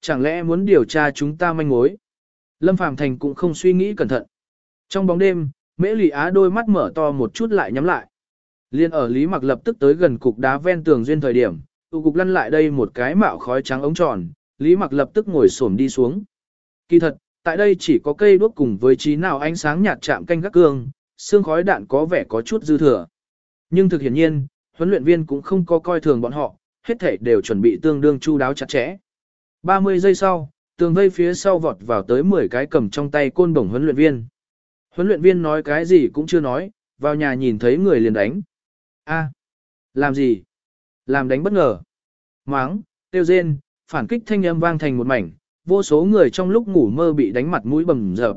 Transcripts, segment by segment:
Chẳng lẽ muốn điều tra chúng ta manh mối? Lâm Phàm Thành cũng không suy nghĩ cẩn thận. Trong bóng đêm, Mễ Lị Á đôi mắt mở to một chút lại nhắm lại. Liên ở Lý Mặc lập tức tới gần cục đá ven tường duyên thời điểm, tụ cục lăn lại đây một cái mạo khói trắng ống tròn, Lý Mặc lập tức ngồi xổm đi xuống. Kỳ thật, tại đây chỉ có cây đuốc cùng với trí nào ánh sáng nhạt chạm canh gác cương, xương khói đạn có vẻ có chút dư thừa. Nhưng thực hiển nhiên, huấn luyện viên cũng không có coi thường bọn họ, hết thảy đều chuẩn bị tương đương chu đáo chặt chẽ. 30 giây sau, tường vây phía sau vọt vào tới 10 cái cầm trong tay côn bổng huấn luyện viên. Huấn luyện viên nói cái gì cũng chưa nói, vào nhà nhìn thấy người liền đánh. A, làm gì? Làm đánh bất ngờ. Máng, tiêu rên, phản kích thanh âm vang thành một mảnh, vô số người trong lúc ngủ mơ bị đánh mặt mũi bầm dập.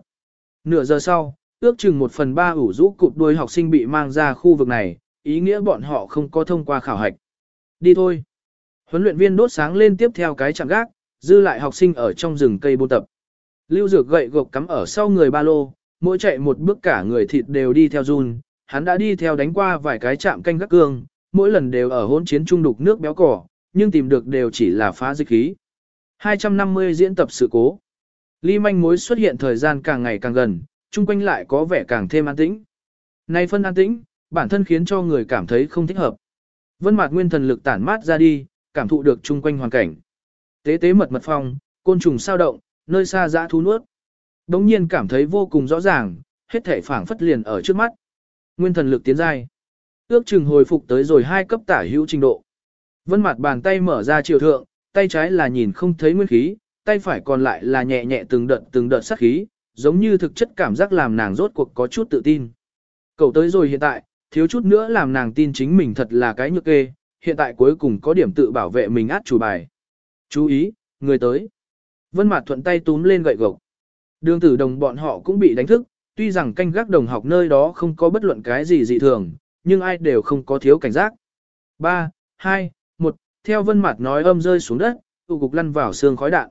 Nửa giờ sau, ước chừng một phần ba ủ rũ cụp đuôi học sinh bị mang ra khu vực này, ý nghĩa bọn họ không có thông qua khảo hạch. Đi thôi. Huấn luyện viên đốt sáng lên tiếp theo cái chạm gác, dư lại học sinh ở trong rừng cây buôn tập. Lưu Dược gậy gộc cắm ở sau người ba lô, mỗi chạy một bước cả người thịt đều đi theo run, hắn đã đi theo đánh qua vài cái chạm canh gác cương, mỗi lần đều ở hỗn chiến trung đục nước béo cỏ, nhưng tìm được đều chỉ là phá dịch khí. 250 diễn tập sự cố. Ly manh mối xuất hiện thời gian càng ngày càng gần, chung quanh lại có vẻ càng thêm an tĩnh. Nay phân an tĩnh, bản thân khiến cho người cảm thấy không thích hợp. Vân mạt Nguyên thần lực tản mát ra đi, cảm thụ được chung quanh hoàn cảnh. Tế tế mật mật phong, côn trùng sao động, nơi xa dã thú nuốt. Đống nhiên cảm thấy vô cùng rõ ràng, hết thể phảng phất liền ở trước mắt. Nguyên thần lực tiến giai. Ước chừng hồi phục tới rồi hai cấp tả hữu trình độ. Vân mặt bàn tay mở ra chiều thượng, tay trái là nhìn không thấy nguyên khí, tay phải còn lại là nhẹ nhẹ từng đợt từng đợt sát khí, giống như thực chất cảm giác làm nàng rốt cuộc có chút tự tin. Cậu tới rồi hiện tại, thiếu chút nữa làm nàng tin chính mình thật là cái nhược kê, hiện tại cuối cùng có điểm tự bảo vệ mình át chủ bài. Chú ý, người tới. Vân Mạt thuận tay túm lên gậy gộc. Đường tử đồng bọn họ cũng bị đánh thức, tuy rằng canh gác đồng học nơi đó không có bất luận cái gì dị thường, nhưng ai đều không có thiếu cảnh giác. 3, 2, 1, theo Vân Mạt nói âm rơi xuống đất, tụ cục lăn vào xương khói đạn.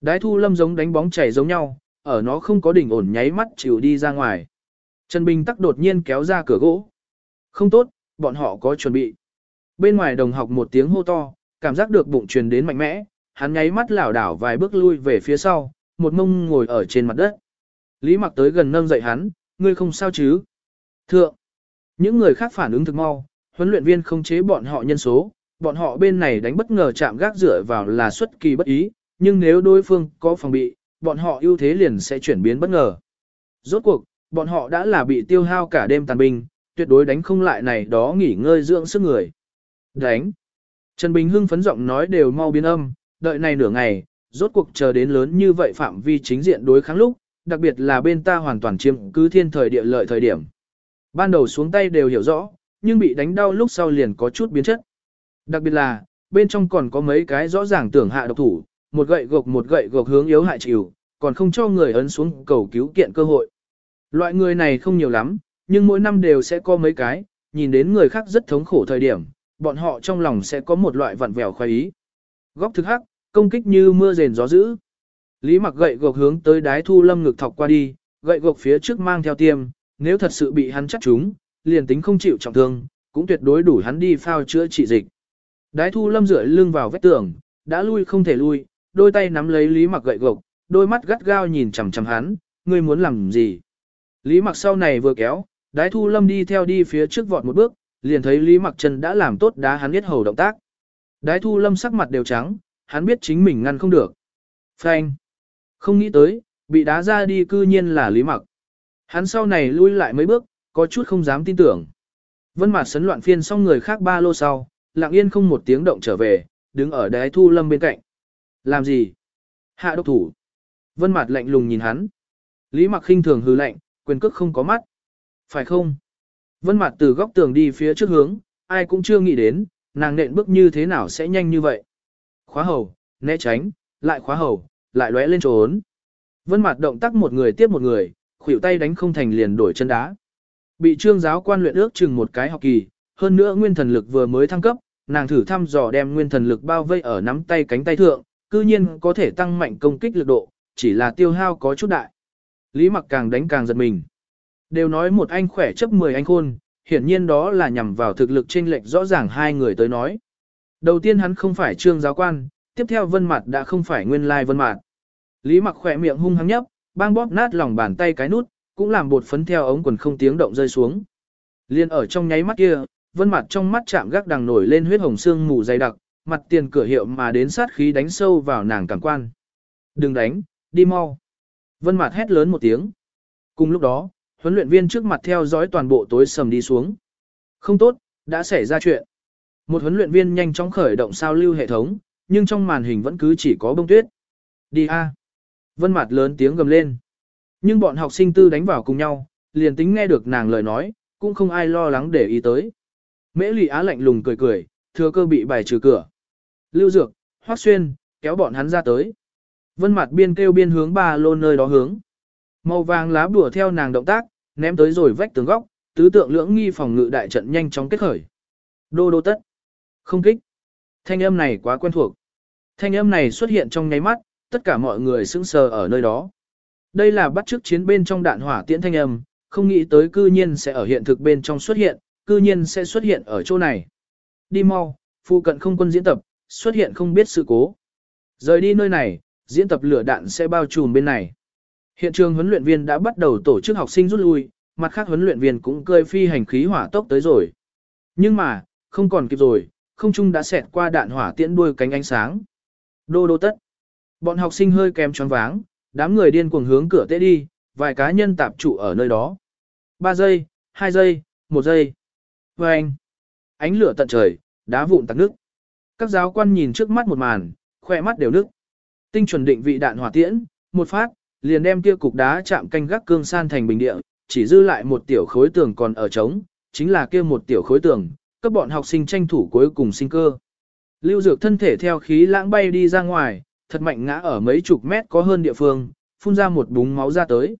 Đái thu lâm giống đánh bóng chảy giống nhau, ở nó không có đỉnh ổn nháy mắt chịu đi ra ngoài. Trần Bình tắc đột nhiên kéo ra cửa gỗ. Không tốt, bọn họ có chuẩn bị. Bên ngoài đồng học một tiếng hô to, cảm giác được bụng truyền đến mạnh mẽ, hắn nháy mắt lảo đảo vài bước lui về phía sau, một mông ngồi ở trên mặt đất. Lý mặc tới gần nâng dậy hắn, ngươi không sao chứ? Thượng! Những người khác phản ứng thực mau, huấn luyện viên không chế bọn họ nhân số, bọn họ bên này đánh bất ngờ chạm gác dựa vào là xuất kỳ bất ý, nhưng nếu đối phương có phòng bị, bọn họ ưu thế liền sẽ chuyển biến bất ngờ. Rốt cuộc, bọn họ đã là bị tiêu hao cả đêm tàn binh, tuyệt đối đánh không lại này đó nghỉ ngơi dưỡng sức người. Đánh! Trần Bình Hưng phấn giọng nói đều mau biến âm, đợi này nửa ngày, rốt cuộc chờ đến lớn như vậy phạm vi chính diện đối kháng lúc, đặc biệt là bên ta hoàn toàn chiếm cứ thiên thời địa lợi thời điểm. Ban đầu xuống tay đều hiểu rõ, nhưng bị đánh đau lúc sau liền có chút biến chất. Đặc biệt là, bên trong còn có mấy cái rõ ràng tưởng hạ độc thủ, một gậy gộc một gậy gộc hướng yếu hại chịu, còn không cho người ấn xuống cầu cứu kiện cơ hội. Loại người này không nhiều lắm, nhưng mỗi năm đều sẽ có mấy cái, nhìn đến người khác rất thống khổ thời điểm, bọn họ trong lòng sẽ có một loại vặn vẹo khoái ý. Góc thực hắc, công kích như mưa rền gió dữ. Lý mặc gậy gộc hướng tới đái thu lâm ngực thọc qua đi, gậy gộc phía trước mang theo tiêm, nếu thật sự bị hắn chắc chúng, liền tính không chịu trọng thương, cũng tuyệt đối đủ hắn đi phao chữa trị dịch. Đái thu lâm rửa lưng vào vết tường, đã lui không thể lui, đôi tay nắm lấy Lý mặc gậy gộc, đôi mắt gắt gao nhìn chằm chằm hắn, ngươi muốn làm gì? Lý mặc sau này vừa kéo, đái thu lâm đi theo đi phía trước vọt một bước, liền thấy Lý mặc Trần đã làm tốt đá hắn biết hầu động tác. Đái thu lâm sắc mặt đều trắng, hắn biết chính mình ngăn không được. Phanh. Không nghĩ tới, bị đá ra đi cư nhiên là Lý mặc. Hắn sau này lui lại mấy bước, có chút không dám tin tưởng. Vân Mạt sấn loạn phiên xong người khác ba lô sau, lặng yên không một tiếng động trở về, đứng ở đái thu lâm bên cạnh. Làm gì? Hạ độc thủ. Vân Mạt lạnh lùng nhìn hắn. Lý mặc khinh thường hừ lạnh, quyền cước không có mắt. Phải không? Vân mặt từ góc tường đi phía trước hướng, ai cũng chưa nghĩ đến, nàng nện bước như thế nào sẽ nhanh như vậy. Khóa hầu, né tránh, lại khóa hầu, lại lóe lên trốn. Vân mặt động tác một người tiếp một người, khuỷu tay đánh không thành liền đổi chân đá. Bị trương giáo quan luyện ước chừng một cái học kỳ, hơn nữa nguyên thần lực vừa mới thăng cấp, nàng thử thăm dò đem nguyên thần lực bao vây ở nắm tay cánh tay thượng, cư nhiên có thể tăng mạnh công kích lực độ, chỉ là tiêu hao có chút đại. Lý mặc càng đánh càng giật mình. Đều nói một anh khỏe chấp 10 anh khôn, hiển nhiên đó là nhằm vào thực lực chênh lệch rõ ràng hai người tới nói. Đầu tiên hắn không phải trương giáo quan, tiếp theo vân mặt đã không phải nguyên lai vân mặt. Lý mặc khỏe miệng hung hăng nhấp, bang bóp nát lòng bàn tay cái nút, cũng làm bột phấn theo ống quần không tiếng động rơi xuống. Liên ở trong nháy mắt kia, vân mặt trong mắt chạm gác đằng nổi lên huyết hồng xương mù dày đặc, mặt tiền cửa hiệu mà đến sát khí đánh sâu vào nàng cảm quan. Đừng đánh, đi mau. Vân mặt hét lớn một tiếng. Cùng lúc đó, huấn luyện viên trước mặt theo dõi toàn bộ tối sầm đi xuống. Không tốt, đã xảy ra chuyện. Một huấn luyện viên nhanh chóng khởi động sao lưu hệ thống, nhưng trong màn hình vẫn cứ chỉ có bông tuyết. Đi a. Vân mặt lớn tiếng gầm lên. Nhưng bọn học sinh tư đánh vào cùng nhau, liền tính nghe được nàng lời nói, cũng không ai lo lắng để ý tới. Mễ lì á lạnh lùng cười cười, thừa cơ bị bài trừ cửa. Lưu Dược, Hoắc Xuyên, kéo bọn hắn ra tới. Vân mặt biên kêu biên hướng ba lô nơi đó hướng. Màu vàng lá bùa theo nàng động tác, ném tới rồi vách tường góc, tứ tượng lưỡng nghi phòng ngự đại trận nhanh chóng kết khởi. Đô đô tất. Không kích. Thanh âm này quá quen thuộc. Thanh âm này xuất hiện trong nháy mắt, tất cả mọi người sững sờ ở nơi đó. Đây là bắt chước chiến bên trong đạn hỏa tiễn thanh âm, không nghĩ tới cư nhiên sẽ ở hiện thực bên trong xuất hiện, cư nhiên sẽ xuất hiện ở chỗ này. Đi mau, phụ cận không quân diễn tập, xuất hiện không biết sự cố. Rời đi nơi này, diễn tập lửa đạn sẽ bao trùm bên này. Hiện trường huấn luyện viên đã bắt đầu tổ chức học sinh rút lui, mặt khác huấn luyện viên cũng cơi phi hành khí hỏa tốc tới rồi. Nhưng mà, không còn kịp rồi, không trung đã xẹt qua đạn hỏa tiễn đuôi cánh ánh sáng. Đô đô tất. Bọn học sinh hơi kém choáng váng, đám người điên cuồng hướng cửa tế đi, vài cá nhân tạp trụ ở nơi đó. 3 giây, 2 giây, 1 giây. Và anh. Ánh lửa tận trời, đá vụn tạc nước. Các giáo quan nhìn trước mắt một màn, khỏe mắt đều nước. Tinh chuẩn định vị đạn hỏa tiễn, một phát, liền đem kia cục đá chạm canh gác cương san thành bình địa, chỉ dư lại một tiểu khối tường còn ở trống, chính là kia một tiểu khối tường, các bọn học sinh tranh thủ cuối cùng sinh cơ. Lưu Dược thân thể theo khí lãng bay đi ra ngoài, thật mạnh ngã ở mấy chục mét có hơn địa phương, phun ra một búng máu ra tới.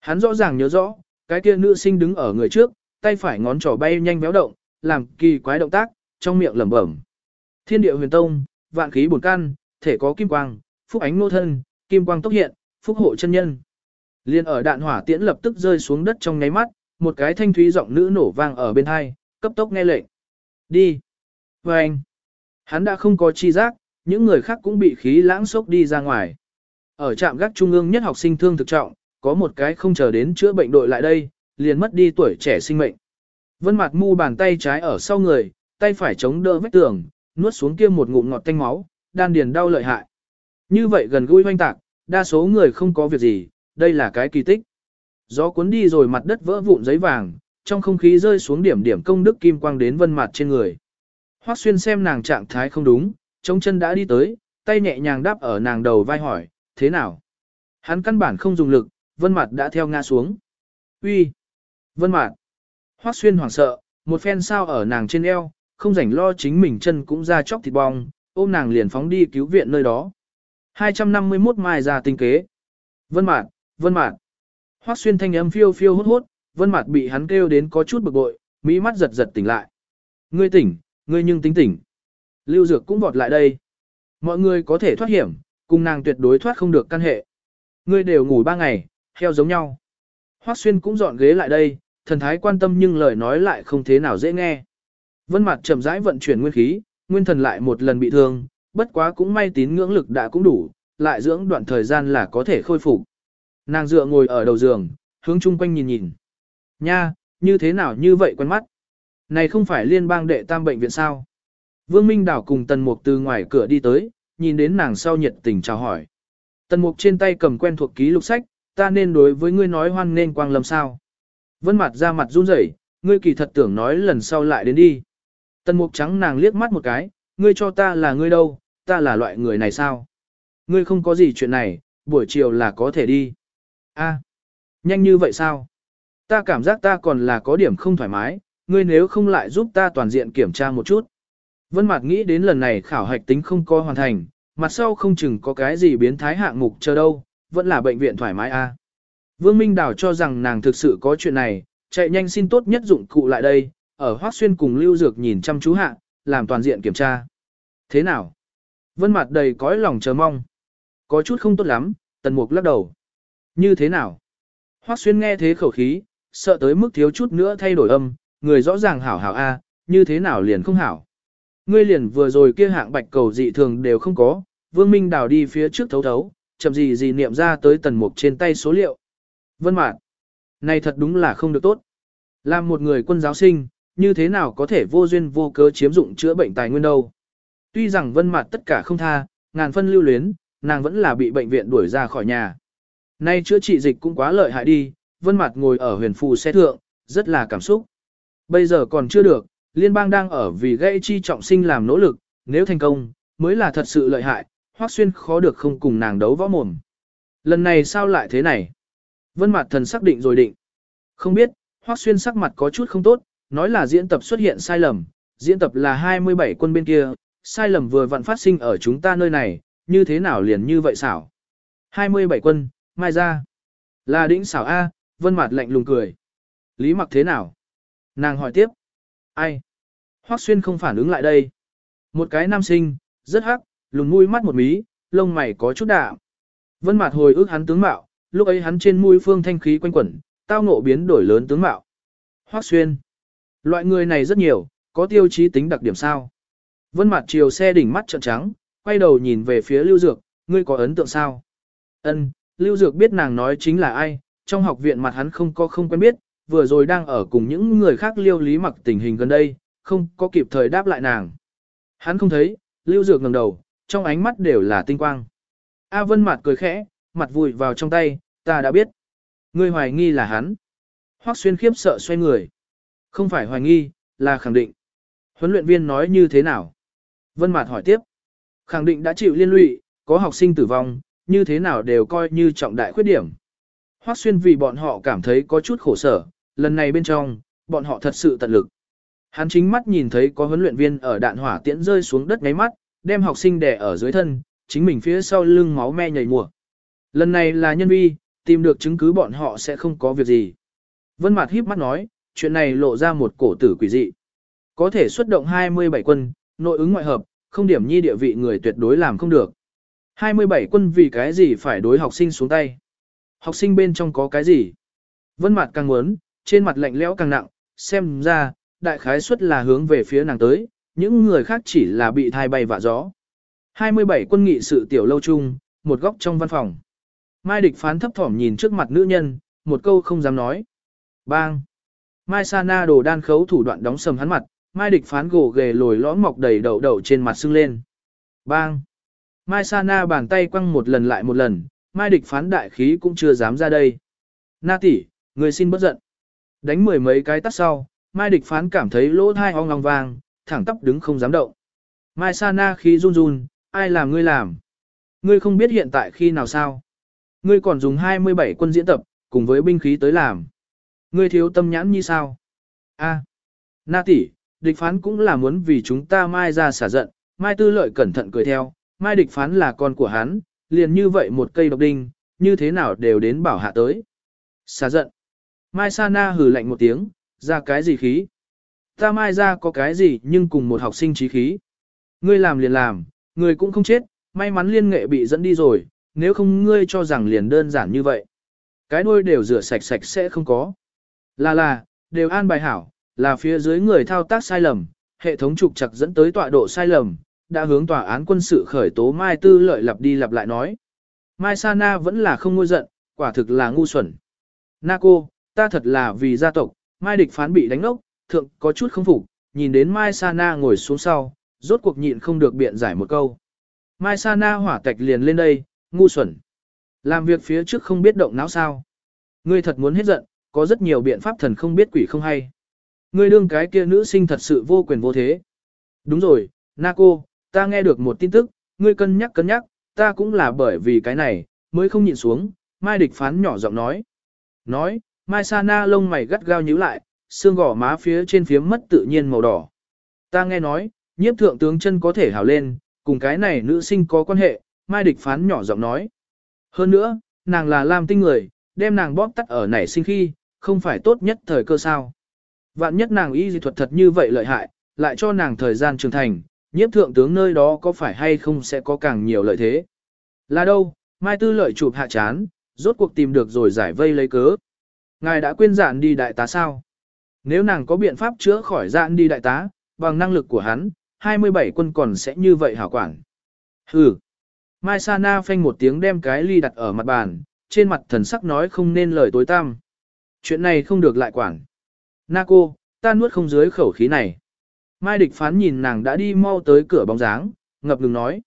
Hắn rõ ràng nhớ rõ, cái kia nữ sinh đứng ở người trước, tay phải ngón trỏ bay nhanh béo động, làm kỳ quái động tác, trong miệng lẩm bẩm. Thiên địa huyền tông, vạn khí bổn căn, thể có kim quang, phúc ánh nô thân, kim quang tốc hiện, phúc hộ chân nhân. Liên ở đạn hỏa tiễn lập tức rơi xuống đất trong nháy mắt, một cái thanh thúy giọng nữ nổ vang ở bên hai, cấp tốc nghe lệnh. Đi. Và anh. Hắn đã không có chi giác, những người khác cũng bị khí lãng sốc đi ra ngoài. Ở trạm gác trung ương nhất học sinh thương thực trọng, có một cái không chờ đến chữa bệnh đội lại đây, liền mất đi tuổi trẻ sinh mệnh. Vân mặt mu bàn tay trái ở sau người, tay phải chống đỡ vách tường, nuốt xuống kia một ngụm ngọt tanh máu, đan điền đau lợi hại. Như vậy gần gũi hoanh tạc, đa số người không có việc gì, đây là cái kỳ tích. Gió cuốn đi rồi mặt đất vỡ vụn giấy vàng, trong không khí rơi xuống điểm điểm công đức kim quang đến vân mặt trên người. Hoắc xuyên xem nàng trạng thái không đúng, chống chân đã đi tới, tay nhẹ nhàng đáp ở nàng đầu vai hỏi, thế nào? Hắn căn bản không dùng lực, vân mặt đã theo ngã xuống. Uy, Vân mặt! Hoắc xuyên hoảng sợ, một phen sao ở nàng trên eo, không rảnh lo chính mình chân cũng ra chóc thịt bong, ôm nàng liền phóng đi cứu viện nơi đó. 251 mai ra tinh kế. Vân Mạt, Vân Mạt. Hoắc Xuyên thanh âm phiêu phiêu hốt hốt, Vân Mạt bị hắn kêu đến có chút bực bội, mỹ mắt giật giật tỉnh lại. Ngươi tỉnh, ngươi nhưng tính tỉnh. Lưu Dược cũng vọt lại đây. Mọi người có thể thoát hiểm, cùng nàng tuyệt đối thoát không được căn hệ. Ngươi đều ngủ ba ngày, heo giống nhau. Hoắc Xuyên cũng dọn ghế lại đây, thần thái quan tâm nhưng lời nói lại không thế nào dễ nghe. Vân Mạt chậm rãi vận chuyển nguyên khí, nguyên thần lại một lần bị thương, bất quá cũng may tín ngưỡng lực đã cũng đủ, lại dưỡng đoạn thời gian là có thể khôi phục. Nàng dựa ngồi ở đầu giường, hướng chung quanh nhìn nhìn. Nha, như thế nào như vậy quen mắt? Này không phải liên bang đệ tam bệnh viện sao? Vương Minh Đảo cùng Tần Mục từ ngoài cửa đi tới, nhìn đến nàng sau nhiệt tình chào hỏi. Tần Mục trên tay cầm quen thuộc ký lục sách, ta nên đối với ngươi nói hoan nên quang lâm sao? Vân mặt ra mặt run rẩy, ngươi kỳ thật tưởng nói lần sau lại đến đi. Tần Mục trắng nàng liếc mắt một cái, ngươi cho ta là ngươi đâu, ta là loại người này sao? Ngươi không có gì chuyện này, buổi chiều là có thể đi. A, nhanh như vậy sao? Ta cảm giác ta còn là có điểm không thoải mái, ngươi nếu không lại giúp ta toàn diện kiểm tra một chút. Vân mạc nghĩ đến lần này khảo hạch tính không có hoàn thành, mặt sau không chừng có cái gì biến thái hạng mục chờ đâu, vẫn là bệnh viện thoải mái a. Vương Minh Đào cho rằng nàng thực sự có chuyện này, chạy nhanh xin tốt nhất dụng cụ lại đây, ở Hoắc Xuyên cùng Lưu Dược nhìn chăm chú hạ, làm toàn diện kiểm tra. Thế nào? Vân mặt đầy cõi lòng chờ mong. Có chút không tốt lắm, tần mục lắc đầu. Như thế nào? Hoắc xuyên nghe thế khẩu khí, sợ tới mức thiếu chút nữa thay đổi âm, người rõ ràng hảo hảo a, như thế nào liền không hảo. Ngươi liền vừa rồi kia hạng bạch cầu dị thường đều không có, Vương Minh đào đi phía trước thấu thấu, chậm gì gì niệm ra tới tần mục trên tay số liệu. Vân Mạt, này thật đúng là không được tốt. Làm một người quân giáo sinh, như thế nào có thể vô duyên vô cớ chiếm dụng chữa bệnh tài nguyên đâu. Tuy rằng Vân mặt tất cả không tha, ngàn phân lưu luyến, nàng vẫn là bị bệnh viện đuổi ra khỏi nhà. Nay chữa trị dịch cũng quá lợi hại đi, Vân mặt ngồi ở huyền phù xe thượng, rất là cảm xúc. Bây giờ còn chưa được, liên bang đang ở vì gây chi trọng sinh làm nỗ lực, nếu thành công, mới là thật sự lợi hại, Hoắc Xuyên khó được không cùng nàng đấu võ mồm. Lần này sao lại thế này? Vân mặt thần xác định rồi định. Không biết, Hoắc Xuyên sắc mặt có chút không tốt, nói là diễn tập xuất hiện sai lầm, diễn tập là 27 quân bên kia, sai lầm vừa vặn phát sinh ở chúng ta nơi này, như thế nào liền như vậy xảo. 27 quân, mai ra. Là đỉnh xảo A, Vân mặt lạnh lùng cười. Lý mặc thế nào? Nàng hỏi tiếp. Ai? Hoắc Xuyên không phản ứng lại đây. Một cái nam sinh, rất hắc, lùn mũi mắt một mí, lông mày có chút đạm. Vân mặt hồi ức hắn tướng mạo, lúc ấy hắn trên mũi phương thanh khí quanh quẩn, tao ngộ biến đổi lớn tướng mạo. Hoắc Xuyên. Loại người này rất nhiều, có tiêu chí tính đặc điểm sao? Vân Mạt chiều xe đỉnh mắt trợn trắng, quay đầu nhìn về phía Lưu Dược, ngươi có ấn tượng sao? Ân, Lưu Dược biết nàng nói chính là ai, trong học viện mặt hắn không có không quen biết, vừa rồi đang ở cùng những người khác liêu lý mặc tình hình gần đây, không có kịp thời đáp lại nàng. Hắn không thấy, Lưu Dược ngẩng đầu, trong ánh mắt đều là tinh quang. A Vân mặt cười khẽ, mặt vùi vào trong tay, ta đã biết. Ngươi hoài nghi là hắn. Hoắc Xuyên khiếp sợ xoay người. Không phải hoài nghi, là khẳng định. Huấn luyện viên nói như thế nào? Vân Mạt hỏi tiếp. Khẳng định đã chịu liên lụy, có học sinh tử vong, như thế nào đều coi như trọng đại khuyết điểm. Hoắc Xuyên vì bọn họ cảm thấy có chút khổ sở, lần này bên trong, bọn họ thật sự tận lực. Hắn chính mắt nhìn thấy có huấn luyện viên ở đạn hỏa tiễn rơi xuống đất ngáy mắt, đem học sinh đè ở dưới thân, chính mình phía sau lưng máu me nhảy mùa. Lần này là nhân vi, tìm được chứng cứ bọn họ sẽ không có việc gì. Vân Mạt híp mắt nói, chuyện này lộ ra một cổ tử quỷ dị. Có thể xuất động 27 quân, nội ứng ngoại hợp, không điểm nhi địa vị người tuyệt đối làm không được. 27 quân vì cái gì phải đối học sinh xuống tay? Học sinh bên trong có cái gì? Vân mặt càng muốn, trên mặt lạnh lẽo càng nặng, xem ra, đại khái suất là hướng về phía nàng tới, những người khác chỉ là bị thai bay vạ gió. 27 quân nghị sự tiểu lâu chung, một góc trong văn phòng. Mai địch phán thấp thỏm nhìn trước mặt nữ nhân, một câu không dám nói. Bang! Mai Sana đồ đan khấu thủ đoạn đóng sầm hắn mặt, Mai địch phán gồ ghề lồi lõm mọc đầy đậu đậu trên mặt sưng lên. Bang! Mai Sana bàn tay quăng một lần lại một lần, Mai địch phán đại khí cũng chưa dám ra đây. Na tỷ, người xin bất giận. Đánh mười mấy cái tắt sau, Mai địch phán cảm thấy lỗ thai ong ong vang, thẳng tóc đứng không dám động. Mai Sana khí run run, ai làm ngươi làm? Ngươi không biết hiện tại khi nào sao? Ngươi còn dùng 27 quân diễn tập, cùng với binh khí tới làm. Ngươi thiếu tâm nhãn như sao? A, Na tỷ, địch phán cũng là muốn vì chúng ta Mai ra xả giận, Mai tư lợi cẩn thận cười theo, Mai địch phán là con của hắn, liền như vậy một cây độc đinh, như thế nào đều đến bảo hạ tới. Xả giận. Mai Sana hừ lạnh một tiếng, ra cái gì khí? Ta Mai ra có cái gì nhưng cùng một học sinh trí khí. Ngươi làm liền làm, ngươi cũng không chết, may mắn liên nghệ bị dẫn đi rồi, nếu không ngươi cho rằng liền đơn giản như vậy. Cái đuôi đều rửa sạch sạch sẽ không có. Là là, đều an bài hảo, là phía dưới người thao tác sai lầm, hệ thống trục chặt dẫn tới tọa độ sai lầm, đã hướng tòa án quân sự khởi tố Mai Tư lợi lặp đi lặp lại nói. Mai Sana vẫn là không ngôi giận, quả thực là ngu xuẩn. Na cô, ta thật là vì gia tộc, Mai địch phán bị đánh ốc, thượng có chút không phục, nhìn đến Mai Sana ngồi xuống sau, rốt cuộc nhịn không được biện giải một câu. Mai Sana hỏa tạch liền lên đây, ngu xuẩn. Làm việc phía trước không biết động não sao. Ngươi thật muốn hết giận, có rất nhiều biện pháp thần không biết quỷ không hay. Ngươi đương cái kia nữ sinh thật sự vô quyền vô thế. Đúng rồi, Naco, ta nghe được một tin tức, ngươi cân nhắc cân nhắc, ta cũng là bởi vì cái này, mới không nhịn xuống, Mai địch phán nhỏ giọng nói. Nói, Mai Sana lông mày gắt gao nhíu lại, xương gỏ má phía trên phía mất tự nhiên màu đỏ. Ta nghe nói, nhiếp thượng tướng chân có thể hào lên, cùng cái này nữ sinh có quan hệ, Mai địch phán nhỏ giọng nói. Hơn nữa, nàng là Lam tinh người, đem nàng bóp tắt ở nảy sinh khi, không phải tốt nhất thời cơ sao. Vạn nhất nàng y dị thuật thật như vậy lợi hại, lại cho nàng thời gian trưởng thành, nhiếp thượng tướng nơi đó có phải hay không sẽ có càng nhiều lợi thế. Là đâu, Mai Tư lợi chụp hạ chán, rốt cuộc tìm được rồi giải vây lấy cớ. Ngài đã quên dạn đi đại tá sao? Nếu nàng có biện pháp chữa khỏi dạn đi đại tá, bằng năng lực của hắn, 27 quân còn sẽ như vậy hảo quản. Hừ. Mai Sana phanh một tiếng đem cái ly đặt ở mặt bàn, trên mặt thần sắc nói không nên lời tối tăm. Chuyện này không được lại quản. Na cô, ta nuốt không dưới khẩu khí này. Mai địch phán nhìn nàng đã đi mau tới cửa bóng dáng, ngập ngừng nói.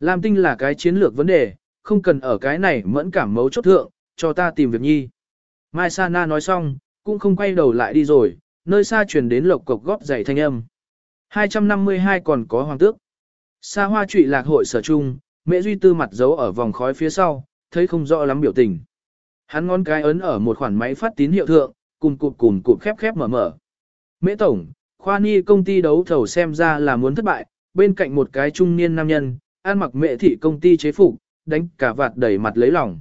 Làm tinh là cái chiến lược vấn đề, không cần ở cái này mẫn cảm mấu chốt thượng, cho ta tìm việc nhi. Mai Sana nói xong, cũng không quay đầu lại đi rồi, nơi xa truyền đến lộc cộc góp giày thanh âm. 252 còn có hoàng tước. Sa hoa trụy lạc hội sở trung, mẹ duy tư mặt giấu ở vòng khói phía sau, thấy không rõ lắm biểu tình. Hắn ngón cái ấn ở một khoản máy phát tín hiệu thượng, cùng cụp cùng cụp khép khép mở mở. Mễ tổng, khoa ni công ty đấu thầu xem ra là muốn thất bại, bên cạnh một cái trung niên nam nhân, ăn mặc mẹ thị công ty chế phục, đánh cả vạt đẩy mặt lấy lòng.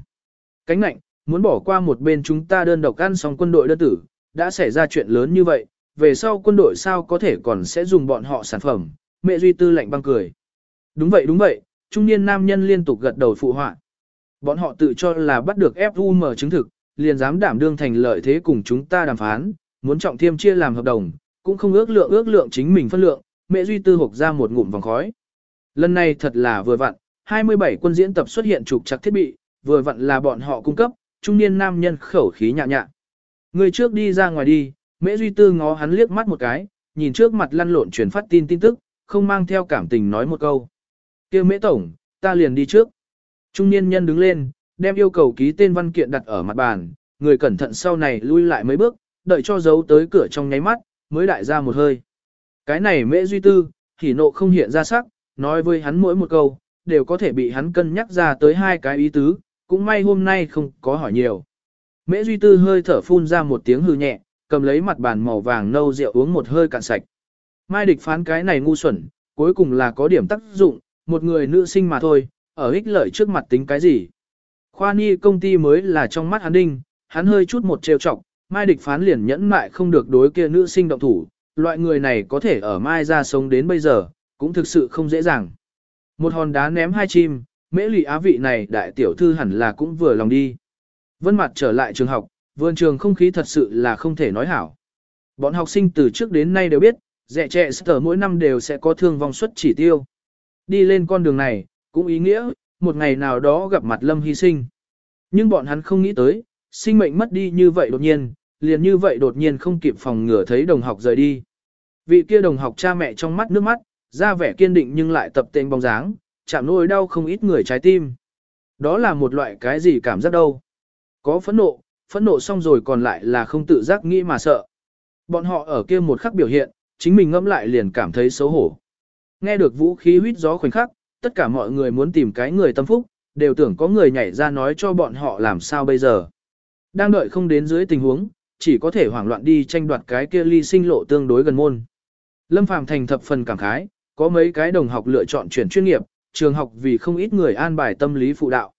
Cánh nạnh, muốn bỏ qua một bên chúng ta đơn độc ăn xong quân đội đơn tử, đã xảy ra chuyện lớn như vậy, về sau quân đội sao có thể còn sẽ dùng bọn họ sản phẩm, mẹ duy tư lạnh băng cười. Đúng vậy đúng vậy, trung niên nam nhân liên tục gật đầu phụ họa. Bọn họ tự cho là bắt được FUM chứng thực, liền dám đảm đương thành lợi thế cùng chúng ta đàm phán, muốn trọng thiêm chia làm hợp đồng, cũng không ước lượng ước lượng chính mình phân lượng, mẹ duy tư hộp ra một ngụm vòng khói. Lần này thật là vừa vặn, 27 quân diễn tập xuất hiện trục trặc thiết bị, vừa vặn là bọn họ cung cấp, trung niên nam nhân khẩu khí nhạ nhạ. Người trước đi ra ngoài đi, mẹ duy tư ngó hắn liếc mắt một cái, nhìn trước mặt lăn lộn truyền phát tin tin tức, không mang theo cảm tình nói một câu. kia mễ tổng, ta liền đi trước. Trung niên nhân đứng lên, đem yêu cầu ký tên văn kiện đặt ở mặt bàn, người cẩn thận sau này lui lại mấy bước, đợi cho giấu tới cửa trong nháy mắt, mới đại ra một hơi. Cái này mễ duy tư, thì nộ không hiện ra sắc, nói với hắn mỗi một câu, đều có thể bị hắn cân nhắc ra tới hai cái ý tứ, cũng may hôm nay không có hỏi nhiều. Mễ duy tư hơi thở phun ra một tiếng hư nhẹ, cầm lấy mặt bàn màu vàng nâu rượu uống một hơi cạn sạch. Mai địch phán cái này ngu xuẩn, cuối cùng là có điểm tác dụng, một người nữ sinh mà thôi, ở ích lợi trước mặt tính cái gì. Khoa ni công ty mới là trong mắt hắn đinh, hắn hơi chút một trêu chọc, mai địch phán liền nhẫn mại không được đối kia nữ sinh động thủ, loại người này có thể ở mai ra sống đến bây giờ, cũng thực sự không dễ dàng. Một hòn đá ném hai chim, mễ lụy á vị này đại tiểu thư hẳn là cũng vừa lòng đi. Vân mặt trở lại trường học, vườn trường không khí thật sự là không thể nói hảo. Bọn học sinh từ trước đến nay đều biết, dẹ trẻ sở mỗi năm đều sẽ có thương vong suất chỉ tiêu. Đi lên con đường này, cũng ý nghĩa, một ngày nào đó gặp mặt Lâm hy sinh. Nhưng bọn hắn không nghĩ tới, sinh mệnh mất đi như vậy đột nhiên, liền như vậy đột nhiên không kịp phòng ngừa thấy đồng học rời đi. Vị kia đồng học cha mẹ trong mắt nước mắt, ra vẻ kiên định nhưng lại tập tên bóng dáng, chạm nỗi đau không ít người trái tim. Đó là một loại cái gì cảm giác đâu. Có phẫn nộ, phẫn nộ xong rồi còn lại là không tự giác nghĩ mà sợ. Bọn họ ở kia một khắc biểu hiện, chính mình ngẫm lại liền cảm thấy xấu hổ. Nghe được vũ khí huyết gió khoảnh khắc, tất cả mọi người muốn tìm cái người tâm phúc, đều tưởng có người nhảy ra nói cho bọn họ làm sao bây giờ. Đang đợi không đến dưới tình huống, chỉ có thể hoảng loạn đi tranh đoạt cái kia ly sinh lộ tương đối gần môn. Lâm Phàm thành thập phần cảm khái, có mấy cái đồng học lựa chọn chuyển chuyên nghiệp, trường học vì không ít người an bài tâm lý phụ đạo.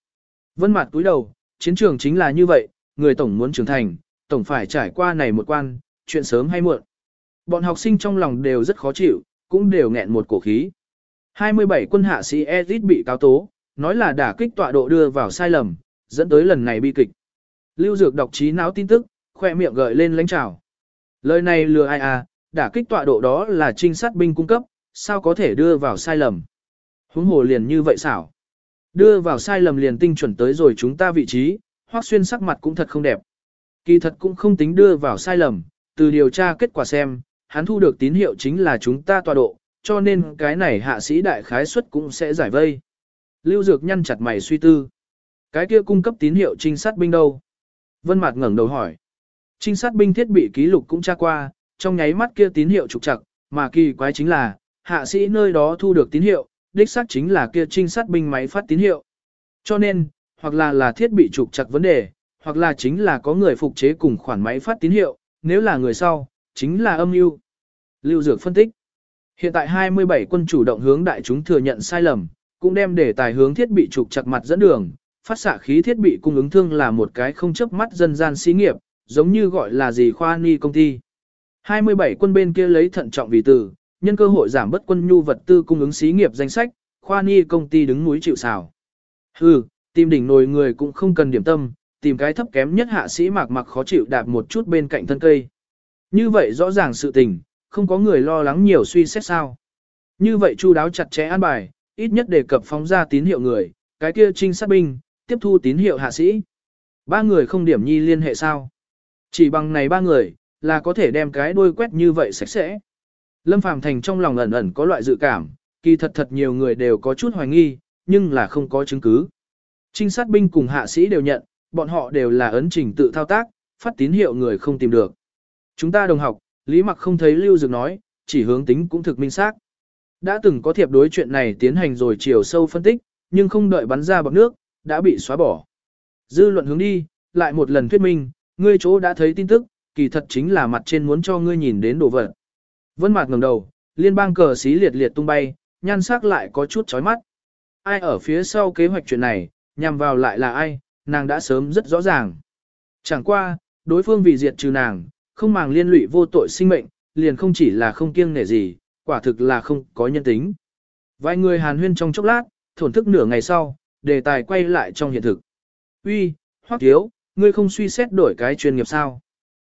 Vân mặt túi đầu, chiến trường chính là như vậy, người tổng muốn trưởng thành, tổng phải trải qua này một quan, chuyện sớm hay muộn. Bọn học sinh trong lòng đều rất khó chịu, cũng đều nghẹn một cổ khí. 27 quân hạ sĩ Ezit bị cáo tố, nói là đả kích tọa độ đưa vào sai lầm, dẫn tới lần này bi kịch. Lưu Dược đọc trí não tin tức, khoe miệng gợi lên lãnh trào. Lời này lừa ai à, đả kích tọa độ đó là trinh sát binh cung cấp, sao có thể đưa vào sai lầm. Huống hồ liền như vậy xảo. Đưa vào sai lầm liền tinh chuẩn tới rồi chúng ta vị trí, hoác xuyên sắc mặt cũng thật không đẹp. Kỳ thật cũng không tính đưa vào sai lầm, từ điều tra kết quả xem, hắn thu được tín hiệu chính là chúng ta tọa độ, cho nên cái này hạ sĩ đại khái suất cũng sẽ giải vây. Lưu Dược nhăn chặt mày suy tư. Cái kia cung cấp tín hiệu trinh sát binh đâu? Vân Mạt ngẩng đầu hỏi. Trinh sát binh thiết bị ký lục cũng tra qua, trong nháy mắt kia tín hiệu trục trặc, mà kỳ quái chính là, hạ sĩ nơi đó thu được tín hiệu, đích xác chính là kia trinh sát binh máy phát tín hiệu. Cho nên, hoặc là là thiết bị trục trặc vấn đề, hoặc là chính là có người phục chế cùng khoản máy phát tín hiệu, nếu là người sau, chính là âm mưu. Lưu Dược phân tích. Hiện tại 27 quân chủ động hướng đại chúng thừa nhận sai lầm, cũng đem để tài hướng thiết bị trục chặt mặt dẫn đường, phát xạ khí thiết bị cung ứng thương là một cái không chấp mắt dân gian xí nghiệp, giống như gọi là gì khoa ni công ty. 27 quân bên kia lấy thận trọng vì từ, nhân cơ hội giảm bất quân nhu vật tư cung ứng xí nghiệp danh sách, khoa ni công ty đứng núi chịu xào. Hừ, tìm đỉnh nồi người cũng không cần điểm tâm, tìm cái thấp kém nhất hạ sĩ mạc mặc khó chịu đạp một chút bên cạnh thân cây. Như vậy rõ ràng sự tình, không có người lo lắng nhiều suy xét sao. Như vậy chu đáo chặt chẽ an bài, ít nhất đề cập phóng ra tín hiệu người, cái kia trinh sát binh, tiếp thu tín hiệu hạ sĩ. Ba người không điểm nhi liên hệ sao? Chỉ bằng này ba người, là có thể đem cái đuôi quét như vậy sạch sẽ. Lâm Phàm Thành trong lòng ẩn ẩn có loại dự cảm, kỳ thật thật nhiều người đều có chút hoài nghi, nhưng là không có chứng cứ. Trinh sát binh cùng hạ sĩ đều nhận, bọn họ đều là ấn trình tự thao tác, phát tín hiệu người không tìm được. Chúng ta đồng học, Lý Mặc không thấy Lưu Dược nói, chỉ hướng tính cũng thực minh xác. Đã từng có thiệp đối chuyện này tiến hành rồi chiều sâu phân tích, nhưng không đợi bắn ra bọc nước, đã bị xóa bỏ. Dư luận hướng đi, lại một lần thuyết minh, ngươi chỗ đã thấy tin tức, kỳ thật chính là mặt trên muốn cho ngươi nhìn đến đồ vật. Vân mặt ngẩng đầu, liên bang cờ xí liệt liệt tung bay, nhan sắc lại có chút chói mắt. Ai ở phía sau kế hoạch chuyện này, nhằm vào lại là ai, nàng đã sớm rất rõ ràng. Chẳng qua, đối phương vì diệt trừ nàng, không màng liên lụy vô tội sinh mệnh, liền không chỉ là không kiêng nể gì, quả thực là không có nhân tính. Vài người hàn huyên trong chốc lát, thổn thức nửa ngày sau, đề tài quay lại trong hiện thực. Uy, Hoắc Thiếu, ngươi không suy xét đổi cái chuyên nghiệp sao?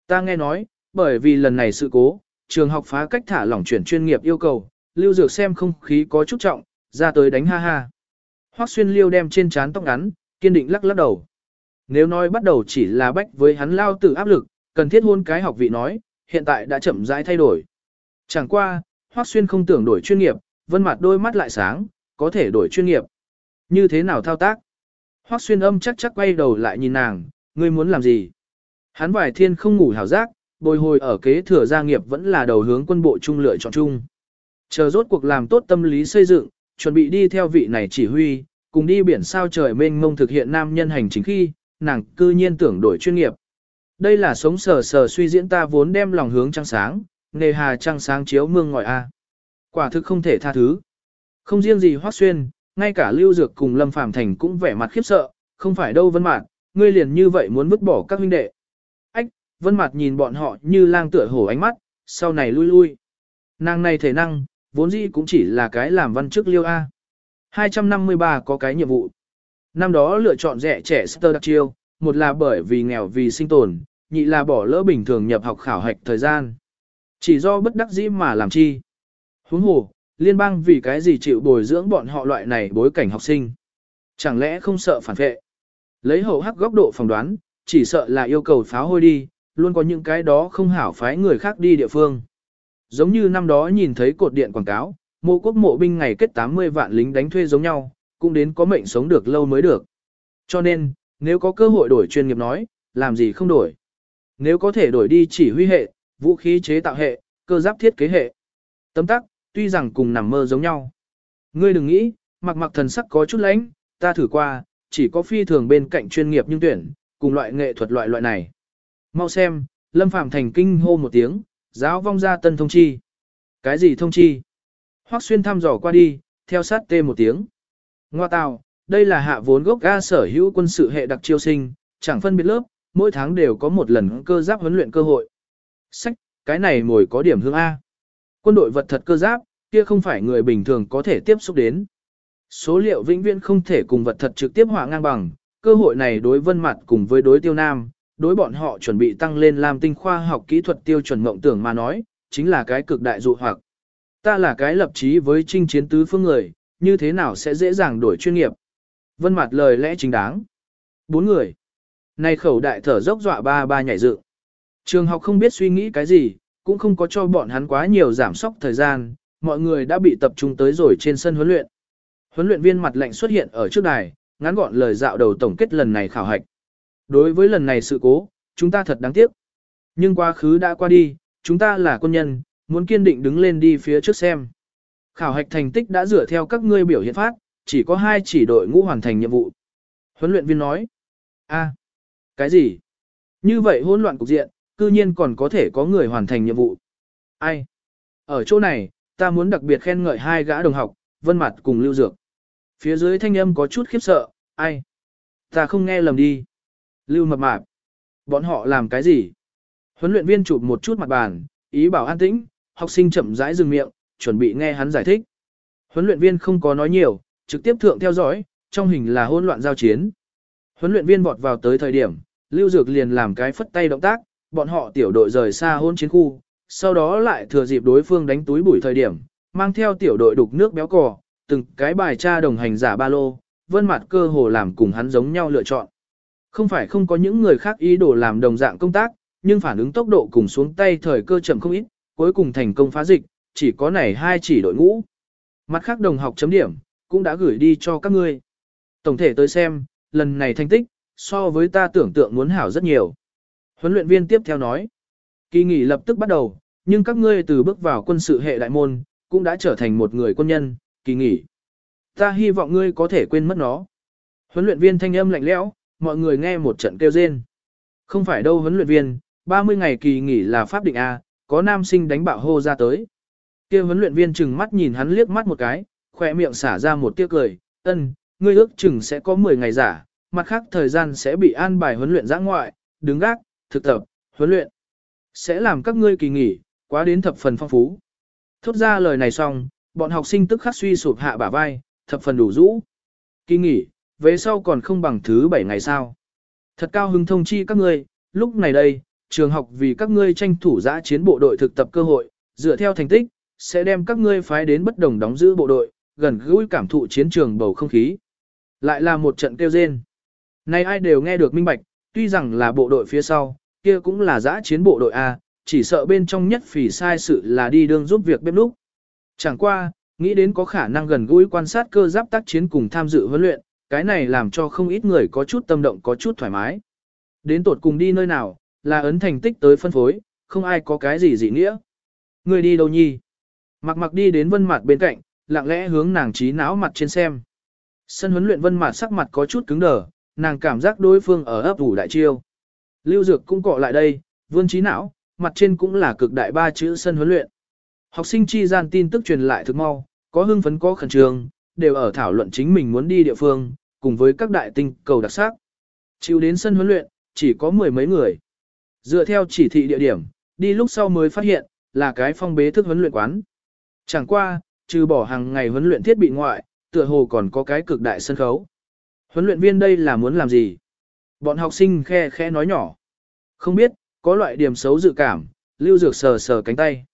Ta nghe nói, bởi vì lần này sự cố, trường học phá cách thả lỏng chuyển chuyên nghiệp yêu cầu, Lưu Dược xem không khí có chút trọng, ra tới đánh ha ha. Hoắc Xuyên Liêu đem trên trán tóc ngắn, kiên định lắc lắc đầu. Nếu nói bắt đầu chỉ là bách với hắn lao tử áp lực, cần thiết hôn cái học vị nói, hiện tại đã chậm rãi thay đổi. Chẳng qua, Hoắc Xuyên không tưởng đổi chuyên nghiệp, vân mặt đôi mắt lại sáng, có thể đổi chuyên nghiệp. Như thế nào thao tác? Hoắc Xuyên âm chắc chắc quay đầu lại nhìn nàng, ngươi muốn làm gì? Hắn vài thiên không ngủ hảo giác, bồi hồi ở kế thừa gia nghiệp vẫn là đầu hướng quân bộ trung lựa chọn chung. Chờ rốt cuộc làm tốt tâm lý xây dựng, chuẩn bị đi theo vị này chỉ huy, cùng đi biển sao trời mênh mông thực hiện nam nhân hành chính khi, nàng cư nhiên tưởng đổi chuyên nghiệp. Đây là sống sờ sờ suy diễn ta vốn đem lòng hướng trăng sáng, nề hà trăng sáng chiếu mương ngòi a. Quả thực không thể tha thứ. Không riêng gì Hoắc Xuyên, ngay cả Lưu Dược cùng Lâm Phàm Thành cũng vẻ mặt khiếp sợ, không phải đâu Vân Mạt, ngươi liền như vậy muốn vứt bỏ các huynh đệ. Ách, Vân Mạt nhìn bọn họ như lang tựa hổ ánh mắt, sau này lui lui. Nàng này thể năng, vốn dĩ cũng chỉ là cái làm văn chức liêu A. 253 có cái nhiệm vụ. Năm đó lựa chọn rẻ trẻ Sơ Đặc Chiêu, một là bởi vì nghèo vì sinh tồn, nhị là bỏ lỡ bình thường nhập học khảo hạch thời gian. Chỉ do bất đắc dĩ mà làm chi. Huống hồ, liên bang vì cái gì chịu bồi dưỡng bọn họ loại này bối cảnh học sinh. Chẳng lẽ không sợ phản vệ? Lấy hậu hắc góc độ phỏng đoán, chỉ sợ là yêu cầu pháo hôi đi, luôn có những cái đó không hảo phái người khác đi địa phương. Giống như năm đó nhìn thấy cột điện quảng cáo, mộ quốc mộ binh ngày kết 80 vạn lính đánh thuê giống nhau, cũng đến có mệnh sống được lâu mới được. Cho nên, nếu có cơ hội đổi chuyên nghiệp nói, làm gì không đổi. Nếu có thể đổi đi chỉ huy hệ, vũ khí chế tạo hệ, cơ giáp thiết kế hệ. Tấm tắc, tuy rằng cùng nằm mơ giống nhau. Ngươi đừng nghĩ, mặc mặc thần sắc có chút lãnh, ta thử qua, chỉ có phi thường bên cạnh chuyên nghiệp nhưng tuyển, cùng loại nghệ thuật loại loại này. Mau xem, Lâm Phạm Thành kinh hô một tiếng, giáo vong ra tân thông chi. Cái gì thông chi? Hoắc xuyên thăm dò qua đi, theo sát tê một tiếng. Ngoa tào, đây là hạ vốn gốc ga sở hữu quân sự hệ đặc chiêu sinh, chẳng phân biệt lớp, mỗi tháng đều có một lần cơ giáp huấn luyện cơ hội. Sách, cái này mồi có điểm hương A. Quân đội vật thật cơ giáp, kia không phải người bình thường có thể tiếp xúc đến. Số liệu vĩnh viễn không thể cùng vật thật trực tiếp họa ngang bằng, cơ hội này đối vân mặt cùng với đối tiêu nam, đối bọn họ chuẩn bị tăng lên làm tinh khoa học kỹ thuật tiêu chuẩn mộng tưởng mà nói, chính là cái cực đại dụ hoặc. Ta là cái lập chí với trinh chiến tứ phương người, như thế nào sẽ dễ dàng đổi chuyên nghiệp. Vân mặt lời lẽ chính đáng. Bốn người. Này khẩu đại thở dốc dọa ba ba nhảy dựng. Trường học không biết suy nghĩ cái gì, cũng không có cho bọn hắn quá nhiều giảm sóc thời gian, mọi người đã bị tập trung tới rồi trên sân huấn luyện. Huấn luyện viên mặt lạnh xuất hiện ở trước đài, ngắn gọn lời dạo đầu tổng kết lần này khảo hạch. Đối với lần này sự cố, chúng ta thật đáng tiếc. Nhưng quá khứ đã qua đi, chúng ta là quân nhân, muốn kiên định đứng lên đi phía trước xem. Khảo hạch thành tích đã dựa theo các ngươi biểu hiện phát, chỉ có hai chỉ đội ngũ hoàn thành nhiệm vụ. Huấn luyện viên nói, a, cái gì? Như vậy hỗn loạn cục diện, cư nhiên còn có thể có người hoàn thành nhiệm vụ. Ai? Ở chỗ này, ta muốn đặc biệt khen ngợi hai gã đồng học, Vân Mặt cùng Lưu Dược. Phía dưới thanh âm có chút khiếp sợ, ai? Ta không nghe lầm đi. Lưu mập mạp. Bọn họ làm cái gì? Huấn luyện viên chụp một chút mặt bàn, ý bảo an tĩnh, học sinh chậm rãi dừng miệng, chuẩn bị nghe hắn giải thích. Huấn luyện viên không có nói nhiều, trực tiếp thượng theo dõi, trong hình là hỗn loạn giao chiến. Huấn luyện viên vọt vào tới thời điểm, Lưu Dược liền làm cái phất tay động tác, bọn họ tiểu đội rời xa hôn chiến khu, sau đó lại thừa dịp đối phương đánh túi bụi thời điểm, mang theo tiểu đội đục nước béo cò, từng cái bài tra đồng hành giả ba lô, vân mặt cơ hồ làm cùng hắn giống nhau lựa chọn. Không phải không có những người khác ý đồ làm đồng dạng công tác, nhưng phản ứng tốc độ cùng xuống tay thời cơ chậm không ít, cuối cùng thành công phá dịch, chỉ có này hai chỉ đội ngũ. Mặt khác đồng học chấm điểm, cũng đã gửi đi cho các ngươi. Tổng thể tới xem, lần này thành tích, so với ta tưởng tượng muốn hảo rất nhiều. Huấn luyện viên tiếp theo nói, kỳ nghỉ lập tức bắt đầu, nhưng các ngươi từ bước vào quân sự hệ đại môn, cũng đã trở thành một người quân nhân, kỳ nghỉ. Ta hy vọng ngươi có thể quên mất nó. Huấn luyện viên thanh âm lạnh lẽo, mọi người nghe một trận kêu rên. Không phải đâu huấn luyện viên, 30 ngày kỳ nghỉ là pháp định A, có nam sinh đánh bạo hô ra tới. Kêu huấn luyện viên chừng mắt nhìn hắn liếc mắt một cái, khỏe miệng xả ra một tiếc cười, ân, ngươi ước chừng sẽ có 10 ngày giả, mặt khác thời gian sẽ bị an bài huấn luyện giã ngoại, đứng gác, thực tập, huấn luyện. Sẽ làm các ngươi kỳ nghỉ, quá đến thập phần phong phú. Thốt ra lời này xong, bọn học sinh tức khắc suy sụp hạ bả vai, thập phần đủ rũ. Kỳ nghỉ, về sau còn không bằng thứ bảy ngày sao. Thật cao hứng thông chi các ngươi, lúc này đây, trường học vì các ngươi tranh thủ giã chiến bộ đội thực tập cơ hội, dựa theo thành tích, sẽ đem các ngươi phái đến bất đồng đóng giữ bộ đội, gần gũi cảm thụ chiến trường bầu không khí. Lại là một trận kêu rên. Này ai đều nghe được minh bạch, tuy rằng là bộ đội phía sau, kia cũng là giã chiến bộ đội A, chỉ sợ bên trong nhất phỉ sai sự là đi đương giúp việc bếp lúc. Chẳng qua, nghĩ đến có khả năng gần gũi quan sát cơ giáp tác chiến cùng tham dự huấn luyện, cái này làm cho không ít người có chút tâm động có chút thoải mái. Đến tột cùng đi nơi nào, là ấn thành tích tới phân phối, không ai có cái gì dị nghĩa. Người đi đâu nhi? Mặc mặc đi đến vân mặt bên cạnh, lặng lẽ hướng nàng trí não mặt trên xem. Sân huấn luyện vân mặt sắc mặt có chút cứng đờ, nàng cảm giác đối phương ở ấp ủ đại chiêu. Lưu Dược cũng cọ lại đây, vươn trí não, mặt trên cũng là cực đại ba chữ sân huấn luyện. Học sinh chi gian tin tức truyền lại thực mau, có hưng phấn có khẩn trương, đều ở thảo luận chính mình muốn đi địa phương, cùng với các đại tinh cầu đặc sắc. Chịu đến sân huấn luyện, chỉ có mười mấy người. Dựa theo chỉ thị địa điểm, đi lúc sau mới phát hiện, là cái phong bế thức huấn luyện quán. Chẳng qua, trừ bỏ hàng ngày huấn luyện thiết bị ngoại, tựa hồ còn có cái cực đại sân khấu. Huấn luyện viên đây là muốn làm gì? Bọn học sinh khe khe nói nhỏ. Không biết, có loại điểm xấu dự cảm, lưu dược sờ sờ cánh tay.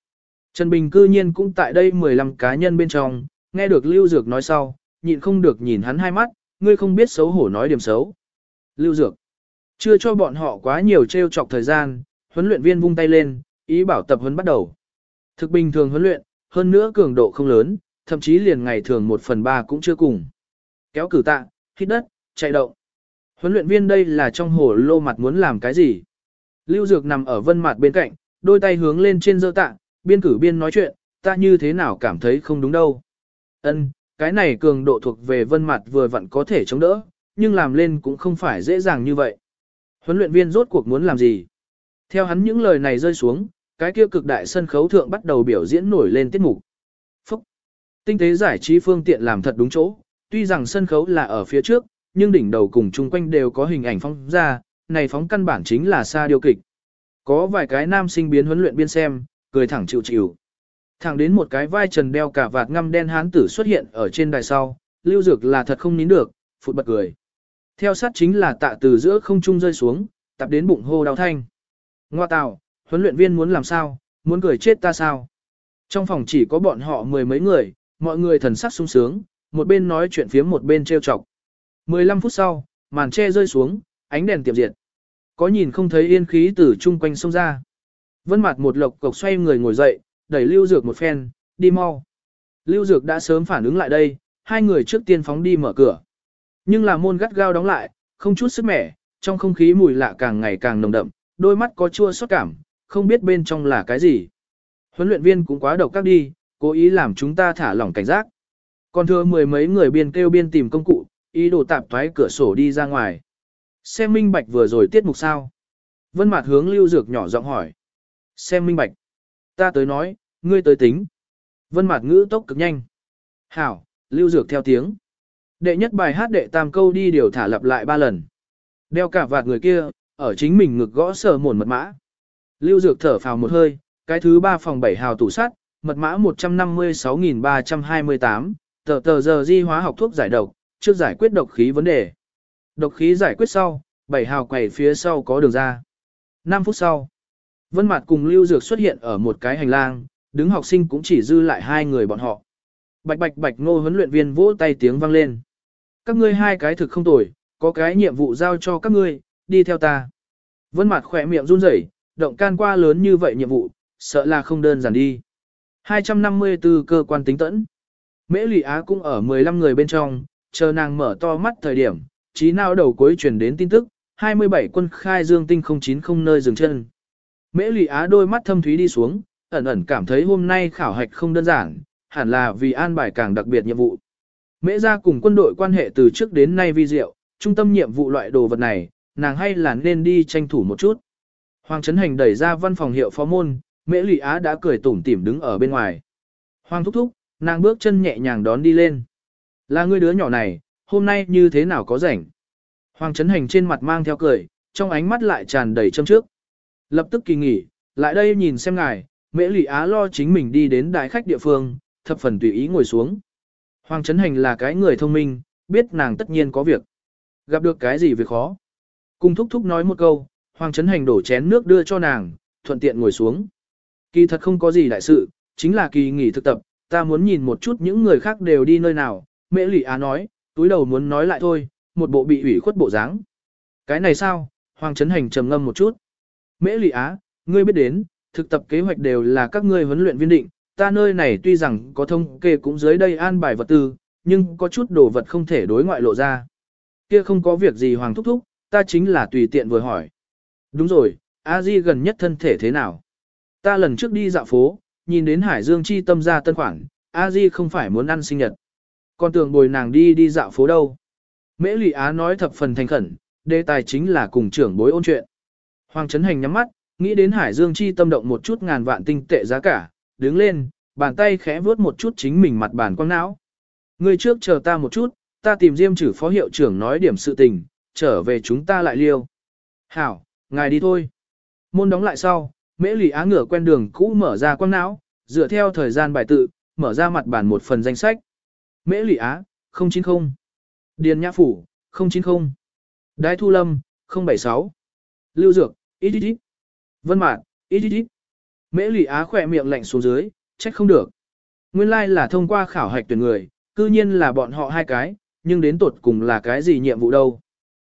Trần Bình cư nhiên cũng tại đây 15 cá nhân bên trong, nghe được lưu dược nói sau, nhịn không được nhìn hắn hai mắt, ngươi không biết xấu hổ nói điểm xấu. Lưu dược. Chưa cho bọn họ quá nhiều trêu chọc thời gian, huấn luyện viên vung tay lên, ý bảo tập huấn bắt đầu. Thực bình thường huấn luyện, hơn nữa cường độ không lớn, thậm chí liền ngày thường 1 phần 3 cũng chưa cùng. Kéo cử tạ, hít đất, chạy động. Huấn luyện viên đây là trong hồ lô mặt muốn làm cái gì? Lưu Dược nằm ở vân mặt bên cạnh, đôi tay hướng lên trên dơ tạ, biên cử biên nói chuyện, ta như thế nào cảm thấy không đúng đâu. Ân, cái này cường độ thuộc về vân mặt vừa vặn có thể chống đỡ, nhưng làm lên cũng không phải dễ dàng như vậy. Huấn luyện viên rốt cuộc muốn làm gì? Theo hắn những lời này rơi xuống, cái kia cực đại sân khấu thượng bắt đầu biểu diễn nổi lên tiết mục. Phúc! Tinh tế giải trí phương tiện làm thật đúng chỗ, tuy rằng sân khấu là ở phía trước, nhưng đỉnh đầu cùng chung quanh đều có hình ảnh phóng ra, này phóng căn bản chính là xa điều kịch. Có vài cái nam sinh biến huấn luyện biên xem, cười thẳng chịu chịu. Thẳng đến một cái vai trần đeo cả vạt ngăm đen hán tử xuất hiện ở trên đài sau, lưu dược là thật không nín được, phụt bật cười. Theo sát chính là tạ từ giữa không trung rơi xuống, tập đến bụng hô đau thanh. Ngoa tạo, huấn luyện viên muốn làm sao, muốn cười chết ta sao. Trong phòng chỉ có bọn họ mười mấy người, mọi người thần sắc sung sướng, một bên nói chuyện phía một bên trêu chọc. 15 phút sau, màn che rơi xuống, ánh đèn tiệm diệt. Có nhìn không thấy yên khí từ chung quanh sông ra. Vân mặt một lộc cộc xoay người ngồi dậy, đẩy Lưu Dược một phen, đi mau. Lưu Dược đã sớm phản ứng lại đây, hai người trước tiên phóng đi mở cửa. Nhưng là môn gắt gao đóng lại, không chút sức mẻ, trong không khí mùi lạ càng ngày càng nồng đậm, đôi mắt có chua xót cảm, không biết bên trong là cái gì. Huấn luyện viên cũng quá độc các đi, cố ý làm chúng ta thả lỏng cảnh giác. Còn thưa mười mấy người biên kêu biên tìm công cụ, ý đồ tạp thoái cửa sổ đi ra ngoài. Xem minh bạch vừa rồi tiết mục sao. Vân Mạt hướng Lưu Dược nhỏ giọng hỏi. Xem minh bạch. Ta tới nói, ngươi tới tính. Vân Mạt ngữ tốc cực nhanh. Hảo, Lưu Dược theo tiếng. Đệ nhất bài hát đệ tam câu đi điều thả lặp lại ba lần. Đeo cả vạt người kia, ở chính mình ngực gõ sờ mồn mật mã. Lưu Dược thở phào một hơi, cái thứ ba phòng bảy hào tủ sắt, mật mã 156328, tờ tờ giờ di hóa học thuốc giải độc, trước giải quyết độc khí vấn đề. Độc khí giải quyết sau, bảy hào quầy phía sau có đường ra. 5 phút sau, Vân Mạt cùng Lưu Dược xuất hiện ở một cái hành lang, đứng học sinh cũng chỉ dư lại hai người bọn họ. Bạch bạch bạch ngô huấn luyện viên vỗ tay tiếng vang lên. Các ngươi hai cái thực không tồi, có cái nhiệm vụ giao cho các ngươi, đi theo ta. Vân mặt khẽ miệng run rẩy, động can qua lớn như vậy nhiệm vụ, sợ là không đơn giản đi. 254 cơ quan tính tẫn. Mễ Lị Á cũng ở 15 người bên trong, chờ nàng mở to mắt thời điểm, trí nào đầu cuối truyền đến tin tức, 27 quân khai dương tinh 090 nơi dừng chân. Mễ lụy Á đôi mắt thâm thúy đi xuống, ẩn ẩn cảm thấy hôm nay khảo hạch không đơn giản, hẳn là vì an bài càng đặc biệt nhiệm vụ. Mễ gia cùng quân đội quan hệ từ trước đến nay vi diệu, trung tâm nhiệm vụ loại đồ vật này, nàng hay là nên đi tranh thủ một chút. Hoàng Trấn Hành đẩy ra văn phòng hiệu phó môn, Mễ lụy Á đã cười tủm tỉm đứng ở bên ngoài. Hoàng thúc thúc, nàng bước chân nhẹ nhàng đón đi lên. Là người đứa nhỏ này, hôm nay như thế nào có rảnh? Hoàng Trấn Hành trên mặt mang theo cười, trong ánh mắt lại tràn đầy châm trước. Lập tức kỳ nghỉ, lại đây nhìn xem ngài, Mễ Lị Á lo chính mình đi đến đại khách địa phương, thập phần tùy ý ngồi xuống. Hoàng Trấn Hành là cái người thông minh, biết nàng tất nhiên có việc. Gặp được cái gì việc khó. Cùng thúc thúc nói một câu, Hoàng Trấn Hành đổ chén nước đưa cho nàng, thuận tiện ngồi xuống. Kỳ thật không có gì đại sự, chính là kỳ nghỉ thực tập, ta muốn nhìn một chút những người khác đều đi nơi nào. Mễ Lị Á nói, túi đầu muốn nói lại thôi, một bộ bị ủy khuất bộ dáng. Cái này sao? Hoàng Trấn Hành trầm ngâm một chút. Mễ Lị Á, ngươi biết đến, thực tập kế hoạch đều là các ngươi huấn luyện viên định, ta nơi này tuy rằng có thông kê cũng dưới đây an bài vật tư, nhưng có chút đồ vật không thể đối ngoại lộ ra. Kia không có việc gì Hoàng thúc thúc, ta chính là tùy tiện vừa hỏi. Đúng rồi, A Di gần nhất thân thể thế nào? Ta lần trước đi dạo phố, nhìn đến Hải Dương chi tâm ra tân khoản, A Di không phải muốn ăn sinh nhật. Còn tưởng bồi nàng đi đi dạo phố đâu. Mễ Lị Á nói thập phần thành khẩn, đề tài chính là cùng trưởng bối ôn chuyện. Hoàng Trấn Hành nhắm mắt, nghĩ đến Hải Dương chi tâm động một chút ngàn vạn tinh tệ giá cả, đứng lên, bàn tay khẽ vuốt một chút chính mình mặt bàn quang não. Người trước chờ ta một chút, ta tìm Diêm chử phó hiệu trưởng nói điểm sự tình, trở về chúng ta lại liêu. Hảo, ngài đi thôi. Môn đóng lại sau, Mễ Lị Á ngửa quen đường cũ mở ra quang não, dựa theo thời gian bài tự, mở ra mặt bản một phần danh sách. Mễ Lị Á, 090. Điền Nhã Phủ, 090. Đái Thu Lâm, 076. Lưu Dược, ít ít ít. Vân Mạn, ít ít ít. Mễ Lị Á khỏe miệng lạnh xuống dưới, trách không được. Nguyên lai like là thông qua khảo hạch tuyển người, cư nhiên là bọn họ hai cái, nhưng đến tột cùng là cái gì nhiệm vụ đâu.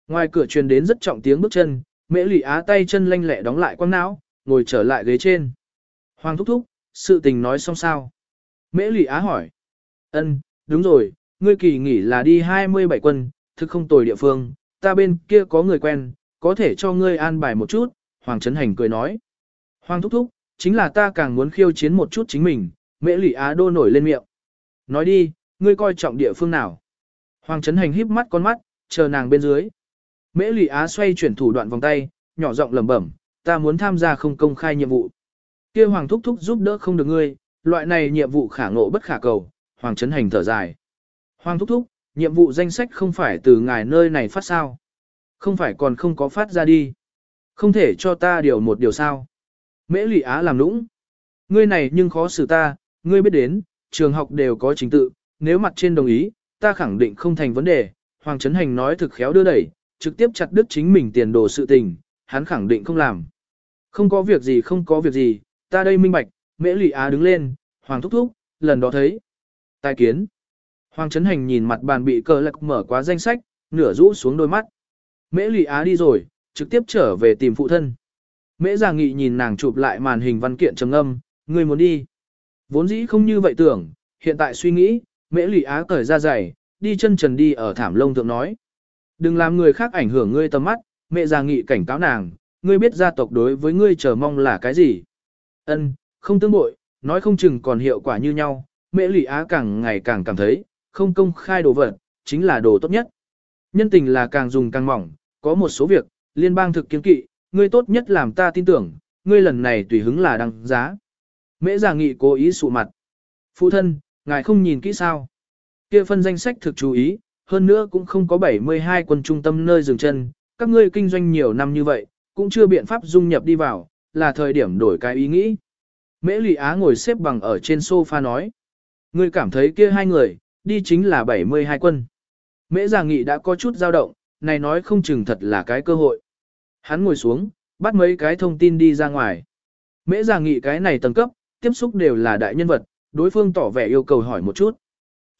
Ngoài cửa truyền đến rất trọng tiếng bước chân, Mễ Lị Á tay chân lanh lẹ đóng lại quăng não, ngồi trở lại ghế trên. Hoàng thúc thúc, sự tình nói xong sao? Mễ Lị Á hỏi. Ân, đúng rồi, ngươi kỳ nghỉ là đi 27 quân, thực không tồi địa phương, ta bên kia có người quen, có thể cho ngươi an bài một chút, Hoàng Trấn Hành cười nói. Hoàng thúc thúc, chính là ta càng muốn khiêu chiến một chút chính mình, Mễ lỷ Á đô nổi lên miệng. Nói đi, ngươi coi trọng địa phương nào? Hoàng Trấn Hành híp mắt con mắt, chờ nàng bên dưới. Mễ lỷ Á xoay chuyển thủ đoạn vòng tay, nhỏ giọng lẩm bẩm, ta muốn tham gia không công khai nhiệm vụ. Kia Hoàng thúc thúc giúp đỡ không được ngươi, loại này nhiệm vụ khả ngộ bất khả cầu, Hoàng Trấn Hành thở dài. Hoàng thúc thúc, nhiệm vụ danh sách không phải từ ngài nơi này phát sao. Không phải còn không có phát ra đi. Không thể cho ta điều một điều sao. Mễ Lị Á làm nũng. Ngươi này nhưng khó xử ta, ngươi biết đến, trường học đều có chính tự, nếu mặt trên đồng ý, ta khẳng định không thành vấn đề. Hoàng Trấn Hành nói thực khéo đưa đẩy, trực tiếp chặt đứt chính mình tiền đồ sự tình, hắn khẳng định không làm. Không có việc gì không có việc gì, ta đây minh bạch, Mễ Lị Á đứng lên, Hoàng thúc thúc, lần đó thấy. Tai kiến. Hoàng Trấn Hành nhìn mặt bàn bị cờ lạc mở quá danh sách, nửa rũ xuống đôi mắt. Mễ Lụy Á đi rồi, trực tiếp trở về tìm phụ thân. Mễ Già Nghị nhìn nàng chụp lại màn hình văn kiện trầm âm, người muốn đi. Vốn dĩ không như vậy tưởng, hiện tại suy nghĩ, Mễ Lụy Á cởi ra giày, đi chân trần đi ở thảm lông thượng nói. Đừng làm người khác ảnh hưởng ngươi tầm mắt, Mễ Già Nghị cảnh cáo nàng, ngươi biết gia tộc đối với ngươi chờ mong là cái gì. Ân, không tương bội, nói không chừng còn hiệu quả như nhau, Mễ Lị Á càng ngày càng cảm thấy, không công khai đồ vật, chính là đồ tốt nhất. Nhân tình là càng dùng càng mỏng, có một số việc, liên bang thực kiên kỵ, ngươi tốt nhất làm ta tin tưởng, ngươi lần này tùy hứng là đăng giá. Mễ Già nghị cố ý sụ mặt. Phụ thân, ngài không nhìn kỹ sao. kia phân danh sách thực chú ý, hơn nữa cũng không có 72 quân trung tâm nơi dừng chân, các ngươi kinh doanh nhiều năm như vậy, cũng chưa biện pháp dung nhập đi vào, là thời điểm đổi cái ý nghĩ. Mễ Lị Á ngồi xếp bằng ở trên sofa nói. Ngươi cảm thấy kia hai người, đi chính là 72 quân. Mễ Già Nghị đã có chút dao động, này nói không chừng thật là cái cơ hội. Hắn ngồi xuống, bắt mấy cái thông tin đi ra ngoài. Mễ Già Nghị cái này tầng cấp, tiếp xúc đều là đại nhân vật, đối phương tỏ vẻ yêu cầu hỏi một chút.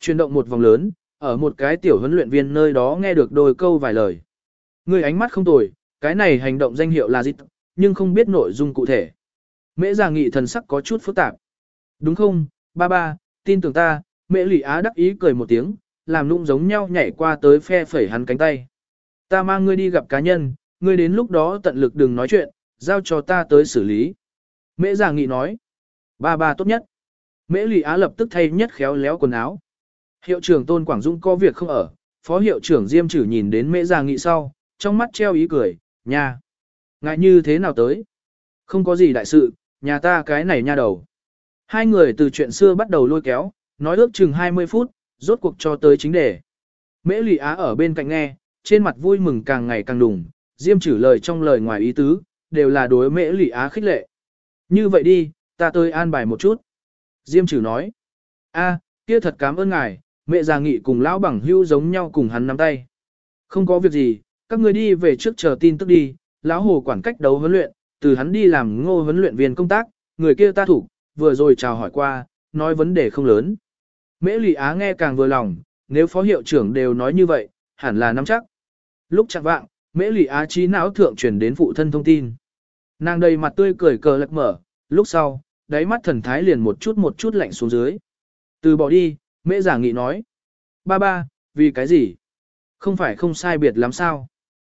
Chuyển động một vòng lớn, ở một cái tiểu huấn luyện viên nơi đó nghe được đôi câu vài lời. Người ánh mắt không tồi, cái này hành động danh hiệu là gì, nhưng không biết nội dung cụ thể. Mễ già nghị thần sắc có chút phức tạp. Đúng không, ba ba, tin tưởng ta, mẹ lỷ á đắc ý cười một tiếng, làm nụng giống nhau nhảy qua tới phe phẩy hắn cánh tay. Ta mang ngươi đi gặp cá nhân, ngươi đến lúc đó tận lực đừng nói chuyện, giao cho ta tới xử lý. Mễ già nghị nói. Ba ba tốt nhất. Mễ lỷ á lập tức thay nhất khéo léo quần áo. Hiệu trưởng Tôn Quảng Dung có việc không ở, phó hiệu trưởng Diêm Trử nhìn đến mễ già nghị sau, trong mắt treo ý cười, nha. Ngại như thế nào tới? Không có gì đại sự, nhà ta cái này nha đầu. Hai người từ chuyện xưa bắt đầu lôi kéo, nói ước chừng 20 phút, rốt cuộc cho tới chính đề. Mễ Lị Á ở bên cạnh nghe, trên mặt vui mừng càng ngày càng đùng, Diêm trừ lời trong lời ngoài ý tứ, đều là đối Mễ Lị Á khích lệ. Như vậy đi, ta tới an bài một chút. Diêm trừ nói, a, kia thật cảm ơn ngài, mẹ già nghị cùng lão bằng hưu giống nhau cùng hắn nắm tay. Không có việc gì, các người đi về trước chờ tin tức đi, lão hồ quản cách đấu huấn luyện, từ hắn đi làm ngô huấn luyện viên công tác, người kia ta thủ, vừa rồi chào hỏi qua, nói vấn đề không lớn. Mễ Lị Á nghe càng vừa lòng, nếu phó hiệu trưởng đều nói như vậy, hẳn là nắm chắc. Lúc chẳng vạng, Mễ Lị Á trí não thượng truyền đến phụ thân thông tin. Nàng đầy mặt tươi cười cờ lật mở, lúc sau, đáy mắt thần thái liền một chút một chút lạnh xuống dưới. Từ bỏ đi, Mễ giả nghị nói. Ba ba, vì cái gì? Không phải không sai biệt lắm sao?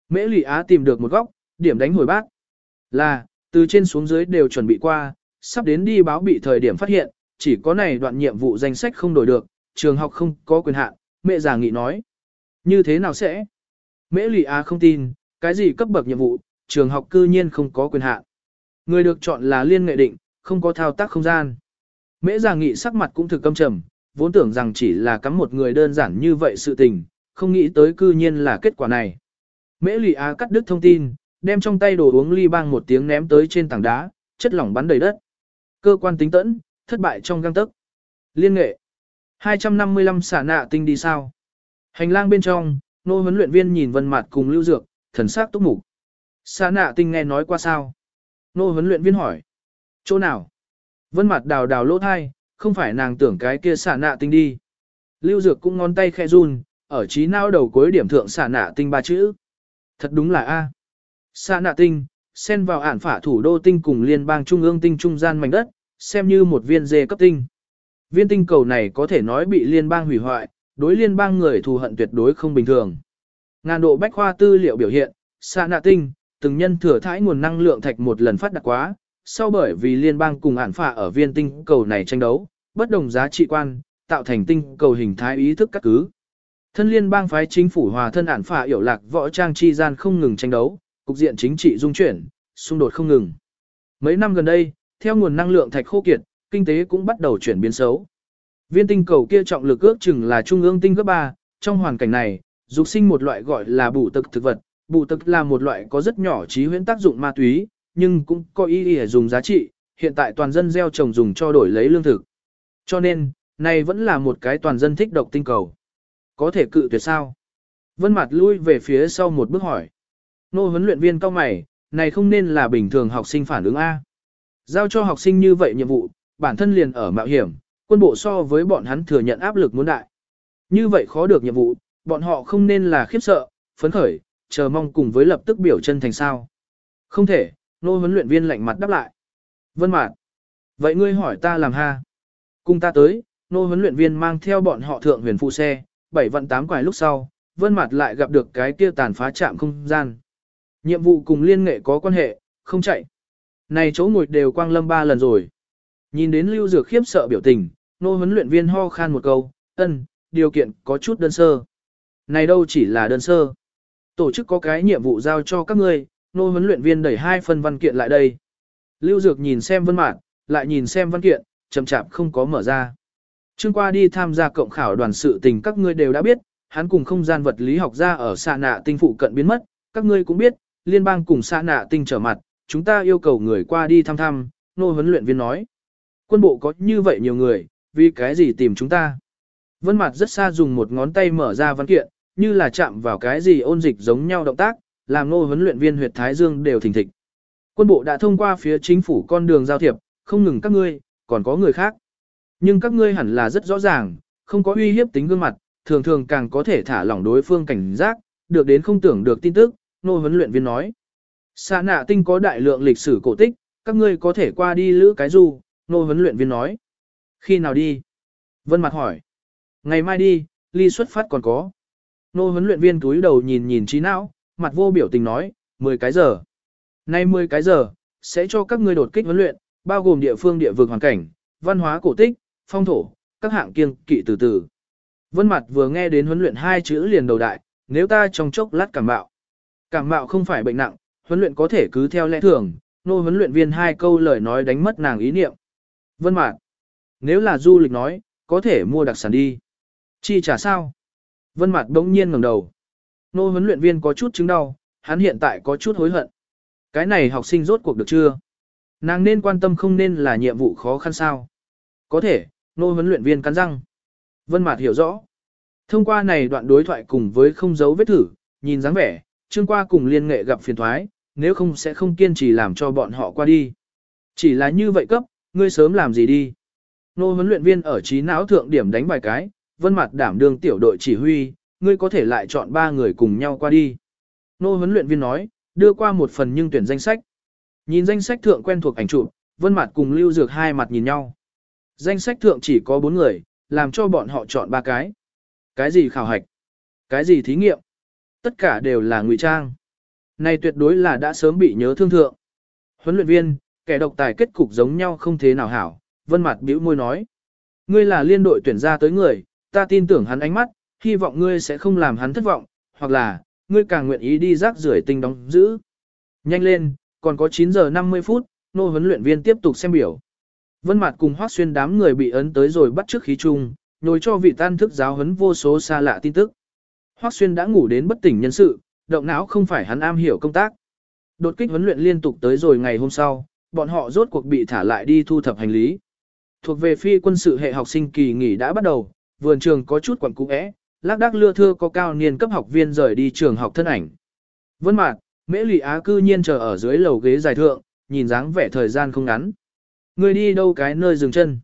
Mễ Lị Á tìm được một góc, điểm đánh hồi bác. Là, từ trên xuống dưới đều chuẩn bị qua, sắp đến đi báo bị thời điểm phát hiện, chỉ có này đoạn nhiệm vụ danh sách không đổi được, trường học không có quyền hạn, mẹ già nghị nói. Như thế nào sẽ? Mễ lì Á không tin, cái gì cấp bậc nhiệm vụ, trường học cư nhiên không có quyền hạn. Người được chọn là liên nghệ định, không có thao tác không gian. Mễ già nghị sắc mặt cũng thực căm trầm, vốn tưởng rằng chỉ là cắm một người đơn giản như vậy sự tình, không nghĩ tới cư nhiên là kết quả này. Mễ lì Á cắt đứt thông tin, đem trong tay đồ uống ly bang một tiếng ném tới trên tảng đá, chất lỏng bắn đầy đất. Cơ quan tính tẫn, thất bại trong găng tấc. Liên nghệ. 255 xả nạ tinh đi sao? Hành lang bên trong, nô huấn luyện viên nhìn vân mặt cùng lưu dược, thần sắc túc mục. Xả nạ tinh nghe nói qua sao? Nô huấn luyện viên hỏi. Chỗ nào? Vân mặt đào đào lỗ thai, không phải nàng tưởng cái kia xả nạ tinh đi. Lưu dược cũng ngón tay khe run, ở trí não đầu cuối điểm thượng xả nạ tinh ba chữ. Thật đúng là A. Xả nạ tinh, xen vào ản phả thủ đô tinh cùng liên bang trung ương tinh trung gian mảnh đất, xem như một viên dê cấp tinh. Viên tinh cầu này có thể nói bị liên bang hủy hoại, đối liên bang người thù hận tuyệt đối không bình thường. Ngàn độ bách khoa tư liệu biểu hiện, xạ nạ tinh, từng nhân thừa thải nguồn năng lượng thạch một lần phát đạt quá, sau bởi vì liên bang cùng ản phả ở viên tinh cầu này tranh đấu, bất đồng giá trị quan, tạo thành tinh cầu hình thái ý thức các cứ. Thân liên bang phái chính phủ hòa thân ản phả hiểu lạc võ trang chi gian không ngừng tranh đấu, cục diện chính trị dung chuyển, xung đột không ngừng. Mấy năm gần đây, theo nguồn năng lượng thạch khô kiệt, kinh tế cũng bắt đầu chuyển biến xấu. Viên tinh cầu kia trọng lực ước chừng là trung ương tinh cấp 3, trong hoàn cảnh này, dục sinh một loại gọi là bù tực thực vật, bù tực là một loại có rất nhỏ trí huyễn tác dụng ma túy, nhưng cũng có ý nghĩa dùng giá trị, hiện tại toàn dân gieo trồng dùng cho đổi lấy lương thực. Cho nên, này vẫn là một cái toàn dân thích độc tinh cầu. Có thể cự tuyệt sao? Vân mặt lui về phía sau một bước hỏi. Nô huấn luyện viên cao mày, này không nên là bình thường học sinh phản ứng A. Giao cho học sinh như vậy nhiệm vụ, bản thân liền ở mạo hiểm, quân bộ so với bọn hắn thừa nhận áp lực muốn đại. Như vậy khó được nhiệm vụ, bọn họ không nên là khiếp sợ, phấn khởi, chờ mong cùng với lập tức biểu chân thành sao. Không thể, nô huấn luyện viên lạnh mặt đáp lại. Vân mạn. Vậy ngươi hỏi ta làm ha. Cùng ta tới, nô huấn luyện viên mang theo bọn họ thượng huyền phụ xe, bảy vận tám quài lúc sau, vân Mạt lại gặp được cái kia tàn phá trạm không gian. Nhiệm vụ cùng liên nghệ có quan hệ, không chạy. Này chỗ ngồi đều quang lâm ba lần rồi. Nhìn đến lưu dược khiếp sợ biểu tình, nô huấn luyện viên ho khan một câu, ân, điều kiện có chút đơn sơ. Này đâu chỉ là đơn sơ. Tổ chức có cái nhiệm vụ giao cho các ngươi, nô huấn luyện viên đẩy hai phần văn kiện lại đây. Lưu dược nhìn xem vân mạn, lại nhìn xem văn kiện, chậm chạp không có mở ra. Trương qua đi tham gia cộng khảo đoàn sự tình các ngươi đều đã biết, hắn cùng không gian vật lý học ra ở xa nạ tinh phụ cận biến mất, các ngươi cũng biết, liên bang cùng xã nạ tinh trở mặt, chúng ta yêu cầu người qua đi thăm thăm, nô huấn luyện viên nói. Quân bộ có như vậy nhiều người, vì cái gì tìm chúng ta? Vân Mạt rất xa dùng một ngón tay mở ra văn kiện, như là chạm vào cái gì ôn dịch giống nhau động tác, làm nô huấn luyện viên huyệt thái dương đều thình thịch. Quân bộ đã thông qua phía chính phủ con đường giao thiệp, không ngừng các ngươi, còn có người khác. Nhưng các ngươi hẳn là rất rõ ràng, không có uy hiếp tính gương mặt, thường thường càng có thể thả lỏng đối phương cảnh giác, được đến không tưởng được tin tức, nô huấn luyện viên nói. xa nạ tinh có đại lượng lịch sử cổ tích, các ngươi có thể qua đi lữ cái du, nô huấn luyện viên nói. Khi nào đi? Vân Mặt hỏi. Ngày mai đi, ly xuất phát còn có. Nô huấn luyện viên túi đầu nhìn nhìn trí não, mặt vô biểu tình nói, 10 cái giờ. Nay 10 cái giờ, sẽ cho các ngươi đột kích huấn luyện, bao gồm địa phương địa vực hoàn cảnh, văn hóa cổ tích, phong thổ, các hạng kiêng kỵ từ từ. Vân Mặt vừa nghe đến huấn luyện hai chữ liền đầu đại, nếu ta trong chốc lát cảm bạo. Cảm mạo không phải bệnh nặng, huấn luyện có thể cứ theo lẽ thường, nô huấn luyện viên hai câu lời nói đánh mất nàng ý niệm. Vân mạc, nếu là du lịch nói, có thể mua đặc sản đi. Chi trả sao? Vân mạc đống nhiên ngẩng đầu. Nô huấn luyện viên có chút chứng đau, hắn hiện tại có chút hối hận. Cái này học sinh rốt cuộc được chưa? Nàng nên quan tâm không nên là nhiệm vụ khó khăn sao? Có thể, nô huấn luyện viên cắn răng. Vân Mạt hiểu rõ. Thông qua này đoạn đối thoại cùng với không giấu vết thử, nhìn dáng vẻ, Trương Qua cùng liên nghệ gặp phiền thoái, nếu không sẽ không kiên trì làm cho bọn họ qua đi. Chỉ là như vậy cấp, ngươi sớm làm gì đi. Nô huấn luyện viên ở trí não thượng điểm đánh bài cái, vân mặt đảm đương tiểu đội chỉ huy, ngươi có thể lại chọn ba người cùng nhau qua đi. Nô huấn luyện viên nói, đưa qua một phần nhưng tuyển danh sách. Nhìn danh sách thượng quen thuộc ảnh chụp, vân mặt cùng lưu dược hai mặt nhìn nhau. Danh sách thượng chỉ có bốn người, làm cho bọn họ chọn ba cái. Cái gì khảo hạch? Cái gì thí nghiệm? Tất cả đều là ngụy trang. Này tuyệt đối là đã sớm bị nhớ thương thượng. Huấn luyện viên, kẻ độc tài kết cục giống nhau không thế nào hảo, vân mặt bĩu môi nói. Ngươi là liên đội tuyển ra tới người, ta tin tưởng hắn ánh mắt, hy vọng ngươi sẽ không làm hắn thất vọng, hoặc là, ngươi càng nguyện ý đi rác rưởi tinh đóng giữ. Nhanh lên, còn có 9 giờ 50 phút, nô huấn luyện viên tiếp tục xem biểu. Vân mặt cùng hoác xuyên đám người bị ấn tới rồi bắt trước khí chung, nhồi cho vị tan thức giáo huấn vô số xa lạ tin tức. Hoắc Xuyên đã ngủ đến bất tỉnh nhân sự, động não không phải hắn am hiểu công tác. Đột kích huấn luyện liên tục tới rồi ngày hôm sau, bọn họ rốt cuộc bị thả lại đi thu thập hành lý. Thuộc về phi quân sự hệ học sinh kỳ nghỉ đã bắt đầu, vườn trường có chút quẩn cũ é, lác đác lưa thưa có cao niên cấp học viên rời đi trường học thân ảnh. Vân Mạc, Mễ Lị Á cư nhiên chờ ở dưới lầu ghế dài thượng, nhìn dáng vẻ thời gian không ngắn. Người đi đâu cái nơi dừng chân?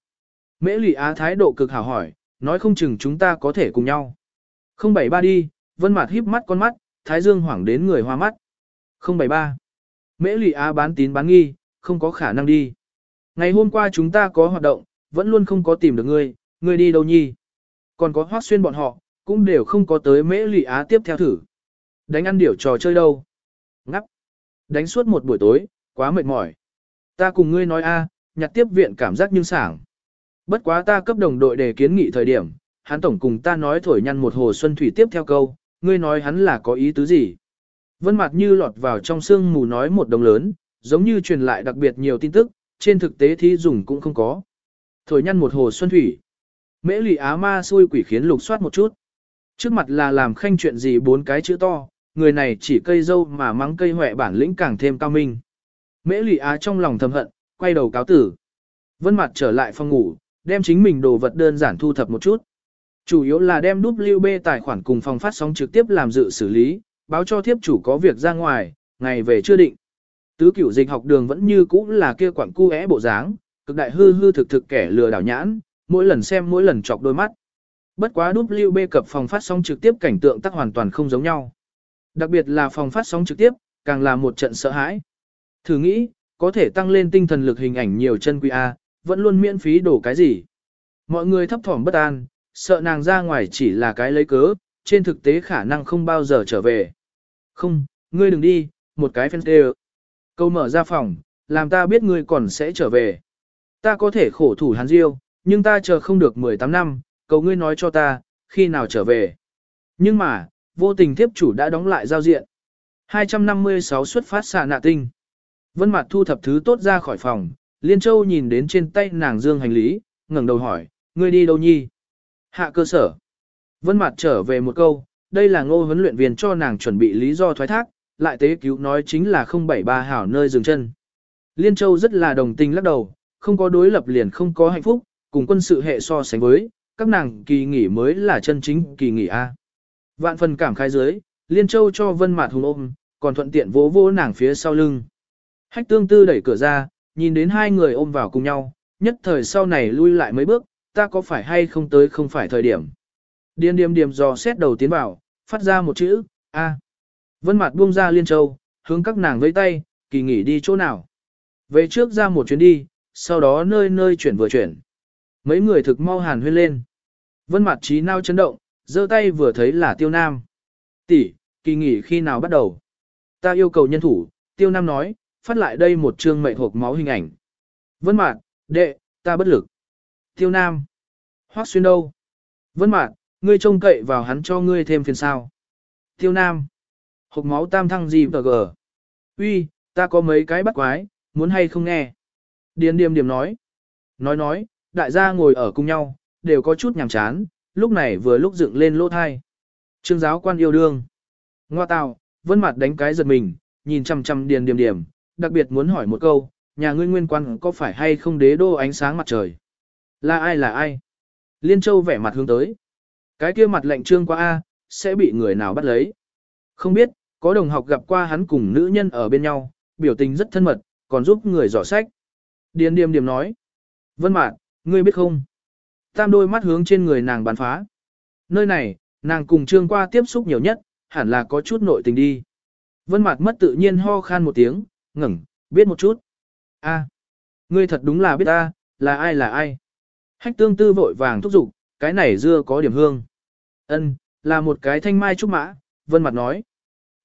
Mễ Lị Á thái độ cực hảo hỏi, nói không chừng chúng ta có thể cùng nhau. Không bảy ba đi, vân mặt híp mắt con mắt, thái dương hoảng đến người hoa mắt. Không bảy ba. Mễ lụy á bán tín bán nghi, không có khả năng đi. Ngày hôm qua chúng ta có hoạt động, vẫn luôn không có tìm được ngươi, ngươi đi đâu nhi. Còn có hoác xuyên bọn họ, cũng đều không có tới mễ lụy á tiếp theo thử. Đánh ăn điểu trò chơi đâu. Ngắp. Đánh suốt một buổi tối, quá mệt mỏi. Ta cùng ngươi nói a, nhặt tiếp viện cảm giác nhưng sảng. Bất quá ta cấp đồng đội để kiến nghị thời điểm, hắn tổng cùng ta nói thổi nhăn một hồ xuân thủy tiếp theo câu, ngươi nói hắn là có ý tứ gì. Vân mặt như lọt vào trong sương mù nói một đồng lớn, giống như truyền lại đặc biệt nhiều tin tức, trên thực tế thi dùng cũng không có. Thổi nhăn một hồ xuân thủy. Mễ lì á ma xui quỷ khiến lục soát một chút. Trước mặt là làm khanh chuyện gì bốn cái chữ to, người này chỉ cây dâu mà mắng cây huệ bản lĩnh càng thêm cao minh. Mễ lì á trong lòng thầm hận, quay đầu cáo tử. Vân mặt trở lại phòng ngủ, đem chính mình đồ vật đơn giản thu thập một chút. Chủ yếu là đem WB tài khoản cùng phòng phát sóng trực tiếp làm dự xử lý, báo cho thiếp chủ có việc ra ngoài, ngày về chưa định. Tứ cửu dịch học đường vẫn như cũ là kia quặng cu é bộ dáng, cực đại hư hư thực thực kẻ lừa đảo nhãn, mỗi lần xem mỗi lần chọc đôi mắt. Bất quá WB cập phòng phát sóng trực tiếp cảnh tượng tác hoàn toàn không giống nhau. Đặc biệt là phòng phát sóng trực tiếp, càng là một trận sợ hãi. Thử nghĩ, có thể tăng lên tinh thần lực hình ảnh nhiều chân quý A, vẫn luôn miễn phí đổ cái gì. Mọi người thấp thỏm bất an, sợ nàng ra ngoài chỉ là cái lấy cớ, trên thực tế khả năng không bao giờ trở về. Không, ngươi đừng đi, một cái fan tê Câu mở ra phòng, làm ta biết ngươi còn sẽ trở về. Ta có thể khổ thủ hắn diêu, nhưng ta chờ không được 18 năm, cầu ngươi nói cho ta, khi nào trở về. Nhưng mà, vô tình tiếp chủ đã đóng lại giao diện. 256 xuất phát xạ nạ tinh. Vân Mạt thu thập thứ tốt ra khỏi phòng, Liên Châu nhìn đến trên tay nàng dương hành lý, ngẩng đầu hỏi, ngươi đi đâu nhi? Hạ cơ sở. Vân Mạt trở về một câu, đây là ngô huấn luyện viên cho nàng chuẩn bị lý do thoái thác, lại tế cứu nói chính là 073 hảo nơi dừng chân. Liên Châu rất là đồng tình lắc đầu, không có đối lập liền không có hạnh phúc, cùng quân sự hệ so sánh với, các nàng kỳ nghỉ mới là chân chính kỳ nghỉ A. Vạn phần cảm khai dưới, Liên Châu cho Vân Mạt hùng ôm, còn thuận tiện vỗ vỗ nàng phía sau lưng. Hách tương tư đẩy cửa ra, nhìn đến hai người ôm vào cùng nhau, nhất thời sau này lui lại mấy bước, ta có phải hay không tới không phải thời điểm. Điên điềm điềm dò xét đầu tiến vào, phát ra một chữ, A. Vân mặt buông ra liên châu, hướng các nàng vẫy tay, kỳ nghỉ đi chỗ nào. Về trước ra một chuyến đi, sau đó nơi nơi chuyển vừa chuyển. Mấy người thực mau hàn huyên lên. Vân mặt trí nao chấn động, giơ tay vừa thấy là tiêu nam. Tỷ, kỳ nghỉ khi nào bắt đầu? Ta yêu cầu nhân thủ, tiêu nam nói, phát lại đây một chương mệnh hộp máu hình ảnh. Vân mạt, đệ, ta bất lực. Tiêu nam. Hoác xuyên đâu? Vân mạn, ngươi trông cậy vào hắn cho ngươi thêm phiền sao. Tiêu nam. Hộp máu tam thăng gì vờ gờ. Uy, ta có mấy cái bắt quái, muốn hay không nghe. Điền điềm Điềm nói. Nói nói, đại gia ngồi ở cùng nhau, đều có chút nhàm chán, lúc này vừa lúc dựng lên lỗ thai. Trương giáo quan yêu đương. Ngoa tào, vân mặt đánh cái giật mình, nhìn chăm chăm điền Điềm Điềm, đặc biệt muốn hỏi một câu, nhà ngươi nguyên quan có phải hay không đế đô ánh sáng mặt trời? Là ai là ai? Liên Châu vẻ mặt hướng tới. Cái kia mặt lạnh trương qua A, sẽ bị người nào bắt lấy? Không biết, có đồng học gặp qua hắn cùng nữ nhân ở bên nhau, biểu tình rất thân mật, còn giúp người dò sách. Điền điềm điềm nói. Vân mạn, ngươi biết không? Tam đôi mắt hướng trên người nàng bắn phá. Nơi này, nàng cùng trương qua tiếp xúc nhiều nhất, hẳn là có chút nội tình đi. Vân mạt mất tự nhiên ho khan một tiếng, ngẩng, biết một chút. A, ngươi thật đúng là biết ta, là ai là ai. Hách tương tư vội vàng thúc giục, cái này dưa có điểm hương. Ân, là một cái thanh mai trúc mã, vân mặt nói.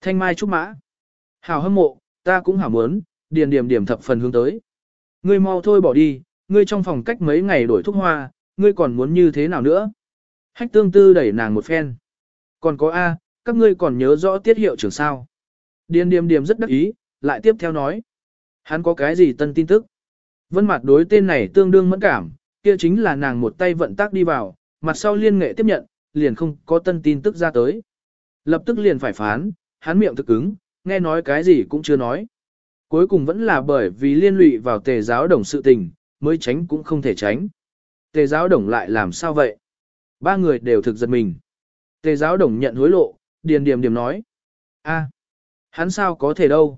Thanh mai trúc mã. Hảo hâm mộ, ta cũng hảo muốn, điền điểm điểm thập phần hướng tới. Ngươi mau thôi bỏ đi, ngươi trong phòng cách mấy ngày đổi thuốc hoa, ngươi còn muốn như thế nào nữa? Hách tương tư đẩy nàng một phen. Còn có A, các ngươi còn nhớ rõ tiết hiệu trưởng sao? Điền điềm điềm rất đắc ý, lại tiếp theo nói. Hắn có cái gì tân tin tức? Vân mặt đối tên này tương đương mẫn cảm, kia chính là nàng một tay vận tác đi vào, mặt sau liên nghệ tiếp nhận, liền không có tân tin tức ra tới. Lập tức liền phải phán, hắn miệng thực cứng nghe nói cái gì cũng chưa nói. Cuối cùng vẫn là bởi vì liên lụy vào tề giáo đồng sự tình, mới tránh cũng không thể tránh. Tề giáo đồng lại làm sao vậy? Ba người đều thực giật mình. Tề giáo đồng nhận hối lộ, điền điềm điềm nói. a hắn sao có thể đâu?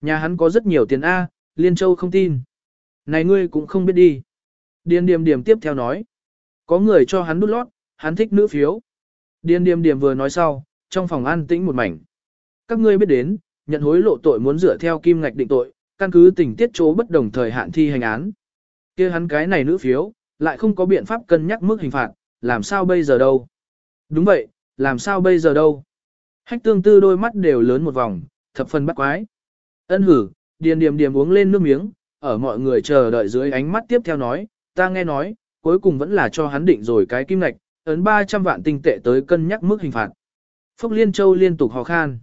Nhà hắn có rất nhiều tiền A, Liên Châu không tin. Này ngươi cũng không biết đi. Điền điềm điềm tiếp theo nói. Có người cho hắn đút lót, hắn thích nữ phiếu. Điền điềm điềm vừa nói sau, trong phòng an tĩnh một mảnh. Các ngươi biết đến, nhận hối lộ tội muốn dựa theo kim ngạch định tội, căn cứ tình tiết chỗ bất đồng thời hạn thi hành án. kia hắn cái này nữ phiếu, lại không có biện pháp cân nhắc mức hình phạt, làm sao bây giờ đâu? Đúng vậy, làm sao bây giờ đâu? Hách tương tư đôi mắt đều lớn một vòng, thập phần bắt quái. Ân hử, điền điềm điềm uống lên nước miếng, ở mọi người chờ đợi dưới ánh mắt tiếp theo nói, ta nghe nói, cuối cùng vẫn là cho hắn định rồi cái kim ngạch, ấn 300 vạn tinh tệ tới cân nhắc mức hình phạt. Phúc Liên Châu liên tục hò khan.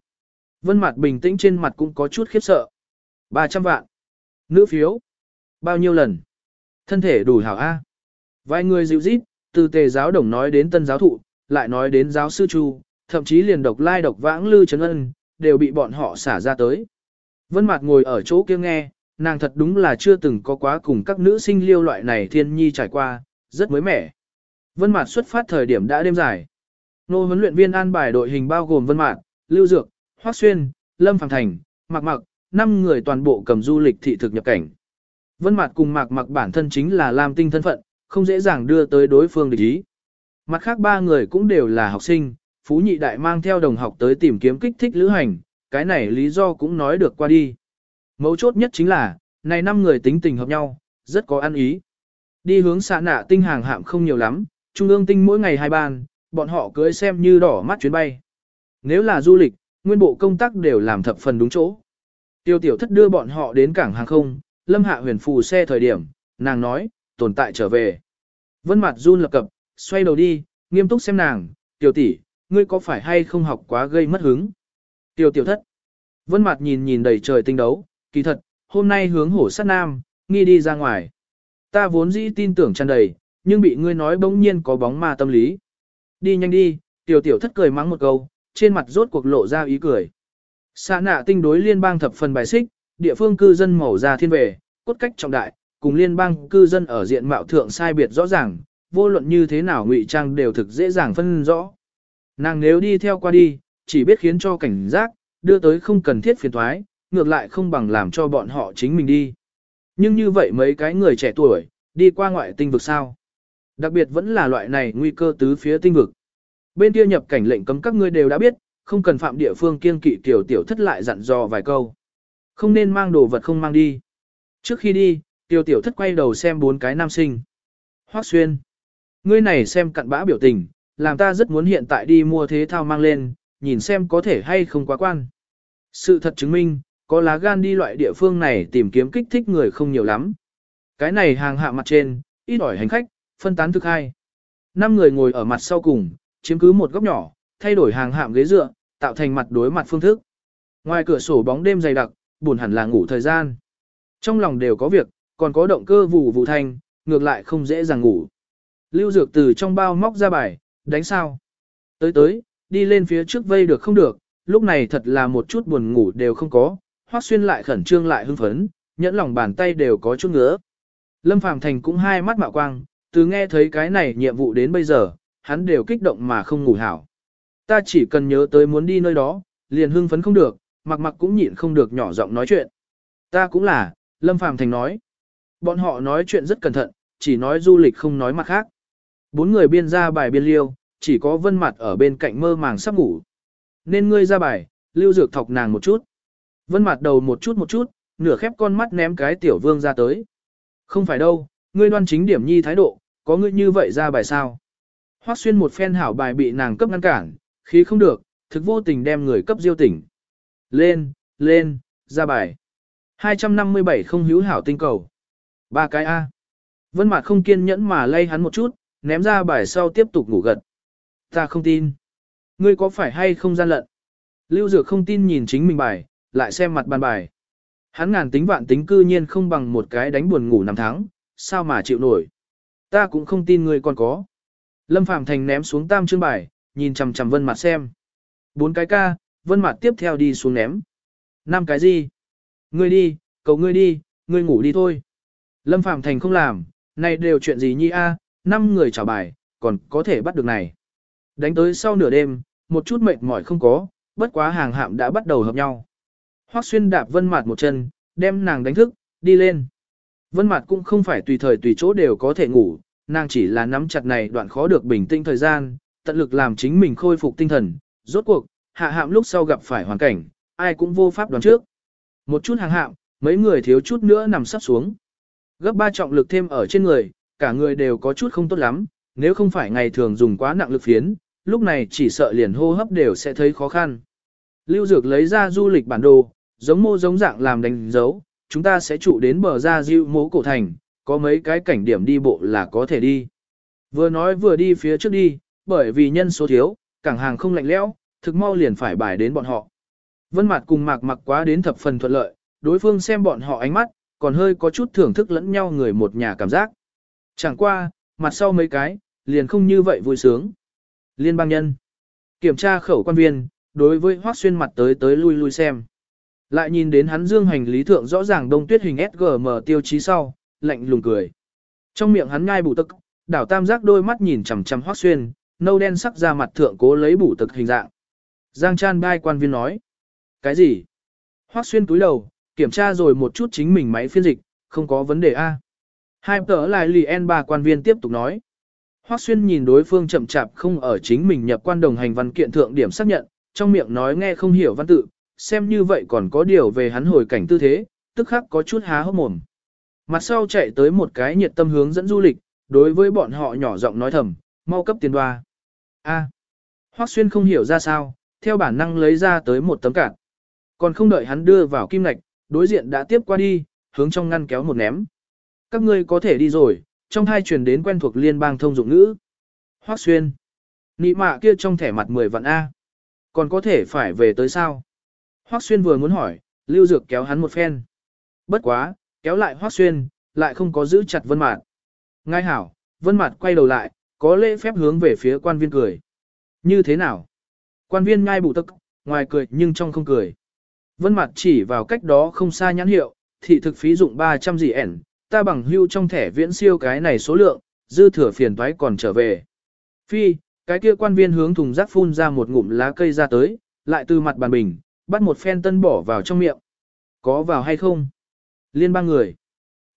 Vân mặt bình tĩnh trên mặt cũng có chút khiếp sợ. 300 vạn. Nữ phiếu. Bao nhiêu lần? Thân thể đủ hảo A. Vài người dịu rít, từ tề giáo đồng nói đến tân giáo thụ, lại nói đến giáo sư Chu, thậm chí liền độc lai độc vãng lư trấn ân, đều bị bọn họ xả ra tới. Vân Mạt ngồi ở chỗ kia nghe, nàng thật đúng là chưa từng có quá cùng các nữ sinh liêu loại này thiên nhi trải qua, rất mới mẻ. Vân Mạt xuất phát thời điểm đã đêm dài. Nô huấn luyện viên an bài đội hình bao gồm Vân Mạt, Lưu Dược, Hoắc Xuyên, Lâm Phàm Thành, Mạc Mặc, năm người toàn bộ cầm du lịch thị thực nhập cảnh. Vân Mạt cùng Mạc Mặc bản thân chính là Lam Tinh thân phận, không dễ dàng đưa tới đối phương địch ý. Mặt khác ba người cũng đều là học sinh, Phú Nhị Đại mang theo đồng học tới tìm kiếm kích thích lữ hành, cái này lý do cũng nói được qua đi. Mấu chốt nhất chính là, này năm người tính tình hợp nhau, rất có ăn ý. Đi hướng xã nạ tinh hàng hạm không nhiều lắm, trung ương tinh mỗi ngày hai ban, bọn họ cưới xem như đỏ mắt chuyến bay. Nếu là du lịch, nguyên bộ công tác đều làm thập phần đúng chỗ. Tiêu tiểu thất đưa bọn họ đến cảng hàng không, lâm hạ huyền phù xe thời điểm, nàng nói, tồn tại trở về. Vân mặt run lập cập, xoay đầu đi, nghiêm túc xem nàng, tiểu tỷ, ngươi có phải hay không học quá gây mất hứng? Tiểu tiểu thất. Vân mặt nhìn nhìn đầy trời tinh đấu, kỳ thật, hôm nay hướng hổ sát nam, nghi đi ra ngoài. Ta vốn dĩ tin tưởng tràn đầy, nhưng bị ngươi nói bỗng nhiên có bóng ma tâm lý. Đi nhanh đi, tiểu tiểu thất cười mắng một câu, trên mặt rốt cuộc lộ ra ý cười. Xã nạ tinh đối liên bang thập phần bài xích, địa phương cư dân màu ra thiên về, cốt cách trọng đại, cùng liên bang cư dân ở diện mạo thượng sai biệt rõ ràng, vô luận như thế nào ngụy trang đều thực dễ dàng phân rõ. Nàng nếu đi theo qua đi, chỉ biết khiến cho cảnh giác, đưa tới không cần thiết phiền thoái, ngược lại không bằng làm cho bọn họ chính mình đi. Nhưng như vậy mấy cái người trẻ tuổi, đi qua ngoại tinh vực sao? Đặc biệt vẫn là loại này nguy cơ tứ phía tinh vực. bên kia nhập cảnh lệnh cấm các ngươi đều đã biết, không cần phạm địa phương kiên kỵ tiểu tiểu thất lại dặn dò vài câu. Không nên mang đồ vật không mang đi. Trước khi đi, tiểu tiểu thất quay đầu xem bốn cái nam sinh. Hoác xuyên. Ngươi này xem cặn bã biểu tình, làm ta rất muốn hiện tại đi mua thế thao mang lên, nhìn xem có thể hay không quá quan. Sự thật chứng minh, có lá gan đi loại địa phương này tìm kiếm kích thích người không nhiều lắm. Cái này hàng hạ mặt trên, ít ỏi hành khách, phân tán thực hai. Năm người ngồi ở mặt sau cùng, chiếm cứ một góc nhỏ, thay đổi hàng hạm ghế dựa, tạo thành mặt đối mặt phương thức. Ngoài cửa sổ bóng đêm dày đặc, buồn hẳn là ngủ thời gian. Trong lòng đều có việc, còn có động cơ vụ vụ thanh, ngược lại không dễ dàng ngủ. Lưu Dược từ trong bao móc ra bài, đánh sao. Tới tới, đi lên phía trước vây được không được, lúc này thật là một chút buồn ngủ đều không có, Hoắc Xuyên lại khẩn trương lại hưng phấn, nhẫn lòng bàn tay đều có chút ngứa. Lâm Phàm Thành cũng hai mắt mạo quang, từ nghe thấy cái này nhiệm vụ đến bây giờ, hắn đều kích động mà không ngủ hảo. Ta chỉ cần nhớ tới muốn đi nơi đó, liền hưng phấn không được, mặc mặc cũng nhịn không được nhỏ giọng nói chuyện. Ta cũng là, Lâm Phàm Thành nói. Bọn họ nói chuyện rất cẩn thận, chỉ nói du lịch không nói mặt khác. Bốn người biên ra bài biên liêu, chỉ có vân mặt ở bên cạnh mơ màng sắp ngủ. Nên ngươi ra bài, lưu dược thọc nàng một chút. Vân mặt đầu một chút một chút, nửa khép con mắt ném cái tiểu vương ra tới. Không phải đâu, ngươi đoan chính điểm nhi thái độ, có ngươi như vậy ra bài sao. hoác xuyên một phen hảo bài bị nàng cấp ngăn cản, khí không được, thực vô tình đem người cấp diêu tỉnh. Lên, lên, ra bài. 257 không hữu hảo tinh cầu. Ba cái A. Vân mặt không kiên nhẫn mà lay hắn một chút, ném ra bài sau tiếp tục ngủ gật. Ta không tin. Ngươi có phải hay không gian lận? Lưu Dược không tin nhìn chính mình bài, lại xem mặt bàn bài. Hắn ngàn tính vạn tính cư nhiên không bằng một cái đánh buồn ngủ năm tháng, sao mà chịu nổi. Ta cũng không tin ngươi còn có. Lâm Phạm Thành ném xuống tam chương bài, nhìn chằm chằm vân mặt xem. Bốn cái ca, vân mặt tiếp theo đi xuống ném. Năm cái gì? Ngươi đi, cầu ngươi đi, ngươi ngủ đi thôi. Lâm Phạm Thành không làm, này đều chuyện gì nhi a? năm người trả bài, còn có thể bắt được này. Đánh tới sau nửa đêm, một chút mệt mỏi không có, bất quá hàng hạm đã bắt đầu hợp nhau. Hoắc xuyên đạp vân Mạt một chân, đem nàng đánh thức, đi lên. Vân Mạt cũng không phải tùy thời tùy chỗ đều có thể ngủ, nàng chỉ là nắm chặt này đoạn khó được bình tĩnh thời gian, tận lực làm chính mình khôi phục tinh thần. Rốt cuộc, hạ hạm lúc sau gặp phải hoàn cảnh, ai cũng vô pháp đoán trước. Một chút hàng hạm, mấy người thiếu chút nữa nằm sắp xuống. Gấp ba trọng lực thêm ở trên người, cả người đều có chút không tốt lắm, nếu không phải ngày thường dùng quá nặng lực phiến, lúc này chỉ sợ liền hô hấp đều sẽ thấy khó khăn. Lưu Dược lấy ra du lịch bản đồ, giống mô giống dạng làm đánh dấu, chúng ta sẽ trụ đến bờ ra diệu mố cổ thành, có mấy cái cảnh điểm đi bộ là có thể đi. Vừa nói vừa đi phía trước đi, bởi vì nhân số thiếu, cảng hàng không lạnh lẽo, thực mau liền phải bài đến bọn họ. Vân mặt cùng mạc mặc quá đến thập phần thuận lợi, đối phương xem bọn họ ánh mắt, còn hơi có chút thưởng thức lẫn nhau người một nhà cảm giác. Chẳng qua, mặt sau mấy cái, liền không như vậy vui sướng. Liên bang nhân. Kiểm tra khẩu quan viên, đối với hoác xuyên mặt tới tới lui lui xem. Lại nhìn đến hắn dương hành lý thượng rõ ràng đông tuyết hình SGM tiêu chí sau, lạnh lùng cười. Trong miệng hắn ngai bủ tức, đảo tam giác đôi mắt nhìn chằm chằm hoác xuyên, nâu đen sắc ra mặt thượng cố lấy bủ tức hình dạng. Giang Chan bai quan viên nói. Cái gì? Hoác xuyên túi đầu, kiểm tra rồi một chút chính mình máy phiên dịch, không có vấn đề A. Hai tờ lại lì en ba quan viên tiếp tục nói. Hoắc Xuyên nhìn đối phương chậm chạp không ở chính mình nhập quan đồng hành văn kiện thượng điểm xác nhận, trong miệng nói nghe không hiểu văn tự, xem như vậy còn có điều về hắn hồi cảnh tư thế, tức khắc có chút há hốc mồm. Mặt sau chạy tới một cái nhiệt tâm hướng dẫn du lịch, đối với bọn họ nhỏ giọng nói thầm, mau cấp tiền đoa. A. Hoắc Xuyên không hiểu ra sao, theo bản năng lấy ra tới một tấm card. Còn không đợi hắn đưa vào kim ngạch, đối diện đã tiếp qua đi, hướng trong ngăn kéo một ném. Các ngươi có thể đi rồi, trong hai truyền đến quen thuộc liên bang thông dụng ngữ. Hoác xuyên. Nị mạ kia trong thẻ mặt 10 vạn A. Còn có thể phải về tới sao? Hoác xuyên vừa muốn hỏi, lưu dược kéo hắn một phen. Bất quá, kéo lại hoác xuyên, lại không có giữ chặt vân mạt. Ngay hảo, vân mạt quay đầu lại, có lễ phép hướng về phía quan viên cười. Như thế nào? Quan viên ngay bụ tức, ngoài cười nhưng trong không cười. Vân Mạt chỉ vào cách đó không xa nhãn hiệu, thị thực phí dụng 300 gì ẻn, ta bằng hưu trong thẻ viễn siêu cái này số lượng, dư thừa phiền toái còn trở về. Phi, cái kia quan viên hướng thùng rác phun ra một ngụm lá cây ra tới, lại từ mặt bàn bình, bắt một phen tân bỏ vào trong miệng. Có vào hay không? Liên ba người.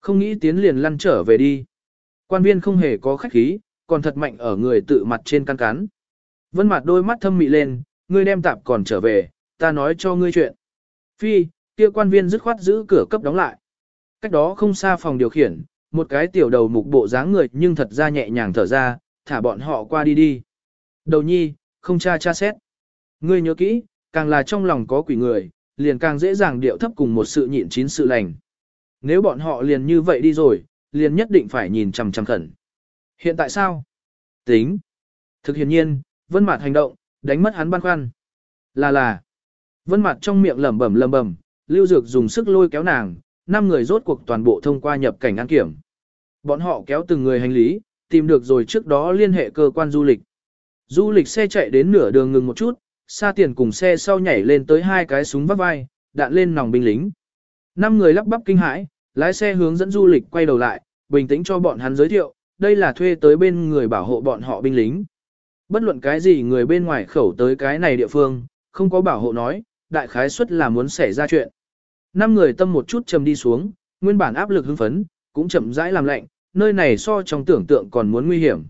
Không nghĩ tiến liền lăn trở về đi. Quan viên không hề có khách khí, còn thật mạnh ở người tự mặt trên căn cán Vân mặt đôi mắt thâm mị lên, ngươi đem tạp còn trở về, ta nói cho ngươi chuyện. Phi, kia quan viên dứt khoát giữ cửa cấp đóng lại. Cách đó không xa phòng điều khiển, một cái tiểu đầu mục bộ dáng người nhưng thật ra nhẹ nhàng thở ra, thả bọn họ qua đi đi. Đầu nhi, không cha cha xét. Ngươi nhớ kỹ, càng là trong lòng có quỷ người, liền càng dễ dàng điệu thấp cùng một sự nhịn chín sự lành. Nếu bọn họ liền như vậy đi rồi, liền nhất định phải nhìn chằm chằm khẩn. Hiện tại sao? Tính. Thực hiện nhiên, vân mặt hành động, đánh mất hắn băn khoăn. Là là. Vân mặt trong miệng lẩm bẩm lẩm bẩm, lưu dược dùng sức lôi kéo nàng, năm người rốt cuộc toàn bộ thông qua nhập cảnh an kiểm. Bọn họ kéo từng người hành lý, tìm được rồi trước đó liên hệ cơ quan du lịch. Du lịch xe chạy đến nửa đường ngừng một chút, xa tiền cùng xe sau nhảy lên tới hai cái súng vắt vai, đạn lên nòng binh lính. Năm người lắp bắp kinh hãi, lái xe hướng dẫn du lịch quay đầu lại, bình tĩnh cho bọn hắn giới thiệu, đây là thuê tới bên người bảo hộ bọn họ binh lính. Bất luận cái gì người bên ngoài khẩu tới cái này địa phương, không có bảo hộ nói, đại khái suất là muốn xảy ra chuyện. Năm người tâm một chút trầm đi xuống, nguyên bản áp lực hưng phấn, cũng chậm rãi làm lạnh, nơi này so trong tưởng tượng còn muốn nguy hiểm.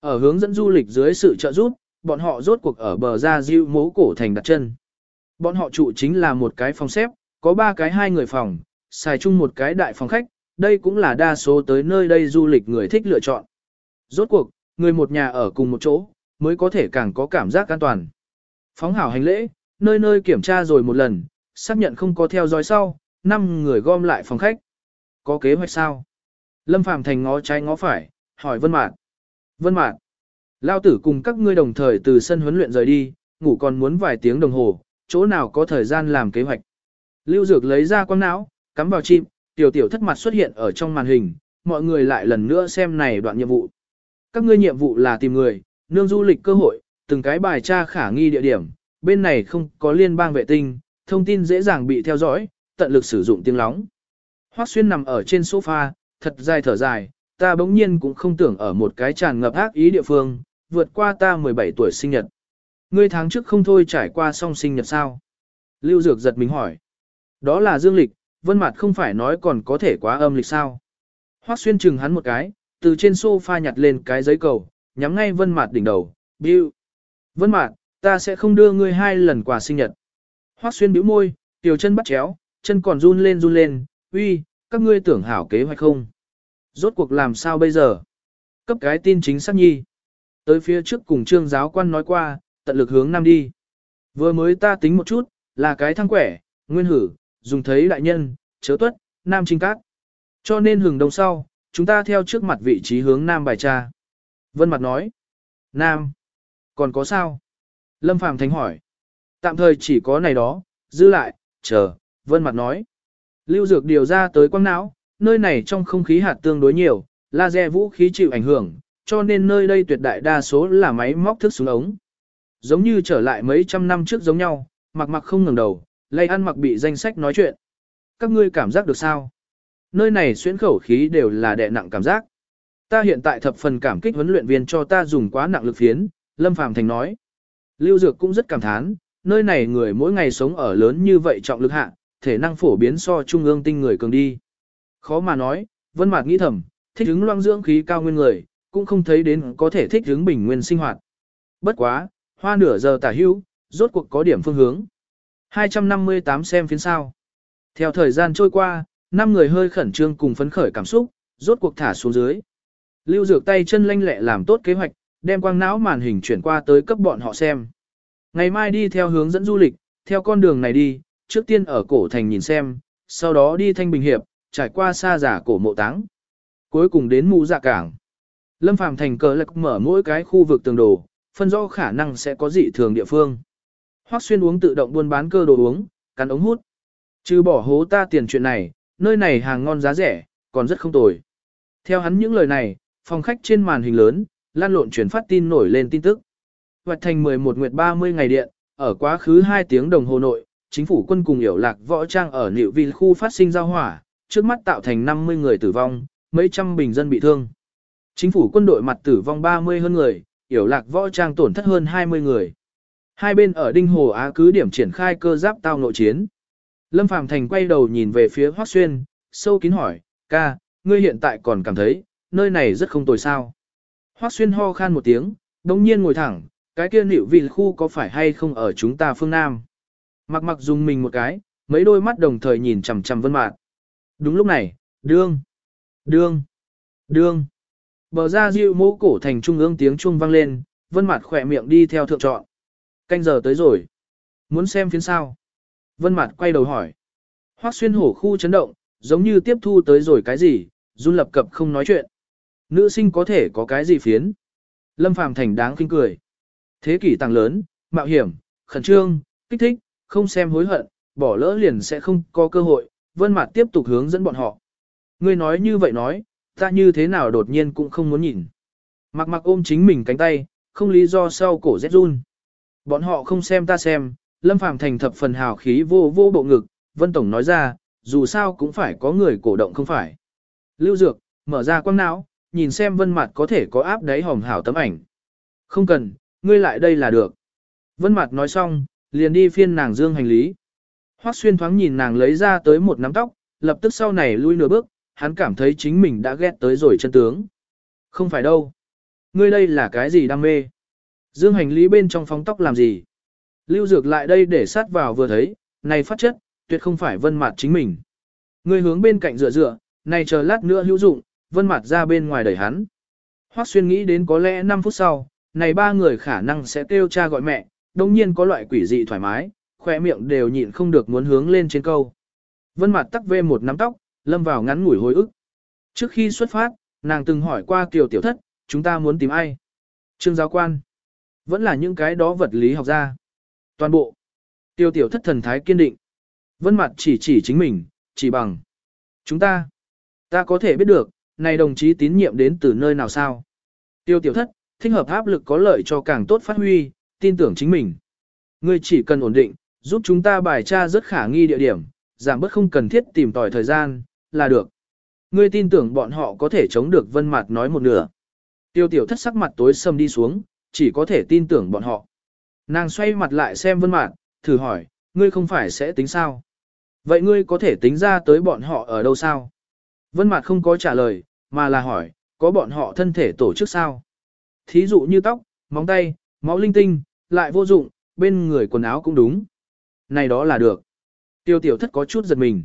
Ở hướng dẫn du lịch dưới sự trợ giúp, bọn họ rốt cuộc ở bờ ra diêu mố cổ thành đặt chân. Bọn họ trụ chính là một cái phòng xếp, có ba cái hai người phòng, xài chung một cái đại phòng khách, đây cũng là đa số tới nơi đây du lịch người thích lựa chọn. Rốt cuộc, người một nhà ở cùng một chỗ, mới có thể càng có cảm giác an toàn. Phóng hảo hành lễ, nơi nơi kiểm tra rồi một lần, xác nhận không có theo dõi sau, năm người gom lại phòng khách. Có kế hoạch sao? Lâm Phàm Thành ngó trái ngó phải, hỏi Vân Mạn. Vân Mạn, Lao tử cùng các ngươi đồng thời từ sân huấn luyện rời đi, ngủ còn muốn vài tiếng đồng hồ, chỗ nào có thời gian làm kế hoạch. Lưu Dược lấy ra quang não, cắm vào chim, tiểu tiểu thất mặt xuất hiện ở trong màn hình, mọi người lại lần nữa xem này đoạn nhiệm vụ. Các ngươi nhiệm vụ là tìm người, nương du lịch cơ hội, từng cái bài tra khả nghi địa điểm, bên này không có liên bang vệ tinh, thông tin dễ dàng bị theo dõi, tận lực sử dụng tiếng lóng. Hoắc Xuyên nằm ở trên sofa, thật dài thở dài, ta bỗng nhiên cũng không tưởng ở một cái tràn ngập ác ý địa phương, vượt qua ta 17 tuổi sinh nhật. Ngươi tháng trước không thôi trải qua xong sinh nhật sao? Lưu Dược giật mình hỏi. Đó là dương lịch, vân mặt không phải nói còn có thể quá âm lịch sao? Hoắc Xuyên chừng hắn một cái, từ trên sofa nhặt lên cái giấy cầu, nhắm ngay vân mặt đỉnh đầu, Biu. Vân mặt, ta sẽ không đưa ngươi hai lần quà sinh nhật. Hoắc Xuyên bĩu môi, tiểu chân bắt chéo, chân còn run lên run lên, uy, các ngươi tưởng hảo kế hoạch không? Rốt cuộc làm sao bây giờ? Cấp cái tin chính xác nhi. Tới phía trước cùng trương giáo quan nói qua, tận lực hướng nam đi. Vừa mới ta tính một chút, là cái thăng quẻ, nguyên hử, dùng thấy đại nhân, chớ tuất, nam trinh cát. Cho nên hừng đông sau, chúng ta theo trước mặt vị trí hướng nam bài tra. Vân mặt nói, nam, còn có sao? Lâm Phàm Thánh hỏi, tạm thời chỉ có này đó, giữ lại, chờ, vân mặt nói. Lưu Dược điều ra tới quang não, nơi này trong không khí hạt tương đối nhiều, laser vũ khí chịu ảnh hưởng, cho nên nơi đây tuyệt đại đa số là máy móc thức súng ống. Giống như trở lại mấy trăm năm trước giống nhau, mặc mặc không ngừng đầu, lây ăn mặc bị danh sách nói chuyện. Các ngươi cảm giác được sao? Nơi này xuyên khẩu khí đều là đè nặng cảm giác. Ta hiện tại thập phần cảm kích huấn luyện viên cho ta dùng quá nặng lực phiến, Lâm Phàm Thành nói. Lưu Dược cũng rất cảm thán, nơi này người mỗi ngày sống ở lớn như vậy trọng lực hạ, thể năng phổ biến so trung ương tinh người cường đi. Khó mà nói, Vân Mạt nghĩ thầm, thích ứng loang dưỡng khí cao nguyên người, cũng không thấy đến có thể thích hướng bình nguyên sinh hoạt. Bất quá, hoa nửa giờ tả hữu, rốt cuộc có điểm phương hướng. 258 xem phiến sao. Theo thời gian trôi qua, năm người hơi khẩn trương cùng phấn khởi cảm xúc, rốt cuộc thả xuống dưới. Lưu Dược tay chân lanh lẹ làm tốt kế hoạch, đem quang não màn hình chuyển qua tới cấp bọn họ xem. Ngày mai đi theo hướng dẫn du lịch, theo con đường này đi, trước tiên ở cổ thành nhìn xem, sau đó đi thanh bình hiệp, trải qua xa giả cổ mộ táng. Cuối cùng đến mũ dạ cảng. Lâm Phàm thành cờ lạc mở mỗi cái khu vực tường đồ, phân rõ khả năng sẽ có dị thường địa phương. Hoắc xuyên uống tự động buôn bán cơ đồ uống, cắn ống hút. Trừ bỏ hố ta tiền chuyện này, nơi này hàng ngon giá rẻ, còn rất không tồi. Theo hắn những lời này, phòng khách trên màn hình lớn, lan lộn truyền phát tin nổi lên tin tức. Hoạch thành 11 nguyệt 30 ngày điện, ở quá khứ 2 tiếng đồng hồ nội, chính phủ quân cùng hiểu lạc võ trang ở Liệu Vinh khu phát sinh giao hỏa, trước mắt tạo thành 50 người tử vong, mấy trăm bình dân bị thương. Chính phủ quân đội mặt tử vong 30 hơn người, yểu lạc võ trang tổn thất hơn 20 người. Hai bên ở Đinh Hồ Á cứ điểm triển khai cơ giáp tao nội chiến. Lâm Phàm Thành quay đầu nhìn về phía Hoắc Xuyên, sâu kín hỏi, ca, ngươi hiện tại còn cảm thấy, nơi này rất không tồi sao. Hoắc Xuyên ho khan một tiếng, đồng nhiên ngồi thẳng, Cái kia nịu vị khu có phải hay không ở chúng ta phương Nam? Mặc mặc dùng mình một cái, mấy đôi mắt đồng thời nhìn chằm chằm vân mạc. Đúng lúc này, đương, đương, đương. Bờ ra diệu mũ cổ thành trung ương tiếng chuông vang lên, vân mạt khỏe miệng đi theo thượng trọn. Canh giờ tới rồi. Muốn xem phiến sao? Vân mạt quay đầu hỏi. Hoắc xuyên hổ khu chấn động, giống như tiếp thu tới rồi cái gì, run lập cập không nói chuyện. Nữ sinh có thể có cái gì phiến? Lâm Phàm Thành đáng kinh cười. Thế kỷ tăng lớn, mạo hiểm, khẩn trương, kích thích, không xem hối hận, bỏ lỡ liền sẽ không có cơ hội, vân mặt tiếp tục hướng dẫn bọn họ. Ngươi nói như vậy nói, ta như thế nào đột nhiên cũng không muốn nhìn. Mặc mặc ôm chính mình cánh tay, không lý do sau cổ rét run. Bọn họ không xem ta xem, Lâm Phàm thành thập phần hào khí vô vô bộ ngực, Vân Tổng nói ra, dù sao cũng phải có người cổ động không phải. Lưu Dược, mở ra quang não, nhìn xem Vân Mặt có thể có áp đáy hòm hảo tấm ảnh. Không cần, ngươi lại đây là được. Vân Mặt nói xong, liền đi phiên nàng dương hành lý. Hoắc xuyên thoáng nhìn nàng lấy ra tới một nắm tóc, lập tức sau này lui nửa bước, hắn cảm thấy chính mình đã ghét tới rồi chân tướng. Không phải đâu. Ngươi đây là cái gì đam mê? Dương hành lý bên trong phóng tóc làm gì? Lưu Dược lại đây để sát vào vừa thấy, này phát chất, tuyệt không phải vân mặt chính mình. Ngươi hướng bên cạnh dựa dựa, này chờ lát nữa hữu dụng, vân mặt ra bên ngoài đẩy hắn. Hoắc xuyên nghĩ đến có lẽ 5 phút sau, này ba người khả năng sẽ kêu cha gọi mẹ, đồng nhiên có loại quỷ dị thoải mái, khỏe miệng đều nhịn không được muốn hướng lên trên câu. Vân mặt tắc vê một nắm tóc, lâm vào ngắn ngủi hồi ức. Trước khi xuất phát, nàng từng hỏi qua kiều tiểu thất, chúng ta muốn tìm ai? Trương giáo quan. Vẫn là những cái đó vật lý học ra. Toàn bộ. Tiêu tiểu thất thần thái kiên định. Vân mặt chỉ chỉ chính mình, chỉ bằng. Chúng ta. Ta có thể biết được, này đồng chí tín nhiệm đến từ nơi nào sao? Tiêu tiểu thất, thích hợp áp lực có lợi cho càng tốt phát huy, tin tưởng chính mình. Ngươi chỉ cần ổn định, giúp chúng ta bài tra rất khả nghi địa điểm, giảm bớt không cần thiết tìm tòi thời gian, là được. Ngươi tin tưởng bọn họ có thể chống được vân mặt nói một nửa. Tiêu tiểu thất sắc mặt tối sầm đi xuống, chỉ có thể tin tưởng bọn họ. Nàng xoay mặt lại xem vân mặt, thử hỏi, ngươi không phải sẽ tính sao? Vậy ngươi có thể tính ra tới bọn họ ở đâu sao? Vân mặt không có trả lời, mà là hỏi, có bọn họ thân thể tổ chức sao? Thí dụ như tóc, móng tay, máu linh tinh, lại vô dụng, bên người quần áo cũng đúng. Này đó là được. Tiêu tiểu thất có chút giật mình.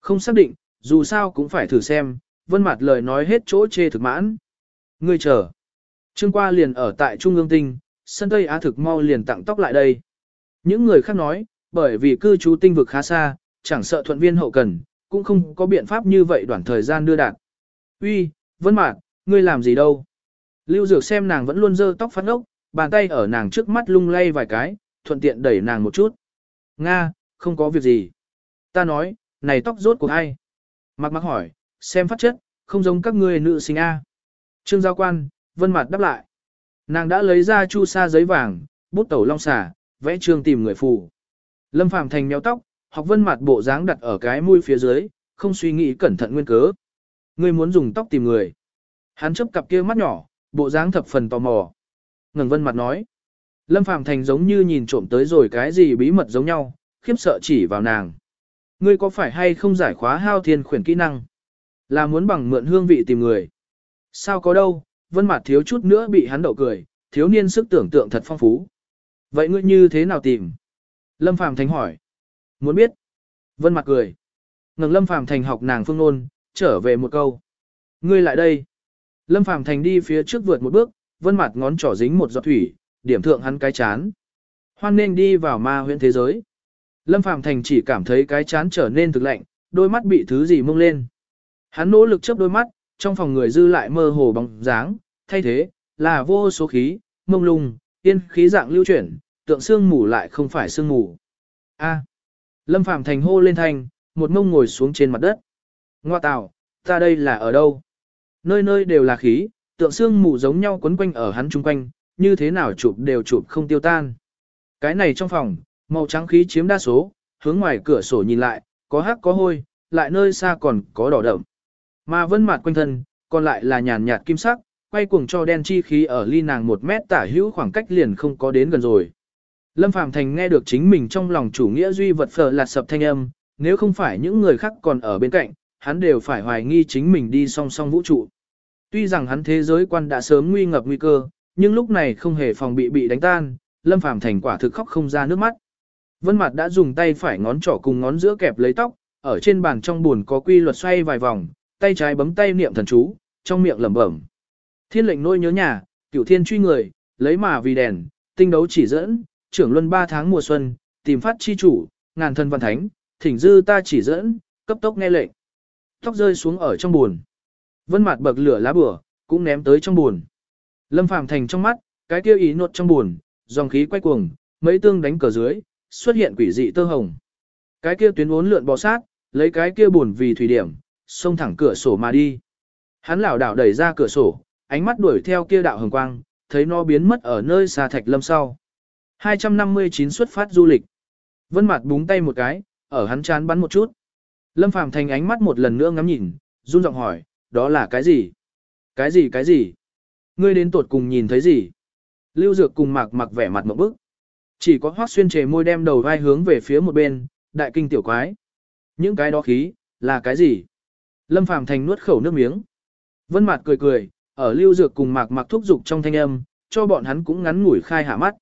Không xác định, dù sao cũng phải thử xem, vân mặt lời nói hết chỗ chê thực mãn. Ngươi chờ. Trương qua liền ở tại Trung ương tinh, sân Tây Á thực mau liền tặng tóc lại đây. Những người khác nói, bởi vì cư trú tinh vực khá xa, chẳng sợ thuận viên hậu cần, cũng không có biện pháp như vậy đoạn thời gian đưa đạt. Uy, Vân Mạt, ngươi làm gì đâu? Lưu Dược xem nàng vẫn luôn dơ tóc phát ốc, bàn tay ở nàng trước mắt lung lay vài cái, thuận tiện đẩy nàng một chút. Nga, không có việc gì. Ta nói, này tóc rốt của ai? Mặc mặc hỏi, xem phát chất, không giống các ngươi nữ sinh A. Trương giao quan, Vân Mạt đáp lại. Nàng đã lấy ra chu sa giấy vàng, bút tẩu long xà, vẽ trương tìm người phù. Lâm Phàm thành méo tóc, học Vân Mạt bộ dáng đặt ở cái mũi phía dưới, không suy nghĩ cẩn thận nguyên cớ. Ngươi muốn dùng tóc tìm người. Hắn chớp cặp kia mắt nhỏ, bộ dáng thập phần tò mò. Ngừng Vân Mạt nói. Lâm Phàm thành giống như nhìn trộm tới rồi cái gì bí mật giống nhau, khiếp sợ chỉ vào nàng. Ngươi có phải hay không giải khóa hao thiên khuyển kỹ năng? Là muốn bằng mượn hương vị tìm người. Sao có đâu, vân mặt thiếu chút nữa bị hắn đậu cười, thiếu niên sức tưởng tượng thật phong phú. Vậy ngươi như thế nào tìm? Lâm Phàm Thành hỏi. Muốn biết? Vân mặt cười. Ngừng Lâm Phàm Thành học nàng phương nôn, trở về một câu. Ngươi lại đây. Lâm Phàm Thành đi phía trước vượt một bước, vân mặt ngón trỏ dính một giọt thủy, điểm thượng hắn cái chán. Hoan nên đi vào ma huyện thế giới. Lâm Phạm Thành chỉ cảm thấy cái chán trở nên thực lạnh, đôi mắt bị thứ gì mông lên. Hắn nỗ lực chớp đôi mắt, trong phòng người dư lại mơ hồ bóng dáng, thay thế, là vô số khí, mông lung, yên khí dạng lưu chuyển, tượng xương mù lại không phải xương mù. A. Lâm Phạm Thành hô lên thanh, một mông ngồi xuống trên mặt đất. Ngoa tạo, ta đây là ở đâu? Nơi nơi đều là khí, tượng xương mù giống nhau quấn quanh ở hắn chung quanh, như thế nào chụp đều chụp không tiêu tan. Cái này trong phòng, màu trắng khí chiếm đa số, hướng ngoài cửa sổ nhìn lại, có hắc có hôi, lại nơi xa còn có đỏ đậm. Mà vân mặt quanh thân, còn lại là nhàn nhạt kim sắc, quay cuồng cho đen chi khí ở ly nàng một mét tả hữu khoảng cách liền không có đến gần rồi. Lâm Phàm Thành nghe được chính mình trong lòng chủ nghĩa duy vật phở lạt sập thanh âm, nếu không phải những người khác còn ở bên cạnh, hắn đều phải hoài nghi chính mình đi song song vũ trụ. Tuy rằng hắn thế giới quan đã sớm nguy ngập nguy cơ, nhưng lúc này không hề phòng bị bị đánh tan, Lâm Phàm thành quả thực khóc không ra nước mắt. Vân Mạt đã dùng tay phải ngón trỏ cùng ngón giữa kẹp lấy tóc, ở trên bàn trong buồn có quy luật xoay vài vòng, tay trái bấm tay niệm thần chú, trong miệng lẩm bẩm. Thiên lệnh nôi nhớ nhà, cửu thiên truy người, lấy mà vì đèn, tinh đấu chỉ dẫn, trưởng luân ba tháng mùa xuân, tìm phát chi chủ, ngàn thân văn thánh, thỉnh dư ta chỉ dẫn, cấp tốc nghe lệnh. Tóc rơi xuống ở trong buồn. Vân Mạt bậc lửa lá bùa, cũng ném tới trong buồn. Lâm Phàm thành trong mắt, cái kia ý nột trong buồn, dòng khí quay cuồng, mấy tương đánh cờ dưới, xuất hiện quỷ dị tơ hồng. Cái kia tuyến uốn lượn bò sát, lấy cái kia buồn vì thủy điểm, xông thẳng cửa sổ mà đi. Hắn lảo đảo đẩy ra cửa sổ, ánh mắt đuổi theo kia đạo hồng quang, thấy nó biến mất ở nơi xa thạch lâm sau. 259 xuất phát du lịch. Vân mặt búng tay một cái, ở hắn chán bắn một chút. Lâm Phàm thành ánh mắt một lần nữa ngắm nhìn, run giọng hỏi, đó là cái gì? Cái gì cái gì? Ngươi đến tuột cùng nhìn thấy gì? Lưu Dược cùng mạc mặc vẻ mặt một bức. Chỉ có hoác xuyên trề môi đem đầu vai hướng về phía một bên, đại kinh tiểu quái. Những cái đó khí, là cái gì? Lâm Phàm thành nuốt khẩu nước miếng. Vân Mạt cười cười, ở Lưu Dược cùng mạc mặc thúc dục trong thanh âm, cho bọn hắn cũng ngắn ngủi khai hạ mắt.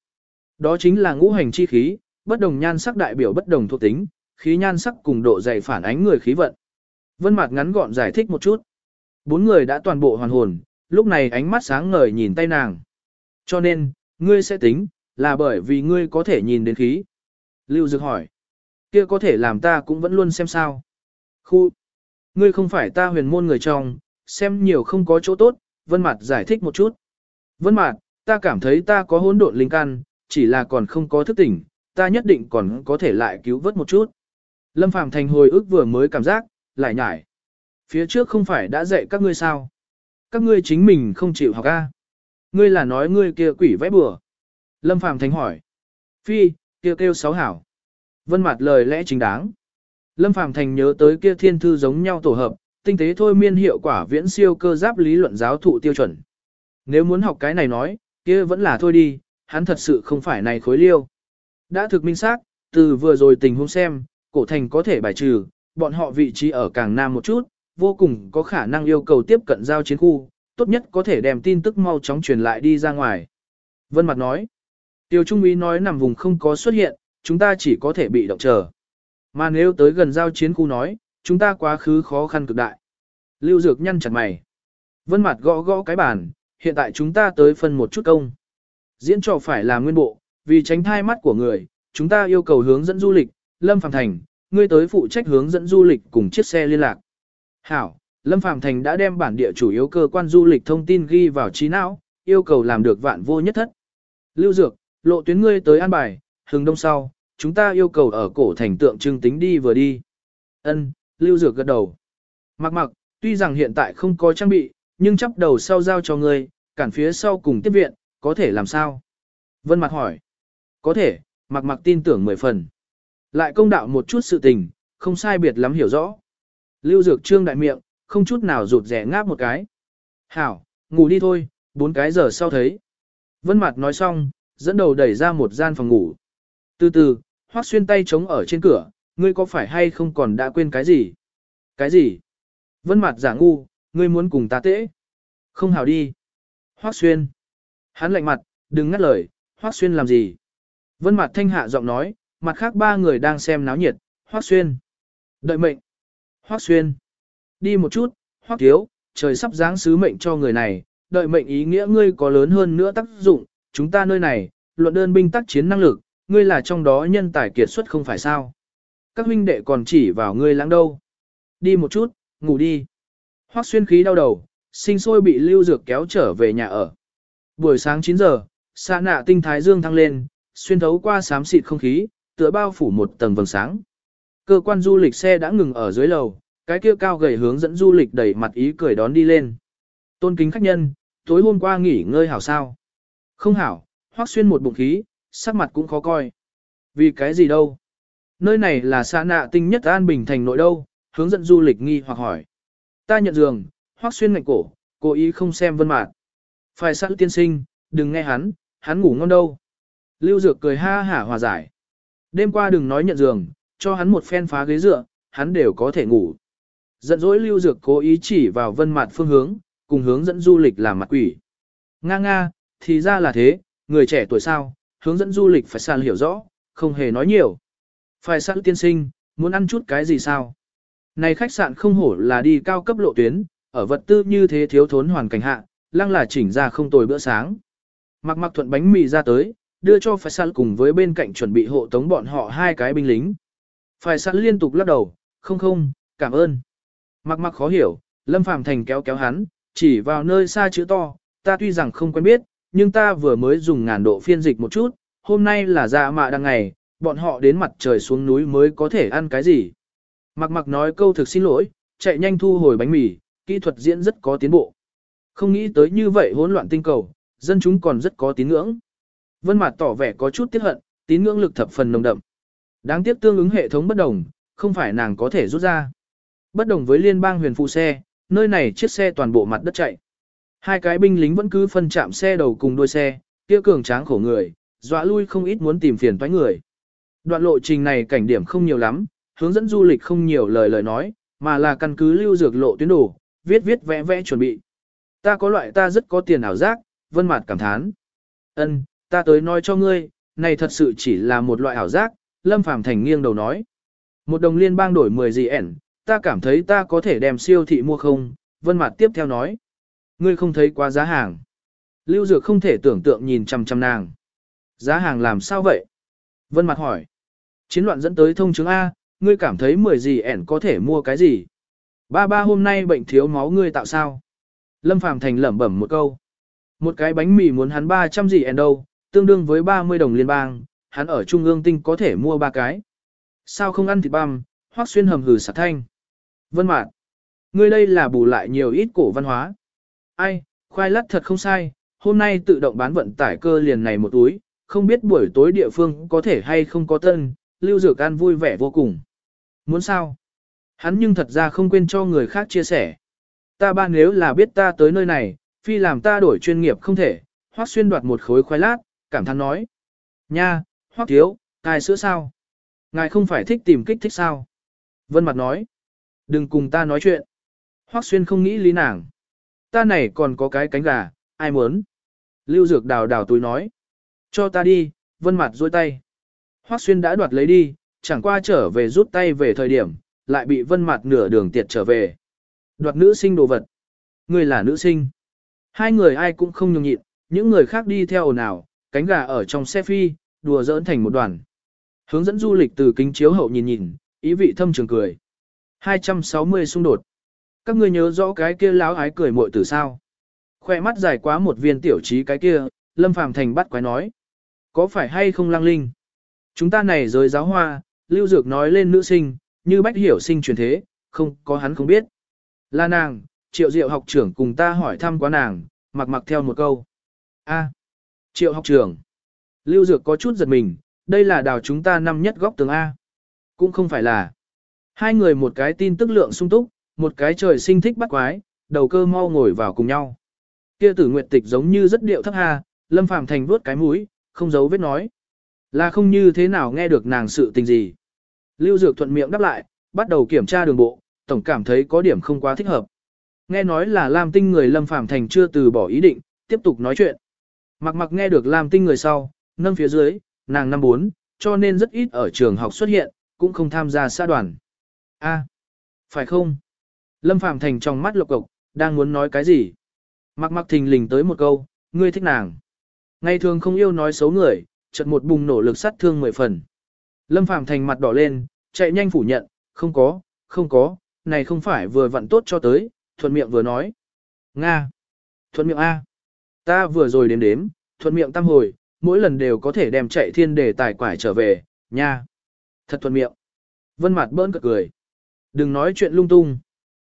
Đó chính là ngũ hành chi khí, bất đồng nhan sắc đại biểu bất đồng thuộc tính, khí nhan sắc cùng độ dày phản ánh người khí vận. Vân Mạt ngắn gọn giải thích một chút. Bốn người đã toàn bộ hoàn hồn, lúc này ánh mắt sáng ngời nhìn tay nàng. Cho nên, ngươi sẽ tính, là bởi vì ngươi có thể nhìn đến khí. Lưu Dực hỏi. Kia có thể làm ta cũng vẫn luôn xem sao. Khu. Ngươi không phải ta huyền môn người trong, xem nhiều không có chỗ tốt, Vân Mạt giải thích một chút. Vân Mạt, ta cảm thấy ta có hỗn độn linh căn, chỉ là còn không có thức tỉnh, ta nhất định còn có thể lại cứu vớt một chút. Lâm Phàm thành hồi ức vừa mới cảm giác, lại nhải. Phía trước không phải đã dạy các ngươi sao? Các ngươi chính mình không chịu học a? Ngươi là nói ngươi kia quỷ vẽ bừa. Lâm Phàm thành hỏi. Phi, kia kêu sáu hảo. Vân mặt lời lẽ chính đáng. Lâm Phàm thành nhớ tới kia thiên thư giống nhau tổ hợp, tinh tế thôi miên hiệu quả viễn siêu cơ giáp lý luận giáo thụ tiêu chuẩn. Nếu muốn học cái này nói, kia vẫn là thôi đi, hắn thật sự không phải này khối liêu. Đã thực minh xác, từ vừa rồi tình huống xem, cổ thành có thể bài trừ, bọn họ vị trí ở càng nam một chút, vô cùng có khả năng yêu cầu tiếp cận giao chiến khu, tốt nhất có thể đem tin tức mau chóng truyền lại đi ra ngoài. Vân Mặt nói, Tiêu Trung úy nói nằm vùng không có xuất hiện, chúng ta chỉ có thể bị động chờ. Mà nếu tới gần giao chiến khu nói, chúng ta quá khứ khó khăn cực đại. Lưu Dược nhăn chặt mày. Vân Mặt gõ gõ cái bàn, hiện tại chúng ta tới phân một chút công. Diễn trò phải là nguyên bộ, vì tránh thai mắt của người, chúng ta yêu cầu hướng dẫn du lịch, Lâm Phàm Thành, ngươi tới phụ trách hướng dẫn du lịch cùng chiếc xe liên lạc. Hảo, Lâm Phàm Thành đã đem bản địa chủ yếu cơ quan du lịch thông tin ghi vào trí não, yêu cầu làm được vạn vô nhất thất. Lưu Dược, lộ tuyến ngươi tới an bài, hướng đông sau, chúng ta yêu cầu ở cổ thành tượng trưng tính đi vừa đi. Ân, Lưu Dược gật đầu. Mặc mặc, tuy rằng hiện tại không có trang bị, nhưng chấp đầu sau giao cho ngươi, cản phía sau cùng tiếp viện, có thể làm sao? Vân Mặc hỏi. Có thể, mặc mặc tin tưởng mười phần. Lại công đạo một chút sự tình, không sai biệt lắm hiểu rõ. Lưu Dược Trương đại miệng, không chút nào rụt rẻ ngáp một cái. Hảo, ngủ đi thôi, bốn cái giờ sau thấy. Vân Mạt nói xong, dẫn đầu đẩy ra một gian phòng ngủ. Từ từ, Hoắc Xuyên tay chống ở trên cửa, ngươi có phải hay không còn đã quên cái gì? Cái gì? Vân mặt giả ngu, ngươi muốn cùng ta tễ? Không hảo đi. Hoắc Xuyên. Hắn lạnh mặt, đừng ngắt lời, Hoắc Xuyên làm gì? Vân mặt thanh hạ giọng nói, mặt khác ba người đang xem náo nhiệt, Hoắc Xuyên. Đợi mệnh. Hoắc Xuyên. Đi một chút, Hoắc Thiếu, trời sắp giáng sứ mệnh cho người này, đợi mệnh ý nghĩa ngươi có lớn hơn nữa tác dụng, chúng ta nơi này, luận đơn binh tác chiến năng lực, ngươi là trong đó nhân tài kiệt xuất không phải sao. Các huynh đệ còn chỉ vào ngươi lãng đâu. Đi một chút, ngủ đi. Hoắc Xuyên khí đau đầu, sinh sôi bị Lưu Dược kéo trở về nhà ở. Buổi sáng 9 giờ, xa nạ tinh thái dương thăng lên, xuyên thấu qua xám xịt không khí, tựa bao phủ một tầng vầng sáng. Cơ quan du lịch xe đã ngừng ở dưới lầu, cái kia cao gầy hướng dẫn du lịch đẩy mặt ý cười đón đi lên. Tôn kính khách nhân, tối hôm qua nghỉ ngơi hảo sao? Không hảo, hoác xuyên một bụng khí, sắc mặt cũng khó coi. Vì cái gì đâu? Nơi này là xa nạ tinh nhất an bình thành nội đâu, hướng dẫn du lịch nghi hoặc hỏi. Ta nhận giường, hoác xuyên ngạnh cổ, cố ý không xem vân mạn. Phải sẵn tiên sinh, đừng nghe hắn, hắn ngủ ngon đâu. Lưu Dược cười ha hả hòa giải. Đêm qua đừng nói nhận giường, cho hắn một phen phá ghế dựa, hắn đều có thể ngủ. Giận dỗi Lưu Dược cố ý chỉ vào vân mạn phương hướng, cùng hướng dẫn du lịch làm mặt quỷ. Nga nga, thì ra là thế, người trẻ tuổi sao, hướng dẫn du lịch phải sàn hiểu rõ, không hề nói nhiều. Phải sẵn tiên sinh, muốn ăn chút cái gì sao? Này khách sạn không hổ là đi cao cấp lộ tuyến, ở vật tư như thế thiếu thốn hoàn cảnh hạ, lăng là chỉnh ra không tồi bữa sáng. Mặc mặc thuận bánh mì ra tới, đưa cho phải sẵn cùng với bên cạnh chuẩn bị hộ tống bọn họ hai cái binh lính. Phải sẵn liên tục lắc đầu, không không, cảm ơn. Mặc mặc khó hiểu, Lâm Phàm Thành kéo kéo hắn, chỉ vào nơi xa chữ to, ta tuy rằng không quen biết, nhưng ta vừa mới dùng ngàn độ phiên dịch một chút, hôm nay là dạ mạ đang ngày, bọn họ đến mặt trời xuống núi mới có thể ăn cái gì. Mặc mặc nói câu thực xin lỗi, chạy nhanh thu hồi bánh mì, kỹ thuật diễn rất có tiến bộ. Không nghĩ tới như vậy hỗn loạn tinh cầu, dân chúng còn rất có tín ngưỡng. Vân Mạt tỏ vẻ có chút tiếc hận, tín ngưỡng lực thập phần nồng đậm. Đáng tiếc tương ứng hệ thống bất đồng, không phải nàng có thể rút ra. Bất đồng với liên bang huyền phụ xe, nơi này chiếc xe toàn bộ mặt đất chạy. Hai cái binh lính vẫn cứ phân chạm xe đầu cùng đuôi xe, kia cường tráng khổ người, dọa lui không ít muốn tìm phiền toái người. Đoạn lộ trình này cảnh điểm không nhiều lắm, hướng dẫn du lịch không nhiều lời lời nói, mà là căn cứ lưu dược lộ tuyến đồ, viết viết vẽ vẽ chuẩn bị. Ta có loại ta rất có tiền ảo giác, vân mặt cảm thán. Ân, ta tới nói cho ngươi, này thật sự chỉ là một loại ảo giác, Lâm Phàm Thành nghiêng đầu nói. Một đồng liên bang đổi 10 gì ẻn, ta cảm thấy ta có thể đem siêu thị mua không, vân mặt tiếp theo nói. Ngươi không thấy quá giá hàng. Lưu Dược không thể tưởng tượng nhìn chằm chằm nàng. Giá hàng làm sao vậy? Vân mặt hỏi. Chiến loạn dẫn tới thông chứng A, ngươi cảm thấy 10 gì ẻn có thể mua cái gì? Ba ba hôm nay bệnh thiếu máu ngươi tạo sao? Lâm Phàm Thành lẩm bẩm một câu. Một cái bánh mì muốn hắn 300 gì ẻn đâu, tương đương với 30 đồng liên bang, hắn ở Trung ương tinh có thể mua ba cái. Sao không ăn thịt băm, hoác xuyên hầm hừ sạc thanh. Vân Mạn, ngươi đây là bù lại nhiều ít cổ văn hóa. Ai, khoai lát thật không sai, hôm nay tự động bán vận tải cơ liền này một túi, không biết buổi tối địa phương có thể hay không có tân, Lưu Dược An vui vẻ vô cùng. Muốn sao? Hắn nhưng thật ra không quên cho người khác chia sẻ. Ta ba nếu là biết ta tới nơi này, phi làm ta đổi chuyên nghiệp không thể, hoác xuyên đoạt một khối khoai lát, cảm thán nói. Nha, hoác thiếu, tài sữa sao? Ngài không phải thích tìm kích thích sao? Vân Mặt nói. Đừng cùng ta nói chuyện. Hoác xuyên không nghĩ lý nàng. Ta này còn có cái cánh gà, ai muốn? Lưu Dược đào đào túi nói. Cho ta đi, Vân Mặt dôi tay. Hoác xuyên đã đoạt lấy đi, chẳng qua trở về rút tay về thời điểm, lại bị Vân Mặt nửa đường tiệt trở về. Đoạt nữ sinh đồ vật. Người là nữ sinh. Hai người ai cũng không nhường nhịn, những người khác đi theo ồn ào, cánh gà ở trong xe phi, đùa giỡn thành một đoàn. Hướng dẫn du lịch từ kính chiếu hậu nhìn nhìn, ý vị thâm trường cười. 260 xung đột. Các ngươi nhớ rõ cái kia láo ái cười muội từ sao? Khoe mắt dài quá một viên tiểu trí cái kia, Lâm Phàm Thành bắt quái nói. Có phải hay không lăng linh? Chúng ta này giới giáo hoa, Lưu Dược nói lên nữ sinh, như bách hiểu sinh truyền thế, không có hắn không biết. Là nàng, triệu diệu học trưởng cùng ta hỏi thăm quá nàng, mặc mặc theo một câu. A, triệu học trưởng. Lưu Dược có chút giật mình, đây là đào chúng ta năm nhất góc tường A. Cũng không phải là. Hai người một cái tin tức lượng sung túc, một cái trời sinh thích bắt quái, đầu cơ mau ngồi vào cùng nhau. Kia tử nguyệt tịch giống như rất điệu thấp ha, lâm phàm thành vuốt cái mũi, không giấu vết nói. Là không như thế nào nghe được nàng sự tình gì. Lưu Dược thuận miệng đáp lại, bắt đầu kiểm tra đường bộ, tổng cảm thấy có điểm không quá thích hợp. Nghe nói là Lam Tinh người Lâm Phàm Thành chưa từ bỏ ý định, tiếp tục nói chuyện. Mặc mặc nghe được Lam Tinh người sau, nâng phía dưới, nàng năm bốn, cho nên rất ít ở trường học xuất hiện, cũng không tham gia xã đoàn. A, phải không? Lâm Phàm Thành trong mắt lục cộc, đang muốn nói cái gì? Mặc mặc thình lình tới một câu, ngươi thích nàng. Ngày thường không yêu nói xấu người, chợt một bùng nổ lực sát thương mười phần. Lâm Phàm Thành mặt đỏ lên, chạy nhanh phủ nhận, không có, không có, này không phải vừa vặn tốt cho tới, thuận miệng vừa nói. Nga. Thuận miệng A. Ta vừa rồi đếm đếm, thuận miệng tam hồi, mỗi lần đều có thể đem chạy thiên đề tài quải trở về, nha. Thật thuận miệng. Vân mặt bỡn cợt cười. Đừng nói chuyện lung tung.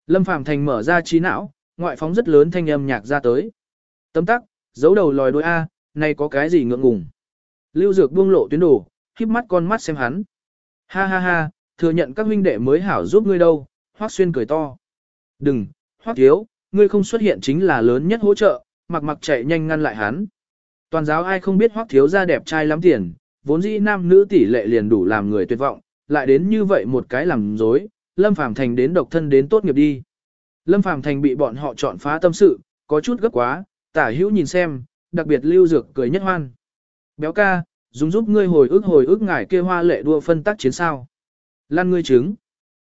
Lâm Phàm Thành mở ra trí não, ngoại phóng rất lớn thanh âm nhạc ra tới. Tấm tắc, giấu đầu lòi đôi A, này có cái gì ngượng ngùng. Lưu Dược buông lộ tuyến đồ, khiếp mắt con mắt xem hắn. Ha ha ha, thừa nhận các huynh đệ mới hảo giúp ngươi đâu, Hoắc Xuyên cười to. Đừng, Hoắc Thiếu, ngươi không xuất hiện chính là lớn nhất hỗ trợ, mặc mặc chạy nhanh ngăn lại hắn. Toàn giáo ai không biết Hoắc Thiếu ra đẹp trai lắm tiền, vốn dĩ nam nữ tỷ lệ liền đủ làm người tuyệt vọng, lại đến như vậy một cái làm dối, Lâm Phàm Thành đến độc thân đến tốt nghiệp đi. Lâm Phàm Thành bị bọn họ chọn phá tâm sự, có chút gấp quá, tả hữu nhìn xem, đặc biệt lưu dược cười nhất hoan. Béo ca, dùng giúp ngươi hồi ức hồi ức ngải kia hoa lệ đua phân tác chiến sao. Lan ngươi trứng.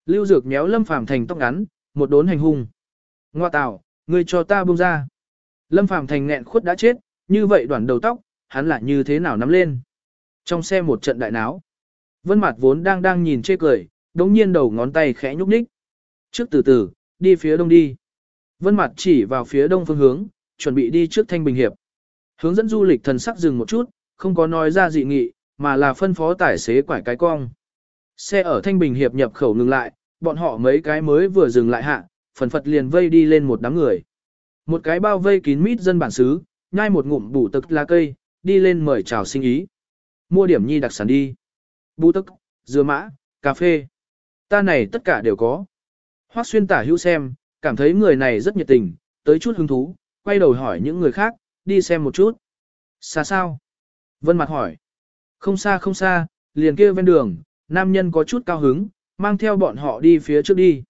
Lưu dược méo lâm phàm thành tóc ngắn, một đốn hành hung. Ngoa tạo, ngươi cho ta buông ra. Lâm phàm thành nghẹn khuất đã chết, như vậy đoạn đầu tóc, hắn lại như thế nào nắm lên. Trong xe một trận đại náo. Vân Mạt vốn đang đang nhìn chê cười, đống nhiên đầu ngón tay khẽ nhúc nhích. Trước từ từ, đi phía đông đi. Vân mặt chỉ vào phía đông phương hướng, chuẩn bị đi trước Thanh Bình Hiệp. Hướng dẫn du lịch thần sắc dừng một chút, không có nói ra dị nghị, mà là phân phó tài xế quải cái cong. Xe ở Thanh Bình Hiệp nhập khẩu ngừng lại, bọn họ mấy cái mới vừa dừng lại hạ, phần phật liền vây đi lên một đám người. Một cái bao vây kín mít dân bản xứ, nhai một ngụm bù tực lá cây, đi lên mời chào sinh ý. Mua điểm nhi đặc sản đi. Bù tức, dưa mã, cà phê. Ta này tất cả đều có. Hoác xuyên tả hữu xem, cảm thấy người này rất nhiệt tình, tới chút hứng thú, quay đầu hỏi những người khác, đi xem một chút. Xa sao? Vân mặt hỏi. Không xa không xa, liền kia ven đường, nam nhân có chút cao hứng, mang theo bọn họ đi phía trước đi.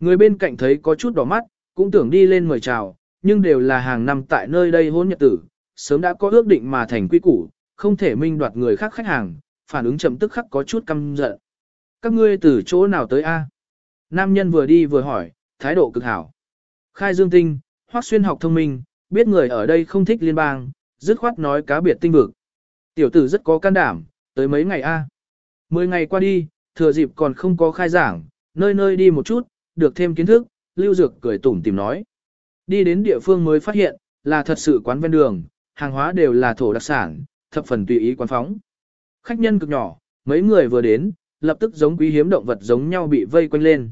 Người bên cạnh thấy có chút đỏ mắt, cũng tưởng đi lên mời chào, nhưng đều là hàng năm tại nơi đây hôn nhật tử, sớm đã có ước định mà thành quy củ, không thể minh đoạt người khác khách hàng, phản ứng chậm tức khắc có chút căm giận. Các ngươi từ chỗ nào tới a? Nam nhân vừa đi vừa hỏi, thái độ cực hảo. Khai Dương Tinh, Hoắc Xuyên học thông minh, biết người ở đây không thích liên bang, dứt khoát nói cá biệt tinh vực. Tiểu tử rất có can đảm, tới mấy ngày a? Mười ngày qua đi, thừa dịp còn không có khai giảng, nơi nơi đi một chút, được thêm kiến thức, Lưu Dược cười tủm tìm nói. Đi đến địa phương mới phát hiện, là thật sự quán ven đường, hàng hóa đều là thổ đặc sản, thập phần tùy ý quán phóng. Khách nhân cực nhỏ, mấy người vừa đến, lập tức giống quý hiếm động vật giống nhau bị vây quanh lên.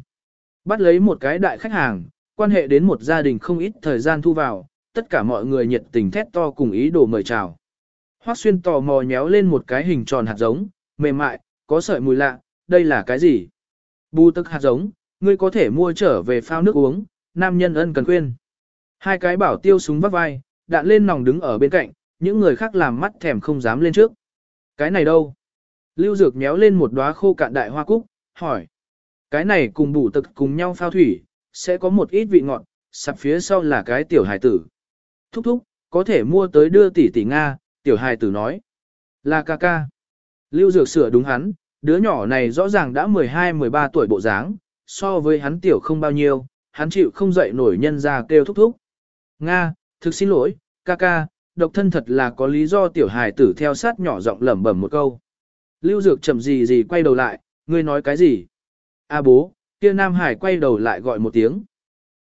Bắt lấy một cái đại khách hàng, quan hệ đến một gia đình không ít thời gian thu vào, tất cả mọi người nhiệt tình thét to cùng ý đồ mời chào. Hoắc xuyên tò mò nhéo lên một cái hình tròn hạt giống, mềm mại, có sợi mùi lạ, đây là cái gì? Bù tức hạt giống, ngươi có thể mua trở về phao nước uống, nam nhân ân cần khuyên. Hai cái bảo tiêu súng vắt vai, đạn lên nòng đứng ở bên cạnh, những người khác làm mắt thèm không dám lên trước. Cái này đâu? Lưu Dược méo lên một đóa khô cạn đại hoa cúc, hỏi. Cái này cùng bù tực cùng nhau phao thủy, sẽ có một ít vị ngọt, sạp phía sau là cái tiểu hài tử. Thúc thúc, có thể mua tới đưa tỷ tỷ Nga, tiểu hài tử nói. Là ca ca. Lưu Dược sửa đúng hắn, đứa nhỏ này rõ ràng đã 12-13 tuổi bộ dáng, so với hắn tiểu không bao nhiêu, hắn chịu không dậy nổi nhân ra kêu thúc thúc. Nga, thực xin lỗi, ca ca, độc thân thật là có lý do tiểu hài tử theo sát nhỏ giọng lẩm bẩm một câu. Lưu Dược chậm gì gì quay đầu lại, ngươi nói cái gì? A bố, kia Nam Hải quay đầu lại gọi một tiếng.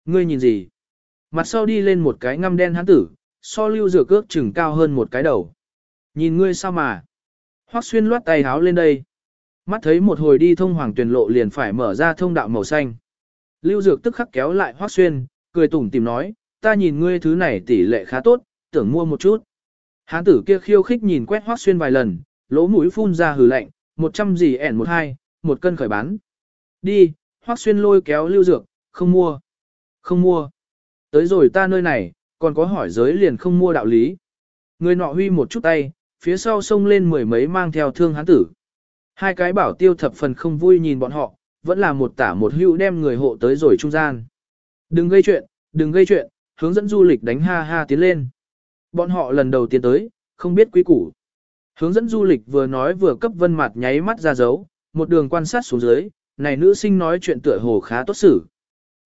Ngươi nhìn gì? Mặt sau đi lên một cái ngăm đen hắn tử, so Lưu Dược cước chừng cao hơn một cái đầu. Nhìn ngươi sao mà? Hoắc xuyên loát tay háo lên đây. Mắt thấy một hồi đi thông hoàng tuyển lộ liền phải mở ra thông đạo màu xanh. Lưu Dược tức khắc kéo lại Hoắc xuyên, cười tủm tìm nói, ta nhìn ngươi thứ này tỷ lệ khá tốt, tưởng mua một chút. Hán tử kia khiêu khích nhìn quét Hoắc xuyên vài lần, lỗ mũi phun ra hừ lạnh, một trăm gì ẻn một hai, một cân khởi bán. Đi, Hoắc xuyên lôi kéo lưu dược, không mua. Không mua. Tới rồi ta nơi này, còn có hỏi giới liền không mua đạo lý. Người nọ huy một chút tay, phía sau xông lên mười mấy mang theo thương hán tử. Hai cái bảo tiêu thập phần không vui nhìn bọn họ, vẫn là một tả một hữu đem người hộ tới rồi trung gian. Đừng gây chuyện, đừng gây chuyện, hướng dẫn du lịch đánh ha ha tiến lên. Bọn họ lần đầu tiên tới, không biết quý củ. Hướng dẫn du lịch vừa nói vừa cấp vân mặt nháy mắt ra dấu, một đường quan sát xuống dưới, này nữ sinh nói chuyện tựa hồ khá tốt xử.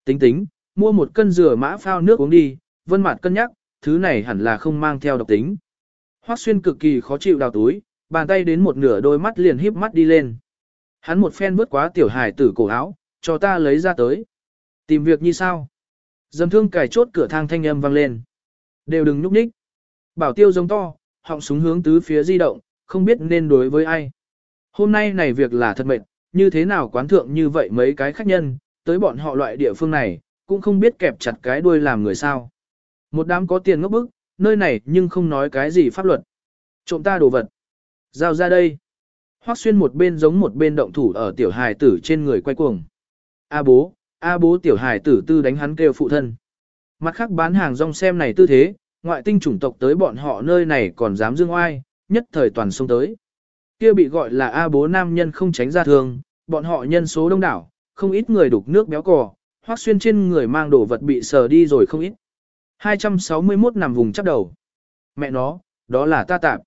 Tính tính, mua một cân dừa mã phao nước uống đi, vân mặt cân nhắc, thứ này hẳn là không mang theo độc tính. Hoắc xuyên cực kỳ khó chịu đào túi, bàn tay đến một nửa đôi mắt liền híp mắt đi lên. Hắn một phen vứt quá tiểu hải tử cổ áo, cho ta lấy ra tới. Tìm việc như sao? Dầm thương cài chốt cửa thang thanh âm vang lên. Đều đừng nhúc nhích. Bảo tiêu giống to, họng súng hướng tứ phía di động, không biết nên đối với ai. Hôm nay này việc là thật mệt, như thế nào quán thượng như vậy mấy cái khách nhân, tới bọn họ loại địa phương này, cũng không biết kẹp chặt cái đuôi làm người sao. Một đám có tiền ngốc bức, nơi này nhưng không nói cái gì pháp luật. Trộm ta đồ vật. Giao ra đây. Hoắc xuyên một bên giống một bên động thủ ở tiểu hài tử trên người quay cuồng. A bố, A bố tiểu hài tử tư đánh hắn kêu phụ thân. Mặt khác bán hàng rong xem này tư thế, ngoại tinh chủng tộc tới bọn họ nơi này còn dám dương oai, nhất thời toàn xông tới. Kia bị gọi là A bố nam nhân không tránh ra thường, bọn họ nhân số đông đảo, không ít người đục nước béo cò, hoác xuyên trên người mang đồ vật bị sờ đi rồi không ít. 261 nằm vùng chắp đầu. Mẹ nó, đó là ta tạp.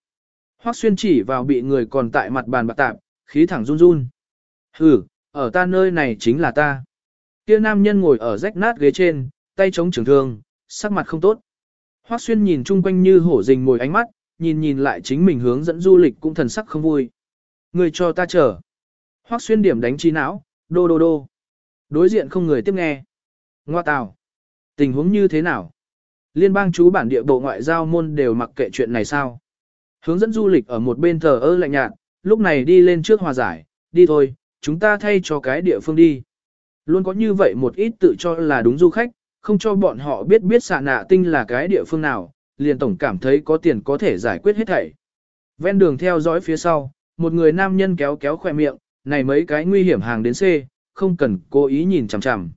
Hoác xuyên chỉ vào bị người còn tại mặt bàn bạc tạp, khí thẳng run run. Hừ, ở ta nơi này chính là ta. Kia nam nhân ngồi ở rách nát ghế trên, tay chống trường thương, sắc mặt không tốt. Hoắc xuyên nhìn chung quanh như hổ rình mồi ánh mắt, nhìn nhìn lại chính mình hướng dẫn du lịch cũng thần sắc không vui. Người cho ta chờ. Hoắc xuyên điểm đánh trí não, đô đô đô. Đối diện không người tiếp nghe. Ngoa tào. Tình huống như thế nào? Liên bang chú bản địa bộ ngoại giao môn đều mặc kệ chuyện này sao? Hướng dẫn du lịch ở một bên thờ ơ lạnh nhạt, lúc này đi lên trước hòa giải, đi thôi, chúng ta thay cho cái địa phương đi. Luôn có như vậy một ít tự cho là đúng du khách, không cho bọn họ biết biết xạ nạ tinh là cái địa phương nào, liền tổng cảm thấy có tiền có thể giải quyết hết thảy. Ven đường theo dõi phía sau, một người nam nhân kéo kéo khỏe miệng, này mấy cái nguy hiểm hàng đến C, không cần cố ý nhìn chằm chằm.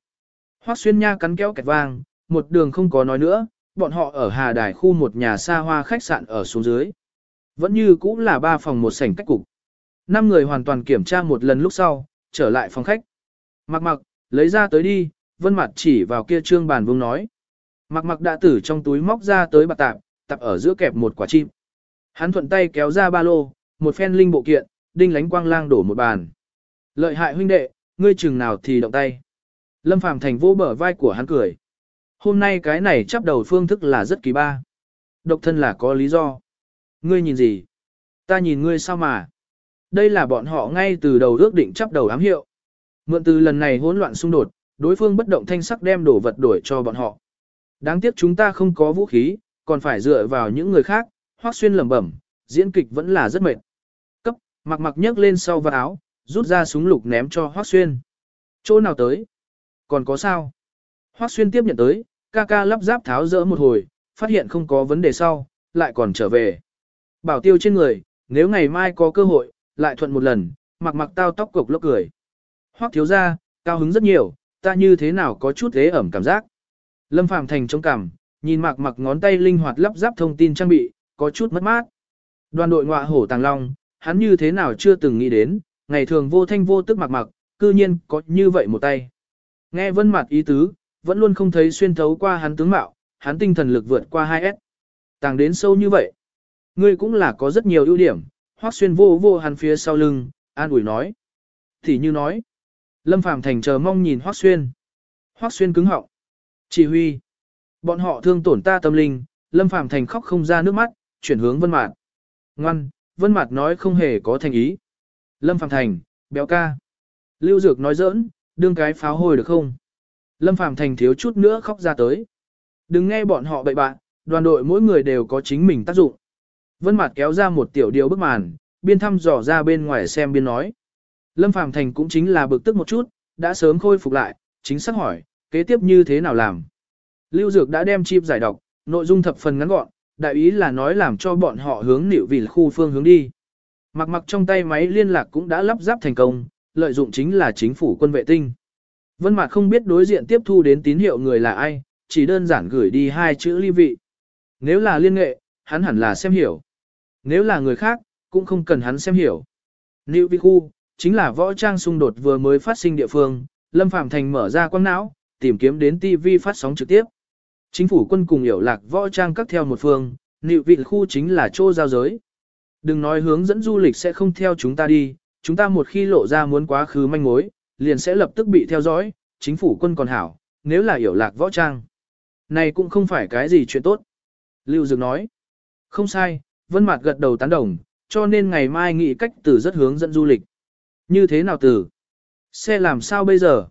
Hoắc xuyên nha cắn kéo kẹt vang, một đường không có nói nữa, bọn họ ở Hà Đài khu một nhà xa hoa khách sạn ở xuống dưới. Vẫn như cũ là ba phòng một sảnh cách cục. Năm người hoàn toàn kiểm tra một lần lúc sau, trở lại phòng khách. Mặc mặc, lấy ra tới đi, vân mặt chỉ vào kia trương bàn vương nói. Mặc mặc đã tử trong túi móc ra tới bạc tạp, tạp ở giữa kẹp một quả chim. Hắn thuận tay kéo ra ba lô, một phen linh bộ kiện, đinh lánh quang lang đổ một bàn. Lợi hại huynh đệ, ngươi chừng nào thì động tay. Lâm Phàm Thành vô bờ vai của hắn cười. Hôm nay cái này chấp đầu phương thức là rất kỳ ba. Độc thân là có lý do. Ngươi nhìn gì? Ta nhìn ngươi sao mà? Đây là bọn họ ngay từ đầu ước định chấp đầu ám hiệu. Mượn từ lần này hỗn loạn xung đột, đối phương bất động thanh sắc đem đổ vật đổi cho bọn họ. Đáng tiếc chúng ta không có vũ khí, còn phải dựa vào những người khác, hoác xuyên lẩm bẩm, diễn kịch vẫn là rất mệt. Cấp, mặc mặc nhấc lên sau vào áo, rút ra súng lục ném cho hoác xuyên. Chỗ nào tới? Còn có sao? Hoác xuyên tiếp nhận tới, ca ca lắp ráp tháo rỡ một hồi, phát hiện không có vấn đề sau, lại còn trở về. Bảo tiêu trên người, nếu ngày mai có cơ hội, lại thuận một lần, mặc mặc tao tóc cục lốc cười. Hoác thiếu ra, cao hứng rất nhiều, ta như thế nào có chút thế ẩm cảm giác. Lâm Phàm Thành trong cảm, nhìn mạc mặc ngón tay linh hoạt lắp ráp thông tin trang bị, có chút mất mát. Đoàn đội ngọa hổ tàng long, hắn như thế nào chưa từng nghĩ đến, ngày thường vô thanh vô tức mặc mặc, cư nhiên có như vậy một tay. Nghe vân mặt ý tứ, vẫn luôn không thấy xuyên thấu qua hắn tướng mạo, hắn tinh thần lực vượt qua 2S. Tàng đến sâu như vậy. Ngươi cũng là có rất nhiều ưu điểm, hoác xuyên vô vô hắn phía sau lưng, an ủi nói. Thì như nói. Lâm Phàm Thành chờ mong nhìn hoác xuyên. Hoác xuyên cứng họng. Chỉ huy. Bọn họ thương tổn ta tâm linh, Lâm Phàm Thành khóc không ra nước mắt, chuyển hướng Vân Mạt. Ngoan, Vân Mạt nói không hề có thành ý. Lâm Phàm Thành, béo ca. Lưu Dược nói giỡn, đương cái pháo hồi được không? Lâm Phàm Thành thiếu chút nữa khóc ra tới. Đừng nghe bọn họ bậy bạn, đoàn đội mỗi người đều có chính mình tác dụng. Vân Mạt kéo ra một tiểu điều bức màn, biên thăm dò ra bên ngoài xem biên nói. Lâm Phàm Thành cũng chính là bực tức một chút, đã sớm khôi phục lại, chính xác hỏi, kế tiếp như thế nào làm. Lưu Dược đã đem chip giải đọc, nội dung thập phần ngắn gọn, đại ý là nói làm cho bọn họ hướng nịu vì khu phương hướng đi. Mặc mặc trong tay máy liên lạc cũng đã lắp ráp thành công, lợi dụng chính là chính phủ quân vệ tinh. Vân Mạc không biết đối diện tiếp thu đến tín hiệu người là ai, chỉ đơn giản gửi đi hai chữ ly vị. Nếu là liên nghệ, hắn hẳn là xem hiểu. Nếu là người khác, cũng không cần hắn xem hiểu. Nịu vi khu, chính là võ trang xung đột vừa mới phát sinh địa phương, Lâm Phạm Thành mở ra quang não, tìm kiếm đến TV phát sóng trực tiếp. Chính phủ quân cùng hiểu lạc võ trang các theo một phương, nịu vị khu chính là chỗ giao giới. Đừng nói hướng dẫn du lịch sẽ không theo chúng ta đi, chúng ta một khi lộ ra muốn quá khứ manh mối, liền sẽ lập tức bị theo dõi, chính phủ quân còn hảo, nếu là hiểu lạc võ trang. Này cũng không phải cái gì chuyện tốt. Lưu Dược nói, không sai, Vân Mạt gật đầu tán đồng, cho nên ngày mai nghĩ cách từ rất hướng dẫn du lịch. Như thế nào từ? Xe làm sao bây giờ?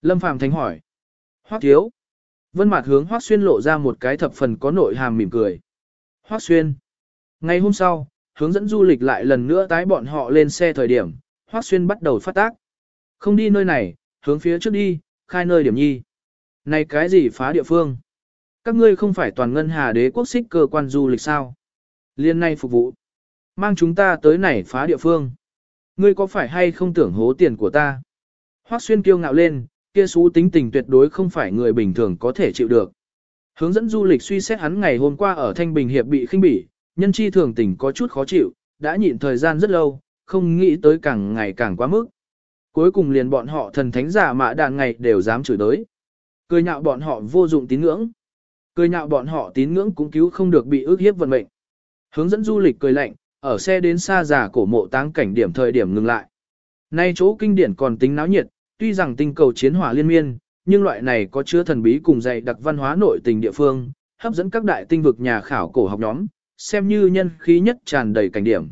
Lâm Phàm Thánh hỏi. Hoắc thiếu. Vân Mạt hướng Hoắc Xuyên lộ ra một cái thập phần có nội hàm mỉm cười. Hoắc Xuyên. Ngày hôm sau, hướng dẫn du lịch lại lần nữa tái bọn họ lên xe thời điểm, Hoắc Xuyên bắt đầu phát tác. Không đi nơi này, hướng phía trước đi, khai nơi điểm nhi. Này cái gì phá địa phương? Các ngươi không phải toàn ngân hà đế quốc xích cơ quan du lịch sao? Liên này phục vụ. Mang chúng ta tới này phá địa phương. Ngươi có phải hay không tưởng hố tiền của ta? Hoắc Xuyên kiêu ngạo lên, kia xú tính tình tuyệt đối không phải người bình thường có thể chịu được. Hướng dẫn du lịch suy xét hắn ngày hôm qua ở Thanh Bình Hiệp bị khinh bỉ, nhân chi thường tình có chút khó chịu, đã nhịn thời gian rất lâu, không nghĩ tới càng ngày càng quá mức. Cuối cùng liền bọn họ thần thánh giả mạ đàn ngày đều dám chửi tới. Cười nhạo bọn họ vô dụng tín ngưỡng. Cười nhạo bọn họ tín ngưỡng cũng cứu không được bị ước hiếp vận mệnh. Hướng dẫn du lịch cười lạnh, ở xe đến xa già cổ mộ táng cảnh điểm thời điểm ngừng lại. Nay chỗ kinh điển còn tính náo nhiệt, tuy rằng tinh cầu chiến hỏa liên miên, nhưng loại này có chứa thần bí cùng dạy đặc văn hóa nội tình địa phương, hấp dẫn các đại tinh vực nhà khảo cổ học nhóm, xem như nhân khí nhất tràn đầy cảnh điểm.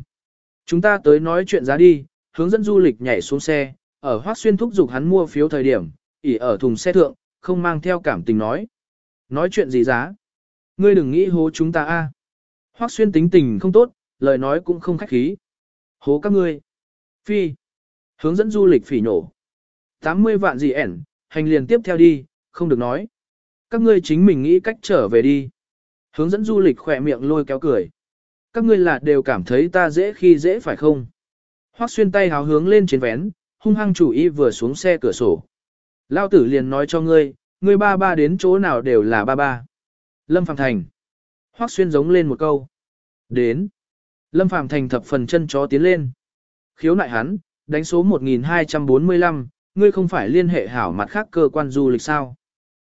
Chúng ta tới nói chuyện giá đi, hướng dẫn du lịch nhảy xuống xe, ở Hoác Xuyên thúc giục hắn mua phiếu thời điểm, ỉ ở thùng xe thượng, không mang theo cảm tình nói. Nói chuyện gì giá? Ngươi đừng nghĩ hố chúng ta a. Hoác Xuyên tính tình không tốt, lời nói cũng không khách khí. Hố các ngươi. Phi. Hướng dẫn du lịch phỉ nổ. 80 vạn gì ẻn, hành liền tiếp theo đi, không được nói. Các ngươi chính mình nghĩ cách trở về đi. Hướng dẫn du lịch khỏe miệng lôi kéo cười. Các ngươi là đều cảm thấy ta dễ khi dễ phải không? Hoắc xuyên tay háo hướng lên trên vén, hung hăng chủ ý vừa xuống xe cửa sổ. Lao tử liền nói cho ngươi, ngươi ba ba đến chỗ nào đều là ba ba. Lâm Phạm Thành. Hoắc xuyên giống lên một câu. Đến. Lâm Phàm Thành thập phần chân chó tiến lên. Khiếu nại hắn, đánh số 1245, ngươi không phải liên hệ hảo mặt khác cơ quan du lịch sao?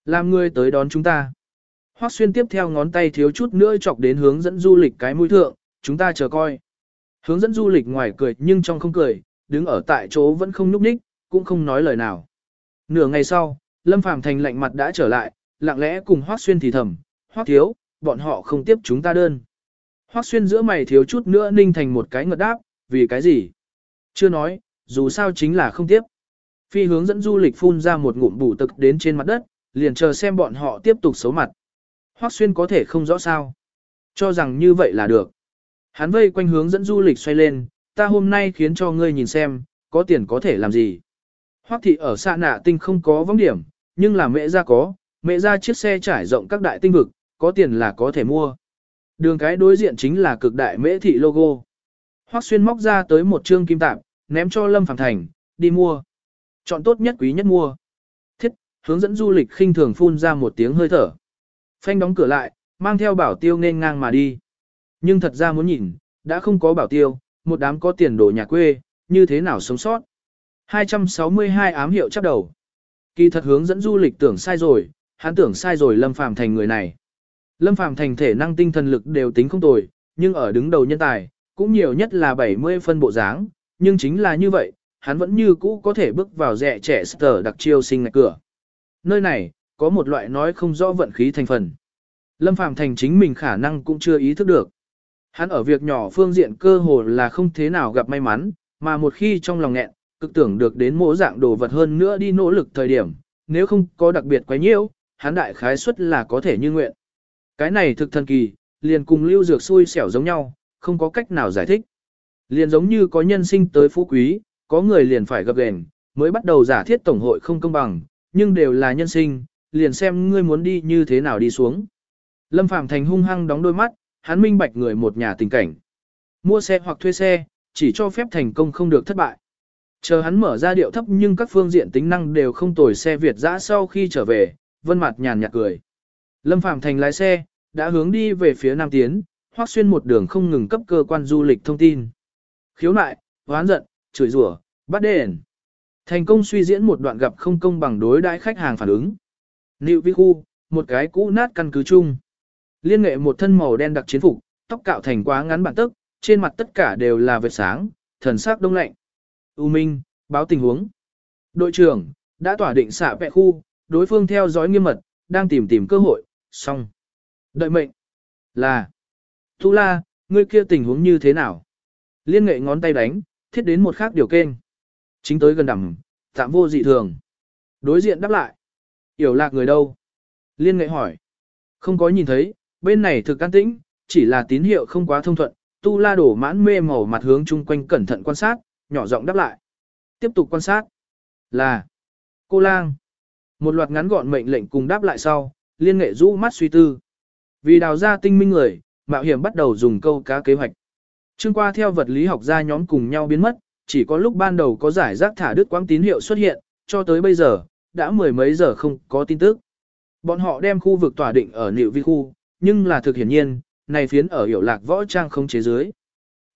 Làm ngươi tới đón chúng ta. Hoắc xuyên tiếp theo ngón tay thiếu chút nữa chọc đến hướng dẫn du lịch cái mũi thượng, chúng ta chờ coi. Hướng dẫn du lịch ngoài cười nhưng trong không cười, đứng ở tại chỗ vẫn không nhúc nhích, cũng không nói lời nào. Nửa ngày sau, Lâm Phàm thành lạnh mặt đã trở lại, lặng lẽ cùng Hoắc xuyên thì thầm, Hoắc thiếu, bọn họ không tiếp chúng ta đơn. Hoắc xuyên giữa mày thiếu chút nữa ninh thành một cái ngợt đáp, vì cái gì? Chưa nói, dù sao chính là không tiếp. Phi hướng dẫn du lịch phun ra một ngụm bù tực đến trên mặt đất, liền chờ xem bọn họ tiếp tục xấu mặt. Hoắc xuyên có thể không rõ sao. Cho rằng như vậy là được. Hắn vây quanh hướng dẫn du lịch xoay lên, ta hôm nay khiến cho ngươi nhìn xem, có tiền có thể làm gì. Hoắc thị ở xa nạ tinh không có vong điểm, nhưng là mẹ ra có, mẹ ra chiếc xe trải rộng các đại tinh vực, có tiền là có thể mua. Đường cái đối diện chính là cực đại mễ thị logo. Hoắc xuyên móc ra tới một trương kim tạp, ném cho Lâm Phàm Thành, đi mua. Chọn tốt nhất quý nhất mua. Thiết, hướng dẫn du lịch khinh thường phun ra một tiếng hơi thở. Phanh đóng cửa lại, mang theo bảo tiêu nên ngang mà đi. Nhưng thật ra muốn nhìn, đã không có bảo tiêu, một đám có tiền đồ nhà quê, như thế nào sống sót. 262 ám hiệu chắp đầu. Kỳ thật hướng dẫn du lịch tưởng sai rồi, hắn tưởng sai rồi Lâm Phàm thành người này. Lâm Phàm thành thể năng tinh thần lực đều tính không tồi, nhưng ở đứng đầu nhân tài, cũng nhiều nhất là 70 phân bộ dáng, nhưng chính là như vậy, hắn vẫn như cũ có thể bước vào rẻ trẻ sở đặc chiêu sinh ngạch cửa. Nơi này, có một loại nói không rõ vận khí thành phần. Lâm Phàm thành chính mình khả năng cũng chưa ý thức được. Hắn ở việc nhỏ phương diện cơ hồ là không thế nào gặp may mắn, mà một khi trong lòng nghẹn, cực tưởng được đến mỗi dạng đồ vật hơn nữa đi nỗ lực thời điểm, nếu không có đặc biệt quấy nhiễu, hắn đại khái suất là có thể như nguyện. Cái này thực thần kỳ, liền cùng lưu dược xui xẻo giống nhau, không có cách nào giải thích. Liền giống như có nhân sinh tới phú quý, có người liền phải gặp gền, mới bắt đầu giả thiết tổng hội không công bằng, nhưng đều là nhân sinh, liền xem ngươi muốn đi như thế nào đi xuống. Lâm Phạm Thành hung hăng đóng đôi mắt, hắn minh bạch người một nhà tình cảnh. Mua xe hoặc thuê xe, chỉ cho phép thành công không được thất bại. Chờ hắn mở ra điệu thấp nhưng các phương diện tính năng đều không tồi xe Việt dã sau khi trở về, vân mặt nhàn nhạt cười. Lâm Phạm Thành lái xe, đã hướng đi về phía Nam Tiến, hoác xuyên một đường không ngừng cấp cơ quan du lịch thông tin. Khiếu nại, hoán giận, chửi rủa, bắt đền. Thành công suy diễn một đoạn gặp không công bằng đối đãi khách hàng phản ứng. Nịu vi khu, một cái cũ nát căn cứ chung. Liên nghệ một thân màu đen đặc chiến phục, tóc cạo thành quá ngắn bản tức, trên mặt tất cả đều là vệt sáng, thần sắc đông lạnh. U Minh, báo tình huống. Đội trưởng, đã tỏa định xạ vẹ khu, đối phương theo dõi nghiêm mật, đang tìm tìm cơ hội, xong. Đợi mệnh. Là. Tu La, ngươi kia tình huống như thế nào? Liên nghệ ngón tay đánh, thiết đến một khác điều kênh. Chính tới gần đẳng, tạm vô dị thường. Đối diện đáp lại. Yểu lạc người đâu? Liên nghệ hỏi. Không có nhìn thấy, bên này thực an tĩnh, chỉ là tín hiệu không quá thông thuận. Tu la đổ mãn mê màu mặt hướng chung quanh cẩn thận quan sát, nhỏ giọng đáp lại. Tiếp tục quan sát. Là. Cô lang. Một loạt ngắn gọn mệnh lệnh cùng đáp lại sau, liên nghệ rũ mắt suy tư. Vì đào ra tinh minh người, mạo hiểm bắt đầu dùng câu cá kế hoạch. Trương qua theo vật lý học gia nhóm cùng nhau biến mất, chỉ có lúc ban đầu có giải rác thả đứt quãng tín hiệu xuất hiện, cho tới bây giờ, đã mười mấy giờ không có tin tức. Bọn họ đem khu vực tỏa định ở liệu vi khu, nhưng là thực hiển nhiên, này phiến ở hiểu lạc võ trang không chế dưới.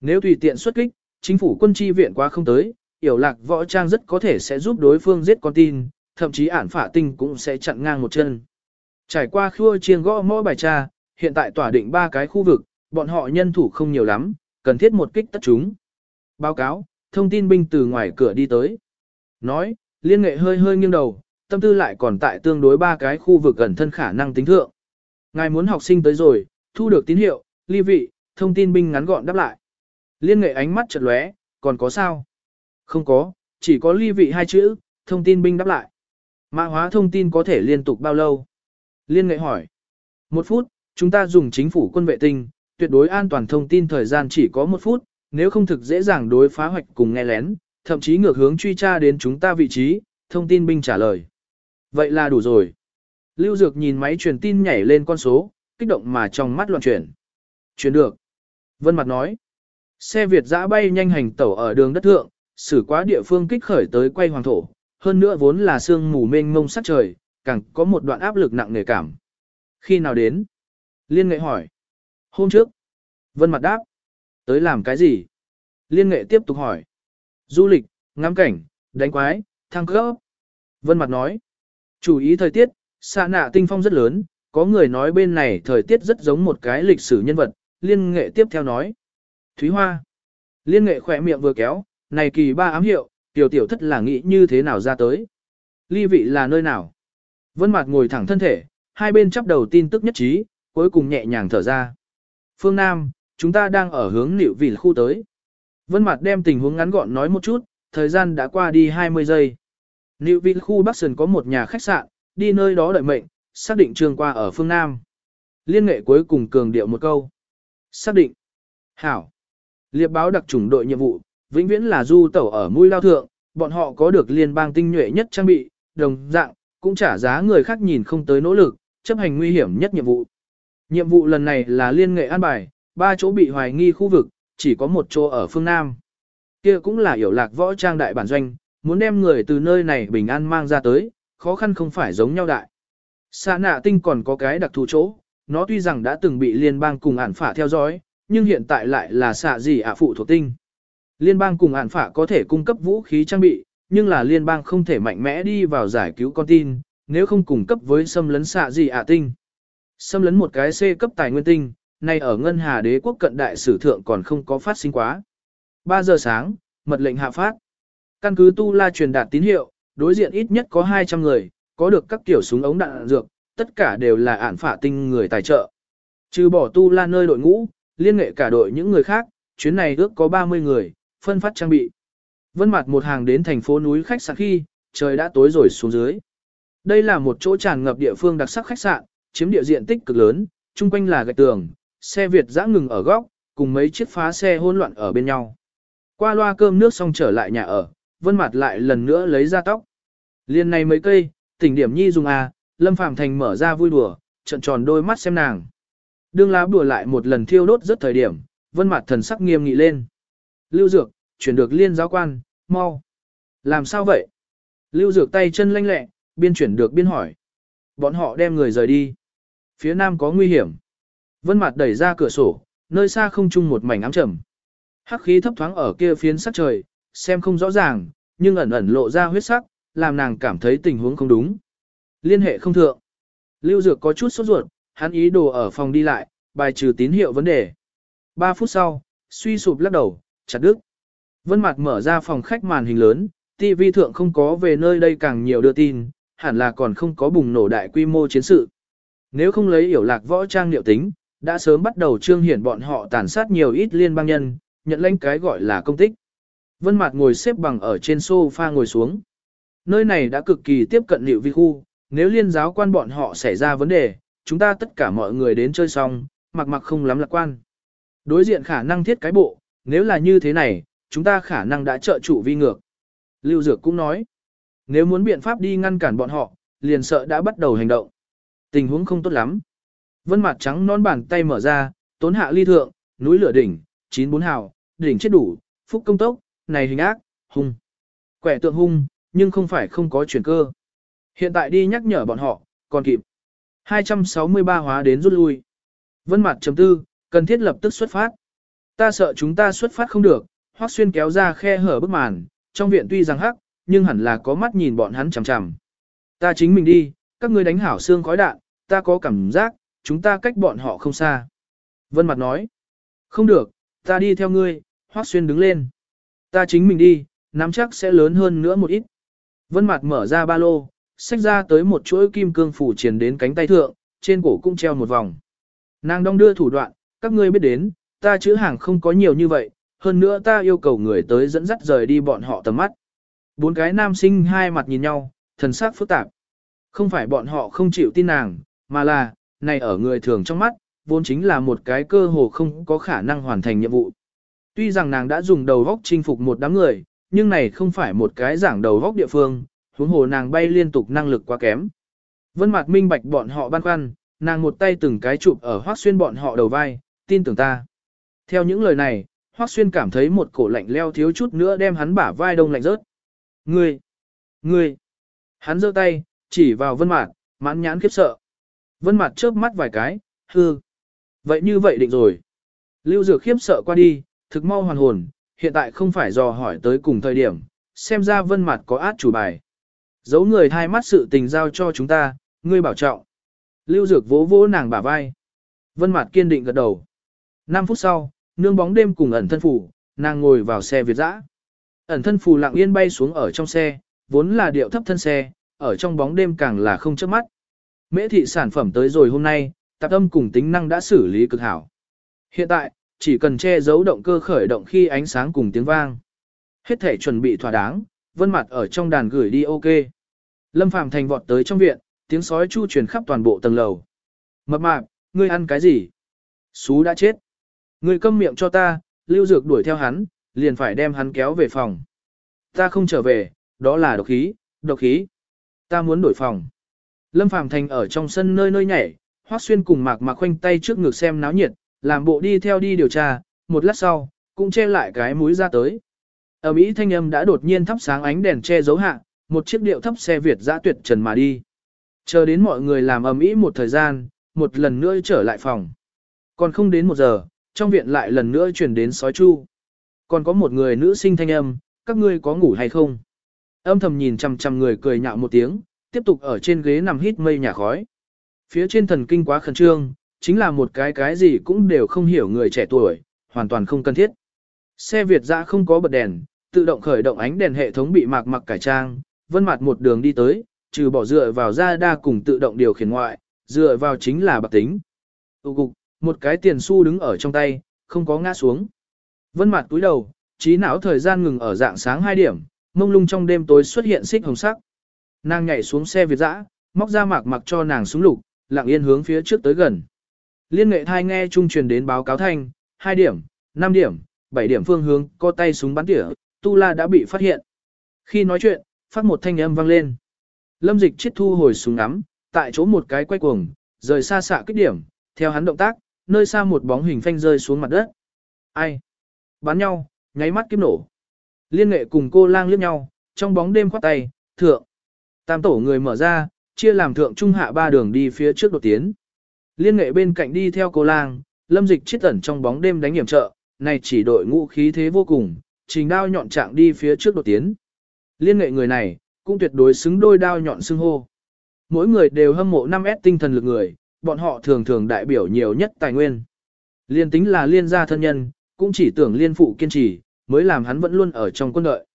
Nếu tùy tiện xuất kích, chính phủ quân chi viện qua không tới, hiểu lạc võ trang rất có thể sẽ giúp đối phương giết con tin, thậm chí ản phả tinh cũng sẽ chặn ngang một chân. Trải qua khua chiêng gõ mỗi bài tra, hiện tại tỏa định ba cái khu vực, Bọn họ nhân thủ không nhiều lắm, cần thiết một kích tất chúng. Báo cáo, thông tin binh từ ngoài cửa đi tới. Nói, liên nghệ hơi hơi nghiêng đầu, tâm tư lại còn tại tương đối ba cái khu vực gần thân khả năng tính thượng. Ngài muốn học sinh tới rồi, thu được tín hiệu, ly vị, thông tin binh ngắn gọn đáp lại. Liên nghệ ánh mắt chợt lóe, còn có sao? Không có, chỉ có ly vị hai chữ, thông tin binh đáp lại. Mã hóa thông tin có thể liên tục bao lâu? Liên nghệ hỏi. Một phút, chúng ta dùng chính phủ quân vệ tinh, tuyệt đối an toàn thông tin thời gian chỉ có một phút, nếu không thực dễ dàng đối phá hoạch cùng nghe lén, thậm chí ngược hướng truy tra đến chúng ta vị trí, thông tin binh trả lời. Vậy là đủ rồi. Lưu Dược nhìn máy truyền tin nhảy lên con số, kích động mà trong mắt loạn chuyển. Chuyển được. Vân Mặt nói. Xe Việt dã bay nhanh hành tẩu ở đường đất thượng, xử quá địa phương kích khởi tới quay hoàng thổ, hơn nữa vốn là sương mù mênh mông sát trời, càng có một đoạn áp lực nặng nề cảm. Khi nào đến? Liên nghệ hỏi. Hôm trước. Vân Mặt đáp. Tới làm cái gì? Liên nghệ tiếp tục hỏi. Du lịch, ngắm cảnh, đánh quái, thăng cấp. Vân Mặt nói. Chủ ý thời tiết, xa nạ tinh phong rất lớn, có người nói bên này thời tiết rất giống một cái lịch sử nhân vật, liên nghệ tiếp theo nói. Thúy Hoa. Liên nghệ khỏe miệng vừa kéo, này kỳ ba ám hiệu, tiểu tiểu thất là nghĩ như thế nào ra tới. Ly vị là nơi nào? Vân Mạt ngồi thẳng thân thể, hai bên chắp đầu tin tức nhất trí, cuối cùng nhẹ nhàng thở ra. Phương Nam, chúng ta đang ở hướng liệu vị khu tới. Vân Mạt đem tình huống ngắn gọn nói một chút, thời gian đã qua đi 20 giây. Liệu vị khu Bắc Sơn có một nhà khách sạn, đi nơi đó đợi mệnh, xác định trường qua ở phương Nam. Liên nghệ cuối cùng cường điệu một câu. Xác định. Hảo. Liệp báo đặc chủng đội nhiệm vụ, vĩnh viễn là du tẩu ở mũi lao thượng, bọn họ có được liên bang tinh nhuệ nhất trang bị, đồng dạng, cũng trả giá người khác nhìn không tới nỗ lực, chấp hành nguy hiểm nhất nhiệm vụ. Nhiệm vụ lần này là liên nghệ an bài, ba chỗ bị hoài nghi khu vực, chỉ có một chỗ ở phương Nam. Kia cũng là hiểu lạc võ trang đại bản doanh, muốn đem người từ nơi này bình an mang ra tới, khó khăn không phải giống nhau đại. Xạ nạ tinh còn có cái đặc thù chỗ, nó tuy rằng đã từng bị liên bang cùng ản phả theo dõi, nhưng hiện tại lại là xạ gì ạ phụ thuộc tinh. Liên bang cùng ản phả có thể cung cấp vũ khí trang bị, nhưng là liên bang không thể mạnh mẽ đi vào giải cứu con tin, nếu không cung cấp với xâm lấn xạ gì ạ tinh. Xâm lấn một cái C cấp tài nguyên tinh, nay ở ngân hà đế quốc cận đại sử thượng còn không có phát sinh quá. 3 giờ sáng, mật lệnh hạ phát. Căn cứ tu la truyền đạt tín hiệu, đối diện ít nhất có 200 người, có được các kiểu súng ống đạn dược, tất cả đều là ản phả tinh người tài trợ. Trừ bỏ tu la nơi đội ngũ, liên nghệ cả đội những người khác, chuyến này ước có 30 người, phân phát trang bị. Vân mặt một hàng đến thành phố núi khách sạn khi, trời đã tối rồi xuống dưới. Đây là một chỗ tràn ngập địa phương đặc sắc khách sạn, chiếm địa diện tích cực lớn, chung quanh là gạch tường, xe Việt dã ngừng ở góc, cùng mấy chiếc phá xe hỗn loạn ở bên nhau. Qua loa cơm nước xong trở lại nhà ở, Vân mặt lại lần nữa lấy ra tóc. Liên này mấy cây, tỉnh điểm nhi dùng à, Lâm Phàm Thành mở ra vui đùa, trận tròn đôi mắt xem nàng. Đương lá đùa lại một lần thiêu đốt rất thời điểm, vân mặt thần sắc nghiêm nghị lên. Lưu Dược, chuyển được liên giáo quan, mau. Làm sao vậy? Lưu Dược tay chân lanh lẹ, biên chuyển được biên hỏi. Bọn họ đem người rời đi. Phía nam có nguy hiểm. Vân mặt đẩy ra cửa sổ, nơi xa không chung một mảnh ám trầm. Hắc khí thấp thoáng ở kia phiến sắc trời, xem không rõ ràng, nhưng ẩn ẩn lộ ra huyết sắc, làm nàng cảm thấy tình huống không đúng. Liên hệ không thượng. Lưu Dược có chút sốt ruột, hắn ý đồ ở phòng đi lại, bài trừ tín hiệu vấn đề. 3 phút sau, suy sụp lắc đầu, chặt đứt. Vân Mạc mở ra phòng khách màn hình lớn, TV thượng không có về nơi đây càng nhiều đưa tin, hẳn là còn không có bùng nổ đại quy mô chiến sự. Nếu không lấy hiểu lạc võ trang liệu tính, đã sớm bắt đầu trương hiển bọn họ tàn sát nhiều ít liên bang nhân, nhận lãnh cái gọi là công tích. Vân Mạc ngồi xếp bằng ở trên sofa ngồi xuống. Nơi này đã cực kỳ tiếp cận liệu vi khu, nếu liên giáo quan bọn họ xảy ra vấn đề, chúng ta tất cả mọi người đến chơi xong, mặc mặc không lắm lạc quan. Đối diện khả năng thiết cái bộ, nếu là như thế này, chúng ta khả năng đã trợ trụ vi ngược. Lưu Dược cũng nói, nếu muốn biện pháp đi ngăn cản bọn họ, liền sợ đã bắt đầu hành động. Tình huống không tốt lắm. Vân mặt trắng non bàn tay mở ra, tốn hạ ly thượng, núi lửa đỉnh, chín bốn hào, đỉnh chết đủ, phúc công tốc, này hình ác, hung. Quẻ tượng hung, nhưng không phải không có chuyển cơ. Hiện tại đi nhắc nhở bọn họ, còn kịp. 263 hóa đến rút lui. Vân mặt chấm tư, cần thiết lập tức xuất phát. Ta sợ chúng ta xuất phát không được, Hoắc Xuyên kéo ra khe hở bức màn, trong viện tuy rằng hắc, nhưng hẳn là có mắt nhìn bọn hắn chằm chằm. Ta chính mình đi, các ngươi đánh hảo xương khói đạn, ta có cảm giác, chúng ta cách bọn họ không xa. Vân mặt nói, Không được, ta đi theo ngươi, Hoắc Xuyên đứng lên. Ta chính mình đi, nắm chắc sẽ lớn hơn nữa một ít. Vân mặt mở ra ba lô, xách ra tới một chuỗi kim cương phủ truyền đến cánh tay thượng, trên cổ cũng treo một vòng. Nàng đong đưa thủ đoạn, các ngươi biết đến, ta chữ hàng không có nhiều như vậy, hơn nữa ta yêu cầu người tới dẫn dắt rời đi bọn họ tầm mắt. Bốn cái nam sinh hai mặt nhìn nhau, thần sắc phức tạp. Không phải bọn họ không chịu tin nàng, mà là, này ở người thường trong mắt, vốn chính là một cái cơ hồ không có khả năng hoàn thành nhiệm vụ. Tuy rằng nàng đã dùng đầu góc chinh phục một đám người, nhưng này không phải một cái giảng đầu góc địa phương, huống hồ nàng bay liên tục năng lực quá kém. Vân mặt minh bạch bọn họ băn khoăn, nàng một tay từng cái chụp ở hoác Xuyên bọn họ đầu vai, tin tưởng ta. Theo những lời này, Hoắc Xuyên cảm thấy một cổ lạnh leo thiếu chút nữa đem hắn bả vai đông lạnh rớt. Ngươi, ngươi. Hắn giơ tay, chỉ vào Vân Mạt, mãn nhãn khiếp sợ. Vân Mạt chớp mắt vài cái, hư. Vậy như vậy định rồi. Lưu Dược khiếp sợ qua đi, thực mau hoàn hồn, hiện tại không phải dò hỏi tới cùng thời điểm, xem ra Vân Mạt có át chủ bài. Giấu người thay mắt sự tình giao cho chúng ta, ngươi bảo trọng. Lưu Dược vỗ vỗ nàng bả vai. Vân Mạt kiên định gật đầu. 5 phút sau, nương bóng đêm cùng ẩn thân phủ, nàng ngồi vào xe Việt dã. Ẩn thân phù lặng yên bay xuống ở trong xe, vốn là điệu thấp thân xe, ở trong bóng đêm càng là không chớp mắt. Mễ thị sản phẩm tới rồi hôm nay, tạp âm cùng tính năng đã xử lý cực hảo. Hiện tại, chỉ cần che giấu động cơ khởi động khi ánh sáng cùng tiếng vang. Hết thể chuẩn bị thỏa đáng, vân mặt ở trong đàn gửi đi ok. Lâm Phàm thành vọt tới trong viện, tiếng sói chu truyền khắp toàn bộ tầng lầu. Mập mạp, ngươi ăn cái gì? Sú đã chết. Ngươi câm miệng cho ta, lưu dược đuổi theo hắn, liền phải đem hắn kéo về phòng. Ta không trở về, đó là độc khí, độc khí. Ta muốn đổi phòng. Lâm Phàm Thành ở trong sân nơi nơi nhảy, Hoắc Xuyên cùng Mạc Mạc khoanh tay trước ngực xem náo nhiệt, làm bộ đi theo đi điều tra, một lát sau, cũng che lại cái mũi ra tới. Ở Mỹ thanh âm đã đột nhiên thắp sáng ánh đèn che giấu hạ, một chiếc điệu thấp xe Việt dã tuyệt trần mà đi. Chờ đến mọi người làm ầm ĩ một thời gian, một lần nữa trở lại phòng. Còn không đến một giờ, trong viện lại lần nữa chuyển đến sói chu. Còn có một người nữ sinh thanh âm, các ngươi có ngủ hay không? Âm thầm nhìn chằm chằm người cười nhạo một tiếng, tiếp tục ở trên ghế nằm hít mây nhà khói. Phía trên thần kinh quá khẩn trương, chính là một cái cái gì cũng đều không hiểu người trẻ tuổi, hoàn toàn không cần thiết. Xe Việt dã không có bật đèn, tự động khởi động ánh đèn hệ thống bị mạc mặc cải trang, vân mặt một đường đi tới, trừ bỏ dựa vào ra đa cùng tự động điều khiển ngoại, dựa vào chính là bạc tính. Tụ cục, một cái tiền xu đứng ở trong tay, không có ngã xuống. Vân mặt túi đầu, trí não thời gian ngừng ở dạng sáng 2 điểm, mông lung trong đêm tối xuất hiện xích hồng sắc. Nàng nhảy xuống xe Việt dã, móc ra mạc mặc cho nàng súng lục, lặng yên hướng phía trước tới gần. Liên nghệ thai nghe trung truyền đến báo cáo thanh, 2 điểm, 5 điểm, 7 điểm phương hướng, có tay súng bắn tỉa, Tu La đã bị phát hiện. Khi nói chuyện, phát một thanh âm vang lên. Lâm dịch chết thu hồi súng ngắm, tại chỗ một cái quay cuồng, rời xa xạ kích điểm, theo hắn động tác, nơi xa một bóng hình phanh rơi xuống mặt đất. Ai? Bắn nhau, nháy mắt kiếm nổ. Liên nghệ cùng cô lang liếc nhau, trong bóng đêm khoát tay, thượng. Tam tổ người mở ra, chia làm thượng trung hạ ba đường đi phía trước đột tiến. Liên nghệ bên cạnh đi theo cô lang, lâm dịch chết ẩn trong bóng đêm đánh hiểm trợ, này chỉ đội ngũ khí thế vô cùng, trình đao nhọn trạng đi phía trước đột tiến. Liên nghệ người này, cũng tuyệt đối xứng đôi đao nhọn xưng hô. Mỗi người đều hâm mộ 5S tinh thần lực người, bọn họ thường thường đại biểu nhiều nhất tài nguyên. Liên tính là liên gia thân nhân, cũng chỉ tưởng liên phụ kiên trì, mới làm hắn vẫn luôn ở trong quân đội.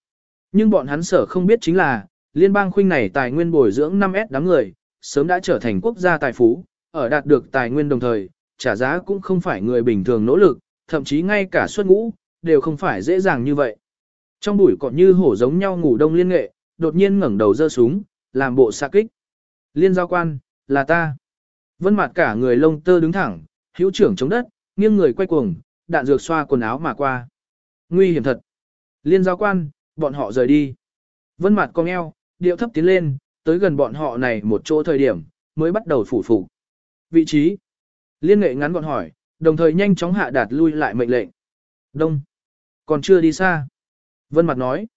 Nhưng bọn hắn sở không biết chính là, liên bang khuynh này tài nguyên bồi dưỡng 5S đám người, sớm đã trở thành quốc gia tài phú, ở đạt được tài nguyên đồng thời, trả giá cũng không phải người bình thường nỗ lực, thậm chí ngay cả xuất ngũ, đều không phải dễ dàng như vậy. Trong bụi còn như hổ giống nhau ngủ đông liên nghệ, đột nhiên ngẩng đầu giơ súng, làm bộ xạ kích. Liên giao quan, là ta. Vân mặt cả người lông tơ đứng thẳng, hữu trưởng chống đất, nghiêng người quay cuồng, đạn dược xoa quần áo mà qua. Nguy hiểm thật. Liên giao quan, bọn họ rời đi. Vân mặt cong eo, điệu thấp tiến lên, tới gần bọn họ này một chỗ thời điểm, mới bắt đầu phủ phủ Vị trí. Liên nghệ ngắn gọn hỏi, đồng thời nhanh chóng hạ đạt lui lại mệnh lệnh. Đông. Còn chưa đi xa. Vân mặt nói.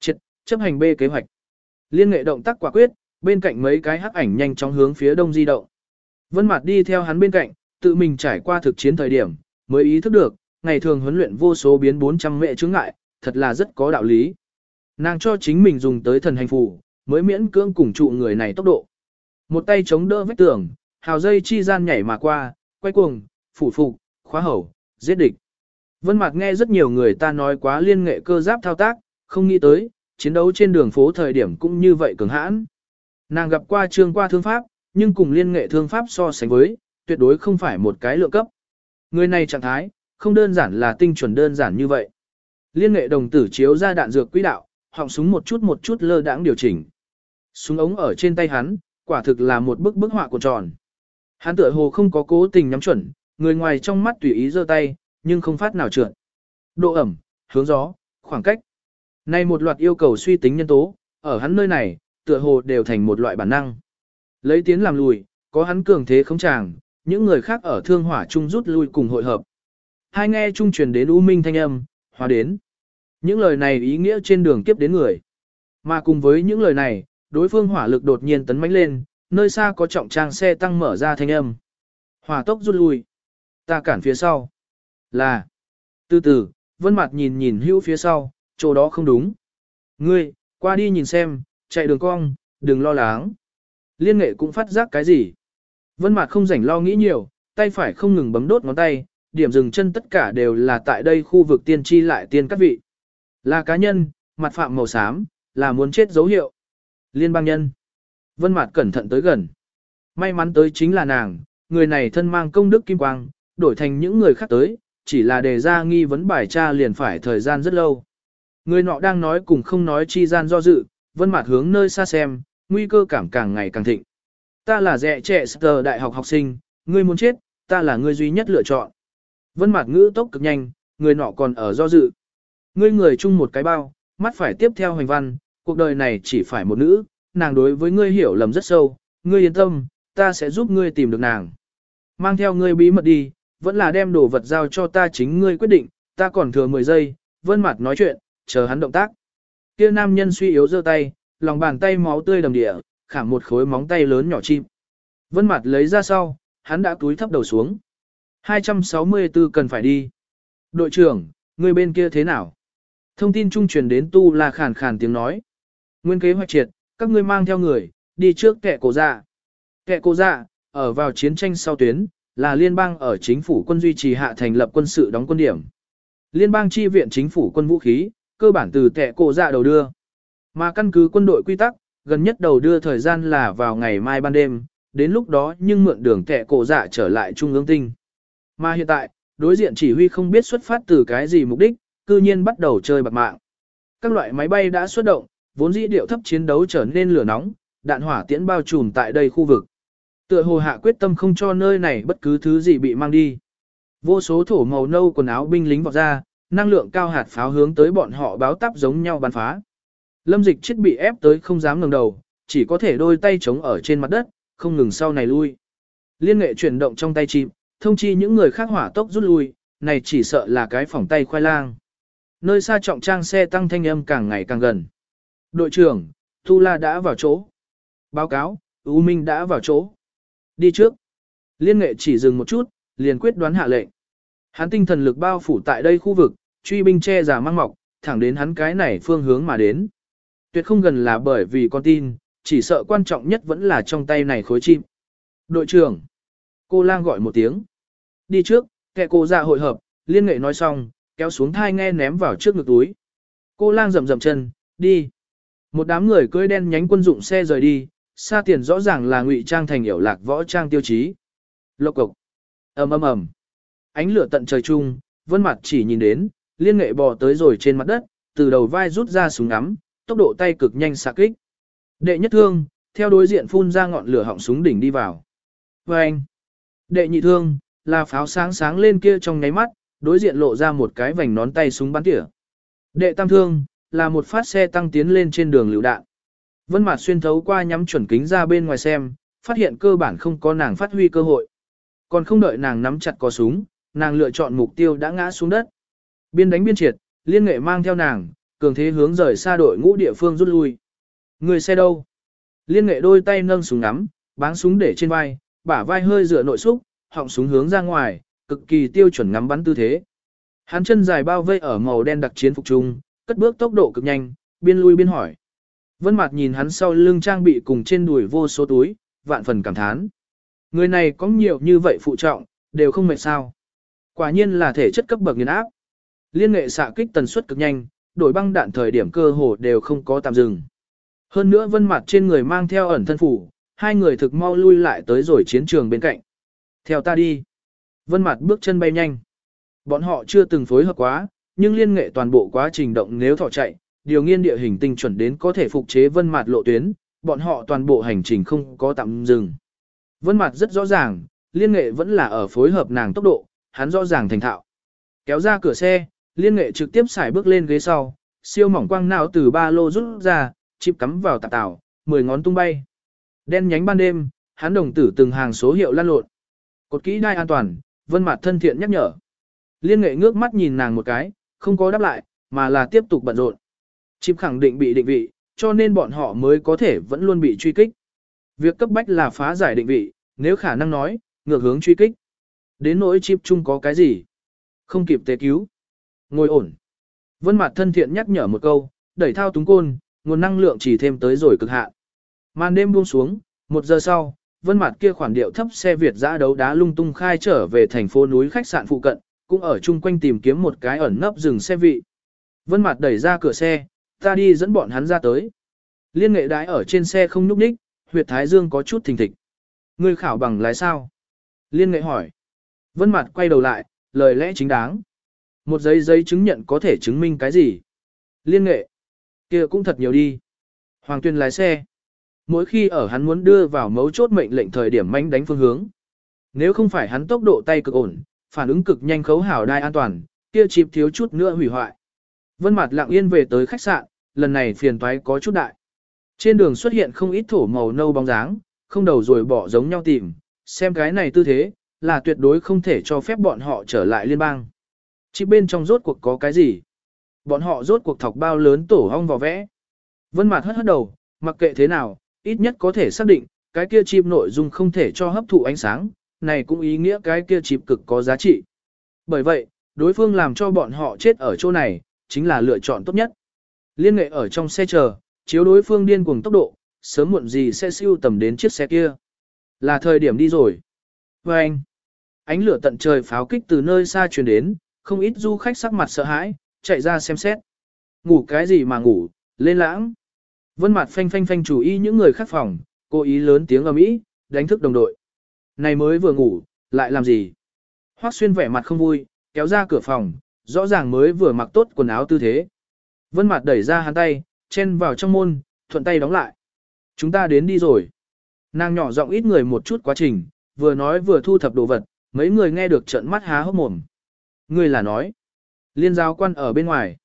Triệt, chấp hành B kế hoạch. Liên nghệ động tác quả quyết, bên cạnh mấy cái hắc ảnh nhanh chóng hướng phía đông di động. Vân Mạt đi theo hắn bên cạnh, tự mình trải qua thực chiến thời điểm, mới ý thức được, ngày thường huấn luyện vô số biến 400 mẹ chướng ngại, thật là rất có đạo lý. Nàng cho chính mình dùng tới thần hành phù, mới miễn cưỡng cùng trụ người này tốc độ. Một tay chống đỡ vách tường, hào dây chi gian nhảy mà qua, quay cuồng, phủ phục, khóa hầu, giết địch. Vân Mạc nghe rất nhiều người ta nói quá liên nghệ cơ giáp thao tác, không nghĩ tới, chiến đấu trên đường phố thời điểm cũng như vậy cường hãn. Nàng gặp qua trương qua thương pháp, nhưng cùng liên nghệ thương pháp so sánh với, tuyệt đối không phải một cái lượng cấp. Người này trạng thái, không đơn giản là tinh chuẩn đơn giản như vậy. Liên nghệ đồng tử chiếu ra đạn dược quỹ đạo, họng súng một chút một chút lơ đãng điều chỉnh. Súng ống ở trên tay hắn, quả thực là một bức bức họa cuộn tròn. Hắn tựa hồ không có cố tình nhắm chuẩn, người ngoài trong mắt tùy ý giơ tay, nhưng không phát nào trượt. Độ ẩm, hướng gió, khoảng cách. Này một loạt yêu cầu suy tính nhân tố, ở hắn nơi này, tựa hồ đều thành một loại bản năng. Lấy tiến làm lùi, có hắn cường thế không chàng, những người khác ở thương hỏa chung rút lui cùng hội hợp. Hai nghe trung truyền đến U Minh thanh âm, hóa đến. Những lời này ý nghĩa trên đường kiếp đến người. Mà cùng với những lời này, đối phương hỏa lực đột nhiên tấn mãnh lên, nơi xa có trọng trang xe tăng mở ra thanh âm. Hỏa tốc rút lui. Ta cản phía sau. Là. Từ từ, vân mặt nhìn nhìn hữu phía sau, chỗ đó không đúng. Ngươi, qua đi nhìn xem, chạy đường cong, đừng lo lắng. Liên nghệ cũng phát giác cái gì. Vân mặt không rảnh lo nghĩ nhiều, tay phải không ngừng bấm đốt ngón tay, điểm dừng chân tất cả đều là tại đây khu vực tiên tri lại tiên các vị. Là cá nhân, mặt phạm màu xám, là muốn chết dấu hiệu. Liên bang nhân. Vân Mạt cẩn thận tới gần. May mắn tới chính là nàng, người này thân mang công đức kim quang, đổi thành những người khác tới, chỉ là đề ra nghi vấn bài tra liền phải thời gian rất lâu. Người nọ đang nói cùng không nói chi gian do dự, Vân Mạt hướng nơi xa xem, nguy cơ cảm càng ngày càng thịnh. Ta là dẹ trẻ sờ đại học học sinh, ngươi muốn chết, ta là người duy nhất lựa chọn. Vân mặt ngữ tốc cực nhanh, người nọ còn ở do dự. Ngươi người chung một cái bao, mắt phải tiếp theo hành văn, cuộc đời này chỉ phải một nữ, nàng đối với ngươi hiểu lầm rất sâu, ngươi yên tâm, ta sẽ giúp ngươi tìm được nàng. Mang theo ngươi bí mật đi, vẫn là đem đồ vật giao cho ta chính ngươi quyết định, ta còn thừa 10 giây, vân mặt nói chuyện, chờ hắn động tác. Kia nam nhân suy yếu giơ tay, lòng bàn tay máu tươi đầm địa, khảm một khối móng tay lớn nhỏ chim. Vân mặt lấy ra sau, hắn đã cúi thấp đầu xuống. 264 cần phải đi. Đội trưởng, người bên kia thế nào? Thông tin trung truyền đến tu là khàn khàn tiếng nói. Nguyên kế hoạch triệt, các ngươi mang theo người, đi trước kẻ cổ dạ. Kẻ cổ dạ, ở vào chiến tranh sau tuyến, là liên bang ở chính phủ quân duy trì hạ thành lập quân sự đóng quân điểm. Liên bang chi viện chính phủ quân vũ khí, cơ bản từ kẻ cổ dạ đầu đưa. Mà căn cứ quân đội quy tắc, gần nhất đầu đưa thời gian là vào ngày mai ban đêm, đến lúc đó nhưng mượn đường kẻ cổ dạ trở lại trung ương tinh. Mà hiện tại, đối diện chỉ huy không biết xuất phát từ cái gì mục đích, cư nhiên bắt đầu chơi bạc mạng. Các loại máy bay đã xuất động, vốn dĩ điệu thấp chiến đấu trở nên lửa nóng, đạn hỏa tiễn bao trùm tại đây khu vực. Tựa hồ hạ quyết tâm không cho nơi này bất cứ thứ gì bị mang đi. Vô số thổ màu nâu quần áo binh lính vọt ra, năng lượng cao hạt pháo hướng tới bọn họ báo táp giống nhau bắn phá. Lâm dịch chết bị ép tới không dám ngẩng đầu, chỉ có thể đôi tay chống ở trên mặt đất, không ngừng sau này lui. Liên nghệ chuyển động trong tay chìm, thông chi những người khác hỏa tốc rút lui, này chỉ sợ là cái phòng tay khoai lang. Nơi xa trọng trang xe tăng thanh âm càng ngày càng gần. Đội trưởng, Tu La đã vào chỗ. Báo cáo, U Minh đã vào chỗ. Đi trước. Liên nghệ chỉ dừng một chút, liền quyết đoán hạ lệnh. Hắn tinh thần lực bao phủ tại đây khu vực, truy binh che giả mang mọc, thẳng đến hắn cái này phương hướng mà đến. Tuyệt không gần là bởi vì con tin, chỉ sợ quan trọng nhất vẫn là trong tay này khối chim. Đội trưởng. Cô lang gọi một tiếng. Đi trước, kẻ cô ra hội hợp, liên nghệ nói xong, kéo xuống thai nghe ném vào trước ngực túi. Cô lang rầm rầm chân, đi. Một đám người cưỡi đen nhánh quân dụng xe rời đi, xa tiền rõ ràng là ngụy trang thành hiểu lạc võ trang tiêu chí. Lộc cục, ầm ầm ầm. Ánh lửa tận trời chung, Vân Mặt chỉ nhìn đến, liên nghệ bò tới rồi trên mặt đất, từ đầu vai rút ra súng ngắm, tốc độ tay cực nhanh xạ kích. Đệ nhất thương, theo đối diện phun ra ngọn lửa họng súng đỉnh đi vào. Và anh, đệ nhị thương, là pháo sáng sáng lên kia trong nháy mắt, đối diện lộ ra một cái vành nón tay súng bắn tỉa. Đệ tam thương, là một phát xe tăng tiến lên trên đường lựu đạn. Vân Mạt xuyên thấu qua nhắm chuẩn kính ra bên ngoài xem, phát hiện cơ bản không có nàng phát huy cơ hội. Còn không đợi nàng nắm chặt có súng, nàng lựa chọn mục tiêu đã ngã xuống đất. Biên đánh biên triệt, liên nghệ mang theo nàng, cường thế hướng rời xa đội ngũ địa phương rút lui. Người xe đâu? Liên nghệ đôi tay nâng súng ngắm, báng súng để trên vai, bả vai hơi dựa nội xúc, họng súng hướng ra ngoài, cực kỳ tiêu chuẩn ngắm bắn tư thế. Hắn chân dài bao vây ở màu đen đặc chiến phục trung, cất bước tốc độ cực nhanh, biên lui biên hỏi. Vân Mạt nhìn hắn sau lưng trang bị cùng trên đùi vô số túi, vạn phần cảm thán. Người này có nhiều như vậy phụ trọng, đều không mệt sao. Quả nhiên là thể chất cấp bậc nghiền áp. Liên nghệ xạ kích tần suất cực nhanh, đổi băng đạn thời điểm cơ hồ đều không có tạm dừng. Hơn nữa vân mặt trên người mang theo ẩn thân phủ, hai người thực mau lui lại tới rồi chiến trường bên cạnh. Theo ta đi. Vân mặt bước chân bay nhanh. Bọn họ chưa từng phối hợp quá, nhưng liên nghệ toàn bộ quá trình động nếu thọ chạy, điều nghiên địa hình tinh chuẩn đến có thể phục chế vân mặt lộ tuyến, bọn họ toàn bộ hành trình không có tạm dừng. Vân mặt rất rõ ràng, liên nghệ vẫn là ở phối hợp nàng tốc độ, hắn rõ ràng thành thạo. Kéo ra cửa xe, liên nghệ trực tiếp xài bước lên ghế sau, siêu mỏng quang não từ ba lô rút ra, chip cắm vào tạp tảo, mười ngón tung bay. Đen nhánh ban đêm, hắn đồng tử từng hàng số hiệu lan lộn. Cột kỹ đai an toàn, vân mặt thân thiện nhắc nhở. Liên nghệ ngước mắt nhìn nàng một cái, không có đáp lại, mà là tiếp tục bận rộn. Chip khẳng định bị định vị, cho nên bọn họ mới có thể vẫn luôn bị truy kích. Việc cấp bách là phá giải định vị, nếu khả năng nói, ngược hướng truy kích. Đến nỗi chip chung có cái gì? Không kịp tế cứu. Ngồi ổn. Vân Mạt thân thiện nhắc nhở một câu, đẩy thao túng côn, nguồn năng lượng chỉ thêm tới rồi cực hạn. Màn đêm buông xuống, một giờ sau, vân Mạt kia khoản điệu thấp xe Việt giã đấu đá lung tung khai trở về thành phố núi khách sạn phụ cận, cũng ở chung quanh tìm kiếm một cái ẩn nấp dừng xe vị. Vân Mạt đẩy ra cửa xe, ta đi dẫn bọn hắn ra tới. Liên nghệ đái ở trên xe không nhúc nhích, huyệt thái dương có chút thình thịch. Ngươi khảo bằng lái sao? Liên nghệ hỏi. Vân Mạt quay đầu lại, lời lẽ chính đáng. Một giấy giấy chứng nhận có thể chứng minh cái gì? Liên nghệ. kia cũng thật nhiều đi. Hoàng tuyên lái xe. Mỗi khi ở hắn muốn đưa vào mấu chốt mệnh lệnh thời điểm manh đánh phương hướng. Nếu không phải hắn tốc độ tay cực ổn, phản ứng cực nhanh khấu hảo đai an toàn, kia chịp thiếu chút nữa hủy hoại. Vân Mạt lặng yên về tới khách sạn, lần này phiền toái có chút đại. Trên đường xuất hiện không ít thổ màu nâu bóng dáng, không đầu rồi bỏ giống nhau tìm, xem cái này tư thế, là tuyệt đối không thể cho phép bọn họ trở lại liên bang. Chỉ bên trong rốt cuộc có cái gì? Bọn họ rốt cuộc thọc bao lớn tổ hong vào vẽ. Vân Mạt hất hất đầu, mặc kệ thế nào, ít nhất có thể xác định, cái kia chip nội dung không thể cho hấp thụ ánh sáng, này cũng ý nghĩa cái kia chip cực có giá trị. Bởi vậy, đối phương làm cho bọn họ chết ở chỗ này, chính là lựa chọn tốt nhất. Liên nghệ ở trong xe chờ, chiếu đối phương điên cuồng tốc độ, sớm muộn gì sẽ siêu tầm đến chiếc xe kia. Là thời điểm đi rồi. Và anh, ánh lửa tận trời pháo kích từ nơi xa truyền đến, không ít du khách sắc mặt sợ hãi, chạy ra xem xét. Ngủ cái gì mà ngủ, lên lãng. Vân mặt phanh phanh phanh chủ ý những người khác phòng, cố ý lớn tiếng ầm ĩ, đánh thức đồng đội. Này mới vừa ngủ, lại làm gì? Hoắc xuyên vẻ mặt không vui, kéo ra cửa phòng, rõ ràng mới vừa mặc tốt quần áo tư thế. Vân mặt đẩy ra hắn tay, chen vào trong môn, thuận tay đóng lại. Chúng ta đến đi rồi. Nàng nhỏ giọng ít người một chút quá trình, vừa nói vừa thu thập đồ vật, mấy người nghe được trợn mắt há hốc mồm. Ngươi là nói. Liên giáo quan ở bên ngoài.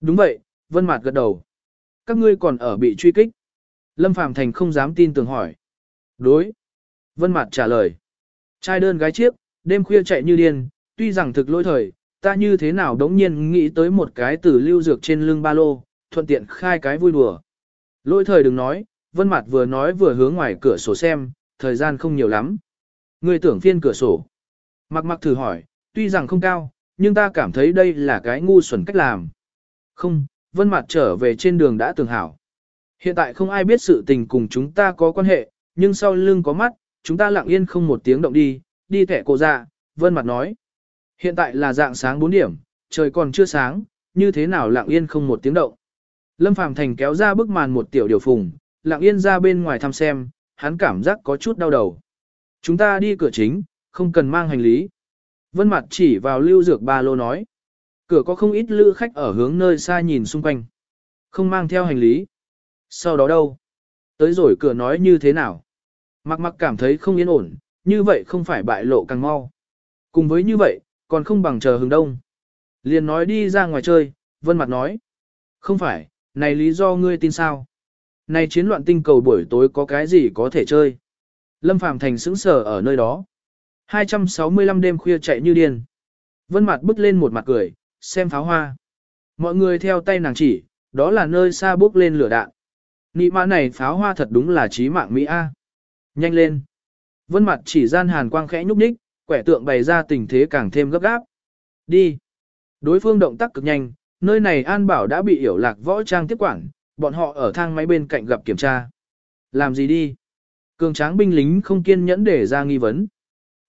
Đúng vậy, Vân Mạt gật đầu. Các ngươi còn ở bị truy kích. Lâm Phàm Thành không dám tin tưởng hỏi. Đối. Vân Mạt trả lời. Trai đơn gái chiếc, đêm khuya chạy như điên, tuy rằng thực lỗi thời, ta như thế nào đống nhiên nghĩ tới một cái từ lưu dược trên lưng ba lô, thuận tiện khai cái vui đùa. Lỗi thời đừng nói, Vân Mạt vừa nói vừa hướng ngoài cửa sổ xem, thời gian không nhiều lắm. Ngươi tưởng phiên cửa sổ. Mặc mặc thử hỏi, tuy rằng không cao, nhưng ta cảm thấy đây là cái ngu xuẩn cách làm. Không, Vân Mạt trở về trên đường đã tường hảo. Hiện tại không ai biết sự tình cùng chúng ta có quan hệ, nhưng sau lưng có mắt, chúng ta lặng yên không một tiếng động đi, đi thẻ cổ ra, Vân Mạt nói. Hiện tại là dạng sáng 4 điểm, trời còn chưa sáng, như thế nào lặng yên không một tiếng động. Lâm Phàm Thành kéo ra bức màn một tiểu điều phùng, lặng yên ra bên ngoài thăm xem, hắn cảm giác có chút đau đầu. Chúng ta đi cửa chính, không cần mang hành lý. Vân Mặt chỉ vào lưu dược ba lô nói. Cửa có không ít lữ khách ở hướng nơi xa nhìn xung quanh. Không mang theo hành lý. Sau đó đâu? Tới rồi cửa nói như thế nào? Mặc mặc cảm thấy không yên ổn, như vậy không phải bại lộ càng mau. Cùng với như vậy, còn không bằng chờ hướng đông. Liền nói đi ra ngoài chơi, Vân Mặt nói. Không phải, này lý do ngươi tin sao? Này chiến loạn tinh cầu buổi tối có cái gì có thể chơi? Lâm Phàm Thành sững sờ ở nơi đó. 265 đêm khuya chạy như điên. Vân Mặt bước lên một mặt cười, xem pháo hoa. Mọi người theo tay nàng chỉ, đó là nơi xa bước lên lửa đạn. Nị mã này pháo hoa thật đúng là trí mạng Mỹ A. Nhanh lên. Vân Mặt chỉ gian hàn quang khẽ nhúc nhích, quẻ tượng bày ra tình thế càng thêm gấp gáp. Đi. Đối phương động tác cực nhanh, nơi này An Bảo đã bị hiểu lạc võ trang tiếp quản, bọn họ ở thang máy bên cạnh gặp kiểm tra. Làm gì đi? Cường tráng binh lính không kiên nhẫn để ra nghi vấn.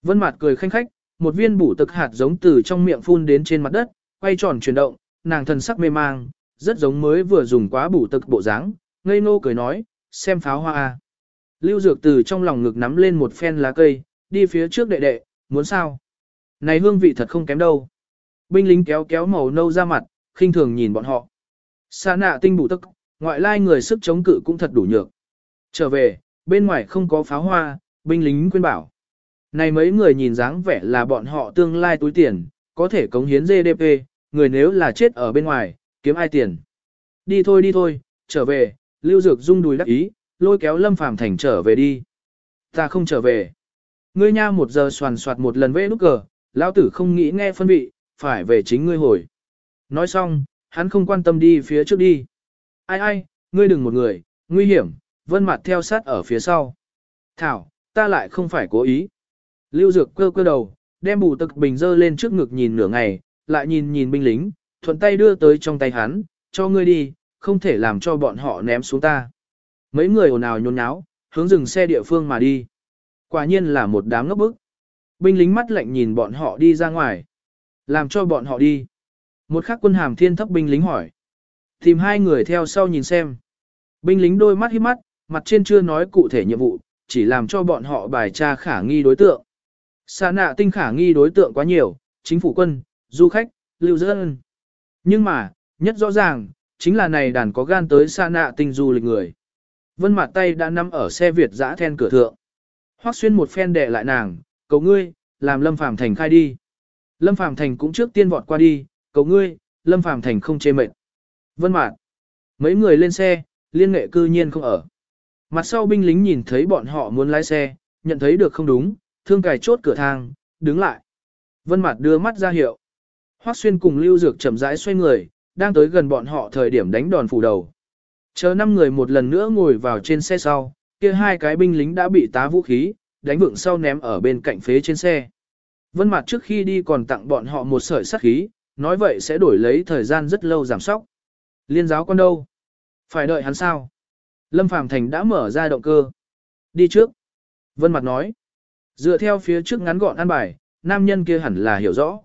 Vân Mạt cười khanh khách, một viên bủ tực hạt giống từ trong miệng phun đến trên mặt đất, quay tròn chuyển động, nàng thần sắc mê mang, rất giống mới vừa dùng quá bủ tực bộ dáng, ngây ngô cười nói, xem pháo hoa à. Lưu Dược từ trong lòng ngực nắm lên một phen lá cây, đi phía trước đệ đệ, muốn sao? Này hương vị thật không kém đâu. Binh lính kéo kéo màu nâu ra mặt, khinh thường nhìn bọn họ. Sa nạ tinh bủ tức, ngoại lai người sức chống cự cũng thật đủ nhược. Trở về, bên ngoài không có pháo hoa, binh lính quên bảo. Này mấy người nhìn dáng vẻ là bọn họ tương lai túi tiền, có thể cống hiến GDP, người nếu là chết ở bên ngoài, kiếm ai tiền. Đi thôi đi thôi, trở về, Lưu Dược rung đùi đắc ý, lôi kéo Lâm Phàm Thành trở về đi. Ta không trở về. Ngươi nha một giờ soàn soạt một lần vẽ nút cờ, lão tử không nghĩ nghe phân vị, phải về chính ngươi hồi. Nói xong, hắn không quan tâm đi phía trước đi. Ai ai, ngươi đừng một người, nguy hiểm, vân mặt theo sát ở phía sau. Thảo, ta lại không phải cố ý. Lưu Dược cơ cơ đầu, đem bù tực bình dơ lên trước ngực nhìn nửa ngày, lại nhìn nhìn binh lính, thuận tay đưa tới trong tay hắn, cho ngươi đi, không thể làm cho bọn họ ném xuống ta. Mấy người ồn ào nhốn nháo, hướng dừng xe địa phương mà đi. Quả nhiên là một đám ngốc bức. Binh lính mắt lạnh nhìn bọn họ đi ra ngoài. Làm cho bọn họ đi. Một khắc quân hàm thiên thấp binh lính hỏi. Tìm hai người theo sau nhìn xem. Binh lính đôi mắt híp mắt, mặt trên chưa nói cụ thể nhiệm vụ, chỉ làm cho bọn họ bài tra khả nghi đối tượng. Xa nạ tinh khả nghi đối tượng quá nhiều, chính phủ quân, du khách, lưu dân. Nhưng mà, nhất rõ ràng, chính là này đàn có gan tới xa nạ tinh du lịch người. Vân mặt tay đã nằm ở xe Việt giã then cửa thượng. Hoác xuyên một phen đệ lại nàng, cầu ngươi, làm Lâm Phàm Thành khai đi. Lâm Phàm Thành cũng trước tiên vọt qua đi, cầu ngươi, Lâm Phàm Thành không chê mệt. Vân Mạt. Mấy người lên xe, liên nghệ cư nhiên không ở. Mặt sau binh lính nhìn thấy bọn họ muốn lái xe, nhận thấy được không đúng, thương cài chốt cửa thang, đứng lại. Vân Mạt đưa mắt ra hiệu. Hoắc Xuyên cùng Lưu Dược chậm rãi xoay người, đang tới gần bọn họ thời điểm đánh đòn phủ đầu. Chờ năm người một lần nữa ngồi vào trên xe sau, kia hai cái binh lính đã bị tá vũ khí, đánh vượng sau ném ở bên cạnh phế trên xe. Vân Mạt trước khi đi còn tặng bọn họ một sợi sát khí, nói vậy sẽ đổi lấy thời gian rất lâu giảm sóc. Liên giáo con đâu? Phải đợi hắn sao? Lâm Phàm Thành đã mở ra động cơ. Đi trước. Vân Mạt nói. Dựa theo phía trước ngắn gọn ăn bài, nam nhân kia hẳn là hiểu rõ.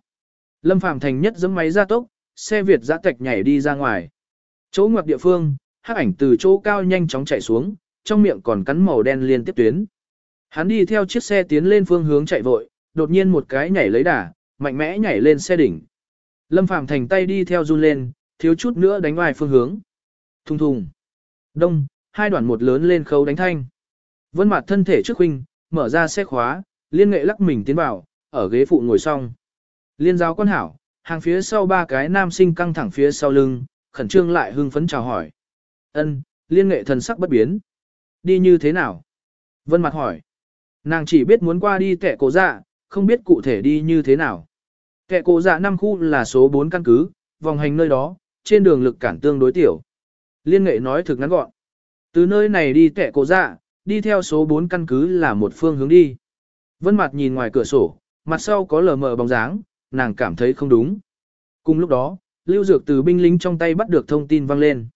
Lâm Phàm Thành nhất giẫm máy ra tốc, xe Việt giã tạch nhảy đi ra ngoài. Chỗ ngoặc địa phương, hắc ảnh từ chỗ cao nhanh chóng chạy xuống, trong miệng còn cắn màu đen liên tiếp tuyến. Hắn đi theo chiếc xe tiến lên phương hướng chạy vội, đột nhiên một cái nhảy lấy đà, mạnh mẽ nhảy lên xe đỉnh. Lâm Phàm thành tay đi theo run lên, thiếu chút nữa đánh ngoài phương hướng. Thùng thùng. Đông, hai đoạn một lớn lên khâu đánh thanh. Vân mặt thân thể trước huynh, mở ra xe khóa, liên nghệ lắc mình tiến vào, ở ghế phụ ngồi xong. Liên giáo quan hảo, hàng phía sau ba cái nam sinh căng thẳng phía sau lưng, khẩn trương lại hưng phấn chào hỏi. Ân, liên nghệ thần sắc bất biến. Đi như thế nào? Vân mặt hỏi. Nàng chỉ biết muốn qua đi tệ cổ dạ, không biết cụ thể đi như thế nào. Tệ cổ dạ năm khu là số 4 căn cứ, vòng hành nơi đó, trên đường lực cản tương đối tiểu. Liên nghệ nói thực ngắn gọn. Từ nơi này đi tệ cổ dạ, đi theo số 4 căn cứ là một phương hướng đi. Vân mặt nhìn ngoài cửa sổ, mặt sau có lờ mờ bóng dáng, nàng cảm thấy không đúng. Cùng lúc đó, Lưu Dược từ binh lính trong tay bắt được thông tin vang lên.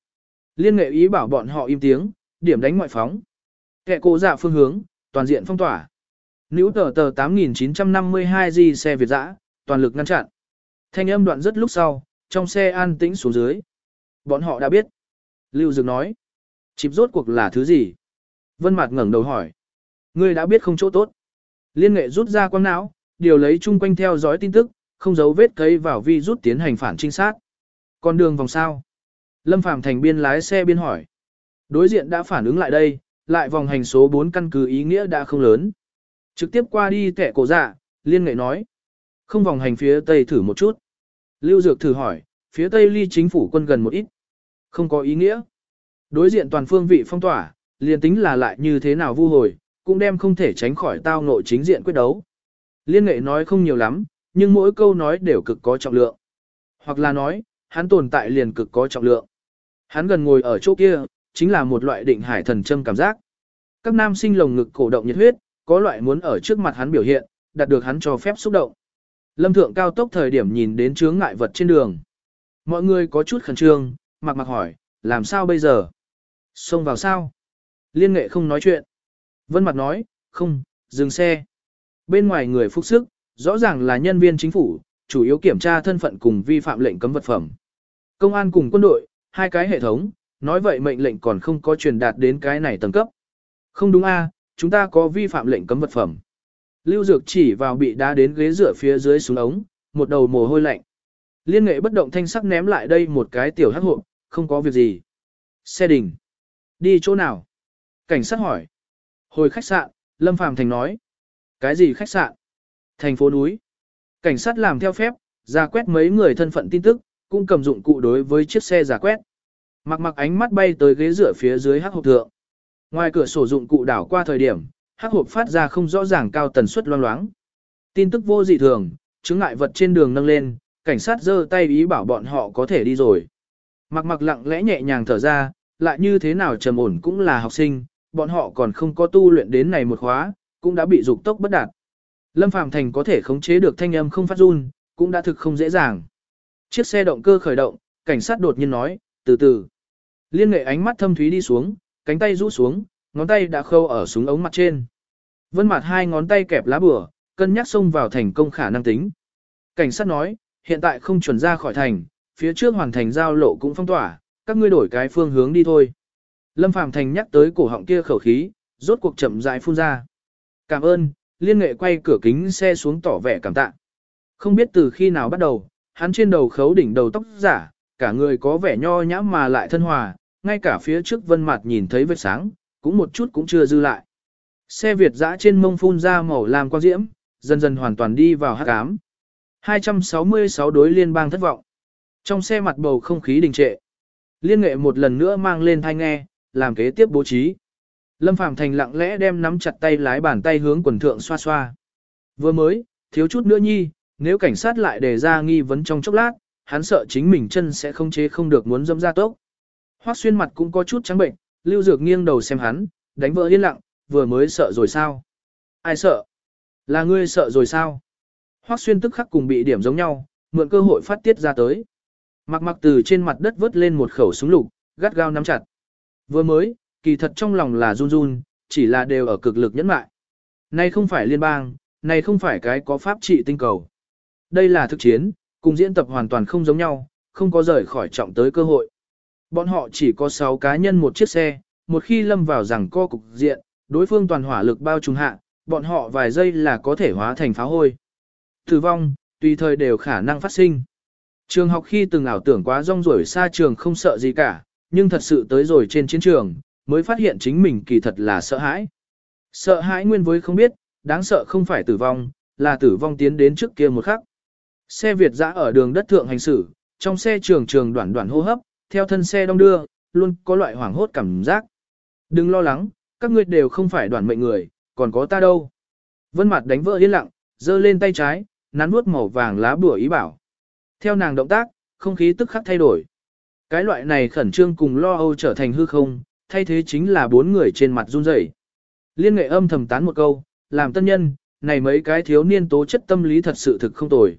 Liên nghệ ý bảo bọn họ im tiếng, điểm đánh ngoại phóng. Kẻ cổ dạ phương hướng, toàn diện phong tỏa. Nữ tờ tờ 8952 di xe Việt dã, toàn lực ngăn chặn. Thanh âm đoạn rất lúc sau, trong xe an tĩnh xuống dưới. Bọn họ đã biết. Lưu Dược nói. Chịp rốt cuộc là thứ gì? Vân Mạt ngẩng đầu hỏi. Ngươi đã biết không chỗ tốt. Liên nghệ rút ra quang não, điều lấy chung quanh theo dõi tin tức, không giấu vết cấy vào vi rút tiến hành phản trinh sát. Con đường vòng sao? Lâm Phàm thành biên lái xe biên hỏi. Đối diện đã phản ứng lại đây, lại vòng hành số 4 căn cứ ý nghĩa đã không lớn. Trực tiếp qua đi kẻ cổ dạ, liên nghệ nói. Không vòng hành phía tây thử một chút. Lưu Dược thử hỏi, phía tây ly chính phủ quân gần một ít. Không có ý nghĩa. Đối diện toàn phương vị phong tỏa, liền tính là lại như thế nào vu hồi, cũng đem không thể tránh khỏi tao nội chính diện quyết đấu. Liên nghệ nói không nhiều lắm, nhưng mỗi câu nói đều cực có trọng lượng. Hoặc là nói, hắn tồn tại liền cực có trọng lượng. Hắn gần ngồi ở chỗ kia, chính là một loại định hải thần châm cảm giác. Các nam sinh lồng ngực cổ động nhiệt huyết, có loại muốn ở trước mặt hắn biểu hiện, đạt được hắn cho phép xúc động. Lâm thượng cao tốc thời điểm nhìn đến chướng ngại vật trên đường. Mọi người có chút khẩn trương, mặc mặc hỏi, làm sao bây giờ? Xông vào sao? Liên nghệ không nói chuyện. Vân mặt nói, không, dừng xe. Bên ngoài người phúc sức, rõ ràng là nhân viên chính phủ, chủ yếu kiểm tra thân phận cùng vi phạm lệnh cấm vật phẩm. Công an cùng quân đội, hai cái hệ thống, nói vậy mệnh lệnh còn không có truyền đạt đến cái này tầng cấp. Không đúng a, chúng ta có vi phạm lệnh cấm vật phẩm. Lưu Dược chỉ vào bị đá đến ghế rửa phía dưới xuống ống, một đầu mồ hôi lạnh. Liên nghệ bất động thanh sắc ném lại đây một cái tiểu hắc hộp, không có việc gì. Xe đình. Đi chỗ nào? Cảnh sát hỏi. Hồi khách sạn, Lâm Phàm Thành nói. Cái gì khách sạn? Thành phố núi. Cảnh sát làm theo phép, ra quét mấy người thân phận tin tức, cũng cầm dụng cụ đối với chiếc xe giả quét. Mặc mặc ánh mắt bay tới ghế dựa phía dưới hắc hộp thượng. Ngoài cửa sổ dụng cụ đảo qua thời điểm, hắc hộp phát ra không rõ ràng cao tần suất loang loáng. Tin tức vô dị thường, chứng ngại vật trên đường nâng lên, cảnh sát giơ tay ý bảo bọn họ có thể đi rồi. Mặc mặc lặng lẽ nhẹ nhàng thở ra, lại như thế nào trầm ổn cũng là học sinh, bọn họ còn không có tu luyện đến này một khóa, cũng đã bị dục tốc bất đạt. Lâm Phàm Thành có thể khống chế được thanh âm không phát run, cũng đã thực không dễ dàng. Chiếc xe động cơ khởi động, cảnh sát đột nhiên nói, từ từ. Liên nghệ ánh mắt thâm thúy đi xuống, cánh tay rũ xuống, ngón tay đã khâu ở súng ống mặt trên. Vân mặt hai ngón tay kẹp lá bửa, cân nhắc xông vào thành công khả năng tính. Cảnh sát nói, hiện tại không chuẩn ra khỏi thành, phía trước hoàn thành giao lộ cũng phong tỏa, các ngươi đổi cái phương hướng đi thôi. Lâm Phàm Thành nhắc tới cổ họng kia khẩu khí, rốt cuộc chậm rãi phun ra. Cảm ơn, liên nghệ quay cửa kính xe xuống tỏ vẻ cảm tạ. Không biết từ khi nào bắt đầu, hắn trên đầu khấu đỉnh đầu tóc giả, cả người có vẻ nho nhã mà lại thân hòa, ngay cả phía trước vân mặt nhìn thấy vết sáng, cũng một chút cũng chưa dư lại. Xe Việt dã trên mông phun ra màu làm quang diễm, dần dần hoàn toàn đi vào hắc ám. 266 đối liên bang thất vọng. Trong xe mặt bầu không khí đình trệ. Liên nghệ một lần nữa mang lên thai nghe, làm kế tiếp bố trí. Lâm Phàm Thành lặng lẽ đem nắm chặt tay lái bàn tay hướng quần thượng xoa xoa. Vừa mới, thiếu chút nữa nhi, nếu cảnh sát lại đề ra nghi vấn trong chốc lát, hắn sợ chính mình chân sẽ không chế không được muốn dâm ra tốc. Hoắc xuyên mặt cũng có chút trắng bệnh, Lưu Dược nghiêng đầu xem hắn, đánh vỡ yên lặng, vừa mới sợ rồi sao? Ai sợ? Là ngươi sợ rồi sao? Hoắc xuyên tức khắc cùng bị điểm giống nhau, mượn cơ hội phát tiết ra tới. Mặc mặc từ trên mặt đất vớt lên một khẩu súng lục, gắt gao nắm chặt. Vừa mới, kỳ thật trong lòng là run run, chỉ là đều ở cực lực nhẫn mại. Này không phải liên bang, này không phải cái có pháp trị tinh cầu. Đây là thực chiến, cùng diễn tập hoàn toàn không giống nhau, không có rời khỏi trọng tới cơ hội. Bọn họ chỉ có 6 cá nhân một chiếc xe, một khi lâm vào rằng co cục diện, đối phương toàn hỏa lực bao trùm hạ, bọn họ vài giây là có thể hóa thành pháo hôi. Tử vong, tùy thời đều khả năng phát sinh. Trường học khi từng ảo tưởng quá rong ruổi xa trường không sợ gì cả, nhưng thật sự tới rồi trên chiến trường, mới phát hiện chính mình kỳ thật là sợ hãi. Sợ hãi nguyên với không biết, đáng sợ không phải tử vong, là tử vong tiến đến trước kia một khắc. Xe Việt dã ở đường đất thượng hành xử, trong xe trường trường đoạn đoạn hô hấp, theo thân xe đông đưa, luôn có loại hoảng hốt cảm giác. Đừng lo lắng, các ngươi đều không phải đoàn mệnh người, còn có ta đâu. Vân mặt đánh vỡ yên lặng, giơ lên tay trái, nắn nuốt màu vàng lá bùa ý bảo. Theo nàng động tác, không khí tức khắc thay đổi. Cái loại này khẩn trương cùng lo âu trở thành hư không, thay thế chính là bốn người trên mặt run rẩy. Liên nghệ âm thầm tán một câu, làm tân nhân, này mấy cái thiếu niên tố chất tâm lý thật sự thực không tồi.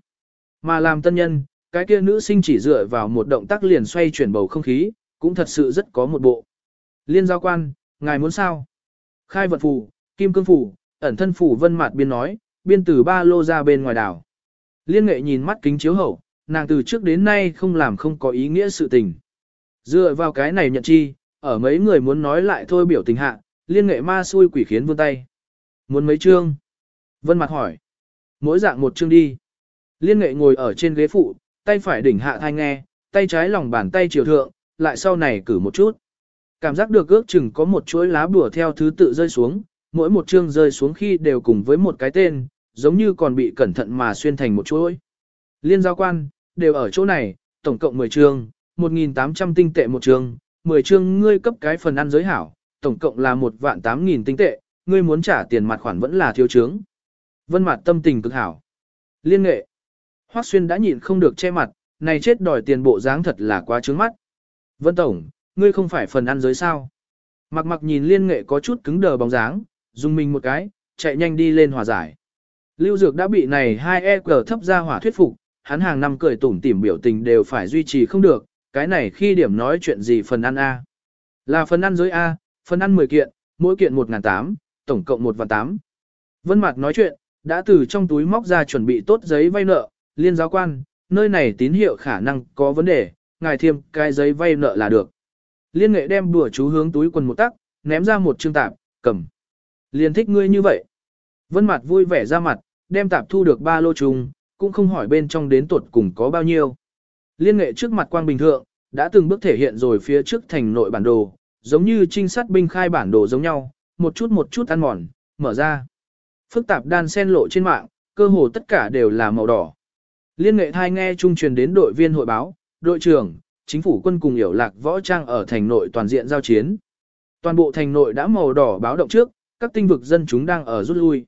Mà làm tân nhân, cái kia nữ sinh chỉ dựa vào một động tác liền xoay chuyển bầu không khí, cũng thật sự rất có một bộ. Liên giao quan, ngài muốn sao? Khai vật phù, kim cương phù, ẩn thân phù vân mạt biên nói, biên từ ba lô ra bên ngoài đảo. Liên nghệ nhìn mắt kính chiếu hậu, nàng từ trước đến nay không làm không có ý nghĩa sự tình. Dựa vào cái này nhận chi, ở mấy người muốn nói lại thôi biểu tình hạ, liên nghệ ma xui quỷ khiến vươn tay. Muốn mấy chương? Vân mặt hỏi. Mỗi dạng một chương đi. Liên nghệ ngồi ở trên ghế phụ, tay phải đỉnh hạ thai nghe, tay trái lòng bàn tay chiều thượng, lại sau này cử một chút. Cảm giác được ước chừng có một chuỗi lá bùa theo thứ tự rơi xuống, mỗi một chương rơi xuống khi đều cùng với một cái tên, giống như còn bị cẩn thận mà xuyên thành một chuỗi. Liên giao quan, đều ở chỗ này, tổng cộng 10 chương, 1.800 tinh tệ một trường, 10 chương ngươi cấp cái phần ăn giới hảo, tổng cộng là một vạn 8.000 tinh tệ, ngươi muốn trả tiền mặt khoản vẫn là thiếu trướng. Vân mặt tâm tình cực hảo. Liên nghệ. Hoắc Xuyên đã nhịn không được che mặt, này chết đòi tiền bộ dáng thật là quá trướng mắt. Vân Tổng, ngươi không phải phần ăn giới sao. Mặc mặc nhìn liên nghệ có chút cứng đờ bóng dáng, dùng mình một cái, chạy nhanh đi lên hòa giải. Lưu Dược đã bị này hai e cờ thấp ra hỏa thuyết phục, hắn hàng năm cười tủm tỉm biểu tình đều phải duy trì không được, cái này khi điểm nói chuyện gì phần ăn A. Là phần ăn dưới A, phần ăn 10 kiện, mỗi kiện 1.800, tổng cộng 1 và 8. Vân Mạt nói chuyện, đã từ trong túi móc ra chuẩn bị tốt giấy vay nợ, liên giáo quan, nơi này tín hiệu khả năng có vấn đề, ngài thiêm cái giấy vay nợ là được. Liên nghệ đem bùa chú hướng túi quần một tắc, ném ra một chương tạp, cầm. Liên thích ngươi như vậy. Vân mặt vui vẻ ra mặt, đem tạp thu được ba lô trùng, cũng không hỏi bên trong đến tuột cùng có bao nhiêu. Liên nghệ trước mặt quang bình thượng, đã từng bước thể hiện rồi phía trước thành nội bản đồ, giống như trinh sát binh khai bản đồ giống nhau, một chút một chút ăn mòn, mở ra. Phức tạp đan sen lộ trên mạng, cơ hồ tất cả đều là màu đỏ. Liên nghệ thai nghe trung truyền đến đội viên hội báo, đội trưởng, chính phủ quân cùng hiểu lạc võ trang ở thành nội toàn diện giao chiến. Toàn bộ thành nội đã màu đỏ báo động trước, các tinh vực dân chúng đang ở rút lui.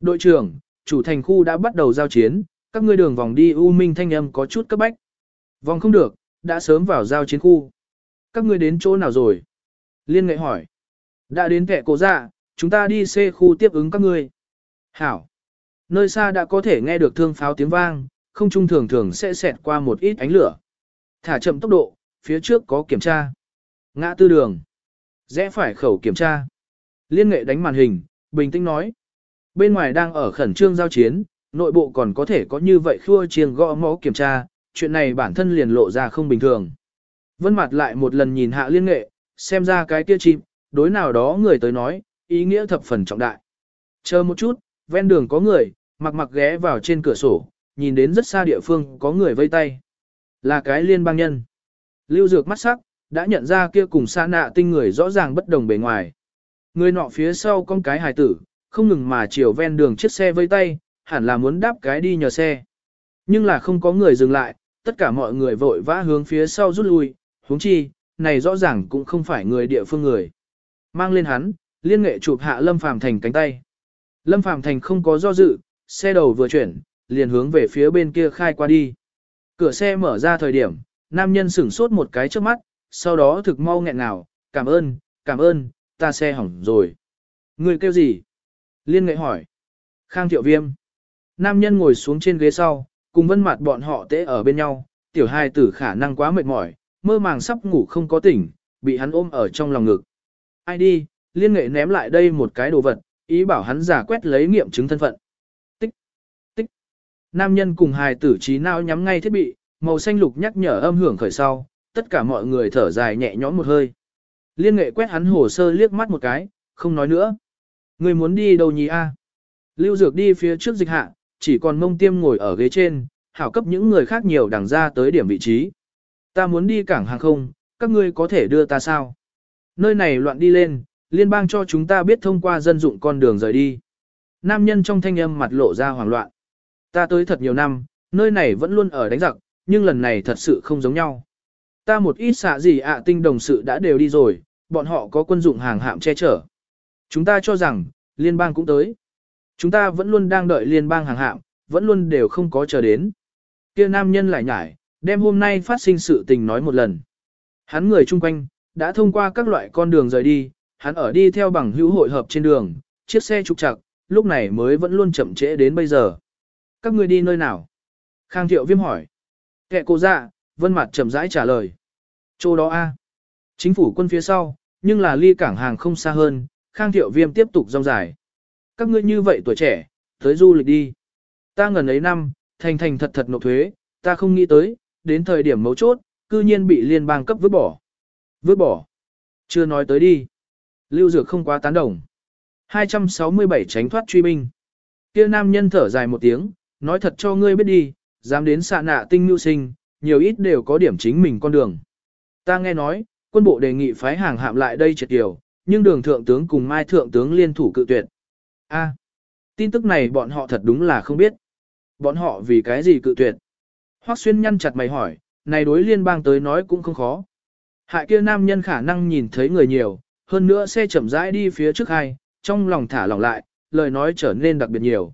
Đội trưởng, chủ thành khu đã bắt đầu giao chiến, các ngươi đường vòng đi U Minh thanh âm có chút cấp bách. Vòng không được, đã sớm vào giao chiến khu. Các ngươi đến chỗ nào rồi? Liên nghệ hỏi. Đã đến kẻ cổ dạ, chúng ta đi xe khu tiếp ứng các ngươi. Hảo. Nơi xa đã có thể nghe được thương pháo tiếng vang, không trung thường thường sẽ xẹt qua một ít ánh lửa. Thả chậm tốc độ, phía trước có kiểm tra. Ngã tư đường. Rẽ phải khẩu kiểm tra. Liên nghệ đánh màn hình, bình tĩnh nói. Bên ngoài đang ở khẩn trương giao chiến, nội bộ còn có thể có như vậy khua chiêng gõ mõ kiểm tra, chuyện này bản thân liền lộ ra không bình thường. Vân mặt lại một lần nhìn hạ liên nghệ, xem ra cái kia chim, đối nào đó người tới nói, ý nghĩa thập phần trọng đại. Chờ một chút, ven đường có người, mặc mặc ghé vào trên cửa sổ, nhìn đến rất xa địa phương có người vây tay. Là cái liên bang nhân. Lưu Dược mắt sắc, đã nhận ra kia cùng xa nạ tinh người rõ ràng bất đồng bề ngoài. Người nọ phía sau con cái hài tử, không ngừng mà chiều ven đường chiếc xe vây tay, hẳn là muốn đáp cái đi nhờ xe. Nhưng là không có người dừng lại, tất cả mọi người vội vã hướng phía sau rút lui, huống chi, này rõ ràng cũng không phải người địa phương người. Mang lên hắn, liên nghệ chụp hạ Lâm Phàm Thành cánh tay. Lâm Phàm Thành không có do dự, xe đầu vừa chuyển, liền hướng về phía bên kia khai qua đi. Cửa xe mở ra thời điểm, nam nhân sửng sốt một cái trước mắt, sau đó thực mau nghẹn ngào, cảm ơn, cảm ơn, ta xe hỏng rồi. Người kêu gì? Liên nghệ hỏi. Khang thiệu viêm. Nam nhân ngồi xuống trên ghế sau, cùng vân mặt bọn họ tễ ở bên nhau, tiểu hai tử khả năng quá mệt mỏi, mơ màng sắp ngủ không có tỉnh, bị hắn ôm ở trong lòng ngực. Ai đi, liên nghệ ném lại đây một cái đồ vật, ý bảo hắn giả quét lấy nghiệm chứng thân phận. Tích, tích. Nam nhân cùng hài tử trí não nhắm ngay thiết bị, màu xanh lục nhắc nhở âm hưởng khởi sau, tất cả mọi người thở dài nhẹ nhõm một hơi. Liên nghệ quét hắn hồ sơ liếc mắt một cái, không nói nữa. Người muốn đi đâu nhỉ a? Lưu Dược đi phía trước dịch hạ, chỉ còn mông tiêm ngồi ở ghế trên, hảo cấp những người khác nhiều đằng ra tới điểm vị trí. Ta muốn đi cảng hàng không, các ngươi có thể đưa ta sao? Nơi này loạn đi lên, liên bang cho chúng ta biết thông qua dân dụng con đường rời đi. Nam nhân trong thanh âm mặt lộ ra hoảng loạn. Ta tới thật nhiều năm, nơi này vẫn luôn ở đánh giặc, nhưng lần này thật sự không giống nhau. Ta một ít xạ gì ạ tinh đồng sự đã đều đi rồi, bọn họ có quân dụng hàng hạm che chở. Chúng ta cho rằng, liên bang cũng tới. Chúng ta vẫn luôn đang đợi liên bang hàng hạm, vẫn luôn đều không có chờ đến. Kia nam nhân lại nhải, đem hôm nay phát sinh sự tình nói một lần. Hắn người chung quanh, đã thông qua các loại con đường rời đi, hắn ở đi theo bằng hữu hội hợp trên đường, chiếc xe trục trặc, lúc này mới vẫn luôn chậm trễ đến bây giờ. Các người đi nơi nào? Khang Thiệu Viêm hỏi. Kệ cô dạ, Vân Mặt chậm rãi trả lời. Chỗ đó a. Chính phủ quân phía sau, nhưng là ly cảng hàng không xa hơn, Khang Thiệu Viêm tiếp tục rong dài. Các ngươi như vậy tuổi trẻ, tới du lịch đi. Ta ngần ấy năm, thành thành thật thật nộp thuế, ta không nghĩ tới, đến thời điểm mấu chốt, cư nhiên bị liên bang cấp vứt bỏ. Vứt bỏ. Chưa nói tới đi. Lưu Dược không quá tán đồng. 267 tránh thoát truy binh. Kia nam nhân thở dài một tiếng, nói thật cho ngươi biết đi, dám đến xạ nạ tinh nhu sinh, nhiều ít đều có điểm chính mình con đường. Ta nghe nói, quân bộ đề nghị phái hàng hạm lại đây triệt điều, nhưng đường thượng tướng cùng mai thượng tướng liên thủ cự tuyệt. A, tin tức này bọn họ thật đúng là không biết. Bọn họ vì cái gì cự tuyệt? Hoắc xuyên nhăn chặt mày hỏi, này đối liên bang tới nói cũng không khó. Hại kia nam nhân khả năng nhìn thấy người nhiều, hơn nữa xe chậm rãi đi phía trước hai, trong lòng thả lỏng lại, lời nói trở nên đặc biệt nhiều.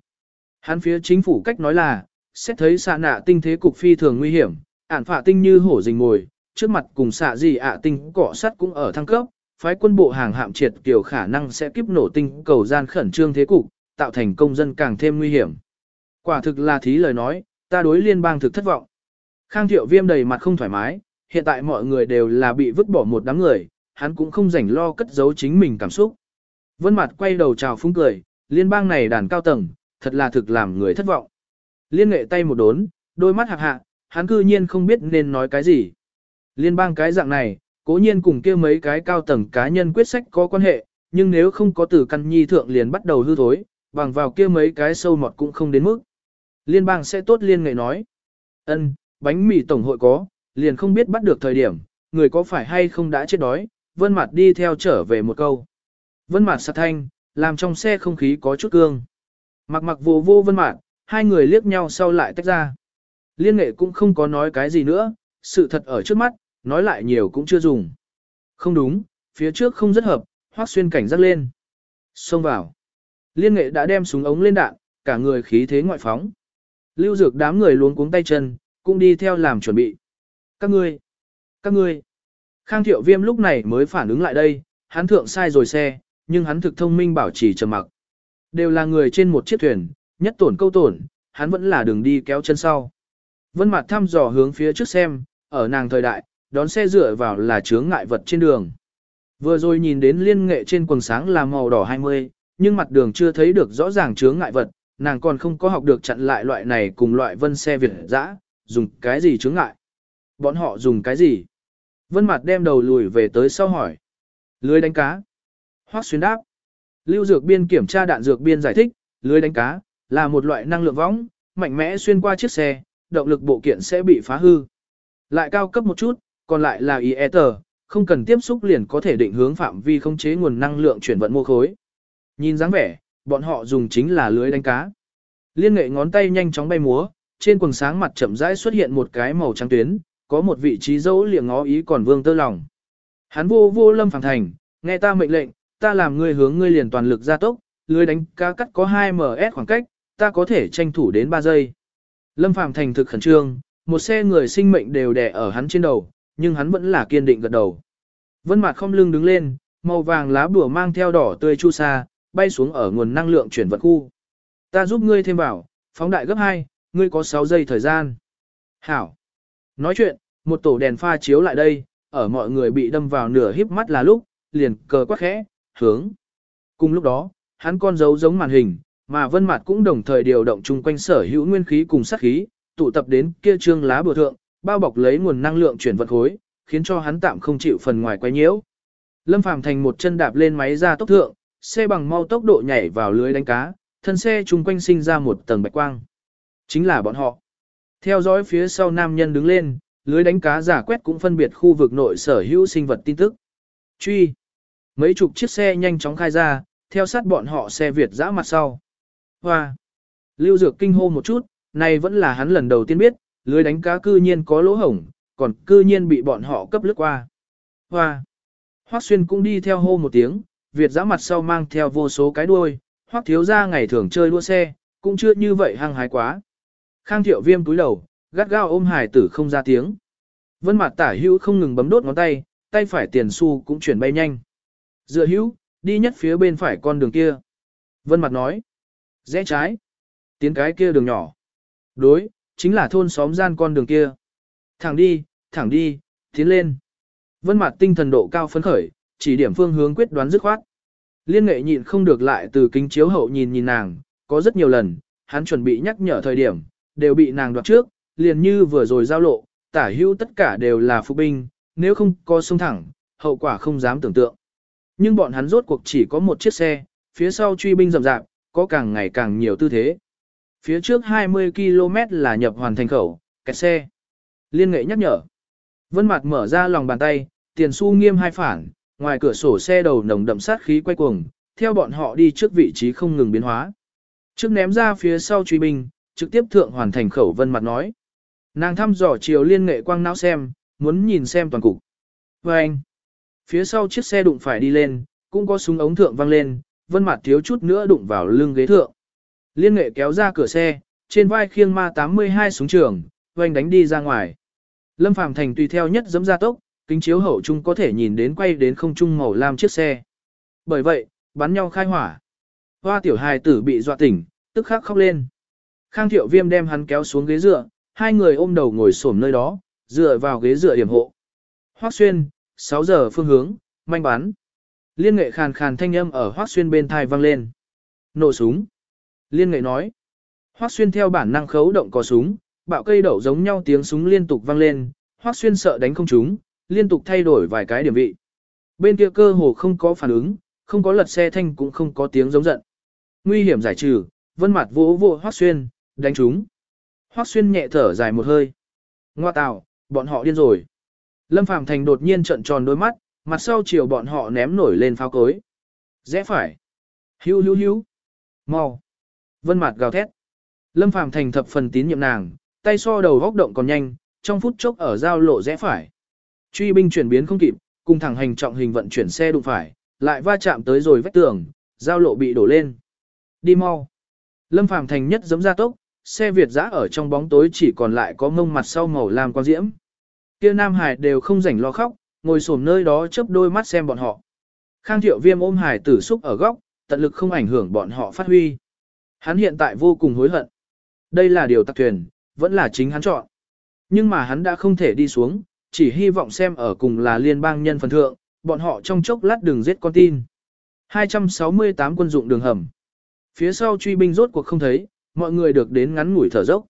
Hắn phía chính phủ cách nói là, xét thấy xạ nạ tinh thế cục phi thường nguy hiểm, ản phạ tinh như hổ rình ngồi, trước mặt cùng xạ gì ạ tinh cỏ sắt cũng ở thăng cấp, phái quân bộ hàng hạm triệt kiểu khả năng sẽ kiếp nổ tinh cầu gian khẩn trương thế cục, tạo thành công dân càng thêm nguy hiểm. Quả thực là thí lời nói, ta đối liên bang thực thất vọng. Khang thiệu viêm đầy mặt không thoải mái, hiện tại mọi người đều là bị vứt bỏ một đám người, hắn cũng không rảnh lo cất giấu chính mình cảm xúc. Vân mặt quay đầu chào phúng cười, liên bang này đàn cao tầng, thật là thực làm người thất vọng. Liên nghệ tay một đốn, đôi mắt hạc hạ, hắn cư nhiên không biết nên nói cái gì. Liên bang cái dạng này, cố nhiên cùng kia mấy cái cao tầng cá nhân quyết sách có quan hệ, nhưng nếu không có từ căn nhi thượng liền bắt đầu hư thối, bằng vào kia mấy cái sâu mọt cũng không đến mức. Liên bang sẽ tốt liên nghệ nói. ân bánh mì tổng hội có, liền không biết bắt được thời điểm, người có phải hay không đã chết đói, vân mặt đi theo trở về một câu. Vân mặt sạt thanh, làm trong xe không khí có chút cương. Mặc mặc vô vô vân mặt, hai người liếc nhau sau lại tách ra. Liên nghệ cũng không có nói cái gì nữa, sự thật ở trước mắt, nói lại nhiều cũng chưa dùng. Không đúng, phía trước không rất hợp, hoác xuyên cảnh giác lên. Xông vào. Liên nghệ đã đem súng ống lên đạn, cả người khí thế ngoại phóng. Lưu dược đám người luống cuống tay chân, cũng đi theo làm chuẩn bị. Các ngươi, các ngươi. Khang thiệu viêm lúc này mới phản ứng lại đây, hắn thượng sai rồi xe, nhưng hắn thực thông minh bảo trì trầm mặc. Đều là người trên một chiếc thuyền, nhất tổn câu tổn, hắn vẫn là đường đi kéo chân sau. Vân mặt thăm dò hướng phía trước xem, ở nàng thời đại, đón xe dựa vào là chướng ngại vật trên đường. Vừa rồi nhìn đến liên nghệ trên quần sáng là màu đỏ 20, nhưng mặt đường chưa thấy được rõ ràng chướng ngại vật, nàng còn không có học được chặn lại loại này cùng loại vân xe Việt dã, dùng cái gì chướng ngại. Bọn họ dùng cái gì? Vân mặt đem đầu lùi về tới sau hỏi. Lưới đánh cá. Hoác xuyên đáp. Lưu dược biên kiểm tra đạn dược biên giải thích, lưới đánh cá, là một loại năng lượng võng, mạnh mẽ xuyên qua chiếc xe, động lực bộ kiện sẽ bị phá hư. Lại cao cấp một chút, còn lại là ether, không cần tiếp xúc liền có thể định hướng phạm vi khống chế nguồn năng lượng chuyển vận mô khối. Nhìn dáng vẻ, bọn họ dùng chính là lưới đánh cá. Liên nghệ ngón tay nhanh chóng bay múa, trên quần sáng mặt chậm rãi xuất hiện một cái màu trắng tuyến, có một vị trí dấu liệng ngó ý còn vương tơ lòng. Hắn vô vô lâm phẳng thành, nghe ta mệnh lệnh, ta làm ngươi hướng ngươi liền toàn lực gia tốc, lưới đánh cá cắt có 2 ms khoảng cách, ta có thể tranh thủ đến 3 giây. Lâm Phàm thành thực khẩn trương, một xe người sinh mệnh đều đè ở hắn trên đầu, nhưng hắn vẫn là kiên định gật đầu. Vân Mạt không lưng đứng lên, màu vàng lá bùa mang theo đỏ tươi chu sa, bay xuống ở nguồn năng lượng chuyển vận khu. Ta giúp ngươi thêm vào, phóng đại gấp 2, ngươi có 6 giây thời gian. Hảo. Nói chuyện, một tổ đèn pha chiếu lại đây, ở mọi người bị đâm vào nửa híp mắt là lúc, liền cờ quắc khẽ, hướng. Cùng lúc đó, hắn con dấu giống màn hình, mà vân mặt cũng đồng thời điều động chung quanh sở hữu nguyên khí cùng sát khí, tụ tập đến kia trương lá bùa thượng, bao bọc lấy nguồn năng lượng chuyển vật khối, khiến cho hắn tạm không chịu phần ngoài quay nhiễu. Lâm Phàm thành một chân đạp lên máy ra tốc thượng, xe bằng mau tốc độ nhảy vào lưới đánh cá, thân xe chung quanh sinh ra một tầng bạch quang. Chính là bọn họ. Theo dõi phía sau nam nhân đứng lên, lưới đánh cá giả quét cũng phân biệt khu vực nội sở hữu sinh vật tin tức. Truy. Mấy chục chiếc xe nhanh chóng khai ra, theo sát bọn họ xe Việt dã mặt sau. Hoa. Lưu Dược kinh hô một chút, này vẫn là hắn lần đầu tiên biết, lưới đánh cá cư nhiên có lỗ hổng, còn cư nhiên bị bọn họ cấp lướt qua. Hoa. Hoắc Xuyên cũng đi theo hô một tiếng, Việt giã mặt sau mang theo vô số cái đuôi, Hoắc thiếu gia ngày thường chơi đua xe, cũng chưa như vậy hăng hái quá. Khang Thiệu Viêm túi đầu, gắt gao ôm hải tử không ra tiếng. Vân mặt tả hữu không ngừng bấm đốt ngón tay, tay phải tiền xu cũng chuyển bay nhanh. Dựa hữu, đi nhất phía bên phải con đường kia. Vân mặt nói. Rẽ trái. Tiến cái kia đường nhỏ. Đối, chính là thôn xóm gian con đường kia. Thẳng đi, thẳng đi, tiến lên. Vân mặt tinh thần độ cao phấn khởi, chỉ điểm phương hướng quyết đoán dứt khoát. Liên nghệ nhịn không được lại từ kính chiếu hậu nhìn nhìn nàng, có rất nhiều lần, hắn chuẩn bị nhắc nhở thời điểm, đều bị nàng đoạt trước, liền như vừa rồi giao lộ, tả hữu tất cả đều là phục binh, nếu không có sông thẳng, hậu quả không dám tưởng tượng. Nhưng bọn hắn rốt cuộc chỉ có một chiếc xe, phía sau truy binh rầm rạp, có càng ngày càng nhiều tư thế. Phía trước 20 km là nhập hoàn thành khẩu, kẹt xe. Liên nghệ nhắc nhở. Vân Mạt mở ra lòng bàn tay, tiền xu nghiêm hai phản, ngoài cửa sổ xe đầu nồng đậm sát khí quay cuồng, theo bọn họ đi trước vị trí không ngừng biến hóa. Trước ném ra phía sau truy binh, trực tiếp thượng hoàn thành khẩu Vân Mạt nói. Nàng thăm dò chiều liên nghệ quang não xem, muốn nhìn xem toàn cục. Và anh, phía sau chiếc xe đụng phải đi lên, cũng có súng ống thượng vang lên, vân mặt thiếu chút nữa đụng vào lưng ghế thượng. Liên nghệ kéo ra cửa xe, trên vai khiêng ma 82 súng trường, doanh đánh đi ra ngoài. Lâm Phàm Thành tùy theo nhất dẫm ra tốc, kính chiếu hậu trung có thể nhìn đến quay đến không trung màu lam chiếc xe. Bởi vậy, bắn nhau khai hỏa. Hoa tiểu hài tử bị dọa tỉnh, tức khắc khóc lên. Khang thiệu viêm đem hắn kéo xuống ghế dựa, hai người ôm đầu ngồi xổm nơi đó, dựa vào ghế dựa điểm hộ. Hoác xuyên, 6 giờ phương hướng, manh bắn. Liên nghệ khàn khàn thanh âm ở Hoác Xuyên bên thai vang lên. Nổ súng. Liên nghệ nói. Hoác Xuyên theo bản năng khấu động có súng, bạo cây đậu giống nhau tiếng súng liên tục vang lên, Hoắc Xuyên sợ đánh không trúng, liên tục thay đổi vài cái điểm vị. Bên kia cơ hồ không có phản ứng, không có lật xe thanh cũng không có tiếng giống giận. Nguy hiểm giải trừ, Vân Mặt vỗ vỗ Hoắc Xuyên, đánh trúng. Hoắc Xuyên nhẹ thở dài một hơi. Ngoa tào, bọn họ điên rồi. Lâm Phàm Thành đột nhiên trợn tròn đôi mắt, mặt sau chiều bọn họ ném nổi lên pháo cối. Rẽ phải. Hiu hiu hiu. Mau. Vân Mạt gào thét. Lâm Phàm Thành thập phần tín nhiệm nàng, tay so đầu góc động còn nhanh, trong phút chốc ở giao lộ rẽ phải. Truy binh chuyển biến không kịp, cùng thẳng hành trọng hình vận chuyển xe đụng phải, lại va chạm tới rồi vách tường, giao lộ bị đổ lên. Đi mau. Lâm Phàm Thành nhất giấm ra tốc, xe Việt dã ở trong bóng tối chỉ còn lại có mông mặt sau màu lam quang diễm. Kia Nam Hải đều không rảnh lo khóc, ngồi xổm nơi đó chớp đôi mắt xem bọn họ. Khang Thiệu Viêm ôm Hải tử xúc ở góc, tận lực không ảnh hưởng bọn họ phát huy. Hắn hiện tại vô cùng hối hận. Đây là điều tặc thuyền, vẫn là chính hắn chọn. Nhưng mà hắn đã không thể đi xuống, chỉ hy vọng xem ở cùng là liên bang nhân phần thượng, bọn họ trong chốc lát đừng giết con tin. 268 quân dụng đường hầm. Phía sau truy binh rốt cuộc không thấy, mọi người được đến ngắn ngủi thở dốc.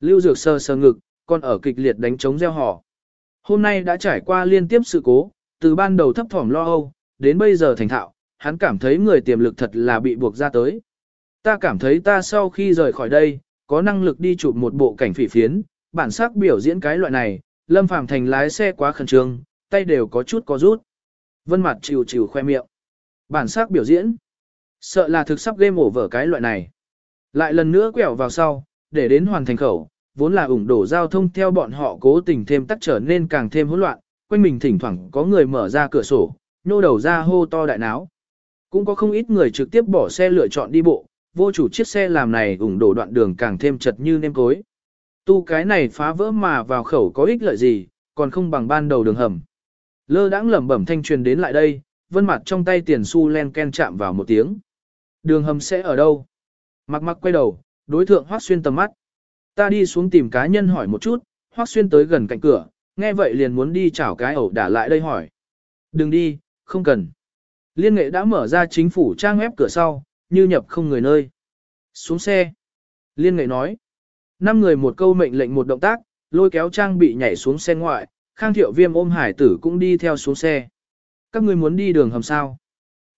Lưu Dược sơ sơ ngực, còn ở kịch liệt đánh chống gieo họ. Hôm nay đã trải qua liên tiếp sự cố, từ ban đầu thấp thỏm lo âu, đến bây giờ thành thạo, hắn cảm thấy người tiềm lực thật là bị buộc ra tới. Ta cảm thấy ta sau khi rời khỏi đây, có năng lực đi chụp một bộ cảnh phỉ phiến, bản sắc biểu diễn cái loại này, Lâm Phàm Thành lái xe quá khẩn trương, tay đều có chút có rút. Vân mặt chịu chịu khoe miệng. Bản sắc biểu diễn. Sợ là thực sắp game over cái loại này. Lại lần nữa quẹo vào sau, để đến hoàn thành khẩu, vốn là ủng đổ giao thông theo bọn họ cố tình thêm tắc trở nên càng thêm hỗn loạn, quanh mình thỉnh thoảng có người mở ra cửa sổ, nhô đầu ra hô to đại náo. Cũng có không ít người trực tiếp bỏ xe lựa chọn đi bộ, vô chủ chiếc xe làm này ủng đổ đoạn đường càng thêm chật như nêm cối. Tu cái này phá vỡ mà vào khẩu có ích lợi gì, còn không bằng ban đầu đường hầm. Lơ đãng lẩm bẩm thanh truyền đến lại đây, vân mặt trong tay tiền xu len ken chạm vào một tiếng. Đường hầm sẽ ở đâu? Mặc mặc quay đầu, đối thượng hoác Xuyên tầm mắt. Ta đi xuống tìm cá nhân hỏi một chút, hoác Xuyên tới gần cạnh cửa, nghe vậy liền muốn đi chảo cái ẩu đả lại đây hỏi. Đừng đi, không cần. Liên nghệ đã mở ra chính phủ trang web cửa sau, như nhập không người nơi. Xuống xe. Liên nghệ nói. Năm người một câu mệnh lệnh một động tác, lôi kéo trang bị nhảy xuống xe ngoại, Khang Thiệu Viêm ôm hải tử cũng đi theo xuống xe. Các ngươi muốn đi đường hầm sao?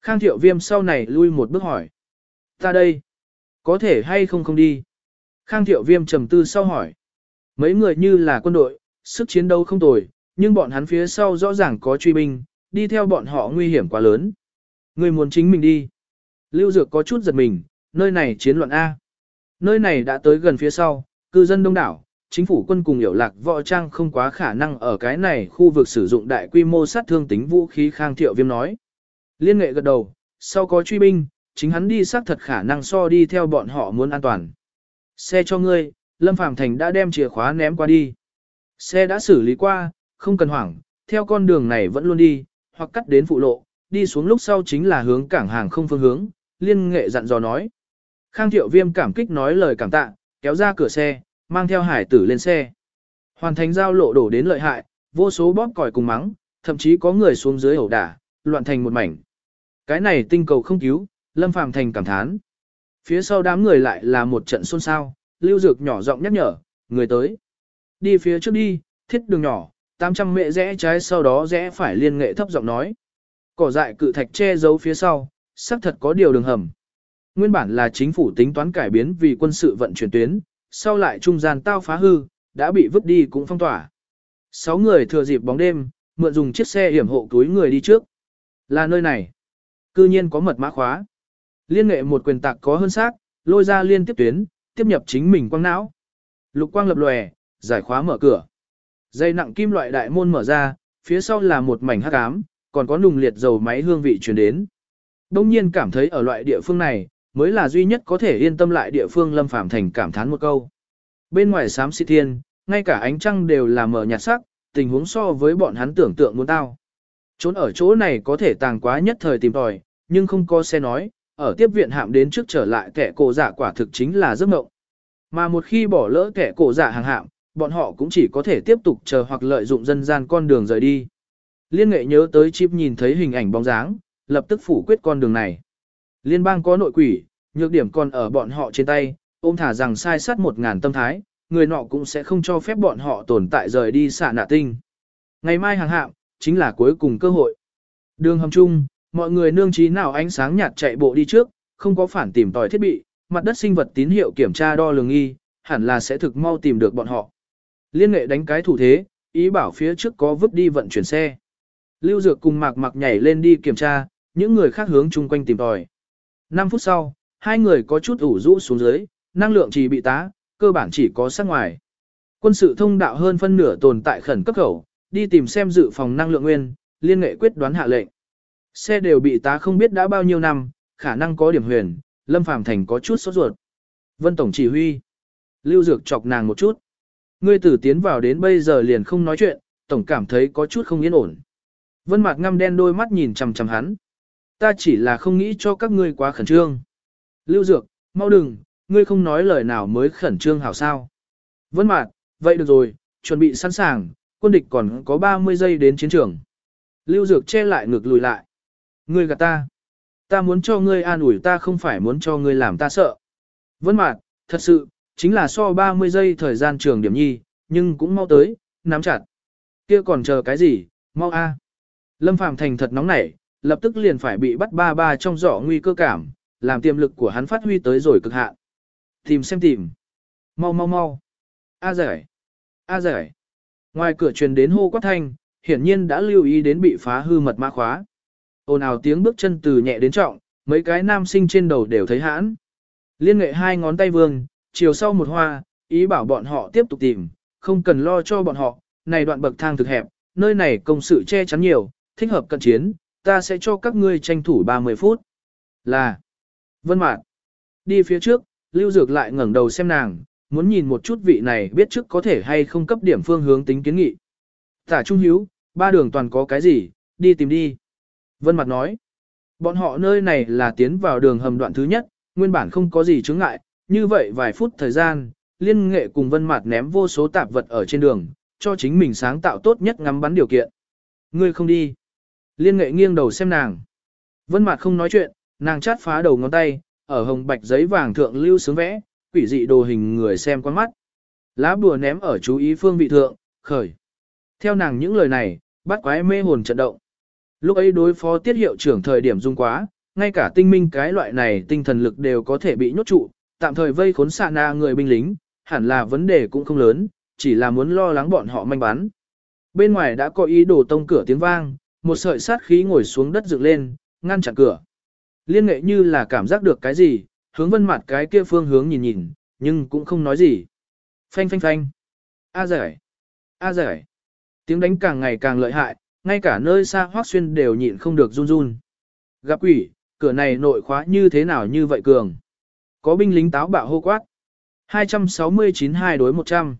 Khang Thiệu Viêm sau này lui một bước hỏi. Ta đây. Có thể hay không không đi? Khang Thiệu Viêm trầm tư sau hỏi. Mấy người như là quân đội, sức chiến đấu không tồi, nhưng bọn hắn phía sau rõ ràng có truy binh, đi theo bọn họ nguy hiểm quá lớn. Người muốn chính mình đi. Lưu Dược có chút giật mình, nơi này chiến loạn A. Nơi này đã tới gần phía sau, cư dân đông đảo, chính phủ quân cùng hiểu lạc võ trang không quá khả năng ở cái này khu vực sử dụng đại quy mô sát thương tính vũ khí khang thiệu viêm nói. Liên nghệ gật đầu, sau có truy binh, chính hắn đi xác thật khả năng so đi theo bọn họ muốn an toàn. Xe cho ngươi, Lâm Phàm Thành đã đem chìa khóa ném qua đi. Xe đã xử lý qua, không cần hoảng, theo con đường này vẫn luôn đi, hoặc cắt đến phụ lộ, đi xuống lúc sau chính là hướng cảng hàng không phương hướng, liên nghệ dặn dò nói. Khang thiệu viêm cảm kích nói lời cảm tạ, kéo ra cửa xe, mang theo hải tử lên xe. Hoàn thành giao lộ đổ đến lợi hại, vô số bóp còi cùng mắng, thậm chí có người xuống dưới ẩu đả, loạn thành một mảnh. Cái này tinh cầu không cứu, Lâm Phàm thành cảm thán. Phía sau đám người lại là một trận xôn xao, Lưu Dược nhỏ giọng nhắc nhở, người tới. Đi phía trước đi, thiết đường nhỏ, 800 mẹ rẽ trái sau đó rẽ phải liên nghệ thấp giọng nói. Cỏ dại cự thạch che giấu phía sau, xác thật có điều đường hầm. Nguyên bản là chính phủ tính toán cải biến vì quân sự vận chuyển tuyến, sau lại trung gian tao phá hư, đã bị vứt đi cũng phong tỏa. Sáu người thừa dịp bóng đêm, mượn dùng chiếc xe hiểm hộ túi người đi trước. Là nơi này. Cư nhiên có mật mã khóa. Liên nghệ một quyền tạc có hơn xác, lôi ra liên tiếp tuyến, tiếp nhập chính mình quang não. Lục quang lập lòe, giải khóa mở cửa. Dây nặng kim loại đại môn mở ra, phía sau là một mảnh hắc ám, còn có nùng liệt dầu máy hương vị truyền đến. Đông nhiên cảm thấy ở loại địa phương này, mới là duy nhất có thể yên tâm lại địa phương Lâm Phàm Thành cảm thán một câu. Bên ngoài xám xịt thiên, ngay cả ánh trăng đều là mờ nhạt sắc, tình huống so với bọn hắn tưởng tượng muốn tao. Trốn ở chỗ này có thể tàng quá nhất thời tìm tòi, nhưng không có xe nói, ở tiếp viện hạm đến trước trở lại kẻ cổ giả quả thực chính là giấc mộng. Mà một khi bỏ lỡ kẻ cổ giả hàng hạm, bọn họ cũng chỉ có thể tiếp tục chờ hoặc lợi dụng dân gian con đường rời đi. Liên nghệ nhớ tới chip nhìn thấy hình ảnh bóng dáng, lập tức phủ quyết con đường này. Liên bang có nội quỷ, nhược điểm còn ở bọn họ trên tay, ôm thả rằng sai sát một ngàn tâm thái, người nọ cũng sẽ không cho phép bọn họ tồn tại rời đi xạ nạ tinh. Ngày mai hàng hạm, chính là cuối cùng cơ hội. Đường hầm chung, mọi người nương trí nào ánh sáng nhạt chạy bộ đi trước, không có phản tìm tòi thiết bị, mặt đất sinh vật tín hiệu kiểm tra đo lường nghi, hẳn là sẽ thực mau tìm được bọn họ. Liên nghệ đánh cái thủ thế, ý bảo phía trước có vứt đi vận chuyển xe. Lưu Dược cùng Mạc Mạc nhảy lên đi kiểm tra, những người khác hướng chung quanh tìm tòi. 5 phút sau, hai người có chút ủ rũ xuống dưới, năng lượng chỉ bị tá, cơ bản chỉ có sát ngoài. Quân sự thông đạo hơn phân nửa tồn tại khẩn cấp khẩu, đi tìm xem dự phòng năng lượng nguyên, liên nghệ quyết đoán hạ lệnh. Xe đều bị tá không biết đã bao nhiêu năm, khả năng có điểm huyền, Lâm Phàm Thành có chút sốt ruột. Vân Tổng chỉ huy. Lưu Dược chọc nàng một chút. Ngươi tử tiến vào đến bây giờ liền không nói chuyện, Tổng cảm thấy có chút không yên ổn. Vân Mạc ngăm đen đôi mắt nhìn chằm chằm hắn. Ta chỉ là không nghĩ cho các ngươi quá khẩn trương. Lưu Dược, mau đừng, ngươi không nói lời nào mới khẩn trương hảo sao. Vân Mạc, vậy được rồi, chuẩn bị sẵn sàng, quân địch còn có 30 giây đến chiến trường. Lưu Dược che lại ngực lùi lại. Ngươi gạt ta. Ta muốn cho ngươi an ủi ta không phải muốn cho ngươi làm ta sợ. Vân Mạc, thật sự, chính là so 30 giây thời gian trường điểm nhi, nhưng cũng mau tới, nắm chặt. Kia còn chờ cái gì, mau a. Lâm Phàm thành thật nóng nảy, lập tức liền phải bị bắt ba ba trong giỏ nguy cơ cảm, làm tiềm lực của hắn phát huy tới rồi cực hạn. Tìm xem tìm. Mau mau mau. A giải. A giải. Ngoài cửa truyền đến hô quát thanh, hiển nhiên đã lưu ý đến bị phá hư mật mã khóa. Ồn ào tiếng bước chân từ nhẹ đến trọng, mấy cái nam sinh trên đầu đều thấy hãn. Liên nghệ hai ngón tay vương, chiều sau một hoa, ý bảo bọn họ tiếp tục tìm, không cần lo cho bọn họ, này đoạn bậc thang thực hẹp, nơi này công sự che chắn nhiều, thích hợp cận chiến, ta sẽ cho các ngươi tranh thủ 30 phút. Là, vân mạn, đi phía trước, lưu dược lại ngẩng đầu xem nàng, muốn nhìn một chút vị này biết trước có thể hay không cấp điểm phương hướng tính kiến nghị. Tả Trung Hiếu, ba đường toàn có cái gì, đi tìm đi. Vân mạn nói, bọn họ nơi này là tiến vào đường hầm đoạn thứ nhất, nguyên bản không có gì chướng ngại, như vậy vài phút thời gian, liên nghệ cùng Vân Mạt ném vô số tạp vật ở trên đường, cho chính mình sáng tạo tốt nhất ngắm bắn điều kiện. Ngươi không đi. Liên nghệ nghiêng đầu xem nàng. Vân Mặt không nói chuyện, nàng chát phá đầu ngón tay, ở hồng bạch giấy vàng thượng lưu sướng vẽ, quỷ dị đồ hình người xem quan mắt. Lá bùa ném ở chú ý phương vị thượng, khởi. Theo nàng những lời này, bắt quái mê hồn trận động. Lúc ấy đối phó tiết hiệu trưởng thời điểm dung quá, ngay cả tinh minh cái loại này tinh thần lực đều có thể bị nhốt trụ, tạm thời vây khốn xạ na người binh lính, hẳn là vấn đề cũng không lớn, chỉ là muốn lo lắng bọn họ manh bắn. Bên ngoài đã có ý đồ tông cửa tiếng vang, một sợi sát khí ngồi xuống đất dựng lên, ngăn chặn cửa. Liên nghệ như là cảm giác được cái gì, hướng vân mặt cái kia phương hướng nhìn nhìn, nhưng cũng không nói gì. Phanh phanh phanh. A giải. A giải. Tiếng đánh càng ngày càng lợi hại, ngay cả nơi xa hoác xuyên đều nhịn không được run run. Gặp quỷ, cửa này nội khóa như thế nào như vậy cường. Có binh lính táo bạo hô quát. 269 hai đối 100.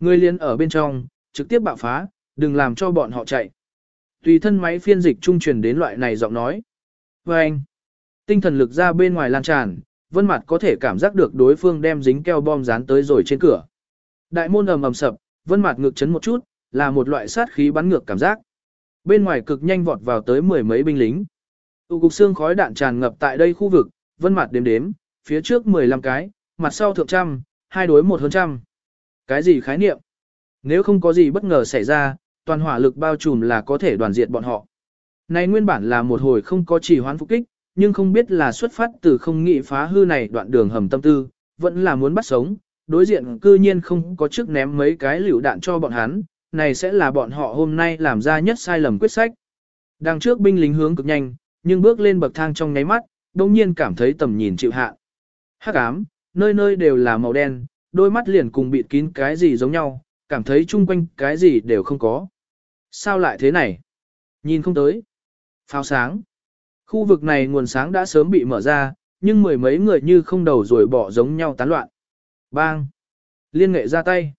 Người liên ở bên trong, trực tiếp bạo phá, đừng làm cho bọn họ chạy. Tùy thân máy phiên dịch trung truyền đến loại này giọng nói. Và anh, tinh thần lực ra bên ngoài lan tràn, vân mặt có thể cảm giác được đối phương đem dính keo bom dán tới rồi trên cửa. Đại môn ầm ầm sập, vân mặt ngược chấn một chút, là một loại sát khí bắn ngược cảm giác. Bên ngoài cực nhanh vọt vào tới mười mấy binh lính. Tụ cục xương khói đạn tràn ngập tại đây khu vực, vân mặt đếm đếm, phía trước 15 cái, mặt sau thượng trăm, hai đối một hơn trăm. Cái gì khái niệm? Nếu không có gì bất ngờ xảy ra, toàn hỏa lực bao trùm là có thể đoàn diệt bọn họ. Này nguyên bản là một hồi không có chỉ hoán phục kích, nhưng không biết là xuất phát từ không nghị phá hư này đoạn đường hầm tâm tư, vẫn là muốn bắt sống, đối diện cư nhiên không có trước ném mấy cái liều đạn cho bọn hắn, này sẽ là bọn họ hôm nay làm ra nhất sai lầm quyết sách. Đằng trước binh lính hướng cực nhanh, nhưng bước lên bậc thang trong nháy mắt, đồng nhiên cảm thấy tầm nhìn chịu hạ. Hắc ám, nơi nơi đều là màu đen, đôi mắt liền cùng bịt kín cái gì giống nhau, cảm thấy chung quanh cái gì đều không có. Sao lại thế này? Nhìn không tới. Pháo sáng. Khu vực này nguồn sáng đã sớm bị mở ra, nhưng mười mấy người như không đầu rồi bỏ giống nhau tán loạn. Bang! Liên nghệ ra tay.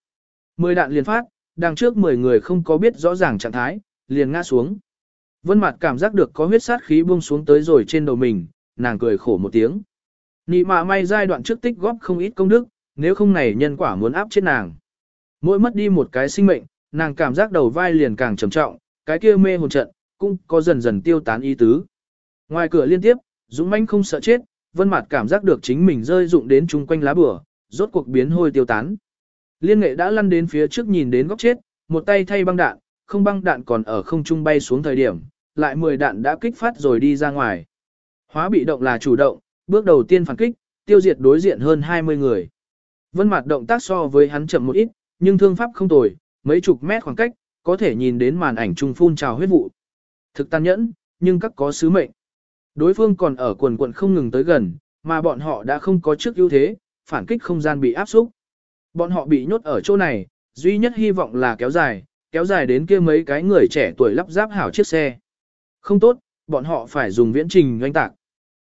Mười đạn liền phát, đằng trước 10 người không có biết rõ ràng trạng thái, liền ngã xuống. Vân Mạt cảm giác được có huyết sát khí buông xuống tới rồi trên đầu mình, nàng cười khổ một tiếng. Nị mạ may giai đoạn trước tích góp không ít công đức, nếu không này nhân quả muốn áp chết nàng. Mỗi mất đi một cái sinh mệnh, nàng cảm giác đầu vai liền càng trầm trọng, cái kia mê hồn trận, cũng có dần dần tiêu tán ý tứ. Ngoài cửa liên tiếp, Dũng manh không sợ chết, Vân Mạt cảm giác được chính mình rơi dụng đến chung quanh lá bùa, rốt cuộc biến hôi tiêu tán. Liên nghệ đã lăn đến phía trước nhìn đến góc chết, một tay thay băng đạn, không băng đạn còn ở không trung bay xuống thời điểm, lại 10 đạn đã kích phát rồi đi ra ngoài. Hóa bị động là chủ động, bước đầu tiên phản kích, tiêu diệt đối diện hơn 20 người. Vân mặt động tác so với hắn chậm một ít, nhưng thương pháp không tồi, mấy chục mét khoảng cách, có thể nhìn đến màn ảnh trung phun trào huyết vụ. Thực tàn nhẫn, nhưng các có sứ mệnh. Đối phương còn ở quần quận không ngừng tới gần, mà bọn họ đã không có trước ưu thế, phản kích không gian bị áp xúc. Bọn họ bị nhốt ở chỗ này, duy nhất hy vọng là kéo dài, kéo dài đến kia mấy cái người trẻ tuổi lắp ráp hảo chiếc xe. Không tốt, bọn họ phải dùng viễn trình doanh tạc.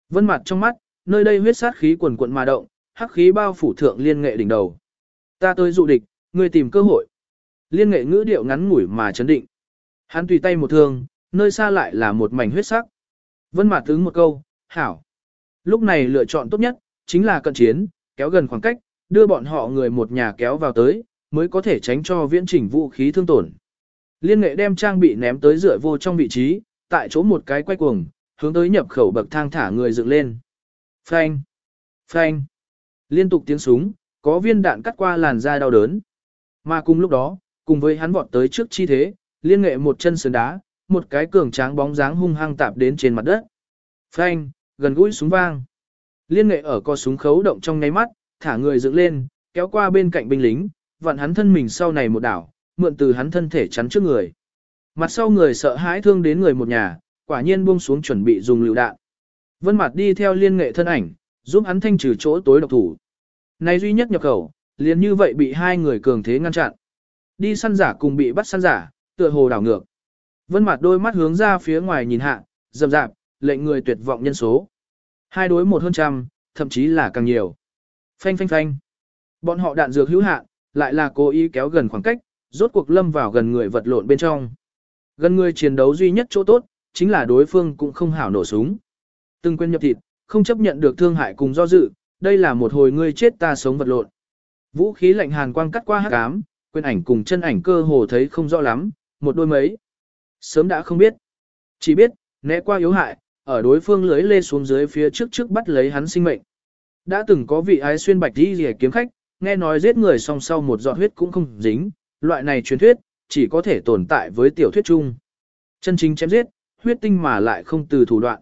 Vân mặt trong mắt, nơi đây huyết sát khí quần quận mà động, hắc khí bao phủ thượng liên nghệ đỉnh đầu. Ta tới dụ địch, ngươi tìm cơ hội. Liên nghệ ngữ điệu ngắn ngủi mà chấn định. Hắn tùy tay một thương, nơi xa lại là một mảnh huyết sắc. Vân Mạt tướng một câu, hảo. Lúc này lựa chọn tốt nhất, chính là cận chiến, kéo gần khoảng cách, đưa bọn họ người một nhà kéo vào tới, mới có thể tránh cho viễn chỉnh vũ khí thương tổn. Liên nghệ đem trang bị ném tới rửa vô trong vị trí, tại chỗ một cái quay cuồng, hướng tới nhập khẩu bậc thang thả người dựng lên. Phanh! Phanh! Liên tục tiếng súng, có viên đạn cắt qua làn da đau đớn. Mà cùng lúc đó, cùng với hắn vọt tới trước chi thế, liên nghệ một chân sườn đá, một cái cường tráng bóng dáng hung hăng tạp đến trên mặt đất. Phanh! Gần gũi súng vang. Liên nghệ ở co súng khấu động trong nháy mắt, thả người dựng lên, kéo qua bên cạnh binh lính, vặn hắn thân mình sau này một đảo, mượn từ hắn thân thể chắn trước người. Mặt sau người sợ hãi thương đến người một nhà, quả nhiên buông xuống chuẩn bị dùng lựu đạn. Vân Mặt đi theo liên nghệ thân ảnh, giúp hắn thanh trừ chỗ tối độc thủ. Này duy nhất nhập khẩu, liền như vậy bị hai người cường thế ngăn chặn. Đi săn giả cùng bị bắt săn giả, tựa hồ đảo ngược. Vân Mặt đôi mắt hướng ra phía ngoài nhìn hạ, dầm dạp, lệnh người tuyệt vọng nhân số. Hai đối một hơn trăm, thậm chí là càng nhiều. Phanh phanh phanh. Bọn họ đạn dược hữu hạn, lại là cố ý kéo gần khoảng cách, rốt cuộc lâm vào gần người vật lộn bên trong. Gần người chiến đấu duy nhất chỗ tốt, chính là đối phương cũng không hảo nổ súng. Từng quên nhập thịt, không chấp nhận được thương hại cùng do dự, đây là một hồi ngươi chết ta sống vật lộn. Vũ khí lạnh hàn quang cắt qua hắc ám, quên ảnh cùng chân ảnh cơ hồ thấy không rõ lắm, một đôi mấy. Sớm đã không biết. Chỉ biết, né qua yếu hại, ở đối phương lưới lê xuống dưới phía trước trước bắt lấy hắn sinh mệnh. Đã từng có vị ái xuyên bạch đi rìa kiếm khách, nghe nói giết người song sau một giọt huyết cũng không dính, loại này truyền thuyết, chỉ có thể tồn tại với tiểu thuyết chung. Chân chính chém giết, huyết tinh mà lại không từ thủ đoạn.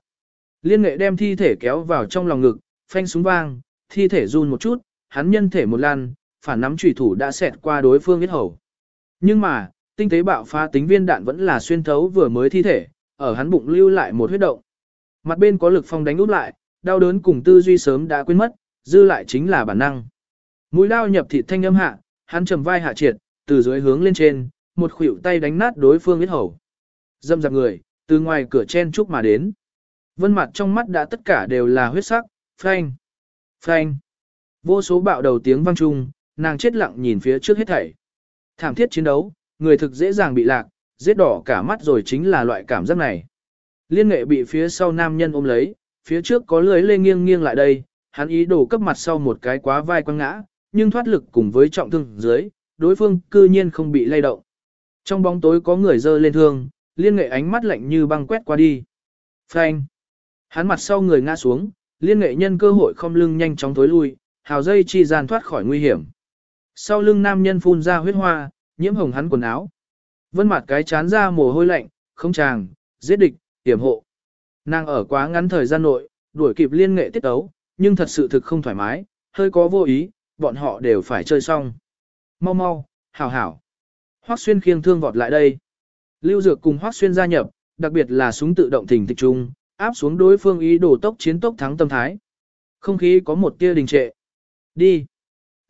Liên nghệ đem thi thể kéo vào trong lòng ngực, phanh súng vang, thi thể run một chút, hắn nhân thể một lan, phản nắm chủy thủ đã xẹt qua đối phương huyết hầu. Nhưng mà, tinh tế bạo phá tính viên đạn vẫn là xuyên thấu vừa mới thi thể, ở hắn bụng lưu lại một huyết động. Mặt bên có lực phong đánh úp lại, đau đớn cùng tư duy sớm đã quên mất, dư lại chính là bản năng. Mũi lao nhập thịt thanh âm hạ, hắn trầm vai hạ triệt, từ dưới hướng lên trên, một khuỷu tay đánh nát đối phương huyết hầu. Dâm dạp người, từ ngoài cửa chen chúc mà đến. Vân mặt trong mắt đã tất cả đều là huyết sắc, phanh, phanh. Vô số bạo đầu tiếng vang chung, nàng chết lặng nhìn phía trước hết thảy. Thảm thiết chiến đấu, người thực dễ dàng bị lạc, giết đỏ cả mắt rồi chính là loại cảm giác này. Liên nghệ bị phía sau nam nhân ôm lấy, phía trước có lưới lê nghiêng nghiêng lại đây, hắn ý đồ cấp mặt sau một cái quá vai quăng ngã, nhưng thoát lực cùng với trọng thương dưới, đối phương cư nhiên không bị lay động. Trong bóng tối có người dơ lên thương, liên nghệ ánh mắt lạnh như băng quét qua đi. Phanh. Hắn mặt sau người ngã xuống, liên nghệ nhân cơ hội không lưng nhanh chóng tối lui, hào dây chi gian thoát khỏi nguy hiểm. Sau lưng nam nhân phun ra huyết hoa, nhiễm hồng hắn quần áo. Vân mặt cái chán ra mồ hôi lạnh, không chàng, giết địch, tiềm hộ. Nàng ở quá ngắn thời gian nội, đuổi kịp liên nghệ tiết tấu, nhưng thật sự thực không thoải mái, hơi có vô ý, bọn họ đều phải chơi xong. Mau mau, hảo hảo. Hoắc xuyên khiêng thương vọt lại đây. Lưu Dược cùng Hoắc xuyên gia nhập, đặc biệt là súng tự động thỉnh tịch trung, áp xuống đối phương ý đồ tốc chiến tốc thắng tâm thái. Không khí có một tia đình trệ. Đi.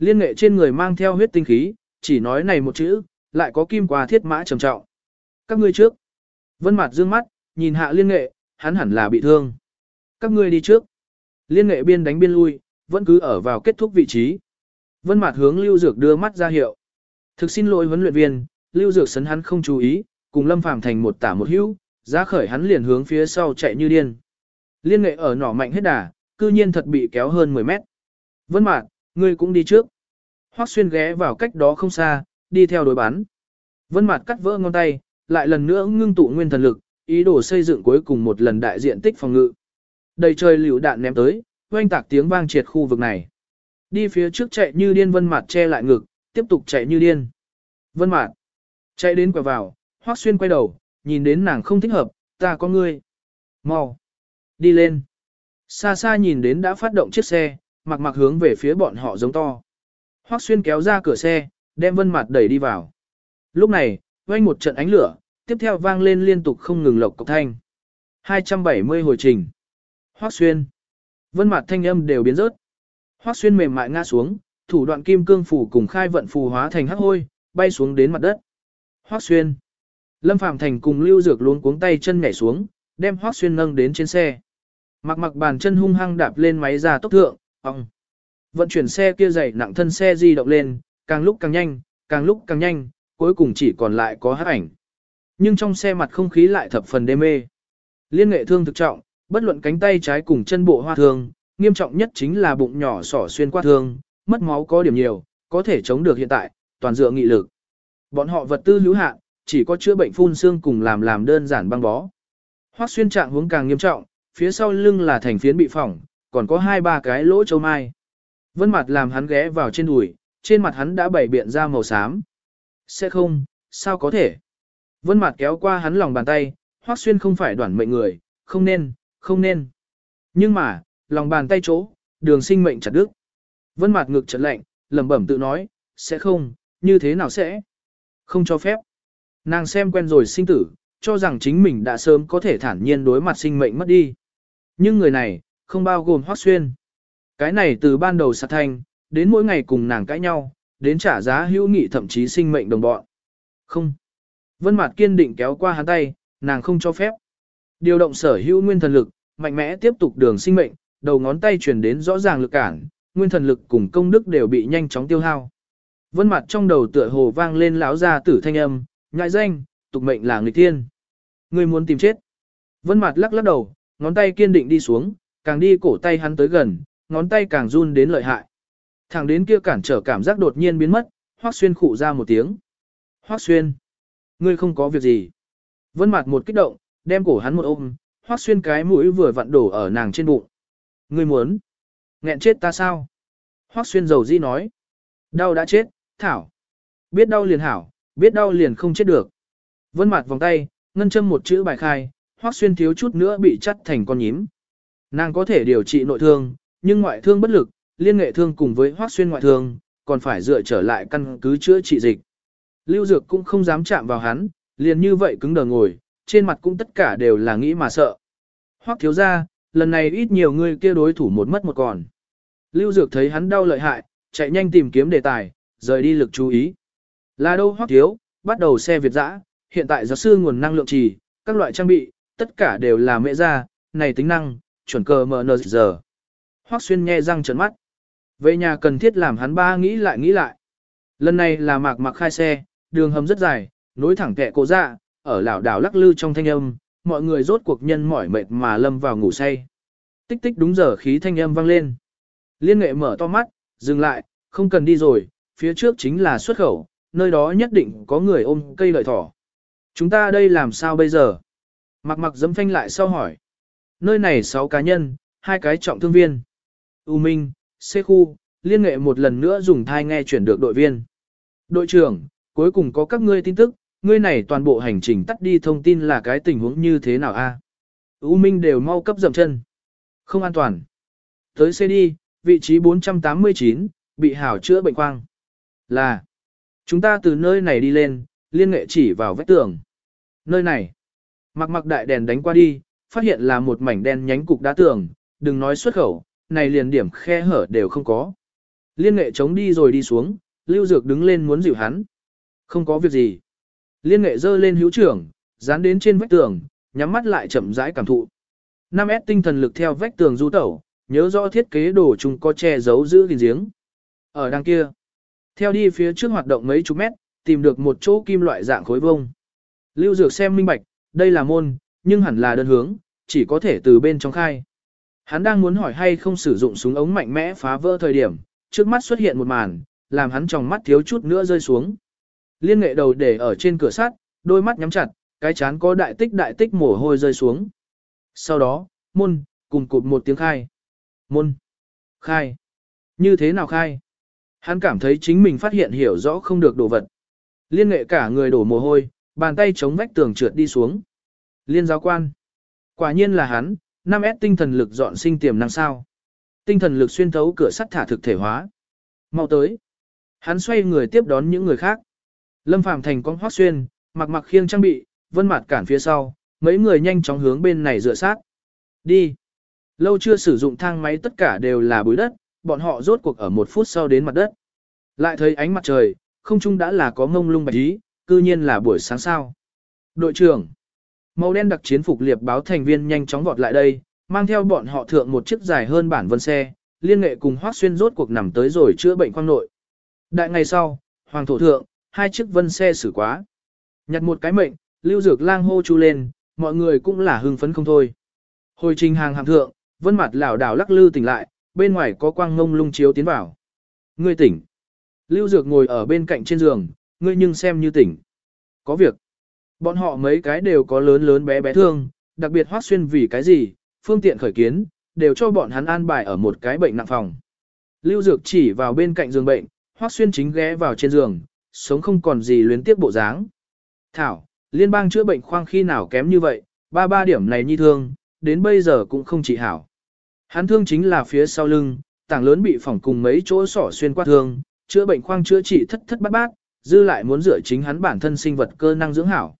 Liên nghệ trên người mang theo huyết tinh khí, chỉ nói này một chữ, lại có kim qua thiết mã trầm trọng. Các ngươi trước. Vân mạt dương mắt, nhìn hạ liên nghệ, hắn hẳn là bị thương. Các ngươi đi trước. Liên nghệ biên đánh biên lui, vẫn cứ ở vào kết thúc vị trí. Vân mạt hướng Lưu Dược đưa mắt ra hiệu. Thực xin lỗi huấn luyện viên, Lưu Dược sấn hắn không chú ý, cùng Lâm Phàm thành một tả một hữu, giá khởi hắn liền hướng phía sau chạy như điên. Liên nghệ ở nỏ mạnh hết đà, cư nhiên thật bị kéo hơn 10 mét. Vân Mạt, ngươi cũng đi trước. Hoắc Xuyên ghé vào cách đó không xa, đi theo đối bán. Vân Mạt cắt vỡ ngón tay, lại lần nữa ngưng tụ nguyên thần lực, ý đồ xây dựng cuối cùng một lần đại diện tích phòng ngự. Đầy trời liều đạn ném tới, oanh tạc tiếng vang triệt khu vực này. Đi phía trước chạy như điên Vân Mạt che lại ngực, tiếp tục chạy như điên. Vân Mạt chạy đến quẹo vào, Hoắc Xuyên quay đầu, nhìn đến nàng không thích hợp, ta có ngươi. Mau, đi lên. Xa xa nhìn đến đã phát động chiếc xe, mặc mặc hướng về phía bọn họ giống to. Hoắc Xuyên kéo ra cửa xe, đem Vân Mạt đẩy đi vào. Lúc này, vang một trận ánh lửa, tiếp theo vang lên liên tục không ngừng lộc cộc thanh. 270 hồi trình. Hoắc Xuyên. Vân Mạt thanh âm đều biến rớt. Hoắc Xuyên mềm mại ngã xuống, thủ đoạn kim cương phủ cùng khai vận phù hóa thành hắc hôi, bay xuống đến mặt đất. Hoắc Xuyên. Lâm Phàm Thành cùng Lưu Dược luống cuống tay chân nhảy xuống, đem Hoắc Xuyên nâng đến trên xe. Mặc mặc bàn chân hung hăng đạp lên máy ra tốc thượng, ong. Vận chuyển xe kia dày nặng thân xe di động lên, càng lúc càng nhanh, càng lúc càng nhanh, cuối cùng chỉ còn lại có hát ảnh. Nhưng trong xe mặt không khí lại thập phần đê mê. Liên nghệ thương thực trọng, bất luận cánh tay trái cùng chân bộ hoa thương, nghiêm trọng nhất chính là bụng nhỏ sỏ xuyên qua thương, mất máu có điểm nhiều, có thể chống được hiện tại, toàn dựa nghị lực. Bọn họ vật tư hữu hạn, chỉ có chữa bệnh phun xương cùng làm làm đơn giản băng bó. Hoắc xuyên trạng hướng càng nghiêm trọng, phía sau lưng là thành phiến bị phỏng, còn có hai ba cái lỗ châu mai. Vân mặt làm hắn ghé vào trên đùi, trên mặt hắn đã bảy biện ra màu xám. Sẽ không, sao có thể? Vân mặt kéo qua hắn lòng bàn tay, Hoắc xuyên không phải đoản mệnh người, không nên, không nên. Nhưng mà, lòng bàn tay chỗ, đường sinh mệnh chặt đứt. Vân mặt ngực chật lạnh, lẩm bẩm tự nói, sẽ không, như thế nào sẽ? Không cho phép. Nàng xem quen rồi sinh tử, cho rằng chính mình đã sớm có thể thản nhiên đối mặt sinh mệnh mất đi. Nhưng người này, không bao gồm Hoắc Xuyên. Cái này từ ban đầu sạc thanh, đến mỗi ngày cùng nàng cãi nhau, đến trả giá hữu nghị thậm chí sinh mệnh đồng bọn. Không. Vân Mạt kiên định kéo qua hắn tay, nàng không cho phép. Điều động sở hữu nguyên thần lực, mạnh mẽ tiếp tục đường sinh mệnh, đầu ngón tay truyền đến rõ ràng lực cản, nguyên thần lực cùng công đức đều bị nhanh chóng tiêu hao. Vân Mạt trong đầu tựa hồ vang lên lão gia tử thanh âm, ngại danh, tục mệnh là người tiên. Ngươi muốn tìm chết. Vân Mạt lắc lắc đầu, ngón tay kiên định đi xuống, càng đi cổ tay hắn tới gần, ngón tay càng run đến lợi hại. Thẳng đến kia cản trở cảm giác đột nhiên biến mất, Hoắc Xuyên khụ ra một tiếng. Hoắc Xuyên, ngươi không có việc gì. Vân Mạt một kích động, đem cổ hắn một ôm, Hoắc Xuyên cái mũi vừa vặn đổ ở nàng trên bụng. Ngươi muốn nghẹn chết ta sao? Hoắc Xuyên rầu di nói. Đau đã chết, thảo. Biết đau liền hảo, biết đau liền không chết được. Vân Mạt vòng tay, ngân châm một chữ bài khai, Hoắc Xuyên thiếu chút nữa bị chắt thành con nhím. Nàng có thể điều trị nội thương, nhưng ngoại thương bất lực, liên nghệ thương cùng với hoác Xuyên ngoại thương, còn phải dựa trở lại căn cứ chữa trị dịch. Lưu Dược cũng không dám chạm vào hắn, liền như vậy cứng đờ ngồi, trên mặt cũng tất cả đều là nghĩ mà sợ. Hoắc thiếu gia, lần này ít nhiều người kia đối thủ một mất một còn. Lưu Dược thấy hắn đau lợi hại, chạy nhanh tìm kiếm đề tài, rời đi lực chú ý. Là đâu Hoắc thiếu, bắt đầu xe Việt dã, hiện tại giáo sư nguồn năng lượng trì, các loại trang bị, tất cả đều là mẹ ra, này tính năng, chuẩn cờ MN giờ. Hoắc xuyên nghe răng trợn mắt. Về nhà cần thiết làm hắn ba nghĩ lại nghĩ lại. Lần này là mạc mặc khai xe, đường hầm rất dài, nối thẳng kẹ cổ ra, ở lảo đảo lắc lư trong thanh âm, mọi người rốt cuộc nhân mỏi mệt mà lâm vào ngủ say. Tích tích đúng giờ khí thanh âm vang lên. Liên nghệ mở to mắt, dừng lại, không cần đi rồi, phía trước chính là xuất khẩu, nơi đó nhất định có người ôm cây lợi thỏ. Chúng ta đây làm sao bây giờ? Mặc mặc dấm phanh lại sau hỏi. Nơi này 6 cá nhân, hai cái trọng thương viên. U Minh, C khu, liên nghệ một lần nữa dùng thai nghe chuyển được đội viên. Đội trưởng, cuối cùng có các ngươi tin tức, ngươi này toàn bộ hành trình tắt đi thông tin là cái tình huống như thế nào a? U Minh đều mau cấp dậm chân. Không an toàn. Tới xe đi, vị trí 489, bị hảo chữa bệnh quang. Là, chúng ta từ nơi này đi lên, liên nghệ chỉ vào vách tường. Nơi này, mặc mặc đại đèn đánh qua đi, phát hiện là một mảnh đen nhánh cục đá tường, đừng nói xuất khẩu, này liền điểm khe hở đều không có. Liên nghệ chống đi rồi đi xuống, lưu dược đứng lên muốn dịu hắn. Không có việc gì. Liên nghệ dơ lên hữu trưởng, dán đến trên vách tường, nhắm mắt lại chậm rãi cảm thụ. 5S tinh thần lực theo vách tường du tẩu, nhớ rõ thiết kế đồ chung có che giấu giữ gìn giếng. Ở đằng kia, theo đi phía trước hoạt động mấy chục mét, tìm được một chỗ kim loại dạng khối vông. Lưu Dược xem minh bạch, đây là môn, nhưng hẳn là đơn hướng, chỉ có thể từ bên trong khai. Hắn đang muốn hỏi hay không sử dụng súng ống mạnh mẽ phá vỡ thời điểm, trước mắt xuất hiện một màn, làm hắn trong mắt thiếu chút nữa rơi xuống. Liên nghệ đầu để ở trên cửa sắt, đôi mắt nhắm chặt, cái chán có đại tích đại tích mồ hôi rơi xuống. Sau đó, môn, cùng cụt một tiếng khai. Môn. Khai. Như thế nào khai? Hắn cảm thấy chính mình phát hiện hiểu rõ không được đồ vật. Liên nghệ cả người đổ mồ hôi, bàn tay chống vách tường trượt đi xuống. Liên giáo quan. Quả nhiên là hắn, 5S tinh thần lực dọn sinh tiềm năng sao. Tinh thần lực xuyên thấu cửa sắt thả thực thể hóa. Mau tới. Hắn xoay người tiếp đón những người khác. Lâm Phàm thành con hoác xuyên, mặc mặc khiêng trang bị, vân mặt cản phía sau, mấy người nhanh chóng hướng bên này dựa sát. Đi. Lâu chưa sử dụng thang máy tất cả đều là bụi đất, bọn họ rốt cuộc ở một phút sau đến mặt đất. Lại thấy ánh mặt trời, không trung đã là có ngông lung bạch ý, cư nhiên là buổi sáng sao. Đội trưởng. Màu đen đặc chiến phục liệp báo thành viên nhanh chóng vọt lại đây, mang theo bọn họ thượng một chiếc dài hơn bản vân xe, liên nghệ cùng Hoắc Xuyên rốt cuộc nằm tới rồi chữa bệnh khoang nội. Đại ngày sau, Hoàng thổ thượng, hai chiếc vân xe xử quá. Nhặt một cái mệnh, lưu dược lang hô chu lên, mọi người cũng là hưng phấn không thôi. Hồi trình hàng hạng thượng, vân mặt lảo đảo lắc lư tỉnh lại, bên ngoài có quang ngông lung chiếu tiến vào. Ngươi tỉnh. Lưu dược ngồi ở bên cạnh trên giường, ngươi nhưng xem như tỉnh. Có việc. Bọn họ mấy cái đều có lớn lớn bé bé thương, đặc biệt hoác xuyên vì cái gì, phương tiện khởi kiến, đều cho bọn hắn an bài ở một cái bệnh nặng phòng. Lưu Dược chỉ vào bên cạnh giường bệnh, hoác xuyên chính ghé vào trên giường, sống không còn gì luyến tiếp bộ dáng. Thảo, liên bang chữa bệnh khoang khi nào kém như vậy, ba ba điểm này nhi thương, đến bây giờ cũng không trị hảo. Hắn thương chính là phía sau lưng, tảng lớn bị phỏng cùng mấy chỗ sỏ xuyên qua thương, chữa bệnh khoang chữa trị thất thất bát bát, dư lại muốn rửa chính hắn bản thân sinh vật cơ năng dưỡng hảo.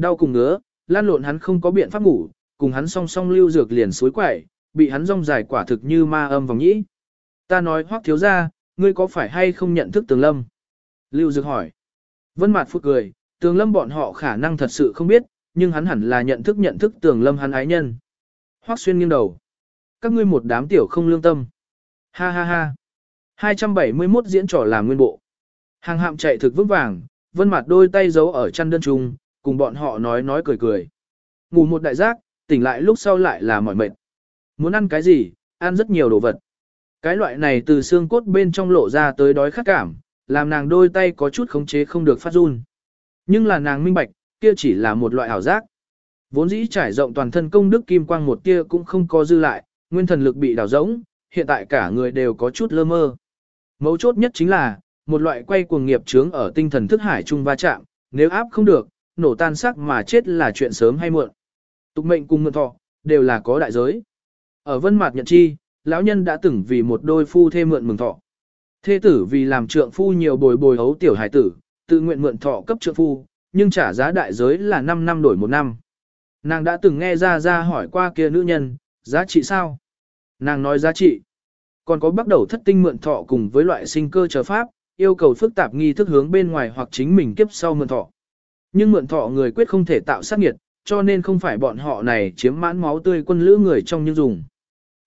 Đau cùng ngứa, lan lộn hắn không có biện pháp ngủ, cùng hắn song song lưu dược liền suối quẩy, bị hắn rong dài quả thực như ma âm vòng nhĩ. Ta nói hoắc thiếu ra, ngươi có phải hay không nhận thức tường lâm? Lưu dược hỏi. Vân Mạt phút cười, tường lâm bọn họ khả năng thật sự không biết, nhưng hắn hẳn là nhận thức nhận thức tường lâm hắn ái nhân. Hoắc xuyên nghiêng đầu. Các ngươi một đám tiểu không lương tâm. Ha ha ha. 271 diễn trò làm nguyên bộ. Hàng hạm chạy thực vững vàng, vân mặt đôi tay giấu ở chăn đơn trùng cùng bọn họ nói nói cười cười. Ngủ một đại giác, tỉnh lại lúc sau lại là mỏi mệt. Muốn ăn cái gì, ăn rất nhiều đồ vật. Cái loại này từ xương cốt bên trong lộ ra tới đói khát cảm, làm nàng đôi tay có chút khống chế không được phát run. Nhưng là nàng minh bạch, kia chỉ là một loại ảo giác. Vốn dĩ trải rộng toàn thân công đức kim quang một tia cũng không có dư lại, nguyên thần lực bị đảo rỗng, hiện tại cả người đều có chút lơ mơ. Mấu chốt nhất chính là, một loại quay cuồng nghiệp chướng ở tinh thần thức hải trung va chạm, nếu áp không được, nổ tan sắc mà chết là chuyện sớm hay muộn. Tục mệnh cùng mượn thọ, đều là có đại giới. Ở vân mạt nhận chi, lão nhân đã từng vì một đôi phu thê mượn mừng thọ. Thê tử vì làm trượng phu nhiều bồi bồi hấu tiểu hải tử, tự nguyện mượn thọ cấp trượng phu, nhưng trả giá đại giới là 5 năm đổi một năm. Nàng đã từng nghe ra ra hỏi qua kia nữ nhân, giá trị sao? Nàng nói giá trị. Còn có bắt đầu thất tinh mượn thọ cùng với loại sinh cơ chờ pháp, yêu cầu phức tạp nghi thức hướng bên ngoài hoặc chính mình kiếp sau mượn thọ. Nhưng mượn thọ người quyết không thể tạo sát nghiệt, cho nên không phải bọn họ này chiếm mãn máu tươi quân lữ người trong những dùng.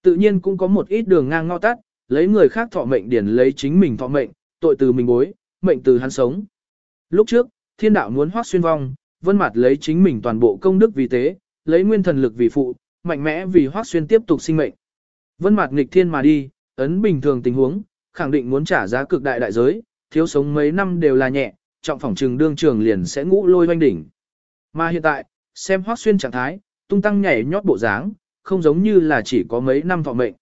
Tự nhiên cũng có một ít đường ngang ngõ tắt, lấy người khác thọ mệnh điển lấy chính mình thọ mệnh, tội từ mình bối, mệnh từ hắn sống. Lúc trước, thiên đạo muốn hoác xuyên vong, vân mặt lấy chính mình toàn bộ công đức vì tế, lấy nguyên thần lực vì phụ, mạnh mẽ vì hoác xuyên tiếp tục sinh mệnh. Vân mặt nghịch thiên mà đi, ấn bình thường tình huống, khẳng định muốn trả giá cực đại đại giới, thiếu sống mấy năm đều là nhẹ, trọng phỏng trừng đương trường liền sẽ ngũ lôi hoanh đỉnh. Mà hiện tại, xem hoác xuyên trạng thái, tung tăng nhảy nhót bộ dáng, không giống như là chỉ có mấy năm thọ mệnh.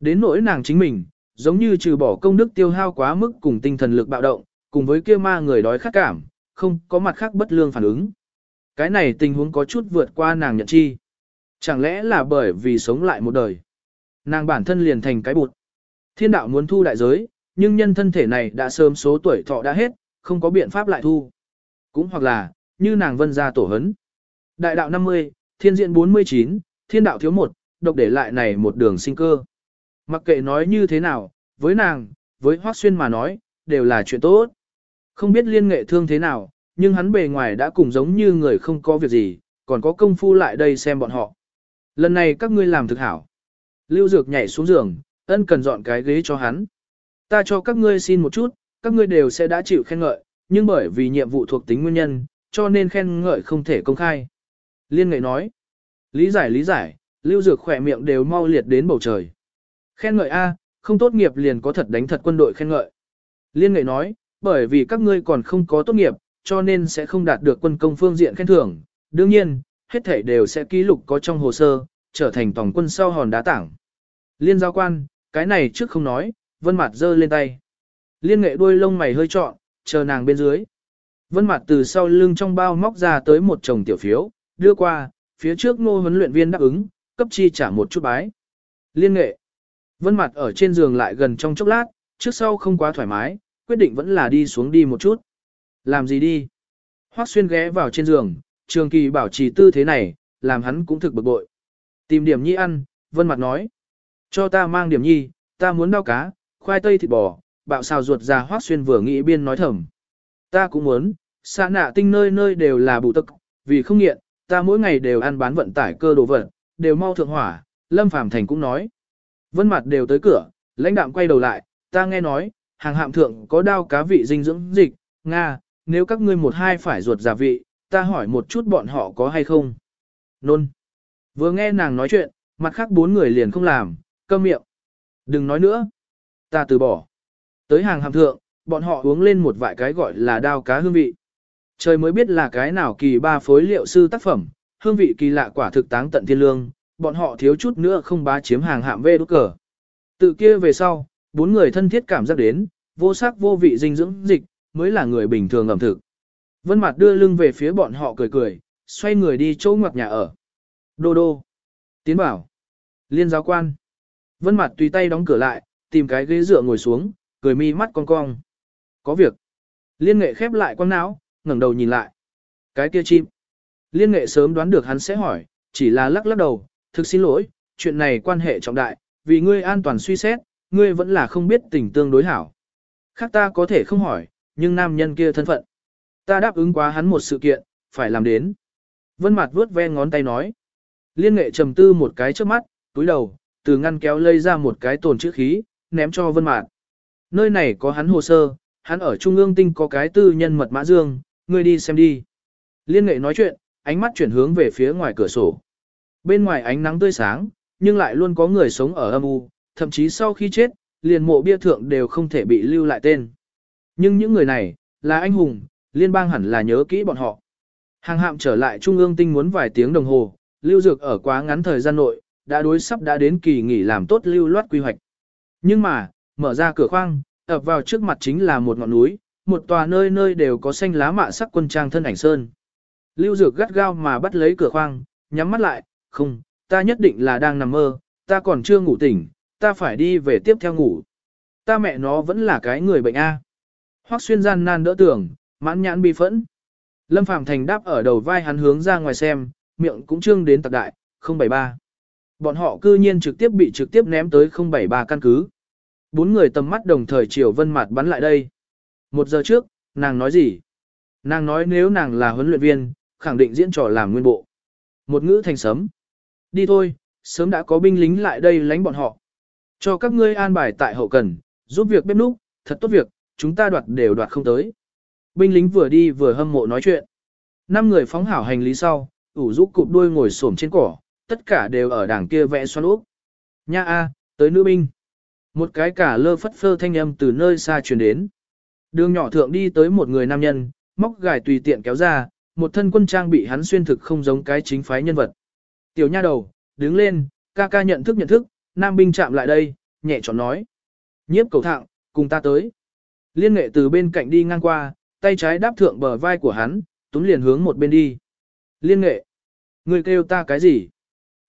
Đến nỗi nàng chính mình, giống như trừ bỏ công đức tiêu hao quá mức cùng tinh thần lực bạo động, cùng với kia ma người đói khát cảm, không có mặt khác bất lương phản ứng. Cái này tình huống có chút vượt qua nàng nhận chi. Chẳng lẽ là bởi vì sống lại một đời. Nàng bản thân liền thành cái bụt. Thiên đạo muốn thu đại giới, nhưng nhân thân thể này đã sớm số tuổi thọ đã hết, không có biện pháp lại thu. Cũng hoặc là, như nàng vân gia tổ hấn. Đại đạo 50, thiên diện 49, thiên đạo thiếu một, độc để lại này một đường sinh cơ. Mặc kệ nói như thế nào, với nàng, với Hoác Xuyên mà nói, đều là chuyện tốt. Không biết liên nghệ thương thế nào, nhưng hắn bề ngoài đã cùng giống như người không có việc gì, còn có công phu lại đây xem bọn họ. Lần này các ngươi làm thực hảo. Lưu Dược nhảy xuống giường, ân cần dọn cái ghế cho hắn. Ta cho các ngươi xin một chút, các ngươi đều sẽ đã chịu khen ngợi, nhưng bởi vì nhiệm vụ thuộc tính nguyên nhân, cho nên khen ngợi không thể công khai. Liên nghệ nói, lý giải lý giải, lưu dược khỏe miệng đều mau liệt đến bầu trời. Khen ngợi A, không tốt nghiệp liền có thật đánh thật quân đội khen ngợi. Liên nghệ nói, bởi vì các ngươi còn không có tốt nghiệp, cho nên sẽ không đạt được quân công phương diện khen thưởng. Đương nhiên, hết thảy đều sẽ ký lục có trong hồ sơ, trở thành tổng quân sau hòn đá tảng. Liên giao quan, cái này trước không nói, vân mặt giơ lên tay. Liên nghệ đuôi lông mày hơi trọn, chờ nàng bên dưới. Vân mặt từ sau lưng trong bao móc ra tới một chồng tiểu phiếu, đưa qua, phía trước ngô huấn luyện viên đáp ứng, cấp chi trả một chút bái. Liên nghệ. Vân mặt ở trên giường lại gần trong chốc lát, trước sau không quá thoải mái, quyết định vẫn là đi xuống đi một chút. Làm gì đi? Hoắc xuyên ghé vào trên giường, trường kỳ bảo trì tư thế này, làm hắn cũng thực bực bội. Tìm điểm nhi ăn, vân mặt nói. Cho ta mang điểm nhi, ta muốn đau cá, khoai tây thịt bò, bạo xào ruột ra Hoắc xuyên vừa nghĩ biên nói thầm. Ta cũng muốn, xa nạ tinh nơi nơi đều là bù tức, vì không nghiện, ta mỗi ngày đều ăn bán vận tải cơ đồ vật, đều mau thượng hỏa, Lâm Phàm Thành cũng nói. Vân mặt đều tới cửa, lãnh đạm quay đầu lại, ta nghe nói, hàng hạm thượng có đao cá vị dinh dưỡng dịch, Nga, nếu các ngươi một hai phải ruột giả vị, ta hỏi một chút bọn họ có hay không. Nôn. Vừa nghe nàng nói chuyện, mặt khác bốn người liền không làm, câm miệng. Đừng nói nữa. Ta từ bỏ. Tới hàng hàm thượng, bọn họ uống lên một vài cái gọi là đao cá hương vị. Trời mới biết là cái nào kỳ ba phối liệu sư tác phẩm, hương vị kỳ lạ quả thực táng tận thiên lương, bọn họ thiếu chút nữa không bá chiếm hàng hạm về đốt cờ. từ kia về sau, bốn người thân thiết cảm giác đến, vô sắc vô vị dinh dưỡng dịch, mới là người bình thường ẩm thực. Vân Mạt đưa lưng về phía bọn họ cười cười, xoay người đi chỗ ngoặc nhà ở. Đô đô. Tiến bảo. Liên giáo quan. Vân Mạt tùy tay đóng cửa lại, tìm cái ghế dựa ngồi xuống, cười mi mắt cong cong. Có việc. Liên nghệ khép lại quang não, ngẩng đầu nhìn lại. Cái kia chim. Liên nghệ sớm đoán được hắn sẽ hỏi, chỉ là lắc lắc đầu, thực xin lỗi, chuyện này quan hệ trọng đại, vì ngươi an toàn suy xét, ngươi vẫn là không biết tình tương đối hảo. Khác ta có thể không hỏi, nhưng nam nhân kia thân phận. Ta đáp ứng quá hắn một sự kiện, phải làm đến. Vân mặt vuốt ve ngón tay nói. Liên nghệ trầm tư một cái trước mắt, túi đầu, từ ngăn kéo lây ra một cái tồn chữ khí, ném cho Vân Mạt. Nơi này có hắn hồ sơ, hắn ở Trung ương tinh có cái tư nhân mật mã dương, ngươi đi xem đi. Liên nghệ nói chuyện, ánh mắt chuyển hướng về phía ngoài cửa sổ. Bên ngoài ánh nắng tươi sáng, nhưng lại luôn có người sống ở âm u, thậm chí sau khi chết, liền mộ bia thượng đều không thể bị lưu lại tên. Nhưng những người này, là anh hùng, liên bang hẳn là nhớ kỹ bọn họ. Hàng hạm trở lại Trung ương tinh muốn vài tiếng đồng hồ, lưu dược ở quá ngắn thời gian nội, đã đối sắp đã đến kỳ nghỉ làm tốt lưu loát quy hoạch. Nhưng mà, mở ra cửa khoang, ập vào trước mặt chính là một ngọn núi, một tòa nơi nơi đều có xanh lá mạ sắc quân trang thân ảnh sơn. Lưu dược gắt gao mà bắt lấy cửa khoang, nhắm mắt lại, không, ta nhất định là đang nằm mơ, ta còn chưa ngủ tỉnh, ta phải đi về tiếp theo ngủ. Ta mẹ nó vẫn là cái người bệnh A. Hoắc xuyên gian nan đỡ tưởng, mãn nhãn bi phẫn. Lâm Phàm Thành đáp ở đầu vai hắn hướng ra ngoài xem, miệng cũng trương đến tạc đại, 073. Bọn họ cư nhiên trực tiếp bị trực tiếp ném tới 073 căn cứ. Bốn người tầm mắt đồng thời chiều vân mặt bắn lại đây. Một giờ trước, nàng nói gì? Nàng nói nếu nàng là huấn luyện viên, khẳng định diễn trò làm nguyên bộ. Một ngữ thành sấm. Đi thôi, sớm đã có binh lính lại đây lánh bọn họ. Cho các ngươi an bài tại hậu cần, giúp việc bếp núc, thật tốt việc, chúng ta đoạt đều đoạt không tới. Binh lính vừa đi vừa hâm mộ nói chuyện. Năm người phóng hảo hành lý sau, ủ rũ cụp đuôi ngồi xổm trên cỏ, tất cả đều ở đảng kia vẽ xoắn úp. Nha a, tới nữ binh. Một cái cả lơ phất phơ thanh âm từ nơi xa truyền đến. Đường nhỏ thượng đi tới một người nam nhân, móc gài tùy tiện kéo ra, một thân quân trang bị hắn xuyên thực không giống cái chính phái nhân vật. Tiểu nha đầu, đứng lên, ca ca nhận thức nhận thức, nam binh chạm lại đây, nhẹ chọn nói. Nhiếp cầu thạng, cùng ta tới. Liên nghệ từ bên cạnh đi ngang qua, tay trái đáp thượng bờ vai của hắn, túm liền hướng một bên đi. Liên nghệ, người kêu ta cái gì?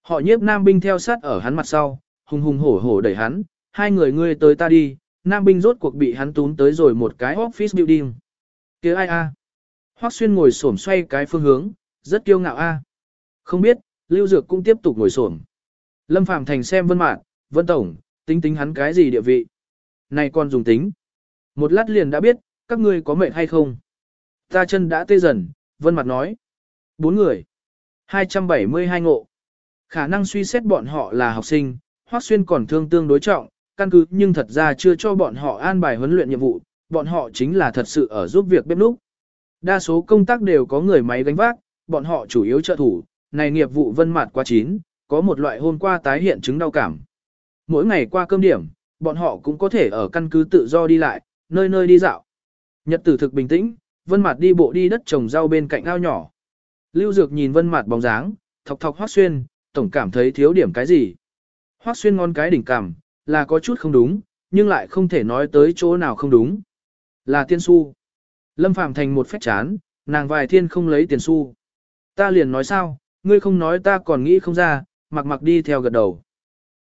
Họ nhiếp nam binh theo sát ở hắn mặt sau, hùng hùng hổ hổ đẩy hắn, hai người ngươi tới ta đi, nam binh rốt cuộc bị hắn tún tới rồi một cái office building. kia ai a? Hoắc xuyên ngồi xổm xoay cái phương hướng, rất kiêu ngạo a. Không biết, Lưu Dược cũng tiếp tục ngồi xổm. Lâm phạm Thành xem Vân Mạn, Vân Tổng, tính tính hắn cái gì địa vị. Này con dùng tính. Một lát liền đã biết, các ngươi có mệt hay không. Ta chân đã tê dần, Vân Mặt nói. Bốn người. 272 ngộ. Khả năng suy xét bọn họ là học sinh, Hoắc Xuyên còn thương tương đối trọng, căn cứ nhưng thật ra chưa cho bọn họ an bài huấn luyện nhiệm vụ, bọn họ chính là thật sự ở giúp việc bếp núc. Đa số công tác đều có người máy gánh vác, bọn họ chủ yếu trợ thủ, này nghiệp vụ vân mạt quá chín, có một loại hôm qua tái hiện chứng đau cảm. Mỗi ngày qua cơm điểm, bọn họ cũng có thể ở căn cứ tự do đi lại, nơi nơi đi dạo. Nhật tử thực bình tĩnh, vân mạt đi bộ đi đất trồng rau bên cạnh ao nhỏ. Lưu Dược nhìn vân mạt bóng dáng, thọc thọc hoác xuyên, tổng cảm thấy thiếu điểm cái gì. Hoác xuyên ngon cái đỉnh cảm, là có chút không đúng, nhưng lại không thể nói tới chỗ nào không đúng. Là tiên su. Lâm Phàm thành một phép chán, nàng vài thiên không lấy tiền su. Ta liền nói sao, ngươi không nói ta còn nghĩ không ra, mặc mặc đi theo gật đầu.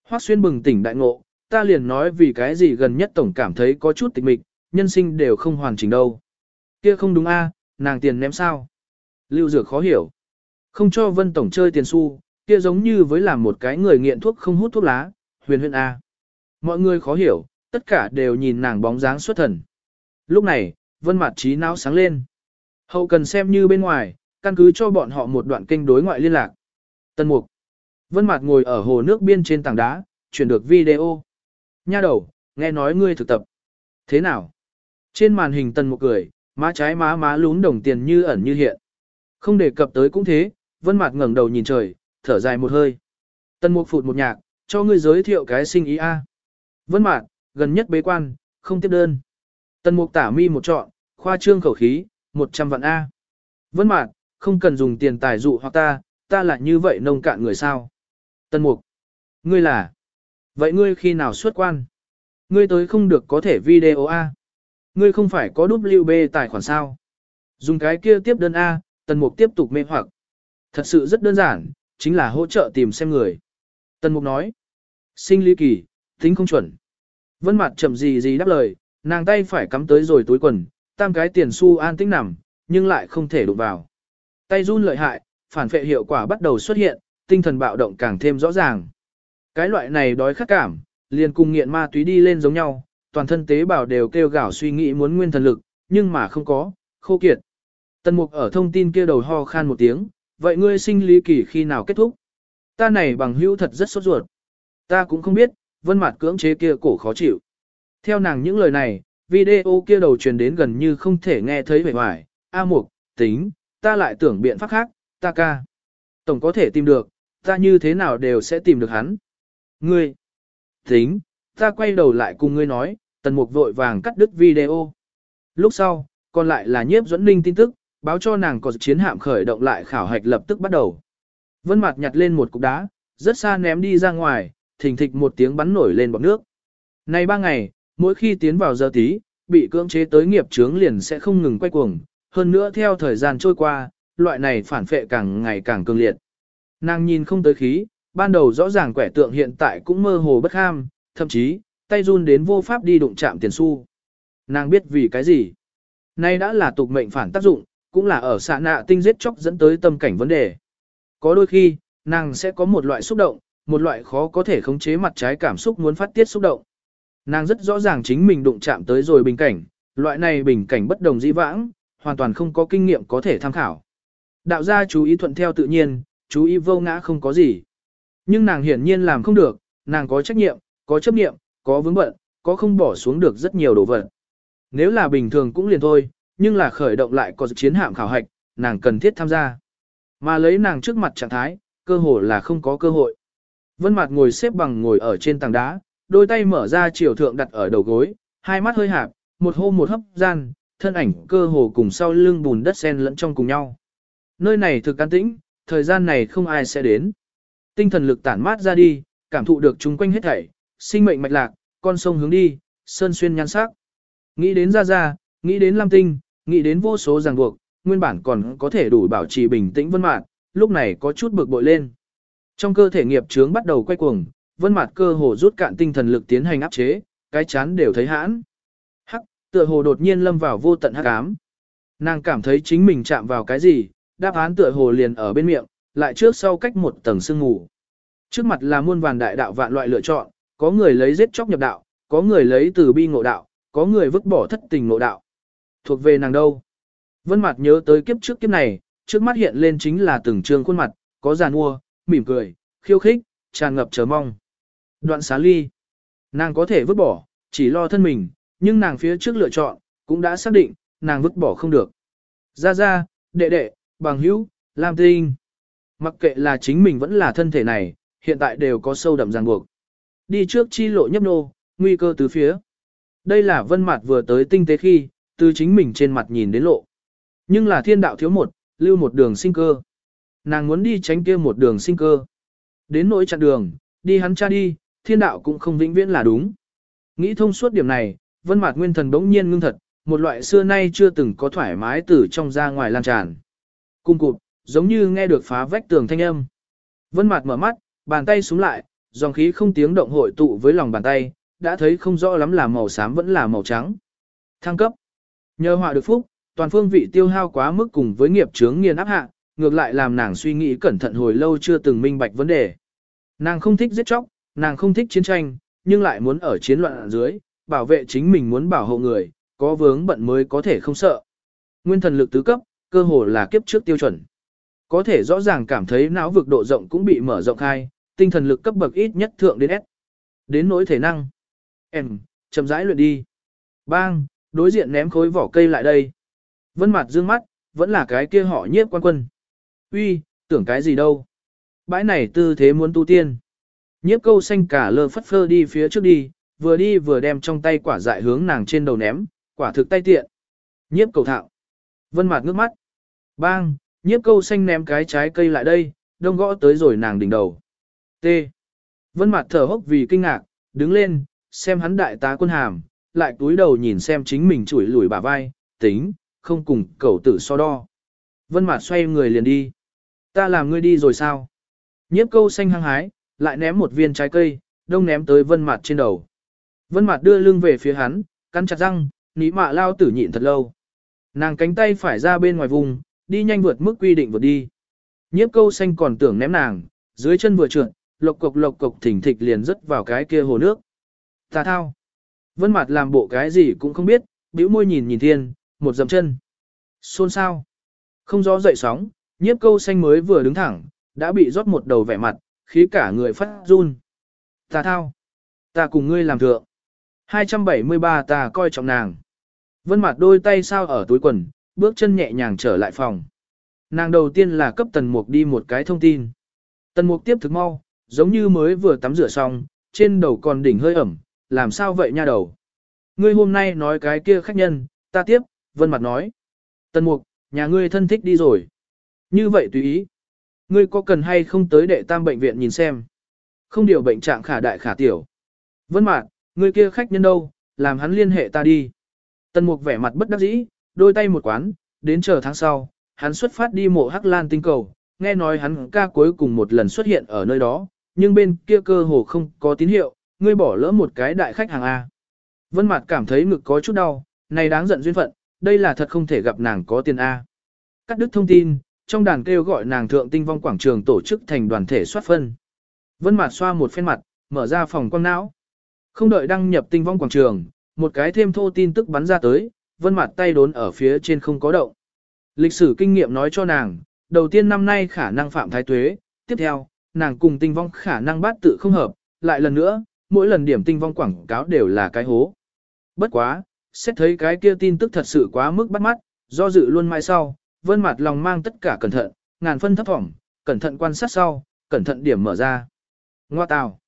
Hoắc xuyên bừng tỉnh đại ngộ, ta liền nói vì cái gì gần nhất tổng cảm thấy có chút tịch mịch, nhân sinh đều không hoàn chỉnh đâu. Kia không đúng a, nàng tiền ném sao? Lưu Dược khó hiểu. Không cho Vân Tổng chơi tiền xu, kia giống như với làm một cái người nghiện thuốc không hút thuốc lá, huyền huyền a. Mọi người khó hiểu, tất cả đều nhìn nàng bóng dáng xuất thần. Lúc này, Vân Mạt trí não sáng lên. Hậu cần xem như bên ngoài, căn cứ cho bọn họ một đoạn kênh đối ngoại liên lạc. Tân Mục. Vân Mạt ngồi ở hồ nước biên trên tảng đá, chuyển được video. Nha đầu, nghe nói ngươi thực tập. Thế nào? Trên màn hình Tân Mục cười, má trái má má lún đồng tiền như ẩn như hiện. Không đề cập tới cũng thế, Vân Mạt ngẩng đầu nhìn trời, thở dài một hơi. Tân Mục phụt một nhạc, cho ngươi giới thiệu cái sinh ý a. Vân Mạt, gần nhất bế quan, không tiếp đơn. tần Mục tả mi một trọn, khoa trương khẩu khí, 100 vạn a. Vân Mạt, không cần dùng tiền tài dụ hoặc ta, ta là như vậy nông cạn người sao? tần Mục, ngươi là? Vậy ngươi khi nào xuất quan? Ngươi tới không được có thể video a. Ngươi không phải có WB tài khoản sao? Dùng cái kia tiếp đơn a, Tần Mục tiếp tục mê hoặc. Thật sự rất đơn giản, chính là hỗ trợ tìm xem người. Tần Mục nói. Sinh lý kỳ, tính không chuẩn. Vân mặt chậm gì gì đáp lời, nàng tay phải cắm tới rồi túi quần, tam cái tiền xu an tĩnh nằm, nhưng lại không thể đụng vào. Tay run lợi hại, phản phệ hiệu quả bắt đầu xuất hiện, tinh thần bạo động càng thêm rõ ràng. Cái loại này đói khát cảm, liền cùng nghiện ma túy đi lên giống nhau, toàn thân tế bào đều kêu gào suy nghĩ muốn nguyên thần lực, nhưng mà không có, khô kiệt. Tần mục ở thông tin kia đầu ho khan một tiếng, vậy ngươi sinh lý kỳ khi nào kết thúc? Ta này bằng hữu thật rất sốt ruột. Ta cũng không biết, vân mặt cưỡng chế kia cổ khó chịu. Theo nàng những lời này, video kia đầu truyền đến gần như không thể nghe thấy vẻ hoài. A mục, tính, ta lại tưởng biện pháp khác, ta ca. Tổng có thể tìm được, ta như thế nào đều sẽ tìm được hắn. Ngươi, tính, ta quay đầu lại cùng ngươi nói, tần mục vội vàng cắt đứt video. Lúc sau, còn lại là nhiếp dẫn ninh tin tức, báo cho nàng có chiến hạm khởi động lại khảo hạch lập tức bắt đầu. Vân Mạt nhặt lên một cục đá, rất xa ném đi ra ngoài, thình thịch một tiếng bắn nổi lên bọt nước. Nay ba ngày, mỗi khi tiến vào giờ tí, bị cưỡng chế tới nghiệp chướng liền sẽ không ngừng quay cuồng, hơn nữa theo thời gian trôi qua, loại này phản phệ càng ngày càng cường liệt. Nàng nhìn không tới khí, ban đầu rõ ràng quẻ tượng hiện tại cũng mơ hồ bất ham, thậm chí, tay run đến vô pháp đi đụng chạm tiền xu. Nàng biết vì cái gì. Nay đã là tục mệnh phản tác dụng, cũng là ở xạ nạ tinh giết chóc dẫn tới tâm cảnh vấn đề. Có đôi khi, nàng sẽ có một loại xúc động, một loại khó có thể khống chế mặt trái cảm xúc muốn phát tiết xúc động. Nàng rất rõ ràng chính mình đụng chạm tới rồi bình cảnh, loại này bình cảnh bất đồng dĩ vãng, hoàn toàn không có kinh nghiệm có thể tham khảo. Đạo gia chú ý thuận theo tự nhiên, chú ý vô ngã không có gì. Nhưng nàng hiển nhiên làm không được, nàng có trách nhiệm, có chấp nhiệm, có vướng bận, có không bỏ xuống được rất nhiều đồ vật. Nếu là bình thường cũng liền thôi, nhưng là khởi động lại có chiến hạm khảo hạch, nàng cần thiết tham gia. Mà lấy nàng trước mặt trạng thái, cơ hội là không có cơ hội. Vân Mạt ngồi xếp bằng ngồi ở trên tảng đá, đôi tay mở ra chiều thượng đặt ở đầu gối, hai mắt hơi hạp, một hô một hấp gian, thân ảnh cơ hồ cùng sau lưng bùn đất xen lẫn trong cùng nhau. Nơi này thực an tĩnh, thời gian này không ai sẽ đến. Tinh thần lực tản mát ra đi, cảm thụ được chúng quanh hết thảy, sinh mệnh mạch lạc, con sông hướng đi, sơn xuyên nhan sắc. Nghĩ đến ra ra, nghĩ đến Lam Tinh, nghĩ đến vô số ràng buộc, nguyên bản còn có thể đủ bảo trì bình tĩnh vân mạn, lúc này có chút bực bội lên. Trong cơ thể nghiệp chướng bắt đầu quay cuồng, vân mặt cơ hồ rút cạn tinh thần lực tiến hành áp chế, cái chán đều thấy hãn. Hắc, tựa hồ đột nhiên lâm vào vô tận hắc ám. Nàng cảm thấy chính mình chạm vào cái gì, đáp án tựa hồ liền ở bên miệng, lại trước sau cách một tầng sương ngủ, Trước mặt là muôn vàn đại đạo vạn loại lựa chọn, có người lấy giết chóc nhập đạo, có người lấy từ bi ngộ đạo, có người vứt bỏ thất tình ngộ đạo. Thuộc về nàng đâu? Vân mặt nhớ tới kiếp trước kiếp này, trước mắt hiện lên chính là từng trương khuôn mặt, có giàn mua, mỉm cười, khiêu khích, tràn ngập chờ mong. Đoạn xá ly. Nàng có thể vứt bỏ, chỉ lo thân mình, nhưng nàng phía trước lựa chọn, cũng đã xác định, nàng vứt bỏ không được. Ra ra, đệ đệ, bằng hữu, Lam Tinh. Mặc kệ là chính mình vẫn là thân thể này, hiện tại đều có sâu đậm ràng buộc. Đi trước chi lộ nhấp nô, nguy cơ từ phía. Đây là vân mặt vừa tới tinh tế khi, từ chính mình trên mặt nhìn đến lộ. Nhưng là thiên đạo thiếu một, lưu một đường sinh cơ. Nàng muốn đi tránh kia một đường sinh cơ. Đến nỗi chặn đường, đi hắn cha đi, thiên đạo cũng không vĩnh viễn là đúng. Nghĩ thông suốt điểm này, vân mạt nguyên thần bỗng nhiên ngưng thật, một loại xưa nay chưa từng có thoải mái từ trong ra ngoài lan tràn. Cung cụt, giống như nghe được phá vách tường thanh âm. Vân mạt mở mắt, bàn tay xuống lại, dòng khí không tiếng động hội tụ với lòng bàn tay, đã thấy không rõ lắm là màu xám vẫn là màu trắng. Thăng cấp. Nhờ họa được phúc, toàn phương vị tiêu hao quá mức cùng với nghiệp chướng nghiền áp hạ, ngược lại làm nàng suy nghĩ cẩn thận hồi lâu chưa từng minh bạch vấn đề. Nàng không thích giết chóc, nàng không thích chiến tranh, nhưng lại muốn ở chiến loạn ở dưới, bảo vệ chính mình muốn bảo hộ người, có vướng bận mới có thể không sợ. Nguyên thần lực tứ cấp, cơ hồ là kiếp trước tiêu chuẩn. Có thể rõ ràng cảm thấy não vực độ rộng cũng bị mở rộng khai, tinh thần lực cấp bậc ít nhất thượng đến S. Đến nỗi thể năng. Em, chậm rãi luyện đi. Bang, đối diện ném khối vỏ cây lại đây. Vân mặt dương mắt, vẫn là cái kia họ nhiếp quan quân. Uy, tưởng cái gì đâu. Bãi này tư thế muốn tu tiên. Nhiếp câu xanh cả lơ phất phơ đi phía trước đi, vừa đi vừa đem trong tay quả dại hướng nàng trên đầu ném, quả thực tay tiện. Nhiếp cầu thạo. Vân mặt ngước mắt. Bang, nhiếp câu xanh ném cái trái cây lại đây, đông gõ tới rồi nàng đỉnh đầu. T. Vân mặt thở hốc vì kinh ngạc, đứng lên, xem hắn đại tá quân hàm, lại cúi đầu nhìn xem chính mình chủi lùi bả vai, tính, không cùng cầu tử so đo. Vân Mạt xoay người liền đi. Ta làm ngươi đi rồi sao? Nhiếp câu xanh hăng hái, lại ném một viên trái cây, đông ném tới vân Mạt trên đầu. Vân Mạt đưa lưng về phía hắn, cắn chặt răng, ní mạ lao tử nhịn thật lâu. Nàng cánh tay phải ra bên ngoài vùng, đi nhanh vượt mức quy định vượt đi. Nhiếp câu xanh còn tưởng ném nàng, dưới chân vừa trượt, lộc cục lộc cục thỉnh thịch liền rớt vào cái kia hồ nước. Ta thao. Vân Mạt làm bộ cái gì cũng không biết, bĩu môi nhìn nhìn thiên, một dậm chân. Xôn sao. Không gió dậy sóng, nhiếp câu xanh mới vừa đứng thẳng, đã bị rót một đầu vẻ mặt, khí cả người phát run. Ta thao. Ta cùng ngươi làm thượng. 273 ta coi trọng nàng. Vân mặt đôi tay sao ở túi quần, bước chân nhẹ nhàng trở lại phòng. Nàng đầu tiên là cấp tần mục đi một cái thông tin. Tần mục tiếp thực mau, giống như mới vừa tắm rửa xong, trên đầu còn đỉnh hơi ẩm, làm sao vậy nha đầu. Ngươi hôm nay nói cái kia khách nhân, ta tiếp, vân mặt nói. Tần mục, nhà ngươi thân thích đi rồi. Như vậy tùy ý. Ngươi có cần hay không tới đệ tam bệnh viện nhìn xem. Không điều bệnh trạng khả đại khả tiểu. Vân mạc, ngươi kia khách nhân đâu, làm hắn liên hệ ta đi. Tần mục vẻ mặt bất đắc dĩ, đôi tay một quán, đến chờ tháng sau, hắn xuất phát đi mộ Hắc Lan tinh cầu, nghe nói hắn ca cuối cùng một lần xuất hiện ở nơi đó, nhưng bên kia cơ hồ không có tín hiệu, ngươi bỏ lỡ một cái đại khách hàng A. Vân Mạt cảm thấy ngực có chút đau, này đáng giận duyên phận, đây là thật không thể gặp nàng có tiền A. Cắt đứt thông tin, trong đàn kêu gọi nàng thượng tinh vong quảng trường tổ chức thành đoàn thể soát phân. Vân Mạt xoa một phen mặt, mở ra phòng quang não. Không đợi đăng nhập tinh vong quảng trường, một cái thêm thô tin tức bắn ra tới, Vân Mạt tay đốn ở phía trên không có động. Lịch sử kinh nghiệm nói cho nàng, đầu tiên năm nay khả năng phạm thái tuế, tiếp theo, nàng cùng tinh vong khả năng bát tự không hợp, lại lần nữa, mỗi lần điểm tinh vong quảng cáo đều là cái hố. Bất quá, xét thấy cái kia tin tức thật sự quá mức bắt mắt, do dự luôn mai sau, vân mặt lòng mang tất cả cẩn thận, ngàn phân thấp thỏm, cẩn thận quan sát sau, cẩn thận điểm mở ra. Ngoa tào.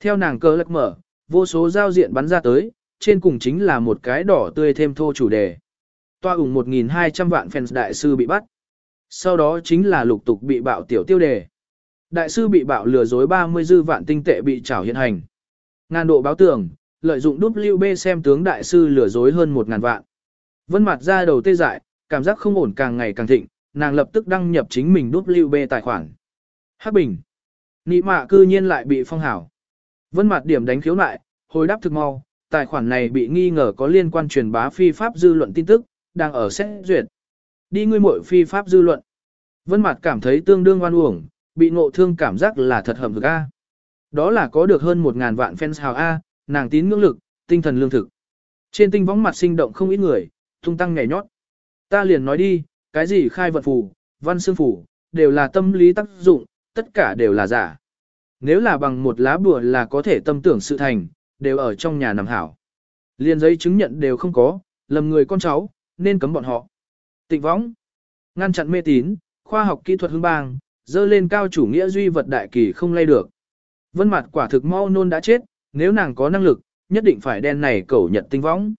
Theo nàng cơ lắc mở, vô số giao diện bắn ra tới, trên cùng chính là một cái đỏ tươi thêm thô chủ đề. Toa ủng 1.200 vạn fans đại sư bị bắt. Sau đó chính là lục tục bị bạo tiểu tiêu đề. Đại sư bị bạo lừa dối 30 dư vạn tinh tệ bị trảo hiện hành. Ngàn độ báo tưởng, lợi dụng WB xem tướng đại sư lừa dối hơn 1 ngàn vạn. Vân mặt ra đầu tê dại, cảm giác không ổn càng ngày càng thịnh, nàng lập tức đăng nhập chính mình WB tài khoản. Hắc Bình. Nị mạ cư nhiên lại bị phong hảo. Vân mặt điểm đánh khiếu lại, hồi đáp thực mau, tài khoản này bị nghi ngờ có liên quan truyền bá phi pháp dư luận tin tức, đang ở xét duyệt. Đi ngươi muội phi pháp dư luận. Vân mặt cảm thấy tương đương oan uổng, bị ngộ thương cảm giác là thật hầm thực A. Đó là có được hơn 1.000 vạn fans hào A, nàng tín ngưỡng lực, tinh thần lương thực. Trên tinh võng mặt sinh động không ít người, tung tăng nhảy nhót. Ta liền nói đi, cái gì khai vận phủ, văn xương phủ, đều là tâm lý tác dụng, tất cả đều là giả. Nếu là bằng một lá bùa là có thể tâm tưởng sự thành, đều ở trong nhà nằm hảo. liền giấy chứng nhận đều không có, lầm người con cháu, nên cấm bọn họ. Tịnh võng, ngăn chặn mê tín, khoa học kỹ thuật hương bang, dơ lên cao chủ nghĩa duy vật đại kỳ không lay được. Vân mặt quả thực mau nôn đã chết, nếu nàng có năng lực, nhất định phải đen này cẩu nhận tinh võng.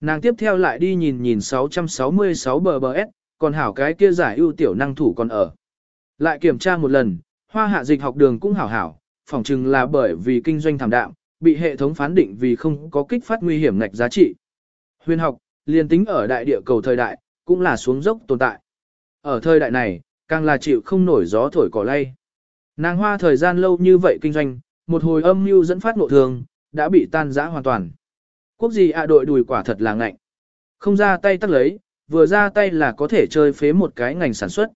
Nàng tiếp theo lại đi nhìn nhìn 666 bờ bờ S, còn hảo cái kia giải ưu tiểu năng thủ còn ở. Lại kiểm tra một lần, hoa hạ dịch học đường cũng hảo hảo, phỏng chừng là bởi vì kinh doanh thảm đạm, bị hệ thống phán định vì không có kích phát nguy hiểm ngạch giá trị. Huyền học, liên tính ở đại địa cầu thời đại, cũng là xuống dốc tồn tại. Ở thời đại này, càng là chịu không nổi gió thổi cỏ lay. Nàng hoa thời gian lâu như vậy kinh doanh, một hồi âm mưu dẫn phát nộ thường, đã bị tan rã hoàn toàn. Quốc gì ạ đội đùi quả thật là ngạnh. Không ra tay tắt lấy, vừa ra tay là có thể chơi phế một cái ngành sản xuất.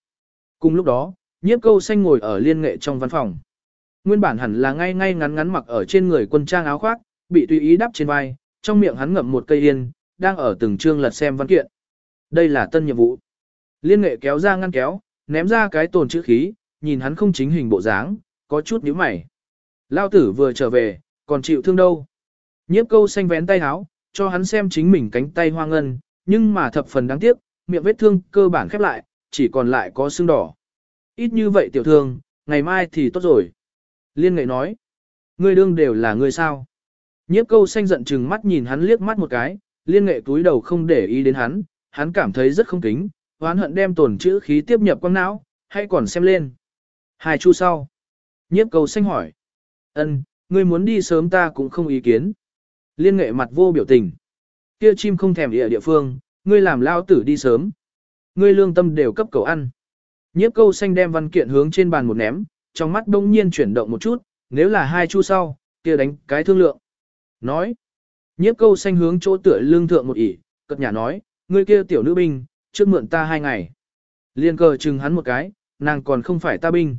Cùng lúc đó, nhiếp câu xanh ngồi ở liên nghệ trong văn phòng. Nguyên bản hẳn là ngay ngay ngắn ngắn mặc ở trên người quân trang áo khoác, bị tùy ý đắp trên vai, trong miệng hắn ngậm một cây yên, đang ở từng chương lật xem văn kiện. Đây là tân nhiệm vụ. Liên nghệ kéo ra ngăn kéo, ném ra cái tồn chữ khí, nhìn hắn không chính hình bộ dáng, có chút nhíu mày. Lao tử vừa trở về, còn chịu thương đâu. Nhiếp câu xanh vén tay áo, cho hắn xem chính mình cánh tay hoa ngân, nhưng mà thập phần đáng tiếc, miệng vết thương cơ bản khép lại, chỉ còn lại có xương đỏ. Ít như vậy tiểu thương, ngày mai thì tốt rồi. Liên nghệ nói, ngươi đương đều là ngươi sao. Nhiếp câu xanh giận chừng mắt nhìn hắn liếc mắt một cái, liên nghệ túi đầu không để ý đến hắn, hắn cảm thấy rất không kính, hoán hận đem tổn chữ khí tiếp nhập quang não, hay còn xem lên. Hai chu sau. Nhiếp câu xanh hỏi ân, ngươi muốn đi sớm ta cũng không ý kiến. Liên nghệ mặt vô biểu tình. Kia chim không thèm địa địa phương, ngươi làm lao tử đi sớm. Ngươi lương tâm đều cấp cầu ăn. Nhiếp câu xanh đem văn kiện hướng trên bàn một ném, trong mắt đông nhiên chuyển động một chút, nếu là hai chu sau, kia đánh cái thương lượng. Nói. Nhiếp câu xanh hướng chỗ tựa lương thượng một ỉ, cất nhà nói, ngươi kia tiểu nữ binh, trước mượn ta hai ngày. Liên cờ chừng hắn một cái, nàng còn không phải ta binh.